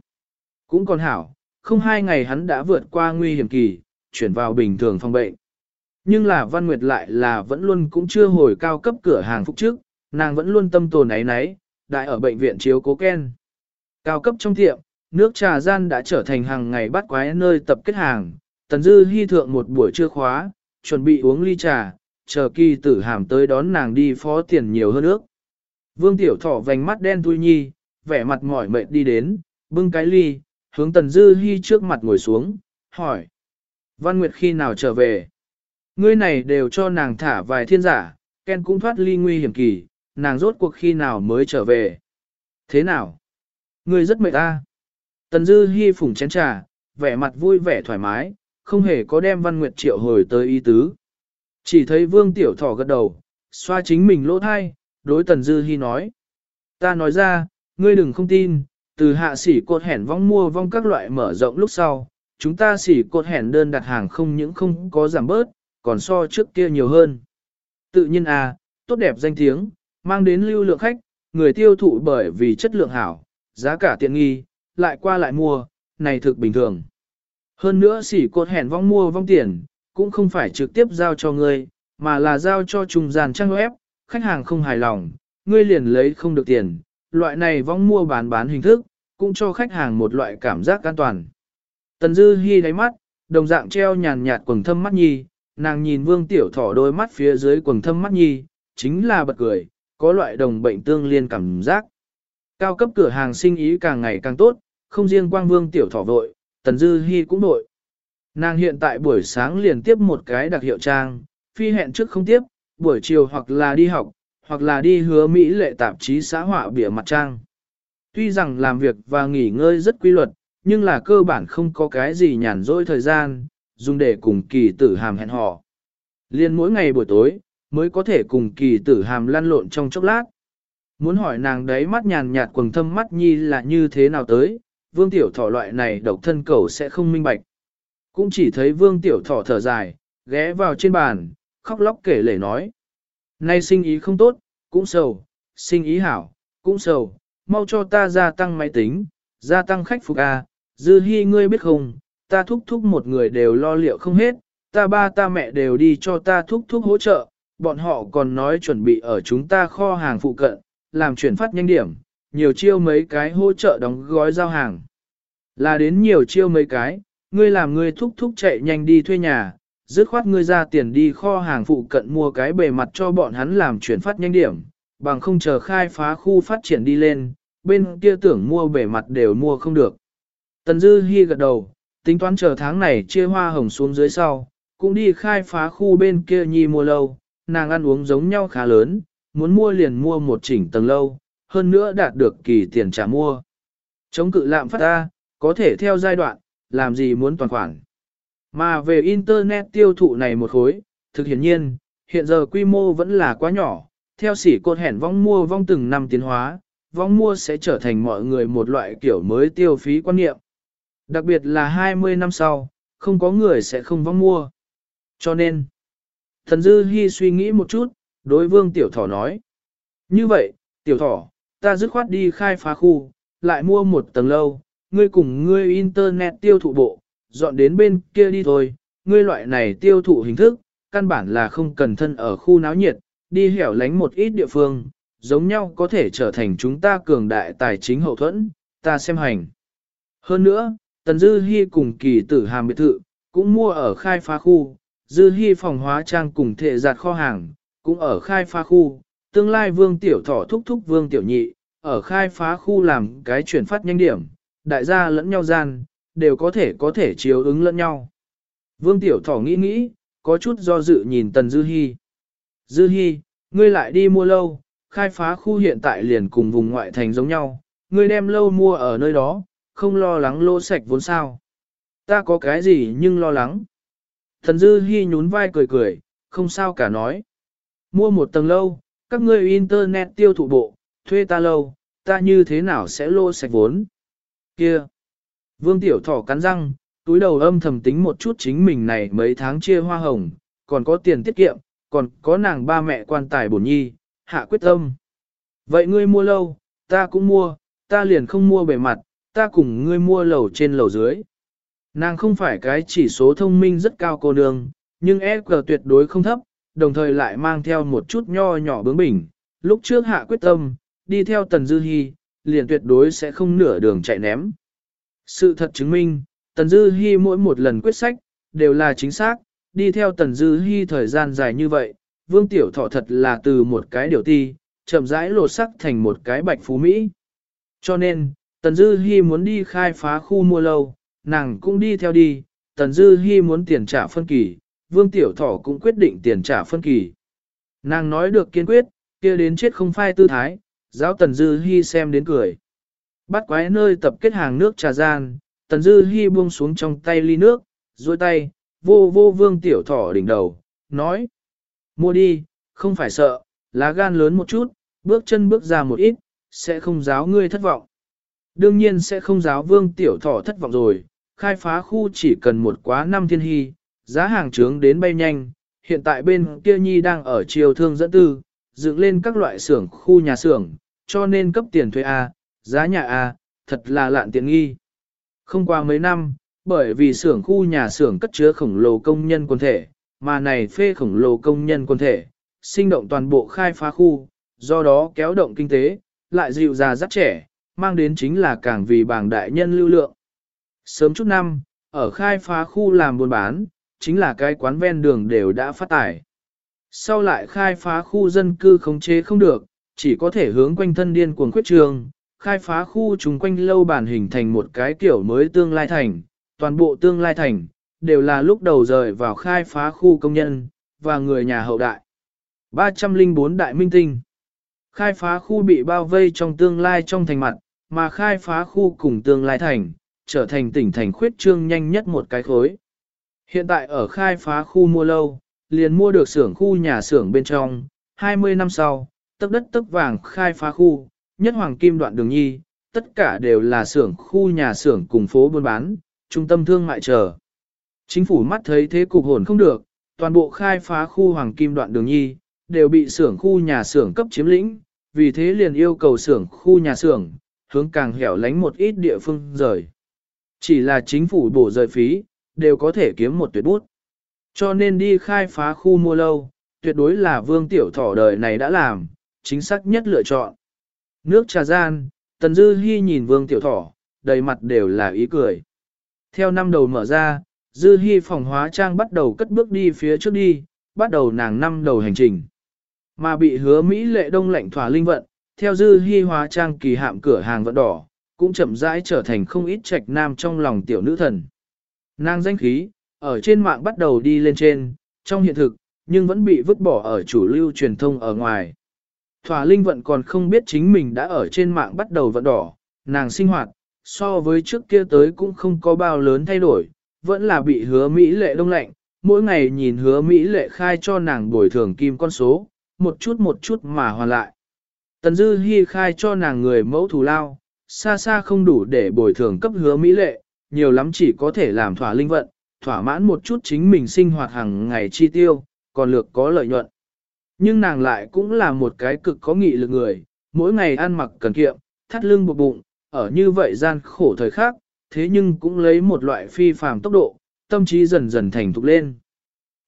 Cũng còn hảo, không hai ngày hắn đã vượt qua nguy hiểm kỳ, chuyển vào bình thường phòng bệnh. Nhưng là Văn Nguyệt lại là vẫn luôn cũng chưa hồi cao cấp cửa hàng phúc trước, nàng vẫn luôn tâm tồn ấy nấy, đại ở bệnh viện chiếu cố Ken. Cao cấp trong tiệm, nước trà gian đã trở thành hàng ngày bắt quái nơi tập kết hàng, Tần Dư hy thượng một buổi trưa khóa, chuẩn bị uống ly trà, chờ kỳ tử hàm tới đón nàng đi phó tiền nhiều hơn nước. Vương Tiểu Thọ vành mắt đen tui nhi, vẻ mặt mỏi mệt đi đến, bưng cái ly, hướng Tần Dư Hi trước mặt ngồi xuống, hỏi. Văn Nguyệt khi nào trở về? Ngươi này đều cho nàng thả vài thiên giả, Ken cũng thoát ly nguy hiểm kỳ, nàng rốt cuộc khi nào mới trở về? Thế nào? Ngươi rất mệt ta. Tần Dư Hi phủng chén trà, vẻ mặt vui vẻ thoải mái, không hề có đem Văn Nguyệt triệu hồi tới ý tứ. Chỉ thấy Vương Tiểu Thỏ gật đầu, xoa chính mình lỗ thai, đối Tần Dư Hi nói. Ta nói ra, ngươi đừng không tin, từ hạ sỉ cột hẻn vong mua vong các loại mở rộng lúc sau, chúng ta sỉ cột hẻn đơn đặt hàng không những không có giảm bớt, còn so trước kia nhiều hơn. Tự nhiên à, tốt đẹp danh tiếng, mang đến lưu lượng khách, người tiêu thụ bởi vì chất lượng hảo, giá cả tiện nghi, lại qua lại mua, này thực bình thường. Hơn nữa sỉ cột hẻn vong mua vong tiền, cũng không phải trực tiếp giao cho ngươi, mà là giao cho trung gian trang web, khách hàng không hài lòng, ngươi liền lấy không được tiền, loại này vong mua bán bán hình thức, cũng cho khách hàng một loại cảm giác an toàn. Tần Dư Hi đáy mắt, đồng dạng treo nhàn nhạt quầng thâm mắt nhi, nàng nhìn vương tiểu thỏ đôi mắt phía dưới quầng thâm mắt nhi, chính là bật cười, có loại đồng bệnh tương liên cảm giác. Cao cấp cửa hàng sinh ý càng ngày càng tốt, không riêng quang vương tiểu thỏ vội, Tần Dư Hi cũng vội. Nàng hiện tại buổi sáng liền tiếp một cái đặc hiệu trang, phi hẹn trước không tiếp, buổi chiều hoặc là đi học, hoặc là đi hứa Mỹ lệ tạp chí xã họa bìa mặt trang. Tuy rằng làm việc và nghỉ ngơi rất quy luật, nhưng là cơ bản không có cái gì nhàn rỗi thời gian, dùng để cùng kỳ tử hàm hẹn hò. Liên mỗi ngày buổi tối, mới có thể cùng kỳ tử hàm lăn lộn trong chốc lát. Muốn hỏi nàng đấy mắt nhàn nhạt quầng thâm mắt nhi là như thế nào tới, vương tiểu thỏ loại này độc thân cầu sẽ không minh bạch. Cũng chỉ thấy vương tiểu thỏ thở dài, ghé vào trên bàn, khóc lóc kể lể nói. Nay sinh ý không tốt, cũng sầu, sinh ý hảo, cũng sầu, mau cho ta gia tăng máy tính, gia tăng khách phục A, dư hy ngươi biết không, ta thúc thúc một người đều lo liệu không hết, ta ba ta mẹ đều đi cho ta thúc thúc hỗ trợ, bọn họ còn nói chuẩn bị ở chúng ta kho hàng phụ cận, làm chuyển phát nhanh điểm, nhiều chiêu mấy cái hỗ trợ đóng gói giao hàng. Là đến nhiều chiêu mấy cái, ngươi làm ngươi thúc thúc chạy nhanh đi thuê nhà, dứt khoát ngươi ra tiền đi kho hàng phụ cận mua cái bề mặt cho bọn hắn làm chuyển phát nhanh điểm, bằng không chờ khai phá khu phát triển đi lên, bên kia tưởng mua bể mặt đều mua không được. Tần Dư Hi gật đầu, tính toán chờ tháng này chia hoa hồng xuống dưới sau, cũng đi khai phá khu bên kia nhi mua lâu, nàng ăn uống giống nhau khá lớn, muốn mua liền mua một chỉnh tầng lâu, hơn nữa đạt được kỳ tiền trả mua. Chống cự lạm phát ta, có thể theo giai đoạn, làm gì muốn toàn khoản. Mà về Internet tiêu thụ này một khối, thực hiện nhiên, hiện giờ quy mô vẫn là quá nhỏ, theo sỉ cột hẻn vong mua vong từng năm tiến hóa, vong mua sẽ trở thành mọi người một loại kiểu mới tiêu phí quan niệm. Đặc biệt là 20 năm sau, không có người sẽ không vong mua. Cho nên, thần dư hy suy nghĩ một chút, đối vương tiểu thỏ nói. Như vậy, tiểu thỏ, ta dứt khoát đi khai phá khu, lại mua một tầng lâu, ngươi cùng ngươi internet tiêu thụ bộ, dọn đến bên kia đi thôi, ngươi loại này tiêu thụ hình thức, căn bản là không cần thân ở khu náo nhiệt, đi hẻo lánh một ít địa phương, giống nhau có thể trở thành chúng ta cường đại tài chính hậu thuẫn, ta xem hành. Hơn nữa, Tần Dư Hi cùng kỳ tử hàm biệt thự, cũng mua ở khai phá khu, Dư Hi phòng hóa trang cùng thệ giặt kho hàng, cũng ở khai phá khu, tương lai vương tiểu thỏ thúc thúc vương tiểu nhị, ở khai phá khu làm cái chuyển phát nhanh điểm, đại gia lẫn nhau gian, đều có thể có thể chiếu ứng lẫn nhau. Vương tiểu thỏ nghĩ nghĩ, có chút do dự nhìn Tần Dư Hi. Dư Hi, ngươi lại đi mua lâu, khai phá khu hiện tại liền cùng vùng ngoại thành giống nhau, ngươi đem lâu mua ở nơi đó, không lo lắng lô sạch vốn sao. Ta có cái gì nhưng lo lắng. Thần Dư Hi nhún vai cười cười, không sao cả nói. Mua một tầng lâu, các ngươi internet tiêu thụ bộ, thuê ta lâu, ta như thế nào sẽ lô sạch vốn. Kia! Vương Tiểu Thỏ cắn răng, túi đầu âm thầm tính một chút chính mình này mấy tháng chia hoa hồng, còn có tiền tiết kiệm, còn có nàng ba mẹ quan tài bổn nhi, hạ quyết tâm. Vậy ngươi mua lâu, ta cũng mua, ta liền không mua bề mặt, ta cùng ngươi mua lầu trên lầu dưới. Nàng không phải cái chỉ số thông minh rất cao cô nương, nhưng EQ tuyệt đối không thấp, đồng thời lại mang theo một chút nho nhỏ bướng bỉnh. Lúc trước hạ quyết tâm, đi theo Tần Dư Hi, liền tuyệt đối sẽ không nửa đường chạy ném. Sự thật chứng minh, Tần Dư Hi mỗi một lần quyết sách, đều là chính xác, đi theo Tần Dư Hi thời gian dài như vậy, Vương Tiểu Thọ thật là từ một cái điều ti, chậm rãi lột sắc thành một cái bạch phú Mỹ. Cho nên, Tần Dư Hi muốn đi khai phá khu mua lâu, nàng cũng đi theo đi, Tần Dư Hi muốn tiền trả phân kỳ, Vương Tiểu Thọ cũng quyết định tiền trả phân kỳ. Nàng nói được kiên quyết, kia đến chết không phai tư thái, giáo Tần Dư Hi xem đến cười. Bắt quái nơi tập kết hàng nước trà gian, Tần Dư Hi buông xuống trong tay ly nước, duỗi tay, vô vô vương tiểu thỏ đỉnh đầu, nói. Mua đi, không phải sợ, lá gan lớn một chút, bước chân bước ra một ít, sẽ không giáo ngươi thất vọng. Đương nhiên sẽ không giáo vương tiểu thỏ thất vọng rồi, khai phá khu chỉ cần một quá năm thiên hy, giá hàng trướng đến bay nhanh, hiện tại bên kia nhi đang ở chiều thương dẫn tư, dựng lên các loại xưởng khu nhà xưởng, cho nên cấp tiền thuê A, giá nhà A, thật là lạn tiện nghi. Không qua mấy năm, bởi vì xưởng khu nhà xưởng cất chứa khổng lồ công nhân quân thể, mà này phê khổng lồ công nhân quân thể, sinh động toàn bộ khai phá khu, do đó kéo động kinh tế, lại dịu già rất trẻ, mang đến chính là càng vì bảng đại nhân lưu lượng. Sớm chút năm, ở khai phá khu làm buôn bán, chính là cái quán ven đường đều đã phát tải. Sau lại khai phá khu dân cư khống chế không được, chỉ có thể hướng quanh thân điên cuồng khuyết trường, khai phá khu chung quanh lâu bản hình thành một cái kiểu mới tương lai thành, toàn bộ tương lai thành, đều là lúc đầu rời vào khai phá khu công nhân, và người nhà hậu đại. 304 Đại Minh Tinh Khai phá khu bị bao vây trong tương lai trong thành mặt, mà khai phá khu cùng tương lai thành, trở thành tỉnh thành khuyết trương nhanh nhất một cái khối. Hiện tại ở khai phá khu mua lâu, liền mua được xưởng khu nhà xưởng bên trong, 20 năm sau, tấc đất tấc vàng khai phá khu, nhất hoàng kim đoạn đường nhi, tất cả đều là xưởng khu nhà xưởng cùng phố buôn bán, trung tâm thương mại trở. Chính phủ mắt thấy thế cục hồn không được, toàn bộ khai phá khu hoàng kim đoạn đường nhi, đều bị xưởng khu nhà xưởng cấp chiếm lĩnh, vì thế liền yêu cầu xưởng khu nhà xưởng, hướng càng hẻo lánh một ít địa phương rời. Chỉ là chính phủ bổ rời phí, đều có thể kiếm một tuyệt bút. Cho nên đi khai phá khu mua lâu, tuyệt đối là vương tiểu thỏ đời này đã làm, chính xác nhất lựa chọn. Nước trà gian, Tần Dư Hi nhìn vương tiểu thỏ, đầy mặt đều là ý cười. Theo năm đầu mở ra, Dư Hi phòng hóa trang bắt đầu cất bước đi phía trước đi, bắt đầu nàng năm đầu hành trình. Mà bị hứa Mỹ lệ đông lạnh thỏa linh vận, theo Dư Hi hóa trang kỳ hạm cửa hàng vận đỏ, cũng chậm rãi trở thành không ít trạch nam trong lòng tiểu nữ thần. Nàng danh khí, ở trên mạng bắt đầu đi lên trên, trong hiện thực, nhưng vẫn bị vứt bỏ ở chủ lưu truyền thông ở ngoài. Thỏa linh vận còn không biết chính mình đã ở trên mạng bắt đầu vận đỏ, nàng sinh hoạt, so với trước kia tới cũng không có bao lớn thay đổi, vẫn là bị hứa Mỹ lệ đông lạnh, mỗi ngày nhìn hứa Mỹ lệ khai cho nàng bồi thường kim con số, một chút một chút mà hoàn lại. Tần Dư Hi khai cho nàng người mẫu thù lao, xa xa không đủ để bồi thường cấp hứa Mỹ lệ, nhiều lắm chỉ có thể làm thỏa linh vận, thỏa mãn một chút chính mình sinh hoạt hàng ngày chi tiêu, còn lược có lợi nhuận. Nhưng nàng lại cũng là một cái cực có nghị lực người, mỗi ngày ăn mặc cần kiệm, thắt lưng buộc bụng, ở như vậy gian khổ thời khắc, thế nhưng cũng lấy một loại phi phàm tốc độ, tâm trí dần dần thành thục lên.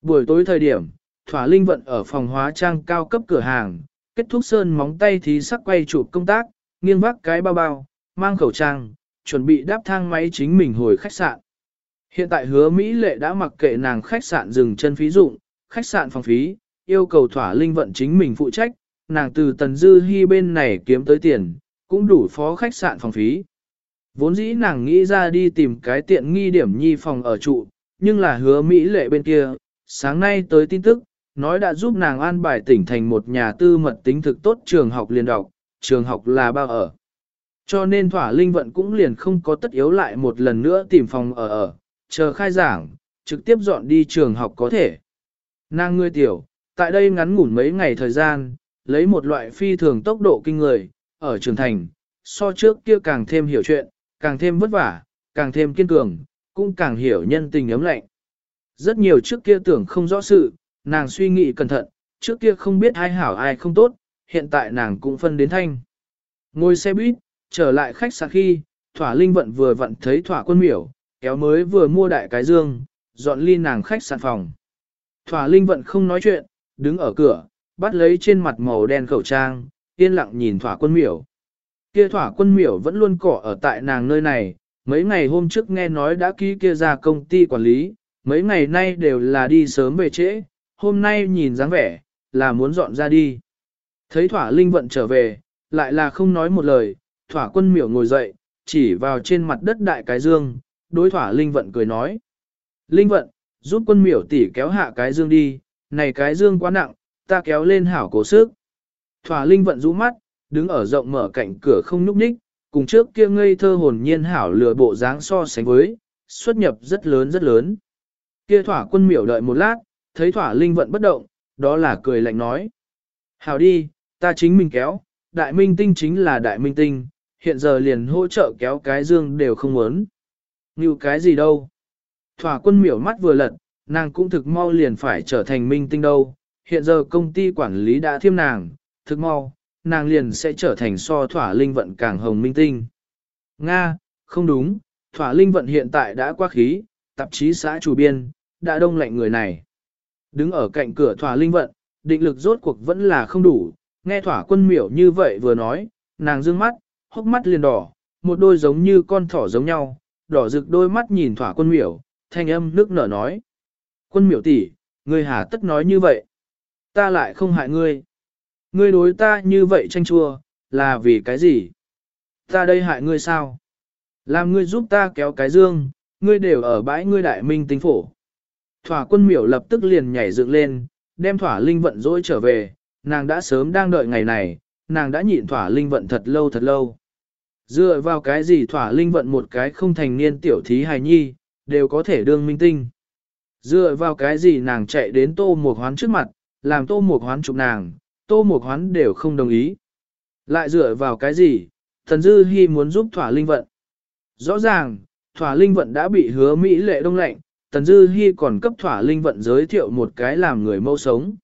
Buổi tối thời điểm, Thỏa Linh vận ở phòng hóa trang cao cấp cửa hàng, kết thúc sơn móng tay thí sắc quay chụp công tác, nghiêng vác cái bao bao, mang khẩu trang, chuẩn bị đáp thang máy chính mình hồi khách sạn. Hiện tại hứa Mỹ lệ đã mặc kệ nàng khách sạn dừng chân phí dụng, khách sạn phòng phí, yêu cầu thỏa linh vận chính mình phụ trách, nàng từ tần dư hy bên này kiếm tới tiền, cũng đủ phó khách sạn phòng phí. Vốn dĩ nàng nghĩ ra đi tìm cái tiện nghi điểm nhi phòng ở trụ, nhưng là hứa Mỹ lệ bên kia, sáng nay tới tin tức, nói đã giúp nàng an bài tỉnh thành một nhà tư mật tính thực tốt trường học liên đọc, trường học là bao ở. Cho nên thỏa linh vận cũng liền không có tất yếu lại một lần nữa tìm phòng ở ở, chờ khai giảng, trực tiếp dọn đi trường học có thể. Nàng ngươi tiểu, tại đây ngắn ngủn mấy ngày thời gian, lấy một loại phi thường tốc độ kinh người, ở trường thành, so trước kia càng thêm hiểu chuyện, càng thêm vất vả, càng thêm kiên cường, cũng càng hiểu nhân tình ấm lạnh. Rất nhiều trước kia tưởng không rõ sự, nàng suy nghĩ cẩn thận, trước kia không biết ai hảo ai không tốt, hiện tại nàng cũng phân đến thanh. Ngồi xe buýt, trở lại khách sạn khi, thỏa linh vận vừa vận thấy thỏa quân miểu, kéo mới vừa mua đại cái dương, dọn ly nàng khách sạn phòng. Thỏa linh vận không nói chuyện, đứng ở cửa, bắt lấy trên mặt màu đen khẩu trang, yên lặng nhìn thỏa quân miểu. Kia thỏa quân miểu vẫn luôn cỏ ở tại nàng nơi này, mấy ngày hôm trước nghe nói đã ký kia ra công ty quản lý, mấy ngày nay đều là đi sớm về trễ, hôm nay nhìn dáng vẻ, là muốn dọn ra đi. Thấy thỏa linh vận trở về, lại là không nói một lời, thỏa quân miểu ngồi dậy, chỉ vào trên mặt đất đại cái dương, đối thỏa linh vận cười nói. Linh vận, giúp quân miểu tỉ kéo hạ cái dương đi, này cái dương quá nặng, ta kéo lên hảo cổ sức. Thỏa linh vận rũ mắt, đứng ở rộng mở cạnh cửa không núp ních, cùng trước kia ngây thơ hồn nhiên hảo lừa bộ dáng so sánh với, xuất nhập rất lớn rất lớn. Kia thỏa quân miểu đợi một lát, thấy thỏa linh vận bất động, đó là cười lạnh nói. Hảo đi, ta chính mình kéo, đại minh tinh chính là đại minh tinh, hiện giờ liền hỗ trợ kéo cái dương đều không muốn. Như cái gì đâu. Thỏa quân miểu mắt vừa lật, nàng cũng thực mau liền phải trở thành minh tinh đâu. Hiện giờ công ty quản lý đã thiêm nàng, thực mau, nàng liền sẽ trở thành so thỏa linh vận càng hồng minh tinh. Nga, không đúng, thỏa linh vận hiện tại đã qua khí, tạp chí xã chủ biên, đã đông lạnh người này. Đứng ở cạnh cửa thỏa linh vận, định lực rốt cuộc vẫn là không đủ, nghe thỏa quân miểu như vậy vừa nói, nàng dương mắt, hốc mắt liền đỏ, một đôi giống như con thỏ giống nhau, đỏ rực đôi mắt nhìn thỏa quân miểu, thanh âm nước nở nói. Quân miểu tỷ, ngươi hà tất nói như vậy. Ta lại không hại ngươi. Ngươi đối ta như vậy tranh chua, là vì cái gì? Ta đây hại ngươi sao? Làm ngươi giúp ta kéo cái dương, ngươi đều ở bãi ngươi đại minh tính phổ. Thỏa quân miểu lập tức liền nhảy dựng lên, đem thỏa linh vận dỗi trở về, nàng đã sớm đang đợi ngày này, nàng đã nhịn thỏa linh vận thật lâu thật lâu. Dựa vào cái gì thỏa linh vận một cái không thành niên tiểu thí hài nhi, đều có thể đương minh tinh. Dựa vào cái gì nàng chạy đến tô một hoán trước mặt, làm tô một hoán chụp nàng, tô một hoán đều không đồng ý. Lại dựa vào cái gì, thần dư hy muốn giúp thỏa linh vận. Rõ ràng, thỏa linh vận đã bị hứa Mỹ lệ đông lạnh, Tần Dư Hi còn cấp thỏa linh vận giới thiệu một cái làm người mẫu sống.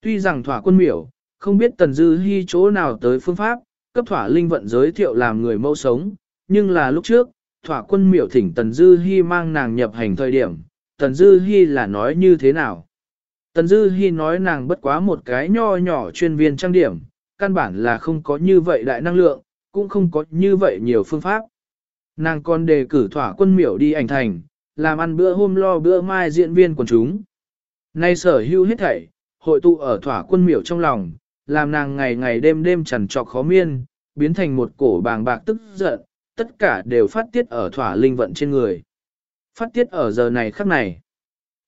Tuy rằng thỏa quân miểu, không biết Tần Dư Hi chỗ nào tới phương pháp, cấp thỏa linh vận giới thiệu làm người mẫu sống, nhưng là lúc trước, thỏa quân miểu thỉnh Tần Dư Hi mang nàng nhập hành thời điểm, Tần Dư Hi là nói như thế nào? Tần Dư Hi nói nàng bất quá một cái nho nhỏ chuyên viên trang điểm, căn bản là không có như vậy đại năng lượng, cũng không có như vậy nhiều phương pháp. Nàng còn đề cử thỏa quân miểu đi ảnh thành, làm ăn bữa hôm lo bữa mai diễn viên quần chúng. Nay sở hữu hết thảy, hội tụ ở thỏa quân miểu trong lòng, làm nàng ngày ngày đêm đêm chằn trọc khó miên, biến thành một cổ bàng bạc tức giận, tất cả đều phát tiết ở thỏa linh vận trên người. Phát tiết ở giờ này khắc này.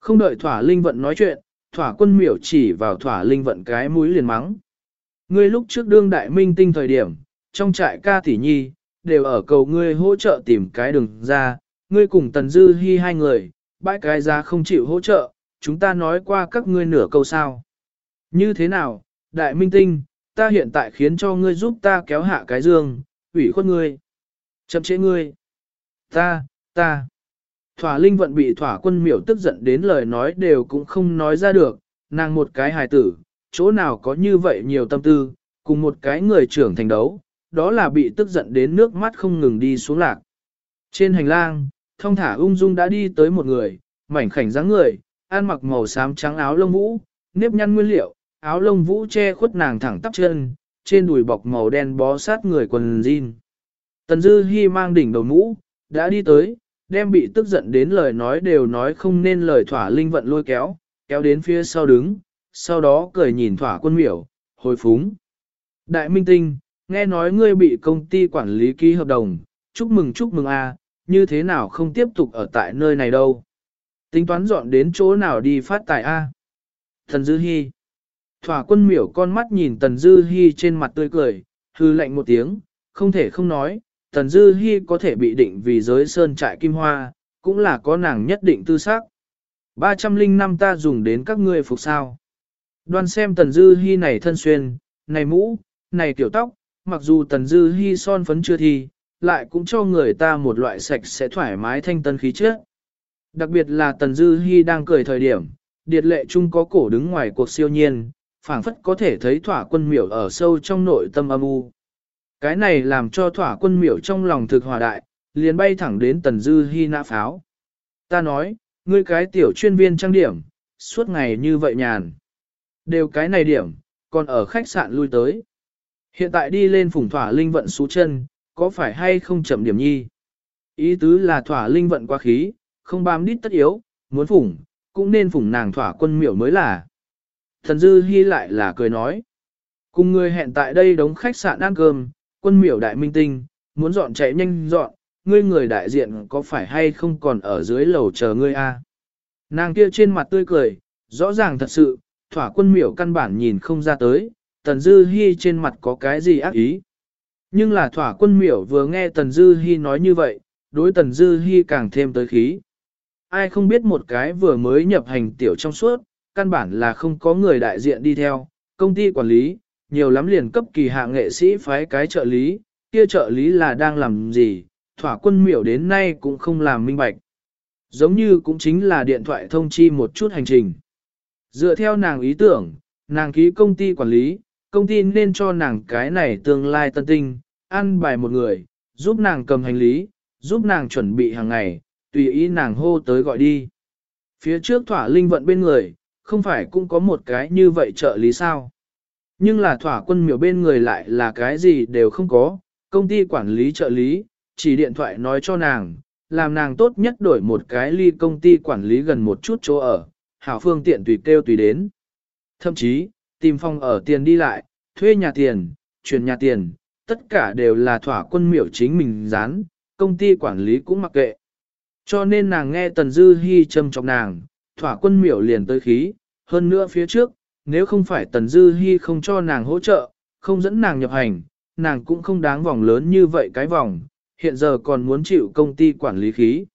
Không đợi thỏa linh vận nói chuyện, thỏa quân miểu chỉ vào thỏa linh vận cái mũi liền mắng. Ngươi lúc trước đương đại minh tinh thời điểm, trong trại ca tỷ nhi, đều ở cầu ngươi hỗ trợ tìm cái đường ra, ngươi cùng Tần Dư hy hai người, bãi cái ra không chịu hỗ trợ, chúng ta nói qua các ngươi nửa câu sao. Như thế nào, đại minh tinh, ta hiện tại khiến cho ngươi giúp ta kéo hạ cái dương, ủy khuất ngươi. Chậm chế ngươi. Ta, ta. Thỏa linh vận bị thỏa quân miểu tức giận đến lời nói đều cũng không nói ra được, nàng một cái hài tử, chỗ nào có như vậy nhiều tâm tư, cùng một cái người trưởng thành đấu, đó là bị tức giận đến nước mắt không ngừng đi xuống lạc. Trên hành lang, thông thả ung dung đã đi tới một người, mảnh khảnh dáng người, ăn mặc màu xám trắng áo lông vũ, nếp nhăn nguyên liệu, áo lông vũ che khuất nàng thẳng tắp chân, trên đùi bọc màu đen bó sát người quần jean. Tần Dư Hi mang đỉnh đầu mũ, đã đi tới, đem bị tức giận đến lời nói đều nói không nên lời thỏa linh vận lôi kéo, kéo đến phía sau đứng, sau đó cười nhìn thỏa quân miểu, hồi phúng. Đại Minh Tinh, nghe nói ngươi bị công ty quản lý ký hợp đồng, chúc mừng chúc mừng a, như thế nào không tiếp tục ở tại nơi này đâu. Tính toán dọn đến chỗ nào đi phát tài A. Thần Dư Hi. Thỏa quân miểu con mắt nhìn Tần Dư Hi trên mặt tươi cười, hư lạnh một tiếng, không thể không nói, Tần Dư Hi có thể bị định vì giới sơn trại kim hoa, cũng là có nàng nhất định tư xác. 305 ta dùng đến các ngươi phục sao. Đoan xem Tần Dư Hi này thân xuyên, này mũ, này tiểu tóc, mặc dù Tần Dư Hi son phấn chưa thi, lại cũng cho người ta một loại sạch sẽ thoải mái thanh tân khí chất. Đặc biệt là Tần Dư Hi đang cười thời điểm, điệt lệ chung có cổ đứng ngoài cuộc siêu nhiên, phảng phất có thể thấy thỏa quân miểu ở sâu trong nội tâm âm u. Cái này làm cho thỏa quân miểu trong lòng thực hòa đại, liền bay thẳng đến Tần Dư hy nã pháo. Ta nói, ngươi cái tiểu chuyên viên trang điểm, suốt ngày như vậy nhàn. Đều cái này điểm, còn ở khách sạn lui tới. Hiện tại đi lên phủng thỏa linh vận xú chân, có phải hay không chậm điểm nhi? Ý tứ là thỏa linh vận qua khí, không bám đít tất yếu, muốn phủng, cũng nên phủng nàng thỏa quân miểu mới là. Thần dư hy lại là cười nói. Cùng người hẹn tại đây đóng khách sạn ăn cơm, quân miểu đại minh tinh, muốn dọn chạy nhanh dọn, ngươi người đại diện có phải hay không còn ở dưới lầu chờ ngươi a? Nàng kia trên mặt tươi cười, rõ ràng thật sự, thỏa quân miểu căn bản nhìn không ra tới, tần dư hy trên mặt có cái gì ác ý. Nhưng là thỏa quân miểu vừa nghe Tần Dư Hi nói như vậy, đối Tần Dư Hi càng thêm tới khí. Ai không biết một cái vừa mới nhập hành tiểu trong suốt, căn bản là không có người đại diện đi theo, công ty quản lý, nhiều lắm liền cấp kỳ hạ nghệ sĩ phái cái trợ lý, kia trợ lý là đang làm gì, thỏa quân miểu đến nay cũng không làm minh bạch. Giống như cũng chính là điện thoại thông chi một chút hành trình. Dựa theo nàng ý tưởng, nàng ký công ty quản lý, công ty nên cho nàng cái này tương lai tân tinh, ăn bài một người, giúp nàng cầm hành lý, giúp nàng chuẩn bị hàng ngày, tùy ý nàng hô tới gọi đi. Phía trước thỏa linh vận bên người, không phải cũng có một cái như vậy trợ lý sao. Nhưng là thỏa quân miểu bên người lại là cái gì đều không có, công ty quản lý trợ lý, chỉ điện thoại nói cho nàng, làm nàng tốt nhất đổi một cái ly công ty quản lý gần một chút chỗ ở, hảo phương tiện tùy kêu tùy đến. Thậm chí, tìm phòng ở tiền đi lại, thuê nhà tiền, chuyển nhà tiền, tất cả đều là thỏa quân miểu chính mình dán, công ty quản lý cũng mặc kệ. Cho nên nàng nghe Tần Dư Hi châm chọc nàng, thỏa quân miểu liền tới khí, hơn nữa phía trước, nếu không phải Tần Dư Hi không cho nàng hỗ trợ, không dẫn nàng nhập hành, nàng cũng không đáng vòng lớn như vậy cái vòng, hiện giờ còn muốn chịu công ty quản lý khí.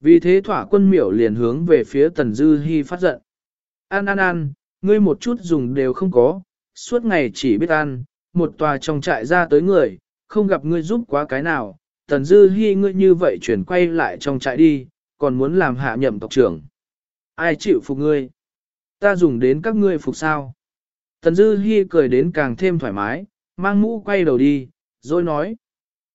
Vì thế thỏa quân miểu liền hướng về phía Tần Dư Hi phát giận. An an an, ngươi một chút dùng đều không có, suốt ngày chỉ biết ăn, một tòa trong trại ra tới người, không gặp ngươi giúp quá cái nào, Tần Dư Hi ngươi như vậy chuyển quay lại trong trại đi, còn muốn làm hạ nhậm tộc trưởng. Ai chịu phục ngươi? Ta dùng đến các ngươi phục sao? Tần Dư Hi cười đến càng thêm thoải mái, mang mũ quay đầu đi, rồi nói.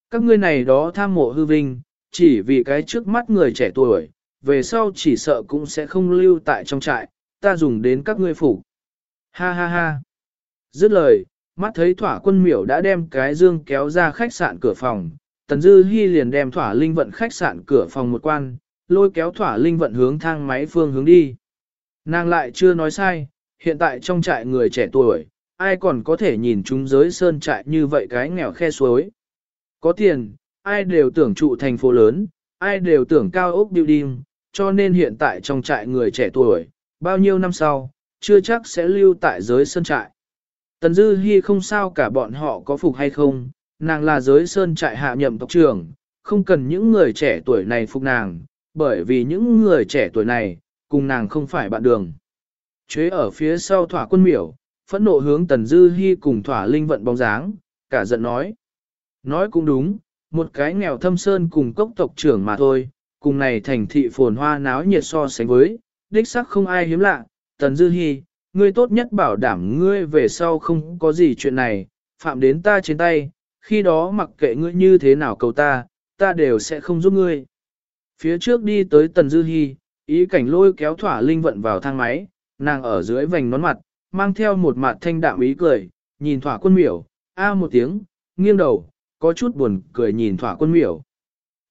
Các ngươi này đó tham mộ hư vinh, chỉ vì cái trước mắt người trẻ tuổi, về sau chỉ sợ cũng sẽ không lưu tại trong trại, ta dùng đến các ngươi phục. Ha ha ha. Dứt lời, mắt thấy thỏa quân miểu đã đem cái dương kéo ra khách sạn cửa phòng, Tần Dư Hi liền đem thỏa linh vận khách sạn cửa phòng một quan, lôi kéo thỏa linh vận hướng thang máy phương hướng đi. Nàng lại chưa nói sai, hiện tại trong trại người trẻ tuổi, ai còn có thể nhìn chúng giới sơn trại như vậy cái nghèo khe suối. Có tiền, ai đều tưởng trụ thành phố lớn, ai đều tưởng cao ốc building, cho nên hiện tại trong trại người trẻ tuổi, bao nhiêu năm sau, chưa chắc sẽ lưu tại giới sơn trại. Tần Dư Hi không sao cả bọn họ có phục hay không, nàng là giới sơn trại hạ nhậm tộc trưởng, không cần những người trẻ tuổi này phục nàng, bởi vì những người trẻ tuổi này, cùng nàng không phải bạn đường. Chế ở phía sau thỏa quân miểu, phẫn nộ hướng Tần Dư Hi cùng thỏa linh vận bóng dáng, cả giận nói. Nói cũng đúng, một cái nghèo thâm sơn cùng cốc tộc trưởng mà thôi, cùng này thành thị phồn hoa náo nhiệt so sánh với, đích sắc không ai hiếm lạ, Tần Dư Hi, ngươi tốt nhất bảo đảm ngươi về sau không có gì chuyện này, phạm đến ta trên tay, khi đó mặc kệ ngươi như thế nào cầu ta, ta đều sẽ không giúp ngươi. Phía trước đi tới Tần Dư Hi, ý cảnh lôi kéo thỏa linh vận vào thang máy, nàng ở dưới vành nón mặt, mang theo một mặt thanh đạm ý cười, nhìn thỏa quân miểu, a một tiếng, nghiêng đầu, có chút buồn cười nhìn thỏa quân miểu.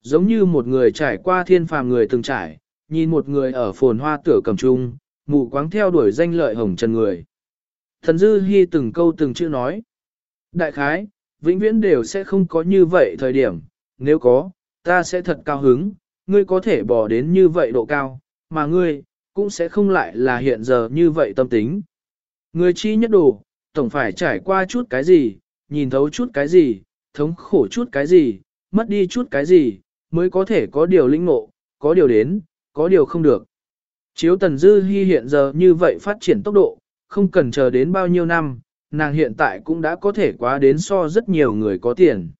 Giống như một người trải qua thiên phàm người từng trải, nhìn một người ở phồn hoa tửa cầm trung, mù quáng theo đuổi danh lợi hồng trần người. Thần dư hy từng câu từng chữ nói. Đại khái, vĩnh viễn đều sẽ không có như vậy thời điểm, nếu có, ta sẽ thật cao hứng, ngươi có thể bỏ đến như vậy độ cao, mà ngươi, cũng sẽ không lại là hiện giờ như vậy tâm tính. Ngươi chi nhất đồ, tổng phải trải qua chút cái gì, nhìn thấu chút cái gì, thống khổ chút cái gì, mất đi chút cái gì, mới có thể có điều linh ngộ, có điều đến, có điều không được. Chiếu Tần Dư Hi hiện giờ như vậy phát triển tốc độ, không cần chờ đến bao nhiêu năm, nàng hiện tại cũng đã có thể quá đến so rất nhiều người có tiền.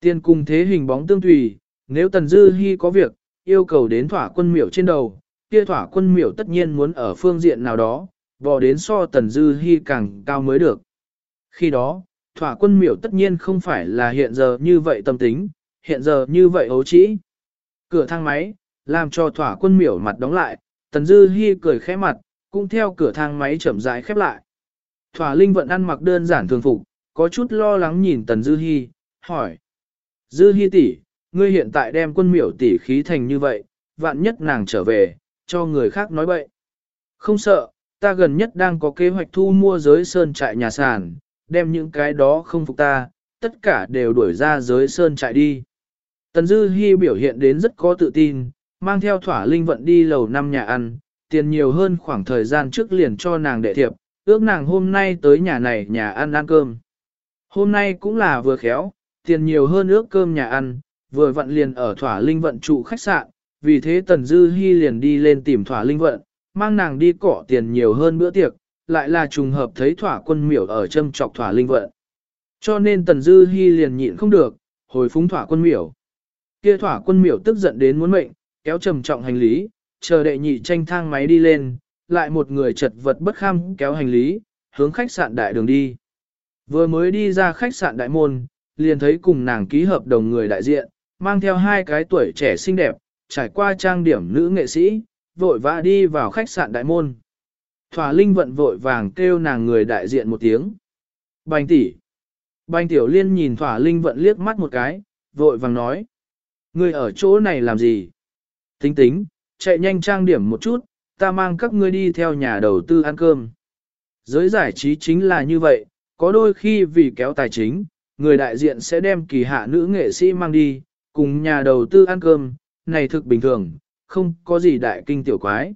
Tiền cùng thế hình bóng tương tùy, nếu Tần Dư Hi có việc, yêu cầu đến thỏa quân miểu trên đầu, kia thỏa quân miểu tất nhiên muốn ở phương diện nào đó, bò đến so Tần Dư Hi càng cao mới được. Khi đó, thỏa quân miểu tất nhiên không phải là hiện giờ như vậy tâm tính, hiện giờ như vậy ấu trĩ. Cửa thang máy, làm cho thỏa quân miểu mặt đóng lại, Tần Dư Hi cười khẽ mặt, cũng theo cửa thang máy chậm rãi khép lại. Thỏa Linh Vận ăn mặc đơn giản thường phục, có chút lo lắng nhìn Tần Dư Hi, hỏi. Dư Hi tỷ, ngươi hiện tại đem quân miểu tỷ khí thành như vậy, vạn nhất nàng trở về, cho người khác nói bậy. Không sợ, ta gần nhất đang có kế hoạch thu mua giới sơn trại nhà sản, đem những cái đó không phục ta, tất cả đều đuổi ra giới sơn trại đi. Tần Dư Hi biểu hiện đến rất có tự tin, mang theo thỏa linh vận đi lầu năm nhà ăn, tiền nhiều hơn khoảng thời gian trước liền cho nàng đệ thiệp, ước nàng hôm nay tới nhà này nhà ăn ăn cơm. Hôm nay cũng là vừa khéo, tiền nhiều hơn ước cơm nhà ăn, vừa vận liền ở thỏa linh vận trụ khách sạn, vì thế Tần Dư Hi liền đi lên tìm thỏa linh vận, mang nàng đi cỏ tiền nhiều hơn bữa tiệc, lại là trùng hợp thấy thỏa quân miểu ở châm trọc thỏa linh vận. Cho nên Tần Dư Hi liền nhịn không được, hồi phúng thỏa quân miểu. Kia thỏa quân miểu tức giận đến muốn mệnh, kéo trầm trọng hành lý, chờ đệ nhị tranh thang máy đi lên, lại một người chật vật bất kham kéo hành lý, hướng khách sạn đại đường đi. Vừa mới đi ra khách sạn đại môn, liền thấy cùng nàng ký hợp đồng người đại diện, mang theo hai cái tuổi trẻ xinh đẹp, trải qua trang điểm nữ nghệ sĩ, vội vã đi vào khách sạn đại môn. Thỏa Linh vận vội vàng kêu nàng người đại diện một tiếng. Bành tỷ. Bành tiểu liên nhìn Thỏa Linh vận liếc mắt một cái, vội vàng nói. Ngươi ở chỗ này làm gì? Tính tính, chạy nhanh trang điểm một chút, ta mang các ngươi đi theo nhà đầu tư ăn cơm. Giới giải trí chính là như vậy, có đôi khi vì kéo tài chính, người đại diện sẽ đem kỳ hạ nữ nghệ sĩ mang đi, cùng nhà đầu tư ăn cơm, này thực bình thường, không có gì đại kinh tiểu quái.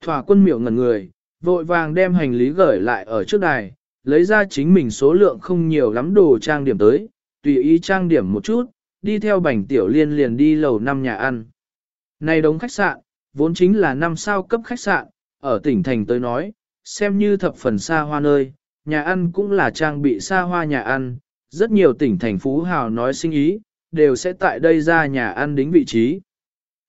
Thỏa quân miểu ngẩn người, vội vàng đem hành lý gửi lại ở trước đài, lấy ra chính mình số lượng không nhiều lắm đồ trang điểm tới, tùy ý trang điểm một chút, đi theo bảnh tiểu liên liền đi lầu năm nhà ăn. Này đống khách sạn, vốn chính là năm sao cấp khách sạn, ở tỉnh thành tới nói, xem như thập phần xa hoa nơi, nhà ăn cũng là trang bị xa hoa nhà ăn, rất nhiều tỉnh thành phú hào nói sinh ý, đều sẽ tại đây ra nhà ăn đính vị trí.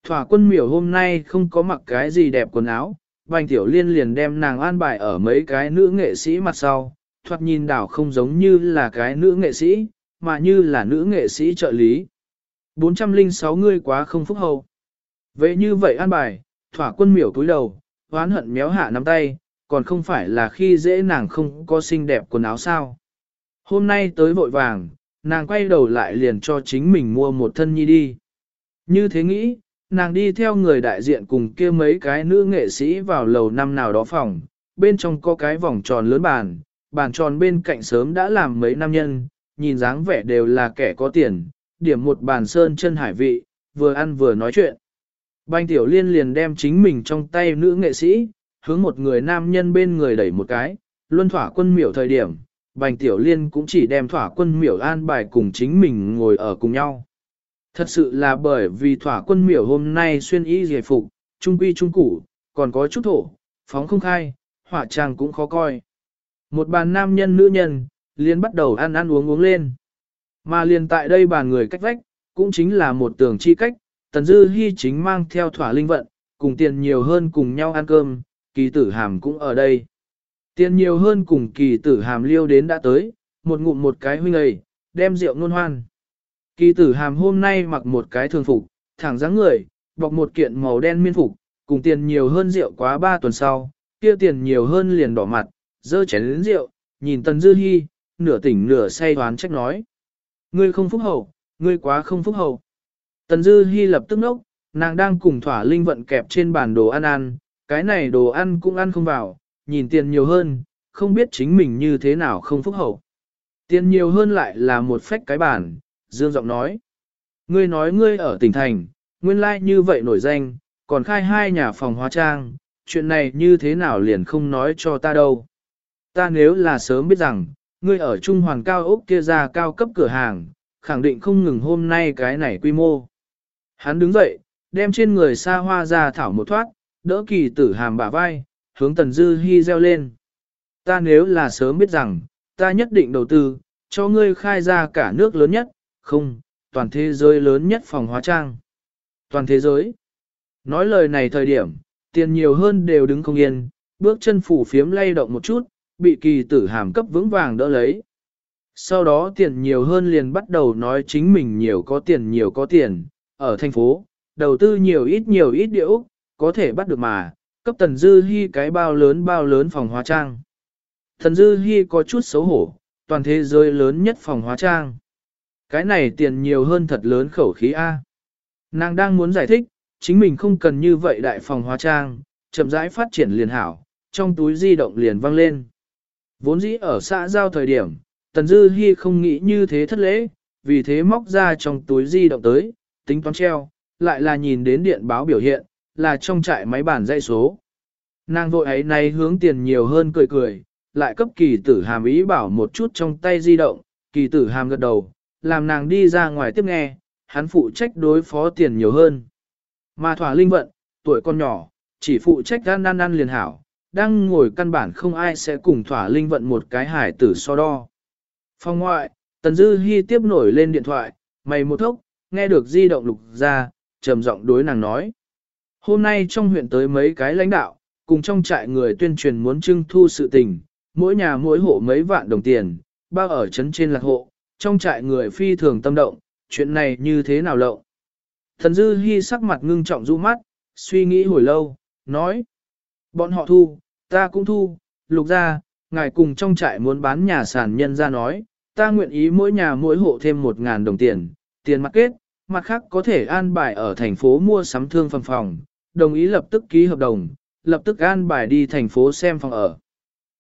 Thỏa quân miểu hôm nay không có mặc cái gì đẹp quần áo, Bành Tiểu Liên liền đem nàng an bài ở mấy cái nữ nghệ sĩ mặt sau, thoạt nhìn đảo không giống như là cái nữ nghệ sĩ, mà như là nữ nghệ sĩ trợ lý. 406 người quá không phúc hậu. Vậy như vậy an bài, thỏa quân miểu cúi đầu, hoán hận méo hạ nắm tay, còn không phải là khi dễ nàng không có xinh đẹp quần áo sao. Hôm nay tới vội vàng, nàng quay đầu lại liền cho chính mình mua một thân nhi đi. Như thế nghĩ, nàng đi theo người đại diện cùng kia mấy cái nữ nghệ sĩ vào lầu năm nào đó phòng, bên trong có cái vòng tròn lớn bàn, bàn tròn bên cạnh sớm đã làm mấy nam nhân, nhìn dáng vẻ đều là kẻ có tiền, điểm một bàn sơn chân hải vị, vừa ăn vừa nói chuyện. Banh tiểu liên liền đem chính mình trong tay nữ nghệ sĩ, hướng một người nam nhân bên người đẩy một cái, luân thỏa quân miểu thời điểm, bành tiểu liên cũng chỉ đem thỏa quân miểu an bài cùng chính mình ngồi ở cùng nhau. Thật sự là bởi vì thỏa quân miểu hôm nay xuyên y giải phục, trung quy trung củ, còn có chút thổ, phóng không khai, hỏa trang cũng khó coi. Một bàn nam nhân nữ nhân, liền bắt đầu ăn ăn uống uống lên. Mà liền tại đây bàn người cách vách, cũng chính là một tường chi cách, Tần Dư Hi chính mang theo thỏa linh vận, cùng tiền nhiều hơn cùng nhau ăn cơm, kỳ tử hàm cũng ở đây. Tiền nhiều hơn cùng kỳ tử hàm liêu đến đã tới, một ngụm một cái huynh ấy, đem rượu nôn hoan. Kỳ tử hàm hôm nay mặc một cái thường phục, thẳng dáng người, bọc một kiện màu đen miên phục, cùng tiền nhiều hơn rượu quá ba tuần sau, kia tiền nhiều hơn liền đỏ mặt, dơ chén lĩnh rượu, nhìn Tần Dư Hi, nửa tỉnh nửa say đoán trách nói. Ngươi không phúc hậu, ngươi quá không phúc hậu. Tần Dư Hi lập tức nốc, nàng đang cùng thỏa linh vận kẹp trên bàn đồ ăn ăn, cái này đồ ăn cũng ăn không vào, nhìn tiền nhiều hơn, không biết chính mình như thế nào không phúc hậu. Tiền nhiều hơn lại là một phách cái bản, dương giọng nói. Ngươi nói ngươi ở tỉnh thành, nguyên lai like như vậy nổi danh, còn khai hai nhà phòng hóa trang, chuyện này như thế nào liền không nói cho ta đâu. Ta nếu là sớm biết rằng, ngươi ở Trung Hoàng Cao Ốc kia ra cao cấp cửa hàng, khẳng định không ngừng hôm nay cái này quy mô. Hắn đứng dậy, đem trên người xa hoa ra thảo một thoát, đỡ kỳ tử hàm bả vai, hướng tần dư hy reo lên. Ta nếu là sớm biết rằng, ta nhất định đầu tư, cho ngươi khai ra cả nước lớn nhất, không, toàn thế giới lớn nhất phòng hóa trang. Toàn thế giới. Nói lời này thời điểm, tiền nhiều hơn đều đứng không yên, bước chân phủ phiếm lay động một chút, bị kỳ tử hàm cấp vững vàng đỡ lấy. Sau đó tiền nhiều hơn liền bắt đầu nói chính mình nhiều có tiền nhiều có tiền, ở thành phố, đầu tư nhiều ít nhiều ít điệu, có thể bắt được mà, cấp Tần Dư hy cái bao lớn bao lớn phòng hóa trang. Thần Dư hy có chút xấu hổ, toàn thế giới lớn nhất phòng hóa trang. Cái này tiền nhiều hơn thật lớn khẩu khí A. Nàng đang muốn giải thích, chính mình không cần như vậy đại phòng hóa trang, chậm rãi phát triển liền hảo, trong túi di động liền văng lên. Vốn dĩ ở xã giao thời điểm, Tần Dư Hi không nghĩ như thế thất lễ, vì thế móc ra trong túi di động tới, tính toán treo, lại là nhìn đến điện báo biểu hiện, là trong trại máy bản dây số. Nàng vội ấy này hướng tiền nhiều hơn cười cười, lại cấp kỳ tử hàm ý bảo một chút trong tay di động, kỳ tử hàm gật đầu, làm nàng đi ra ngoài tiếp nghe, hắn phụ trách đối phó tiền nhiều hơn. Mà thỏa linh vận, tuổi con nhỏ, chỉ phụ trách gan ăn ăn liền hảo, đang ngồi căn bản không ai sẽ cùng thỏa linh vận một cái hải tử so đo. Phòng ngoại, Tần Dư Hi tiếp nổi lên điện thoại, mày một thốc, nghe được di động lục ra, trầm giọng đối nàng nói. Hôm nay trong huyện tới mấy cái lãnh đạo, cùng trong trại người tuyên truyền muốn trưng thu sự tình, mỗi nhà mỗi hộ mấy vạn đồng tiền, bao ở trấn trên lạc hộ, trong trại người phi thường tâm động, chuyện này như thế nào lộng. Thần Dư Hi sắc mặt ngưng trọng du mắt, suy nghĩ hồi lâu, nói. Bọn họ thu, ta cũng thu, lục ra, ngài cùng trong trại muốn bán nhà sản nhân ra nói, ta nguyện ý mỗi nhà mỗi hộ thêm một ngàn đồng tiền, tiền mặt kết, mặt khác có thể an bài ở thành phố mua sắm thương phẩm phòng, đồng ý lập tức ký hợp đồng, lập tức an bài đi thành phố xem phòng ở.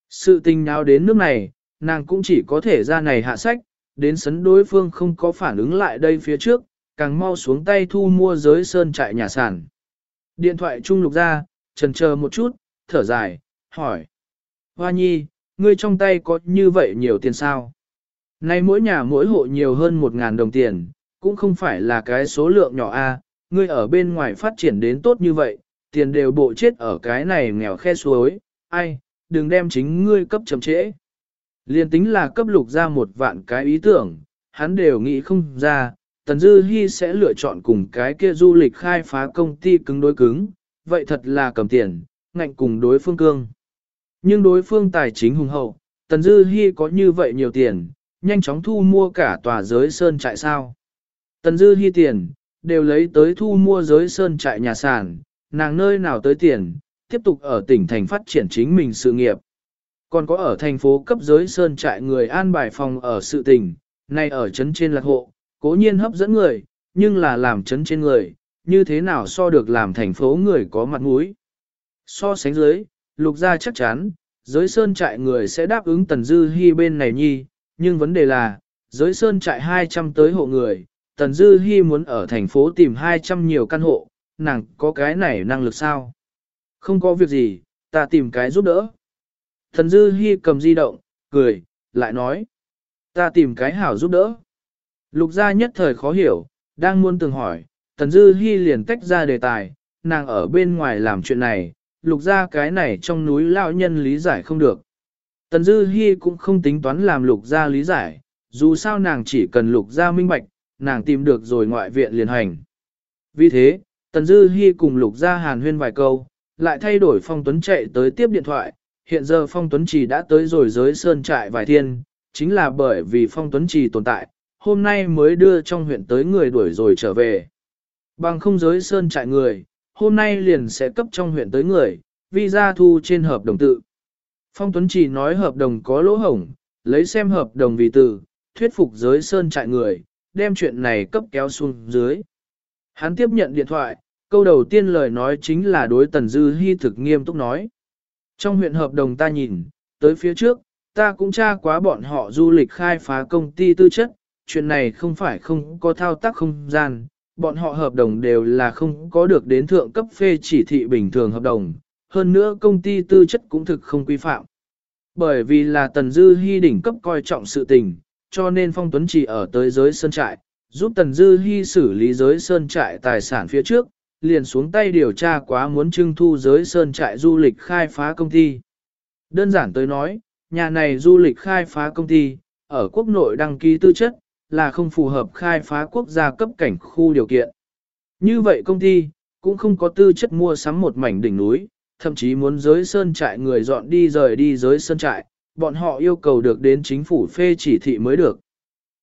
Sự tình nào đến nước này, nàng cũng chỉ có thể ra này hạ sách, đến sấn đối phương không có phản ứng lại đây phía trước, càng mau xuống tay thu mua giới sơn trại nhà sản. Điện thoại trung lục ra, trần chờ một chút, thở dài, hỏi. Hoa nhi, ngươi trong tay có như vậy nhiều tiền sao? Nay mỗi nhà mỗi hộ nhiều hơn một ngàn đồng tiền, cũng không phải là cái số lượng nhỏ a. ngươi ở bên ngoài phát triển đến tốt như vậy, tiền đều bộ chết ở cái này nghèo khe suối, ai, đừng đem chính ngươi cấp chậm trễ. Liên tính là cấp lục ra một vạn cái ý tưởng, hắn đều nghĩ không ra, Tần Dư Hi sẽ lựa chọn cùng cái kia du lịch khai phá công ty cứng đối cứng, vậy thật là cầm tiền, ngạnh cùng đối phương cương. Nhưng đối phương tài chính hùng hậu, Tần Dư Hi có như vậy nhiều tiền, nhanh chóng thu mua cả tòa giới sơn trại sao. Tần Dư Hi tiền, đều lấy tới thu mua giới sơn trại nhà sản, nàng nơi nào tới tiền, tiếp tục ở tỉnh thành phát triển chính mình sự nghiệp. Còn có ở thành phố cấp giới sơn trại người an bài phòng ở sự tình nay ở trấn trên lạc hộ, cố nhiên hấp dẫn người, nhưng là làm trấn trên người, như thế nào so được làm thành phố người có mặt mũi. So sánh dưới, lục gia chắc chắn, giới sơn trại người sẽ đáp ứng tần dư hy bên này nhi, nhưng vấn đề là, giới sơn trại 200 tới hộ người, tần dư hy muốn ở thành phố tìm 200 nhiều căn hộ, nàng có cái này năng lực sao? Không có việc gì, ta tìm cái giúp đỡ. Thần dư Hi cầm di động, cười, lại nói, ta tìm cái hảo giúp đỡ. Lục gia nhất thời khó hiểu, đang muốn từng hỏi, tần dư Hi liền tách ra đề tài, nàng ở bên ngoài làm chuyện này, lục gia cái này trong núi lão nhân lý giải không được. Tần Dư Hi cũng không tính toán làm lục gia lý giải, dù sao nàng chỉ cần lục gia minh bạch, nàng tìm được rồi ngoại viện liền hành. Vì thế, Tần Dư Hi cùng lục gia hàn huyên vài câu, lại thay đổi Phong Tuấn chạy tới tiếp điện thoại, hiện giờ Phong Tuấn chỉ đã tới rồi giới sơn trại vài thiên, chính là bởi vì Phong Tuấn Trì tồn tại, hôm nay mới đưa trong huyện tới người đuổi rồi trở về. Bằng không giới sơn trại người, hôm nay liền sẽ cấp trong huyện tới người, vì ra thu trên hợp đồng tự. Phong Tuấn chỉ nói hợp đồng có lỗ hổng, lấy xem hợp đồng vì từ, thuyết phục giới sơn trại người, đem chuyện này cấp kéo xuống dưới. Hắn tiếp nhận điện thoại, câu đầu tiên lời nói chính là đối Tần Dư Hi thực nghiêm túc nói. Trong huyện hợp đồng ta nhìn, tới phía trước, ta cũng tra quá bọn họ du lịch khai phá công ty tư chất, chuyện này không phải không có thao tác không gian, bọn họ hợp đồng đều là không có được đến thượng cấp phê chỉ thị bình thường hợp đồng, hơn nữa công ty tư chất cũng thực không quy phạm. Bởi vì là Tần Dư Hi đỉnh cấp coi trọng sự tình, cho nên Phong Tuấn chỉ ở tới giới sơn trại, giúp Tần Dư Hi xử lý giới sơn trại tài sản phía trước, liền xuống tay điều tra quá muốn trưng thu giới sơn trại du lịch khai phá công ty. Đơn giản tới nói, nhà này du lịch khai phá công ty, ở quốc nội đăng ký tư chất, là không phù hợp khai phá quốc gia cấp cảnh khu điều kiện. Như vậy công ty, cũng không có tư chất mua sắm một mảnh đỉnh núi, thậm chí muốn giới sơn trại người dọn đi rời đi giới sơn trại, bọn họ yêu cầu được đến chính phủ phê chỉ thị mới được.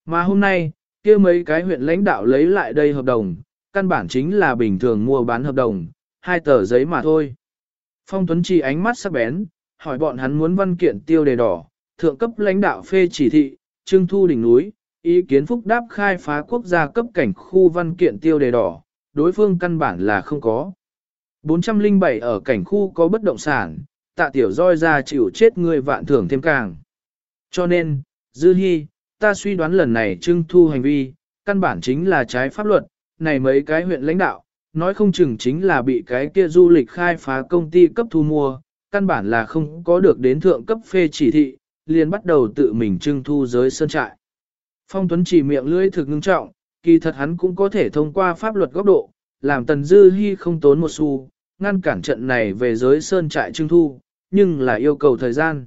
Mà hôm nay, kia mấy cái huyện lãnh đạo lấy lại đây hợp đồng, căn bản chính là bình thường mua bán hợp đồng, hai tờ giấy mà thôi. Phong Tuấn Chi ánh mắt sắc bén, hỏi bọn hắn muốn văn kiện tiêu đề đỏ, thượng cấp lãnh đạo phê chỉ thị, trưng thu đỉnh núi, ý kiến phúc đáp khai phá quốc gia cấp cảnh khu văn kiện tiêu đề đỏ, đối phương căn bản là không có. 407 ở cảnh khu có bất động sản, tạ tiểu roi ra chịu chết người vạn thưởng thêm càng. Cho nên, Dư Hi, ta suy đoán lần này trưng thu hành vi, căn bản chính là trái pháp luật, này mấy cái huyện lãnh đạo, nói không chừng chính là bị cái kia du lịch khai phá công ty cấp thu mua, căn bản là không có được đến thượng cấp phê chỉ thị, liền bắt đầu tự mình trưng thu giới sơn trại. Phong Tuấn chỉ miệng lưỡi thực ngưng trọng, kỳ thật hắn cũng có thể thông qua pháp luật góc độ, làm Tần Dư Hi không tốn một xu, ngăn cản trận này về giới sơn trại trưng thu, nhưng là yêu cầu thời gian.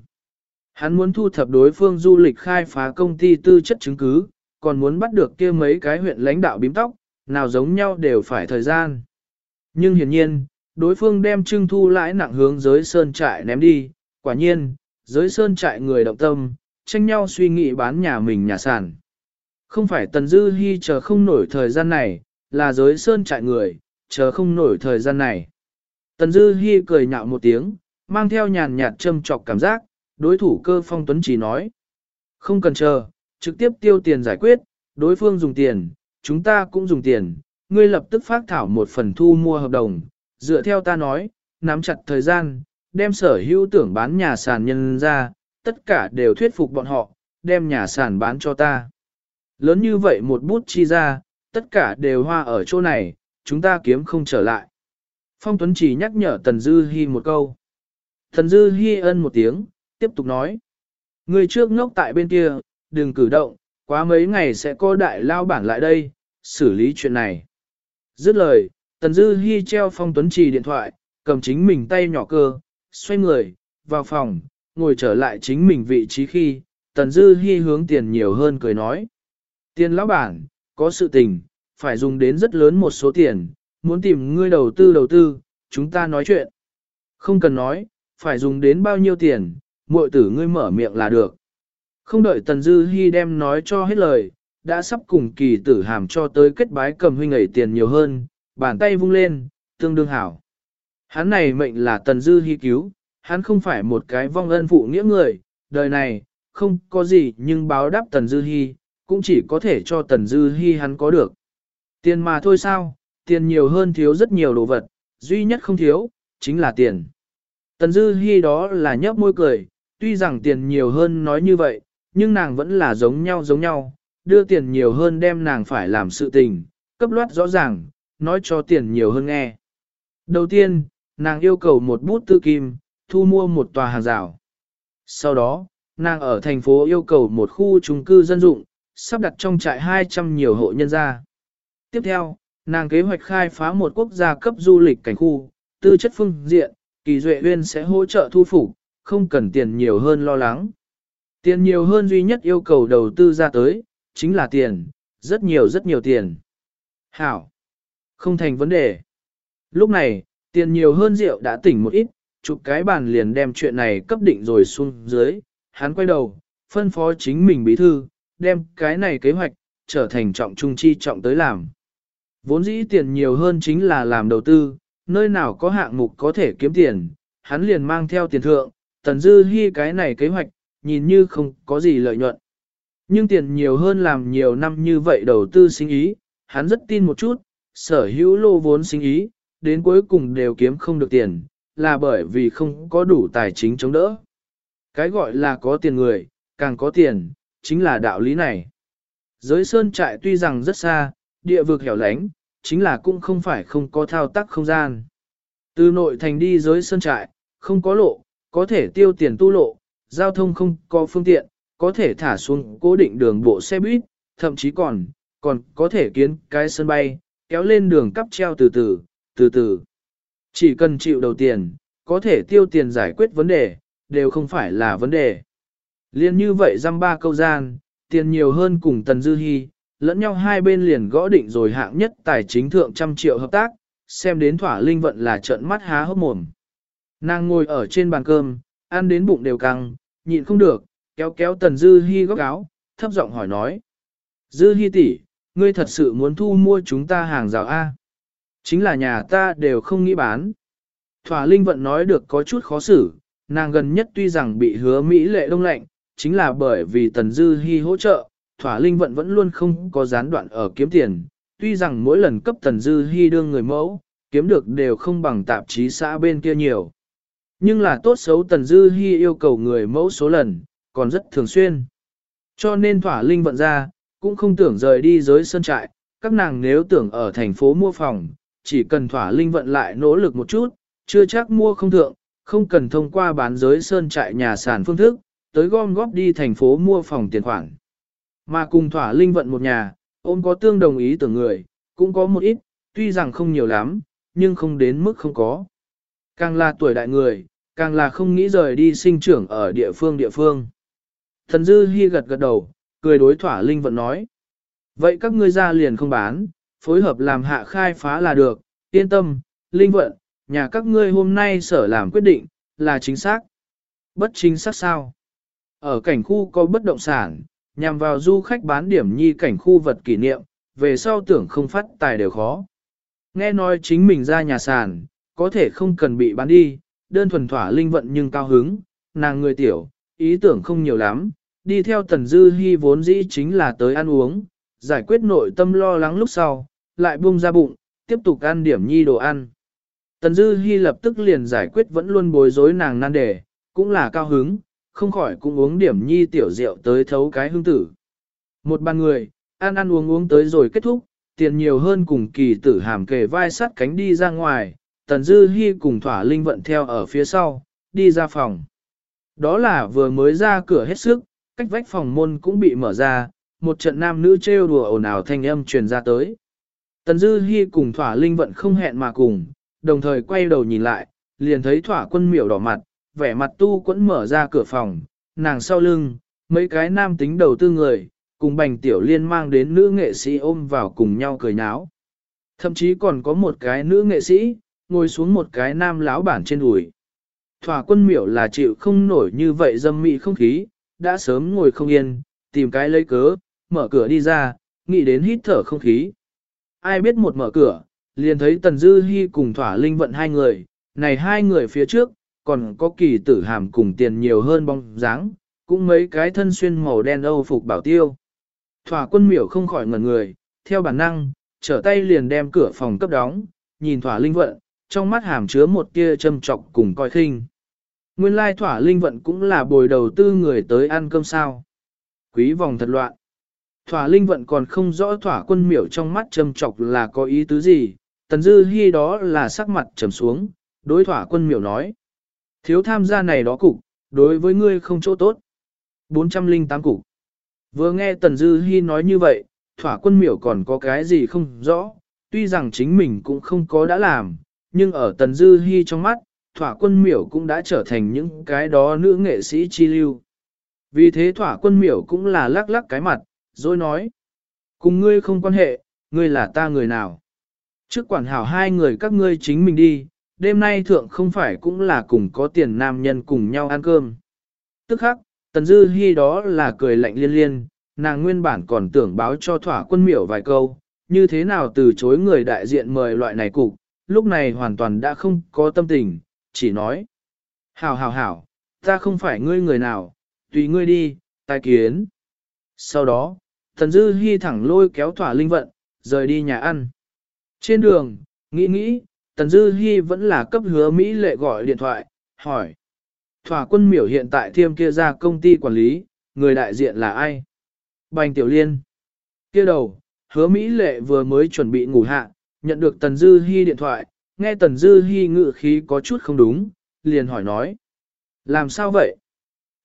Hắn muốn thu thập đối phương du lịch khai phá công ty tư chất chứng cứ, còn muốn bắt được kia mấy cái huyện lãnh đạo bím tóc, nào giống nhau đều phải thời gian. Nhưng hiển nhiên, đối phương đem trưng thu lãi nặng hướng giới sơn trại ném đi, quả nhiên, giới sơn trại người động tâm, tranh nhau suy nghĩ bán nhà mình nhà sản. Không phải Tần Dư Hi chờ không nổi thời gian này, là giới sơn trại người, chờ không nổi thời gian này. Tần Dư Hi cười nhạo một tiếng, mang theo nhàn nhạt châm chọc cảm giác, đối thủ cơ phong tuấn chỉ nói. Không cần chờ, trực tiếp tiêu tiền giải quyết, đối phương dùng tiền, chúng ta cũng dùng tiền, ngươi lập tức phát thảo một phần thu mua hợp đồng, dựa theo ta nói, nắm chặt thời gian, đem sở hữu tưởng bán nhà sàn nhân ra, tất cả đều thuyết phục bọn họ, đem nhà sàn bán cho ta. Lớn như vậy một bút chi ra, tất cả đều hoa ở chỗ này, chúng ta kiếm không trở lại. Phong Tuấn chỉ nhắc nhở Tần Dư Hi một câu. Tần Dư Hi ân một tiếng, tiếp tục nói. Người trước ngốc tại bên kia, đừng cử động, quá mấy ngày sẽ có đại lao bản lại đây, xử lý chuyện này. Dứt lời, Tần Dư Hi treo Phong Tuấn Trì điện thoại, cầm chính mình tay nhỏ cơ, xoay người, vào phòng, ngồi trở lại chính mình vị trí khi, Tần Dư Hi hướng tiền nhiều hơn cười nói. Tiền lão bản, có sự tình, phải dùng đến rất lớn một số tiền, muốn tìm ngươi đầu tư đầu tư, chúng ta nói chuyện. Không cần nói, phải dùng đến bao nhiêu tiền, muội tử ngươi mở miệng là được. Không đợi Tần Dư Hi đem nói cho hết lời, đã sắp cùng kỳ tử hàm cho tới kết bái cầm huynh ấy tiền nhiều hơn, bàn tay vung lên, tương đương hảo. Hắn này mệnh là Tần Dư Hi cứu, hắn không phải một cái vong ân phụ nghĩa người, đời này, không có gì nhưng báo đáp Tần Dư Hi, cũng chỉ có thể cho Tần Dư Hi hắn có được. Tiền mà thôi sao, tiền nhiều hơn thiếu rất nhiều đồ vật, duy nhất không thiếu, chính là tiền. Tần Dư Hi đó là nhấp môi cười, tuy rằng tiền nhiều hơn nói như vậy, nhưng nàng vẫn là giống nhau giống nhau, đưa tiền nhiều hơn đem nàng phải làm sự tình, cấp loát rõ ràng, nói cho tiền nhiều hơn nghe. Đầu tiên, nàng yêu cầu một bút tư kim, thu mua một tòa hàng rào. Sau đó, nàng ở thành phố yêu cầu một khu chung cư dân dụng, sắp đặt trong trại 200 nhiều hộ nhân gia. Tiếp theo, nàng kế hoạch khai phá một quốc gia cấp du lịch cảnh khu, tư chất phương diện, kỳ duệ uyên sẽ hỗ trợ thu phục, không cần tiền nhiều hơn lo lắng. Tiền nhiều hơn duy nhất yêu cầu đầu tư ra tới, chính là tiền, rất nhiều rất nhiều tiền. Hảo, không thành vấn đề. Lúc này, tiền nhiều hơn rượu đã tỉnh một ít, chụp cái bàn liền đem chuyện này cấp định rồi xuống dưới, hắn quay đầu, phân phó chính mình bí thư, đem cái này kế hoạch, trở thành trọng trung chi trọng tới làm. Vốn dĩ tiền nhiều hơn chính là làm đầu tư, nơi nào có hạng mục có thể kiếm tiền, hắn liền mang theo tiền thượng, tần dư hy cái này kế hoạch, nhìn như không có gì lợi nhuận. Nhưng tiền nhiều hơn làm nhiều năm như vậy đầu tư sinh ý, hắn rất tin một chút, sở hữu lô vốn sinh ý, đến cuối cùng đều kiếm không được tiền, là bởi vì không có đủ tài chính chống đỡ. Cái gọi là có tiền người, càng có tiền, chính là đạo lý này. Giới sơn trại tuy rằng rất xa, địa vực hẻo lánh, chính là cũng không phải không có thao tác không gian. Từ nội thành đi giới sơn trại, không có lộ, có thể tiêu tiền tu lộ, giao thông không có phương tiện, có thể thả xuống cố định đường bộ xe buýt, thậm chí còn, còn có thể kiến cái sân bay, kéo lên đường cắp treo từ từ, từ từ. Chỉ cần chịu đầu tiền, có thể tiêu tiền giải quyết vấn đề, đều không phải là vấn đề. Liên như vậy dăm ba câu gian, tiền nhiều hơn cùng Tần Dư Hi, lẫn nhau hai bên liền gõ định rồi hạng nhất tài chính thượng trăm triệu hợp tác, xem đến thỏa linh vận là trợn mắt há hốc mồm. Nàng ngồi ở trên bàn cơm, ăn đến bụng đều căng, nhịn không được, kéo kéo Tần Dư Hi góc áo, thấp giọng hỏi nói. Dư Hi tỷ, ngươi thật sự muốn thu mua chúng ta hàng rào A. Chính là nhà ta đều không nghĩ bán. Thỏa Linh Vận nói được có chút khó xử, nàng gần nhất tuy rằng bị hứa Mỹ lệ đông lạnh, chính là bởi vì Tần Dư Hi hỗ trợ, Thỏa Linh Vận vẫn luôn không có gián đoạn ở kiếm tiền, tuy rằng mỗi lần cấp Tần Dư Hi đương người mẫu, kiếm được đều không bằng tạp chí xã bên kia nhiều. Nhưng là tốt xấu Tần Dư Hi yêu cầu người mẫu số lần, còn rất thường xuyên. Cho nên Thỏa Linh Vận ra, cũng không tưởng rời đi giới sân trại, các nàng nếu tưởng ở thành phố mua phòng, chỉ cần Thỏa Linh Vận lại nỗ lực một chút, chưa chắc mua không thượng, không cần thông qua bán giới sơn trại nhà sản phương thức, tới gom góp đi thành phố mua phòng tiền khoản. Mà cùng thỏa linh vận một nhà, ôm có tương đồng ý tưởng người, cũng có một ít, tuy rằng không nhiều lắm, nhưng không đến mức không có. Càng là tuổi đại người, càng là không nghĩ rời đi sinh trưởng ở địa phương địa phương. Thần Dư Hi gật gật đầu, cười đối thỏa linh vận nói. Vậy các ngươi ra liền không bán, phối hợp làm hạ khai phá là được, yên tâm, linh vận, nhà các ngươi hôm nay sở làm quyết định, là chính xác. Bất chính xác sao? Ở cảnh khu có bất động sản, nhằm vào du khách bán điểm nhi cảnh khu vật kỷ niệm, về sau tưởng không phát tài đều khó. Nghe nói chính mình ra nhà sàn, có thể không cần bị bán đi, đơn thuần thỏa linh vận nhưng cao hứng, nàng người tiểu, ý tưởng không nhiều lắm, đi theo tần dư hy vốn dĩ chính là tới ăn uống, giải quyết nội tâm lo lắng lúc sau, lại buông ra bụng, tiếp tục ăn điểm nhi đồ ăn. Tần dư hy lập tức liền giải quyết vẫn luôn bối rối nàng nan đề, cũng là cao hứng, không khỏi cũng uống điểm nhi tiểu rượu tới thấu cái hương tử. Một bàn người, ăn ăn uống uống tới rồi kết thúc, tiền nhiều hơn cùng kỳ tử hàm kề vai sát cánh đi ra ngoài, tần dư Hi cùng thỏa linh vận theo ở phía sau, đi ra phòng. Đó là vừa mới ra cửa hết sức, cách vách phòng môn cũng bị mở ra, một trận nam nữ trêu đùa ồn ào thanh âm truyền ra tới. Tần dư Hi cùng thỏa linh vận không hẹn mà cùng, đồng thời quay đầu nhìn lại, liền thấy thỏa quân miểu đỏ mặt, vẻ mặt tu quẫn mở ra cửa phòng, nàng sau lưng, mấy cái nam tính đầu tư người, cùng bành tiểu liên mang đến nữ nghệ sĩ ôm vào cùng nhau cười nháo. Thậm chí còn có một cái nữ nghệ sĩ, ngồi xuống một cái nam lão bản trên đùi. Thỏa quân miểu là chịu không nổi như vậy dâm mị không khí, đã sớm ngồi không yên, tìm cái lấy cớ, mở cửa đi ra, nghĩ đến hít thở không khí. Ai biết một mở cửa, liền thấy Tần Dư Hi cùng Thỏa Linh vận hai người, này hai người phía trước, còn có kỳ tử hàm cùng tiền nhiều hơn bóng dáng, cũng mấy cái thân xuyên màu đen âu phục bảo tiêu. Thỏa quân miểu không khỏi ngẩn người, theo bản năng, trở tay liền đem cửa phòng cấp đóng, nhìn Thỏa Linh vận, trong mắt hàm chứa một tia châm trọc cùng coi khinh. Nguyên lai Thỏa Linh vận cũng là bồi đầu tư người tới ăn cơm sao. Quý vòng thật loạn. Thỏa Linh vận còn không rõ Thỏa quân miểu trong mắt châm trọc là có ý tứ gì, Tần Dư hy đó là sắc mặt trầm xuống, đối Thỏa quân miểu nói. Thiếu tham gia này đó cục, đối với ngươi không chỗ tốt. 408 cục. Vừa nghe Tần Dư Hi nói như vậy, thỏa quân miểu còn có cái gì không rõ, tuy rằng chính mình cũng không có đã làm, nhưng ở Tần Dư Hi trong mắt, thỏa quân miểu cũng đã trở thành những cái đó nữ nghệ sĩ chi lưu. Vì thế thỏa quân miểu cũng là lắc lắc cái mặt, rồi nói. Cùng ngươi không quan hệ, ngươi là ta người nào. Trước quản hảo hai người các ngươi chính mình đi, đêm nay thượng không phải cũng là cùng có tiền nam nhân cùng nhau ăn cơm. Tức khắc, Tần Dư Hi đó là cười lạnh liên liên, nàng nguyên bản còn tưởng báo cho thỏa quân miểu vài câu, như thế nào từ chối người đại diện mời loại này cục, lúc này hoàn toàn đã không có tâm tình, chỉ nói. Hảo hảo hảo, ta không phải ngươi người nào, tùy ngươi đi, tai kiến. Sau đó, thần Dư hy thẳng lôi kéo thỏa linh vận, rời đi nhà ăn. Trên đường, nghĩ nghĩ, Tần Dư Hi vẫn là cấp hứa Mỹ lệ gọi điện thoại, hỏi. Thỏa quân miểu hiện tại thiêm kia ra công ty quản lý, người đại diện là ai? Bành Tiểu Liên. Kia đầu, hứa Mỹ lệ vừa mới chuẩn bị ngủ hạ, nhận được Tần Dư Hi điện thoại, nghe Tần Dư Hi ngự khí có chút không đúng, liền hỏi nói. Làm sao vậy?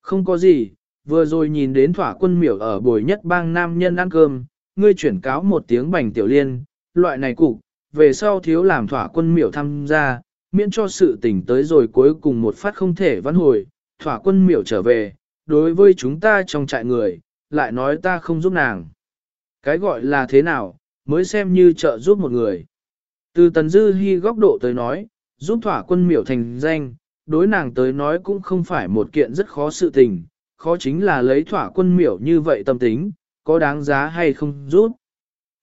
Không có gì, vừa rồi nhìn đến thỏa quân miểu ở bồi nhất bang nam nhân ăn cơm, ngươi chuyển cáo một tiếng bành tiểu liên, loại này cục, về sau thiếu làm thỏa quân miểu tham gia, miễn cho sự tình tới rồi cuối cùng một phát không thể vãn hồi, thỏa quân miểu trở về, đối với chúng ta trong trại người, lại nói ta không giúp nàng. Cái gọi là thế nào, mới xem như trợ giúp một người. Từ tần dư Hi góc độ tới nói, giúp thỏa quân miểu thành danh, đối nàng tới nói cũng không phải một kiện rất khó sự tình, khó chính là lấy thỏa quân miểu như vậy tâm tính, có đáng giá hay không giúp.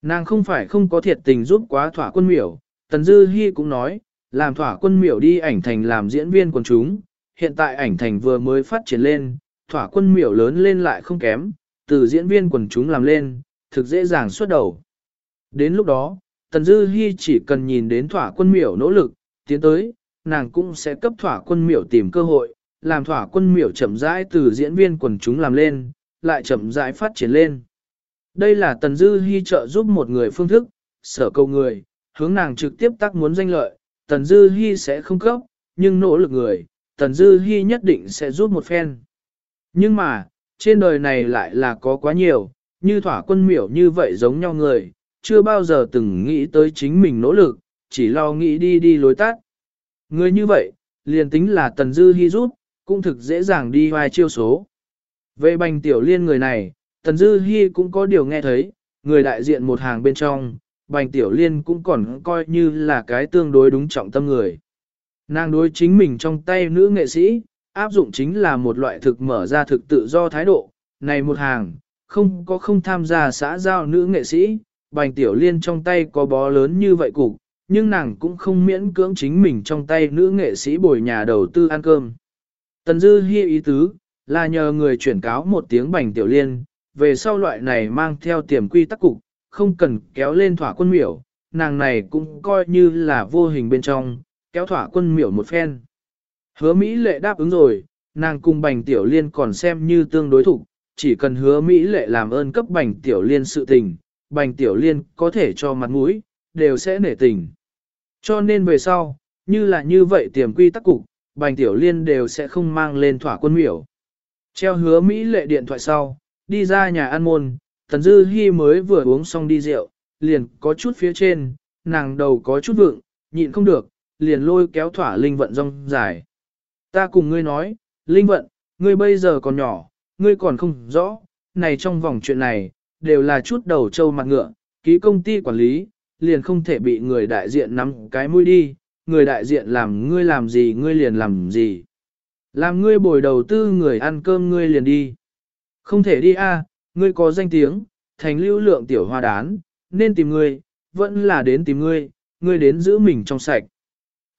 Nàng không phải không có thiệt tình giúp quá thỏa quân miểu, Tần Dư Hi cũng nói, làm thỏa quân miểu đi ảnh thành làm diễn viên quần chúng, hiện tại ảnh thành vừa mới phát triển lên, thỏa quân miểu lớn lên lại không kém, từ diễn viên quần chúng làm lên, thực dễ dàng xuất đầu. Đến lúc đó, Tần Dư Hi chỉ cần nhìn đến thỏa quân miểu nỗ lực, tiến tới, nàng cũng sẽ cấp thỏa quân miểu tìm cơ hội, làm thỏa quân miểu chậm rãi từ diễn viên quần chúng làm lên, lại chậm rãi phát triển lên. Đây là Tần Dư Hi trợ giúp một người phương thức, sở cầu người, hướng nàng trực tiếp tác muốn danh lợi, Tần Dư Hi sẽ không cấp, nhưng nỗ lực người, Tần Dư Hi nhất định sẽ giúp một phen. Nhưng mà, trên đời này lại là có quá nhiều, như thỏa quân miểu như vậy giống nhau người, chưa bao giờ từng nghĩ tới chính mình nỗ lực, chỉ lo nghĩ đi đi lối tắt. Người như vậy, liền tính là tần dư hy rút, cũng thực dễ dàng đi hoài chiêu số. Về bành tiểu liên người này, tần dư hy cũng có điều nghe thấy, người đại diện một hàng bên trong, bành tiểu liên cũng còn coi như là cái tương đối đúng trọng tâm người. Nàng đối chính mình trong tay nữ nghệ sĩ, áp dụng chính là một loại thực mở ra thực tự do thái độ, này một hàng, không có không tham gia xã giao nữ nghệ sĩ, bành tiểu liên trong tay có bó lớn như vậy cục, nhưng nàng cũng không miễn cưỡng chính mình trong tay nữ nghệ sĩ bồi nhà đầu tư ăn cơm. Tần Dư Hi ý tứ, là nhờ người chuyển cáo một tiếng bành tiểu liên, về sau loại này mang theo tiềm quy tắc cục, không cần kéo lên thỏa quân miểu, nàng này cũng coi như là vô hình bên trong, kéo thỏa quân miểu một phen. Hứa Mỹ lệ đáp ứng rồi, nàng cùng bành tiểu liên còn xem như tương đối thủ, chỉ cần hứa Mỹ lệ làm ơn cấp bành tiểu liên sự tình, bành tiểu liên có thể cho mặt mũi, đều sẽ nể tình. Cho nên về sau, như là như vậy tiềm quy tắc cục, bành tiểu liên đều sẽ không mang lên thỏa quân miểu. Treo hứa Mỹ lệ điện thoại sau, đi ra nhà ăn môn, Tần Dư Hi mới vừa uống xong đi rượu, liền có chút phía trên, nàng đầu có chút vượng, nhịn không được, liền lôi kéo thỏa linh vận rong dài. Ta cùng ngươi nói, linh vận, ngươi bây giờ còn nhỏ, ngươi còn không rõ, này trong vòng chuyện này, đều là chút đầu trâu mặt ngựa, ký công ty quản lý, liền không thể bị người đại diện nắm cái mũi đi, người đại diện làm ngươi làm gì ngươi liền làm gì. Làm ngươi bồi đầu tư người ăn cơm ngươi liền đi. Không thể đi a, ngươi có danh tiếng, thành lưu lượng tiểu hoa đán, nên tìm ngươi, vẫn là đến tìm ngươi, ngươi đến giữ mình trong sạch.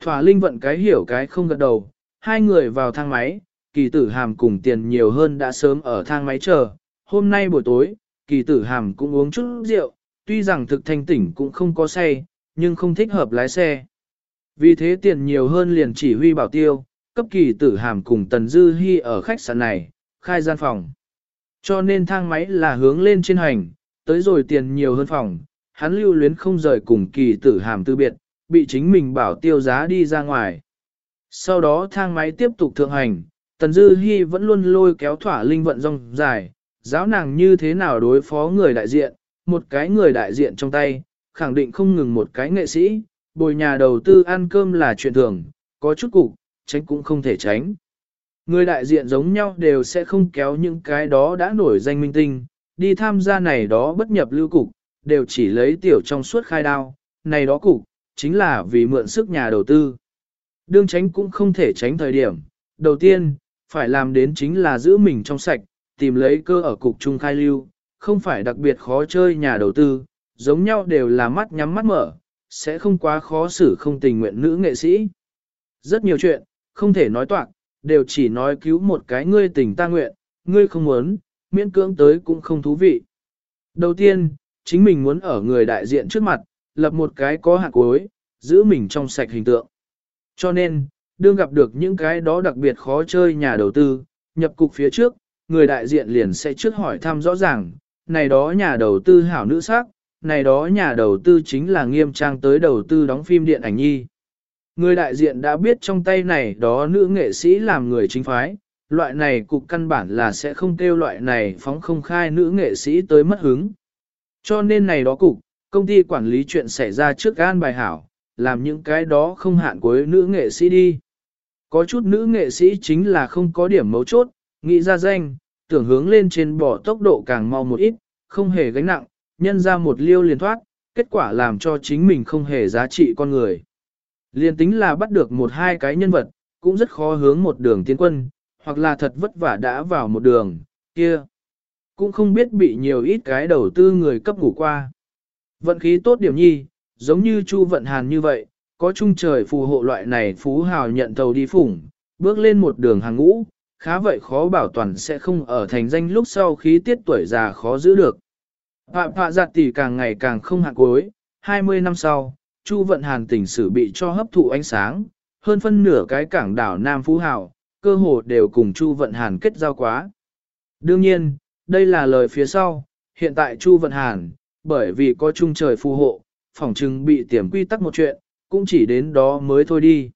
Thỏa linh vận cái hiểu cái không gật đầu, hai người vào thang máy, kỳ tử hàm cùng tiền nhiều hơn đã sớm ở thang máy chờ. Hôm nay buổi tối, kỳ tử hàm cũng uống chút rượu, tuy rằng thực thanh tỉnh cũng không có say, nhưng không thích hợp lái xe. Vì thế tiền nhiều hơn liền chỉ huy bảo tiêu, cấp kỳ tử hàm cùng Tần Dư Hi ở khách sạn này, khai gian phòng. Cho nên thang máy là hướng lên trên hành, tới rồi tiền nhiều hơn phòng, hắn lưu luyến không rời cùng kỳ tử hàm tư biệt, bị chính mình bảo tiêu giá đi ra ngoài. Sau đó thang máy tiếp tục thượng hành, Tần Dư Hi vẫn luôn lôi kéo thỏa linh vận rong dài, giáo nàng như thế nào đối phó người đại diện, một cái người đại diện trong tay, khẳng định không ngừng một cái nghệ sĩ, bồi nhà đầu tư ăn cơm là chuyện thường, có chút cục, tránh cũng không thể tránh. Người đại diện giống nhau đều sẽ không kéo những cái đó đã nổi danh minh tinh, đi tham gia này đó bất nhập lưu cục, đều chỉ lấy tiểu trong suốt khai đao, này đó cục, chính là vì mượn sức nhà đầu tư. Đương tránh cũng không thể tránh thời điểm, đầu tiên, phải làm đến chính là giữ mình trong sạch, tìm lấy cơ ở cục trung khai lưu, không phải đặc biệt khó chơi nhà đầu tư, giống nhau đều là mắt nhắm mắt mở, sẽ không quá khó xử không tình nguyện nữ nghệ sĩ. Rất nhiều chuyện, không thể nói toạc, đều chỉ nói cứu một cái ngươi tình ta nguyện, ngươi không muốn, miễn cưỡng tới cũng không thú vị. Đầu tiên, chính mình muốn ở người đại diện trước mặt, lập một cái có hạt cuối, giữ mình trong sạch hình tượng. Cho nên, đương gặp được những cái đó đặc biệt khó chơi nhà đầu tư, nhập cục phía trước, người đại diện liền sẽ trước hỏi thăm rõ ràng, này đó nhà đầu tư hảo nữ sắc, này đó nhà đầu tư chính là nghiêm trang tới đầu tư đóng phim điện ảnh nhi. Người đại diện đã biết trong tay này đó nữ nghệ sĩ làm người chính phái, loại này cục căn bản là sẽ không kêu loại này phóng không khai nữ nghệ sĩ tới mất hứng. Cho nên này đó cục, công ty quản lý chuyện xảy ra trước gan bài hảo, làm những cái đó không hạn cuối nữ nghệ sĩ đi. Có chút nữ nghệ sĩ chính là không có điểm mấu chốt, nghĩ ra danh, tưởng hướng lên trên bỏ tốc độ càng mau một ít, không hề gánh nặng, nhân ra một liêu liền thoát, kết quả làm cho chính mình không hề giá trị con người. Liên tính là bắt được một hai cái nhân vật, cũng rất khó hướng một đường tiến quân, hoặc là thật vất vả đã vào một đường, kia. Cũng không biết bị nhiều ít cái đầu tư người cấp ngủ qua. Vận khí tốt điểm nhi, giống như Chu Vận Hàn như vậy, có trung trời phù hộ loại này phú hào nhận tàu đi phủng, bước lên một đường hàng ngũ, khá vậy khó bảo toàn sẽ không ở thành danh lúc sau khí tiết tuổi già khó giữ được. Phạm phạ giặt tỷ càng ngày càng không hạn cuối, 20 năm sau, Chu Vận Hàn tỉnh sử bị cho hấp thụ ánh sáng, hơn phân nửa cái cảng đảo Nam Phú Hảo, cơ hồ đều cùng Chu Vận Hàn kết giao quá. Đương nhiên, đây là lời phía sau, hiện tại Chu Vận Hàn, bởi vì có trung trời phù hộ, phỏng chừng bị tiềm quy tắc một chuyện, cũng chỉ đến đó mới thôi đi.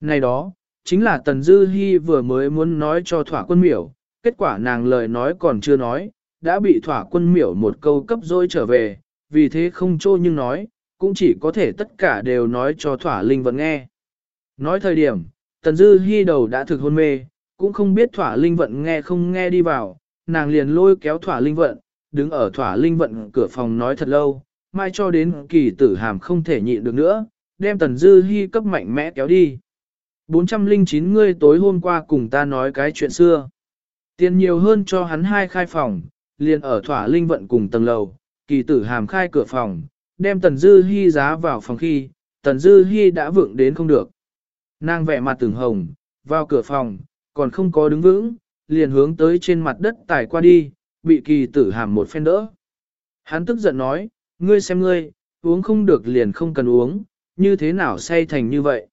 Này đó, chính là Tần Dư Hi vừa mới muốn nói cho thỏa quân miểu, kết quả nàng lời nói còn chưa nói, đã bị thỏa quân miểu một câu cấp dối trở về, vì thế không trô nhưng nói, cũng chỉ có thể tất cả đều nói cho thỏa linh vận nghe. Nói thời điểm, tần dư Hi đầu đã thực hôn mê, cũng không biết thỏa linh vận nghe không nghe đi vào, nàng liền lôi kéo thỏa linh vận, đứng ở thỏa linh vận cửa phòng nói thật lâu, mai cho đến kỳ tử hàm không thể nhịn được nữa, đem tần dư Hi cấp mạnh mẽ kéo đi. 409 ngươi tối hôm qua cùng ta nói cái chuyện xưa. Tiền nhiều hơn cho hắn hai khai phòng, liền ở thỏa linh vận cùng tầng lầu, kỳ tử hàm khai cửa phòng, đem tần dư hy giá vào phòng khi, tần dư hy đã vượng đến không được. Nàng vẻ mặt từng hồng, vào cửa phòng, còn không có đứng vững, liền hướng tới trên mặt đất tải qua đi, bị kỳ tử hàm một phen đỡ. Hắn tức giận nói, ngươi xem ngươi, uống không được liền không cần uống, như thế nào say thành như vậy?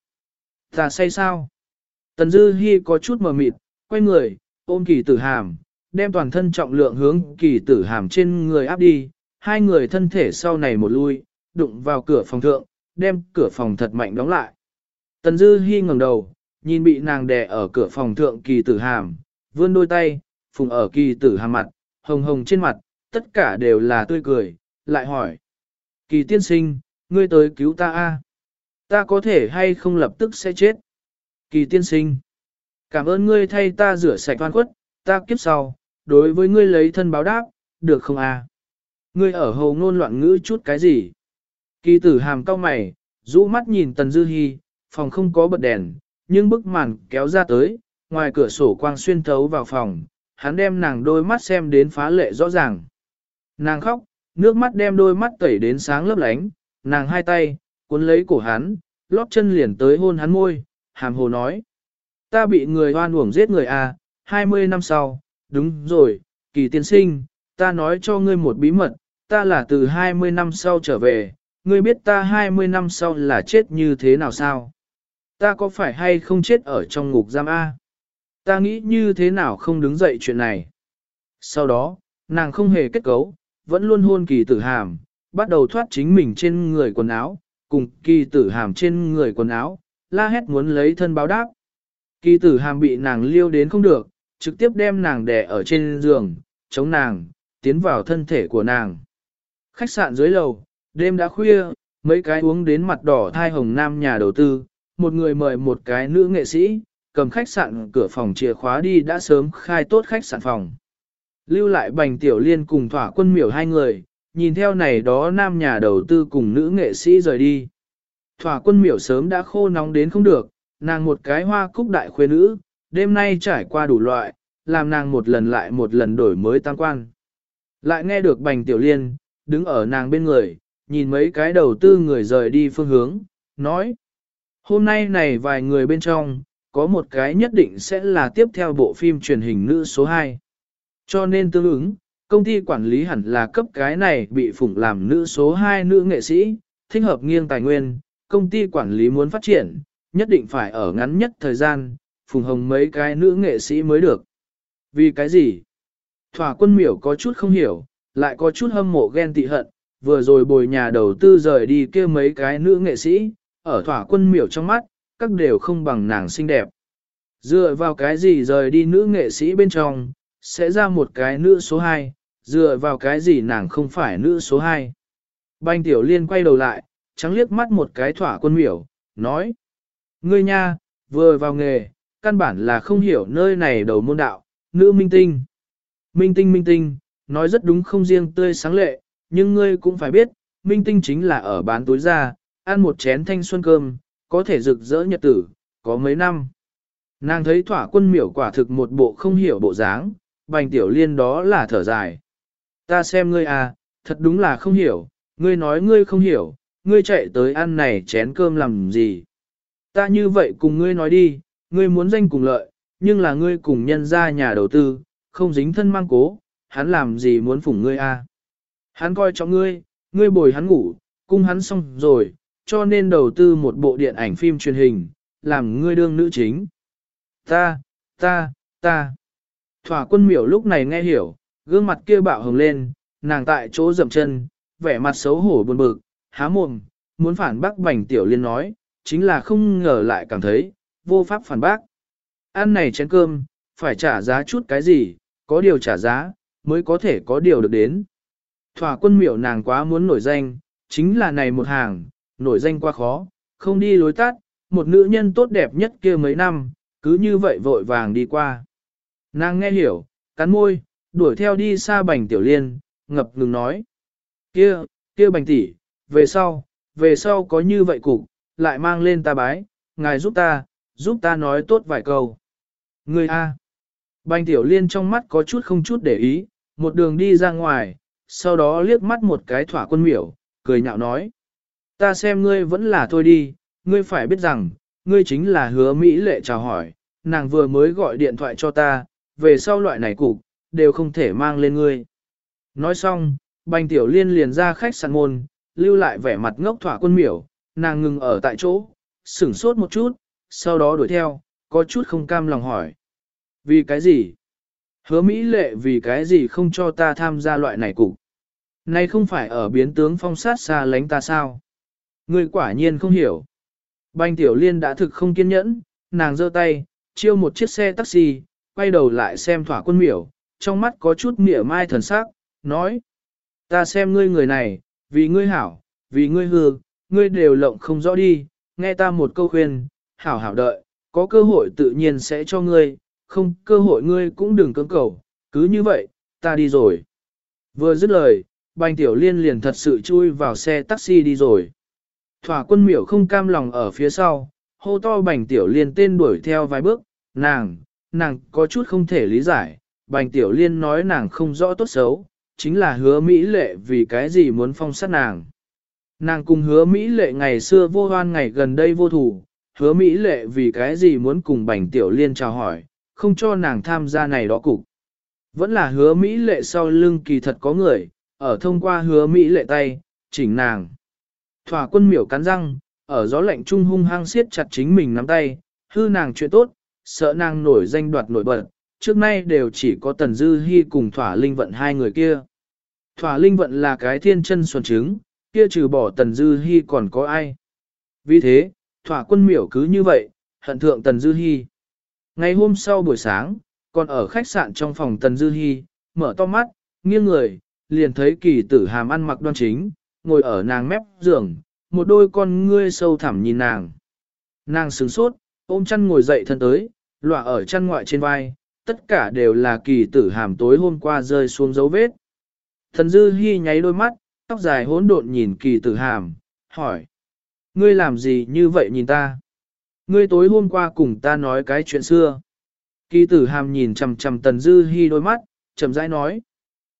Ta say sao? Tần Dư Hi có chút mờ mịt, quay người, ôm kỳ tử hàm, đem toàn thân trọng lượng hướng kỳ tử hàm trên người áp đi, hai người thân thể sau này một lui, đụng vào cửa phòng thượng, đem cửa phòng thật mạnh đóng lại. Tần Dư Hi ngẩng đầu, nhìn bị nàng đè ở cửa phòng thượng kỳ tử hàm, vươn đôi tay, phùng ở kỳ tử hàm mặt, hồng hồng trên mặt, tất cả đều là tươi cười, lại hỏi. Kỳ tiên sinh, ngươi tới cứu ta a? Ta có thể hay không lập tức sẽ chết? Kỳ tiên sinh, cảm ơn ngươi thay ta rửa sạch oan khuất, ta kiếp sau, đối với ngươi lấy thân báo đáp, được không a? Ngươi ở hầu ngôn loạn ngữ chút cái gì? Kỳ tử hàm cao mày, rũ mắt nhìn Tần Dư Hi, phòng không có bật đèn, nhưng bức màn kéo ra tới, ngoài cửa sổ quang xuyên thấu vào phòng, hắn đem nàng đôi mắt xem đến phá lệ rõ ràng. Nàng khóc, nước mắt đem đôi mắt tẩy đến sáng lấp lánh, nàng hai tay, cuốn lấy cổ hắn, lóp chân liền tới hôn hắn môi, hàm hồ nói. Ta bị người hoan uổng giết người à, 20 năm sau, đúng rồi, kỳ tiên sinh, ta nói cho ngươi một bí mật, ta là từ 20 năm sau trở về, ngươi biết ta 20 năm sau là chết như thế nào sao? Ta có phải hay không chết ở trong ngục giam A? Ta nghĩ như thế nào không đứng dậy chuyện này? Sau đó, nàng không hề kết cấu, vẫn luôn hôn kỳ tử hàm, bắt đầu thoát chính mình trên người quần áo, cùng kỳ tử hàm trên người quần áo, la hét muốn lấy thân báo đáp. Kỳ tử hàm bị nàng liêu đến không được, trực tiếp đem nàng đè ở trên giường, chống nàng, tiến vào thân thể của nàng. Khách sạn dưới lầu, đêm đã khuya, mấy cái uống đến mặt đỏ thai hồng nam nhà đầu tư, một người mời một cái nữ nghệ sĩ, cầm khách sạn cửa phòng chìa khóa đi đã sớm khai tốt khách sạn phòng. Lưu lại bành tiểu liên cùng thỏa quân miểu hai người, nhìn theo này đó nam nhà đầu tư cùng nữ nghệ sĩ rời đi. Thỏa quân miểu sớm đã khô nóng đến không được, nàng một cái hoa cúc đại khuê nữ, đêm nay trải qua đủ loại, làm nàng một lần lại một lần đổi mới tăng quan. Lại nghe được bành tiểu liên, đứng ở nàng bên người, nhìn mấy cái đầu tư người rời đi phương hướng, nói. Hôm nay này vài người bên trong, có một cái nhất định sẽ là tiếp theo bộ phim truyền hình nữ số 2. Cho nên tương ứng, công ty quản lý hẳn là cấp cái này bị phủng làm nữ số 2 nữ nghệ sĩ, thích hợp nghiêng tài nguyên, công ty quản lý muốn phát triển, nhất định phải ở ngắn nhất thời gian, phùng hồng mấy cái nữ nghệ sĩ mới được. Vì cái gì? Thỏa quân miểu có chút không hiểu, lại có chút hâm mộ ghen tị hận, vừa rồi bồi nhà đầu tư rời đi kia mấy cái nữ nghệ sĩ, ở thỏa quân miểu trong mắt, các đều không bằng nàng xinh đẹp. Dựa vào cái gì rời đi nữ nghệ sĩ bên trong, sẽ ra một cái nữ số 2, dựa vào cái gì nàng không phải nữ số 2. Banh tiểu liên quay đầu lại, trắng liếc mắt một cái thỏa quân miểu, nói. Ngươi nha, vừa vào nghề, căn bản là không hiểu nơi này đầu môn đạo, nữ minh tinh. Minh tinh minh tinh, nói rất đúng không riêng tươi sáng lệ, nhưng ngươi cũng phải biết, minh tinh chính là ở bán túi ra, ăn một chén thanh xuân cơm, có thể rực rỡ nhật tử, có mấy năm. Nàng thấy thỏa quân miểu quả thực một bộ không hiểu bộ dáng, bành tiểu liên đó là thở dài. Ta xem ngươi à, thật đúng là không hiểu, ngươi nói ngươi không hiểu, ngươi chạy tới ăn này chén cơm làm gì. Ta như vậy cùng ngươi nói đi, ngươi muốn danh cùng lợi, nhưng là ngươi cùng nhân ra nhà đầu tư, không dính thân mang cố, hắn làm gì muốn phủng ngươi à. Hắn coi trọng ngươi, ngươi bồi hắn ngủ, cung hắn xong rồi, cho nên đầu tư một bộ điện ảnh phim truyền hình, làm ngươi đương nữ chính. Ta, ta, ta. Thỏa quân miểu lúc này nghe hiểu, gương mặt kia bạo hồng lên, nàng tại chỗ dậm chân, vẻ mặt xấu hổ buồn bực, há mồm, muốn phản bác bành tiểu liên nói, chính là không ngờ lại cảm thấy, vô pháp phản bác. Ăn này chén cơm, phải trả giá chút cái gì, có điều trả giá, mới có thể có điều được đến. Thỏa quân miểu nàng quá muốn nổi danh, chính là này một hàng, nổi danh quá khó, không đi lối tắt, một nữ nhân tốt đẹp nhất kia mấy năm, cứ như vậy vội vàng đi qua. Nàng nghe hiểu, cắn môi, đuổi theo đi xa bành tiểu liên, ngập ngừng nói. Kia, kia bành tỷ, về sau, về sau có như vậy cục, lại mang lên ta bái, ngài giúp ta, giúp ta nói tốt vài câu. Người A. Bành tiểu liên trong mắt có chút không chút để ý, một đường đi ra ngoài, sau đó liếc mắt một cái thỏa quân miểu, cười nhạo nói. Ta xem ngươi vẫn là thôi đi, ngươi phải biết rằng, ngươi chính là hứa Mỹ lệ chào hỏi, nàng vừa mới gọi điện thoại cho ta, về sau loại này cục, đều không thể mang lên ngươi. Nói xong, bành tiểu liên liền ra khách sạn môn, lưu lại vẻ mặt ngốc thỏa quân miểu, nàng ngừng ở tại chỗ, sửng sốt một chút, sau đó đuổi theo, có chút không cam lòng hỏi. Vì cái gì? Hứa Mỹ lệ vì cái gì không cho ta tham gia loại này cục? Này không phải ở biến tướng phong sát xa lánh ta sao? Người quả nhiên không hiểu. Bành Tiểu Liên đã thực không kiên nhẫn, nàng giơ tay, chiêu một chiếc xe taxi, quay đầu lại xem thỏa quân miểu, trong mắt có chút mỉa mai thần sắc, nói. Ta xem ngươi người này, vì ngươi hảo, vì ngươi hư, ngươi đều lộng không rõ đi, nghe ta một câu khuyên, hảo hảo đợi, có cơ hội tự nhiên sẽ cho ngươi, không cơ hội ngươi cũng đừng cưỡng cầu, cứ như vậy, ta đi rồi. Vừa dứt lời, bành tiểu liên liền thật sự chui vào xe taxi đi rồi. Thỏa quân miểu không cam lòng ở phía sau, hô to bành tiểu liên tên đuổi theo vài bước, nàng, nàng có chút không thể lý giải, bành tiểu liên nói nàng không rõ tốt xấu, chính là hứa Mỹ lệ vì cái gì muốn phong sát nàng. Nàng cùng hứa Mỹ lệ ngày xưa vô hoan ngày gần đây vô thủ, hứa Mỹ lệ vì cái gì muốn cùng bành tiểu liên chào hỏi, không cho nàng tham gia này đó cục. Vẫn là hứa Mỹ lệ sau lưng kỳ thật có người, ở thông qua hứa Mỹ lệ tay, chỉnh nàng. Thỏa quân miểu cắn răng, ở gió lạnh trung hung hăng siết chặt chính mình nắm tay, hư nàng chuyện tốt, sợ nàng nổi danh đoạt nổi bật, trước nay đều chỉ có Tần Dư Hi cùng Thỏa Linh Vận hai người kia. Thỏa Linh Vận là cái thiên chân xuân trứng, kia trừ bỏ Tần Dư Hi còn có ai. Vì thế, Thỏa quân miểu cứ như vậy, hận thượng Tần Dư Hi. Ngày hôm sau buổi sáng, còn ở khách sạn trong phòng Tần Dư Hi, mở to mắt, nghiêng người, liền thấy kỳ tử hàm ăn mặc đoan chính, ngồi ở nàng mép giường, một đôi con ngươi sâu thẳm nhìn nàng. Nàng sướng sốt, ôm chăn ngồi dậy thân tới, lọa ở chăn ngoại trên vai, tất cả đều là kỳ tử hàm tối hôm qua rơi xuống dấu vết. Thần dư hy nháy đôi mắt, tóc dài hỗn độn nhìn kỳ tử hàm, hỏi. Ngươi làm gì như vậy nhìn ta? Ngươi tối hôm qua cùng ta nói cái chuyện xưa. Kỳ tử hàm nhìn chầm chầm tần dư hy đôi mắt, chậm rãi nói.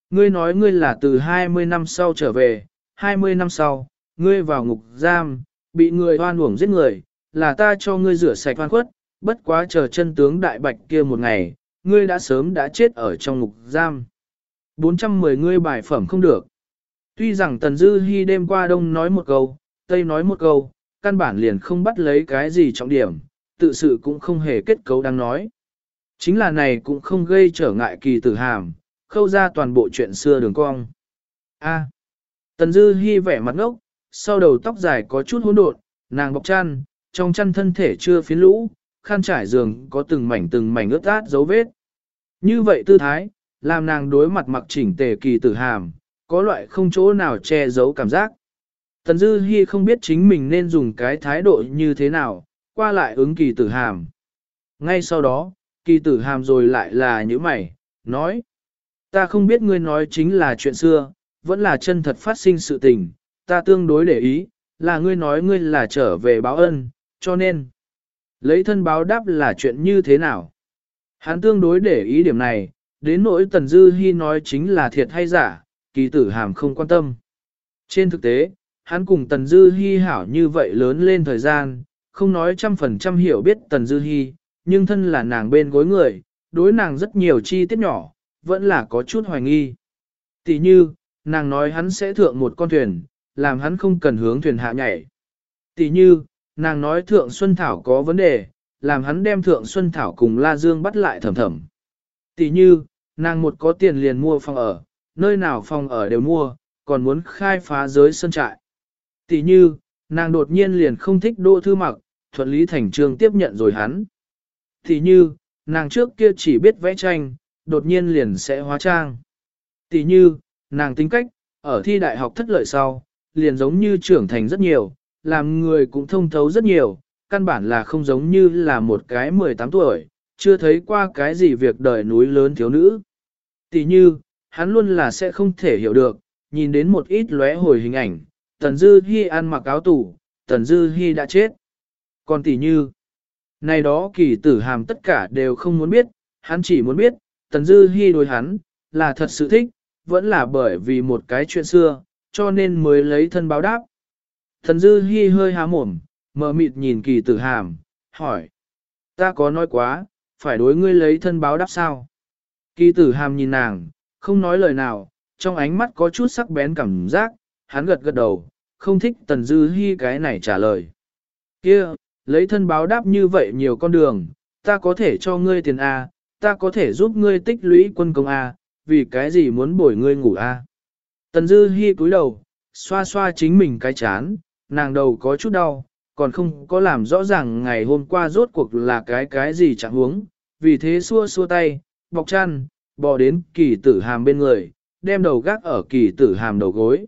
Ngươi nói ngươi là từ 20 năm sau trở về, 20 năm sau, ngươi vào ngục giam, bị người oan uổng giết người, là ta cho ngươi rửa sạch oan khuất, bất quá chờ chân tướng đại bạch kia một ngày, ngươi đã sớm đã chết ở trong ngục giam. 410 ngươi bài phẩm không được. Tuy rằng Tần Dư Hi đêm qua đông nói một câu, tây nói một câu, căn bản liền không bắt lấy cái gì trọng điểm, tự sự cũng không hề kết cấu đang nói. Chính là này cũng không gây trở ngại kỳ tử hàm, khâu ra toàn bộ chuyện xưa đường cong. A. Tần Dư Hi vẻ mặt ngốc, sau đầu tóc dài có chút hỗn độn, nàng bọc chăn, trong chăn thân thể chưa phiến lũ, khăn trải giường có từng mảnh từng mảnh ướt át dấu vết. Như vậy tư thái, làm nàng đối mặt mặc chỉnh tề kỳ tử hàm, có loại không chỗ nào che giấu cảm giác. Tần Dư Hi không biết chính mình nên dùng cái thái độ như thế nào, qua lại ứng kỳ tử hàm. Ngay sau đó, kỳ tử hàm rồi lại là như mày, nói. Ta không biết ngươi nói chính là chuyện xưa, vẫn là chân thật phát sinh sự tình, ta tương đối để ý, là ngươi nói ngươi là trở về báo ân, cho nên, lấy thân báo đáp là chuyện như thế nào. Hắn tương đối để ý điểm này, đến nỗi Tần Dư Hi nói chính là thiệt hay giả, kỳ tử hàm không quan tâm. Trên thực tế, hắn cùng Tần Dư Hi hảo như vậy lớn lên thời gian, không nói trăm phần trăm hiểu biết Tần Dư Hi, nhưng thân là nàng bên gối người, đối nàng rất nhiều chi tiết nhỏ, vẫn là có chút hoài nghi. Tỷ như, nàng nói hắn sẽ thượng một con thuyền, làm hắn không cần hướng thuyền hạ nhảy. Tỷ như, nàng nói thượng Xuân Thảo có vấn đề, làm hắn đem thượng Xuân Thảo cùng La Dương bắt lại thầm thầm. Tỷ như, nàng một có tiền liền mua phòng ở, nơi nào phòng ở đều mua, còn muốn khai phá giới sân trại. Tỷ như, nàng đột nhiên liền không thích đỗ thư mặc, thuận lý thành trường tiếp nhận rồi hắn. Tỷ như, nàng trước kia chỉ biết vẽ tranh, đột nhiên liền sẽ hóa trang. Tỷ như, nàng tính cách, ở thi đại học thất lợi sau, liền giống như trưởng thành rất nhiều, làm người cũng thông thấu rất nhiều, căn bản là không giống như là một cái 18 tuổi, chưa thấy qua cái gì việc đời núi lớn thiếu nữ. Tỷ như, hắn luôn là sẽ không thể hiểu được, nhìn đến một ít lóe hồi hình ảnh, Tần Dư Hi ăn mặc áo tủ, Tần Dư Hi đã chết. Còn tỷ như, này đó kỳ tử hàm tất cả đều không muốn biết, hắn chỉ muốn biết, Tần Dư Hi đối hắn, là thật sự thích, vẫn là bởi vì một cái chuyện xưa, cho nên mới lấy thân báo đáp thần Dư Hi hơi há mồm, mờ mịt nhìn kỳ tử hàm, hỏi. Ta có nói quá, phải đối ngươi lấy thân báo đáp sao? Kỳ tử hàm nhìn nàng, không nói lời nào, trong ánh mắt có chút sắc bén cảm giác, hắn gật gật đầu, không thích Tần Dư Hi cái này trả lời. Kia, lấy thân báo đáp như vậy nhiều con đường, ta có thể cho ngươi tiền A, ta có thể giúp ngươi tích lũy quân công A, vì cái gì muốn bồi ngươi ngủ A. Tần Dư Hi cúi đầu, xoa xoa chính mình cái chán, nàng đầu có chút đau, còn không có làm rõ ràng ngày hôm qua rốt cuộc là cái cái gì chẳng huống, vì thế xua xua tay, bọc chăn, bò đến kỳ tử hàm bên người, đem đầu gác ở kỳ tử hàm đầu gối.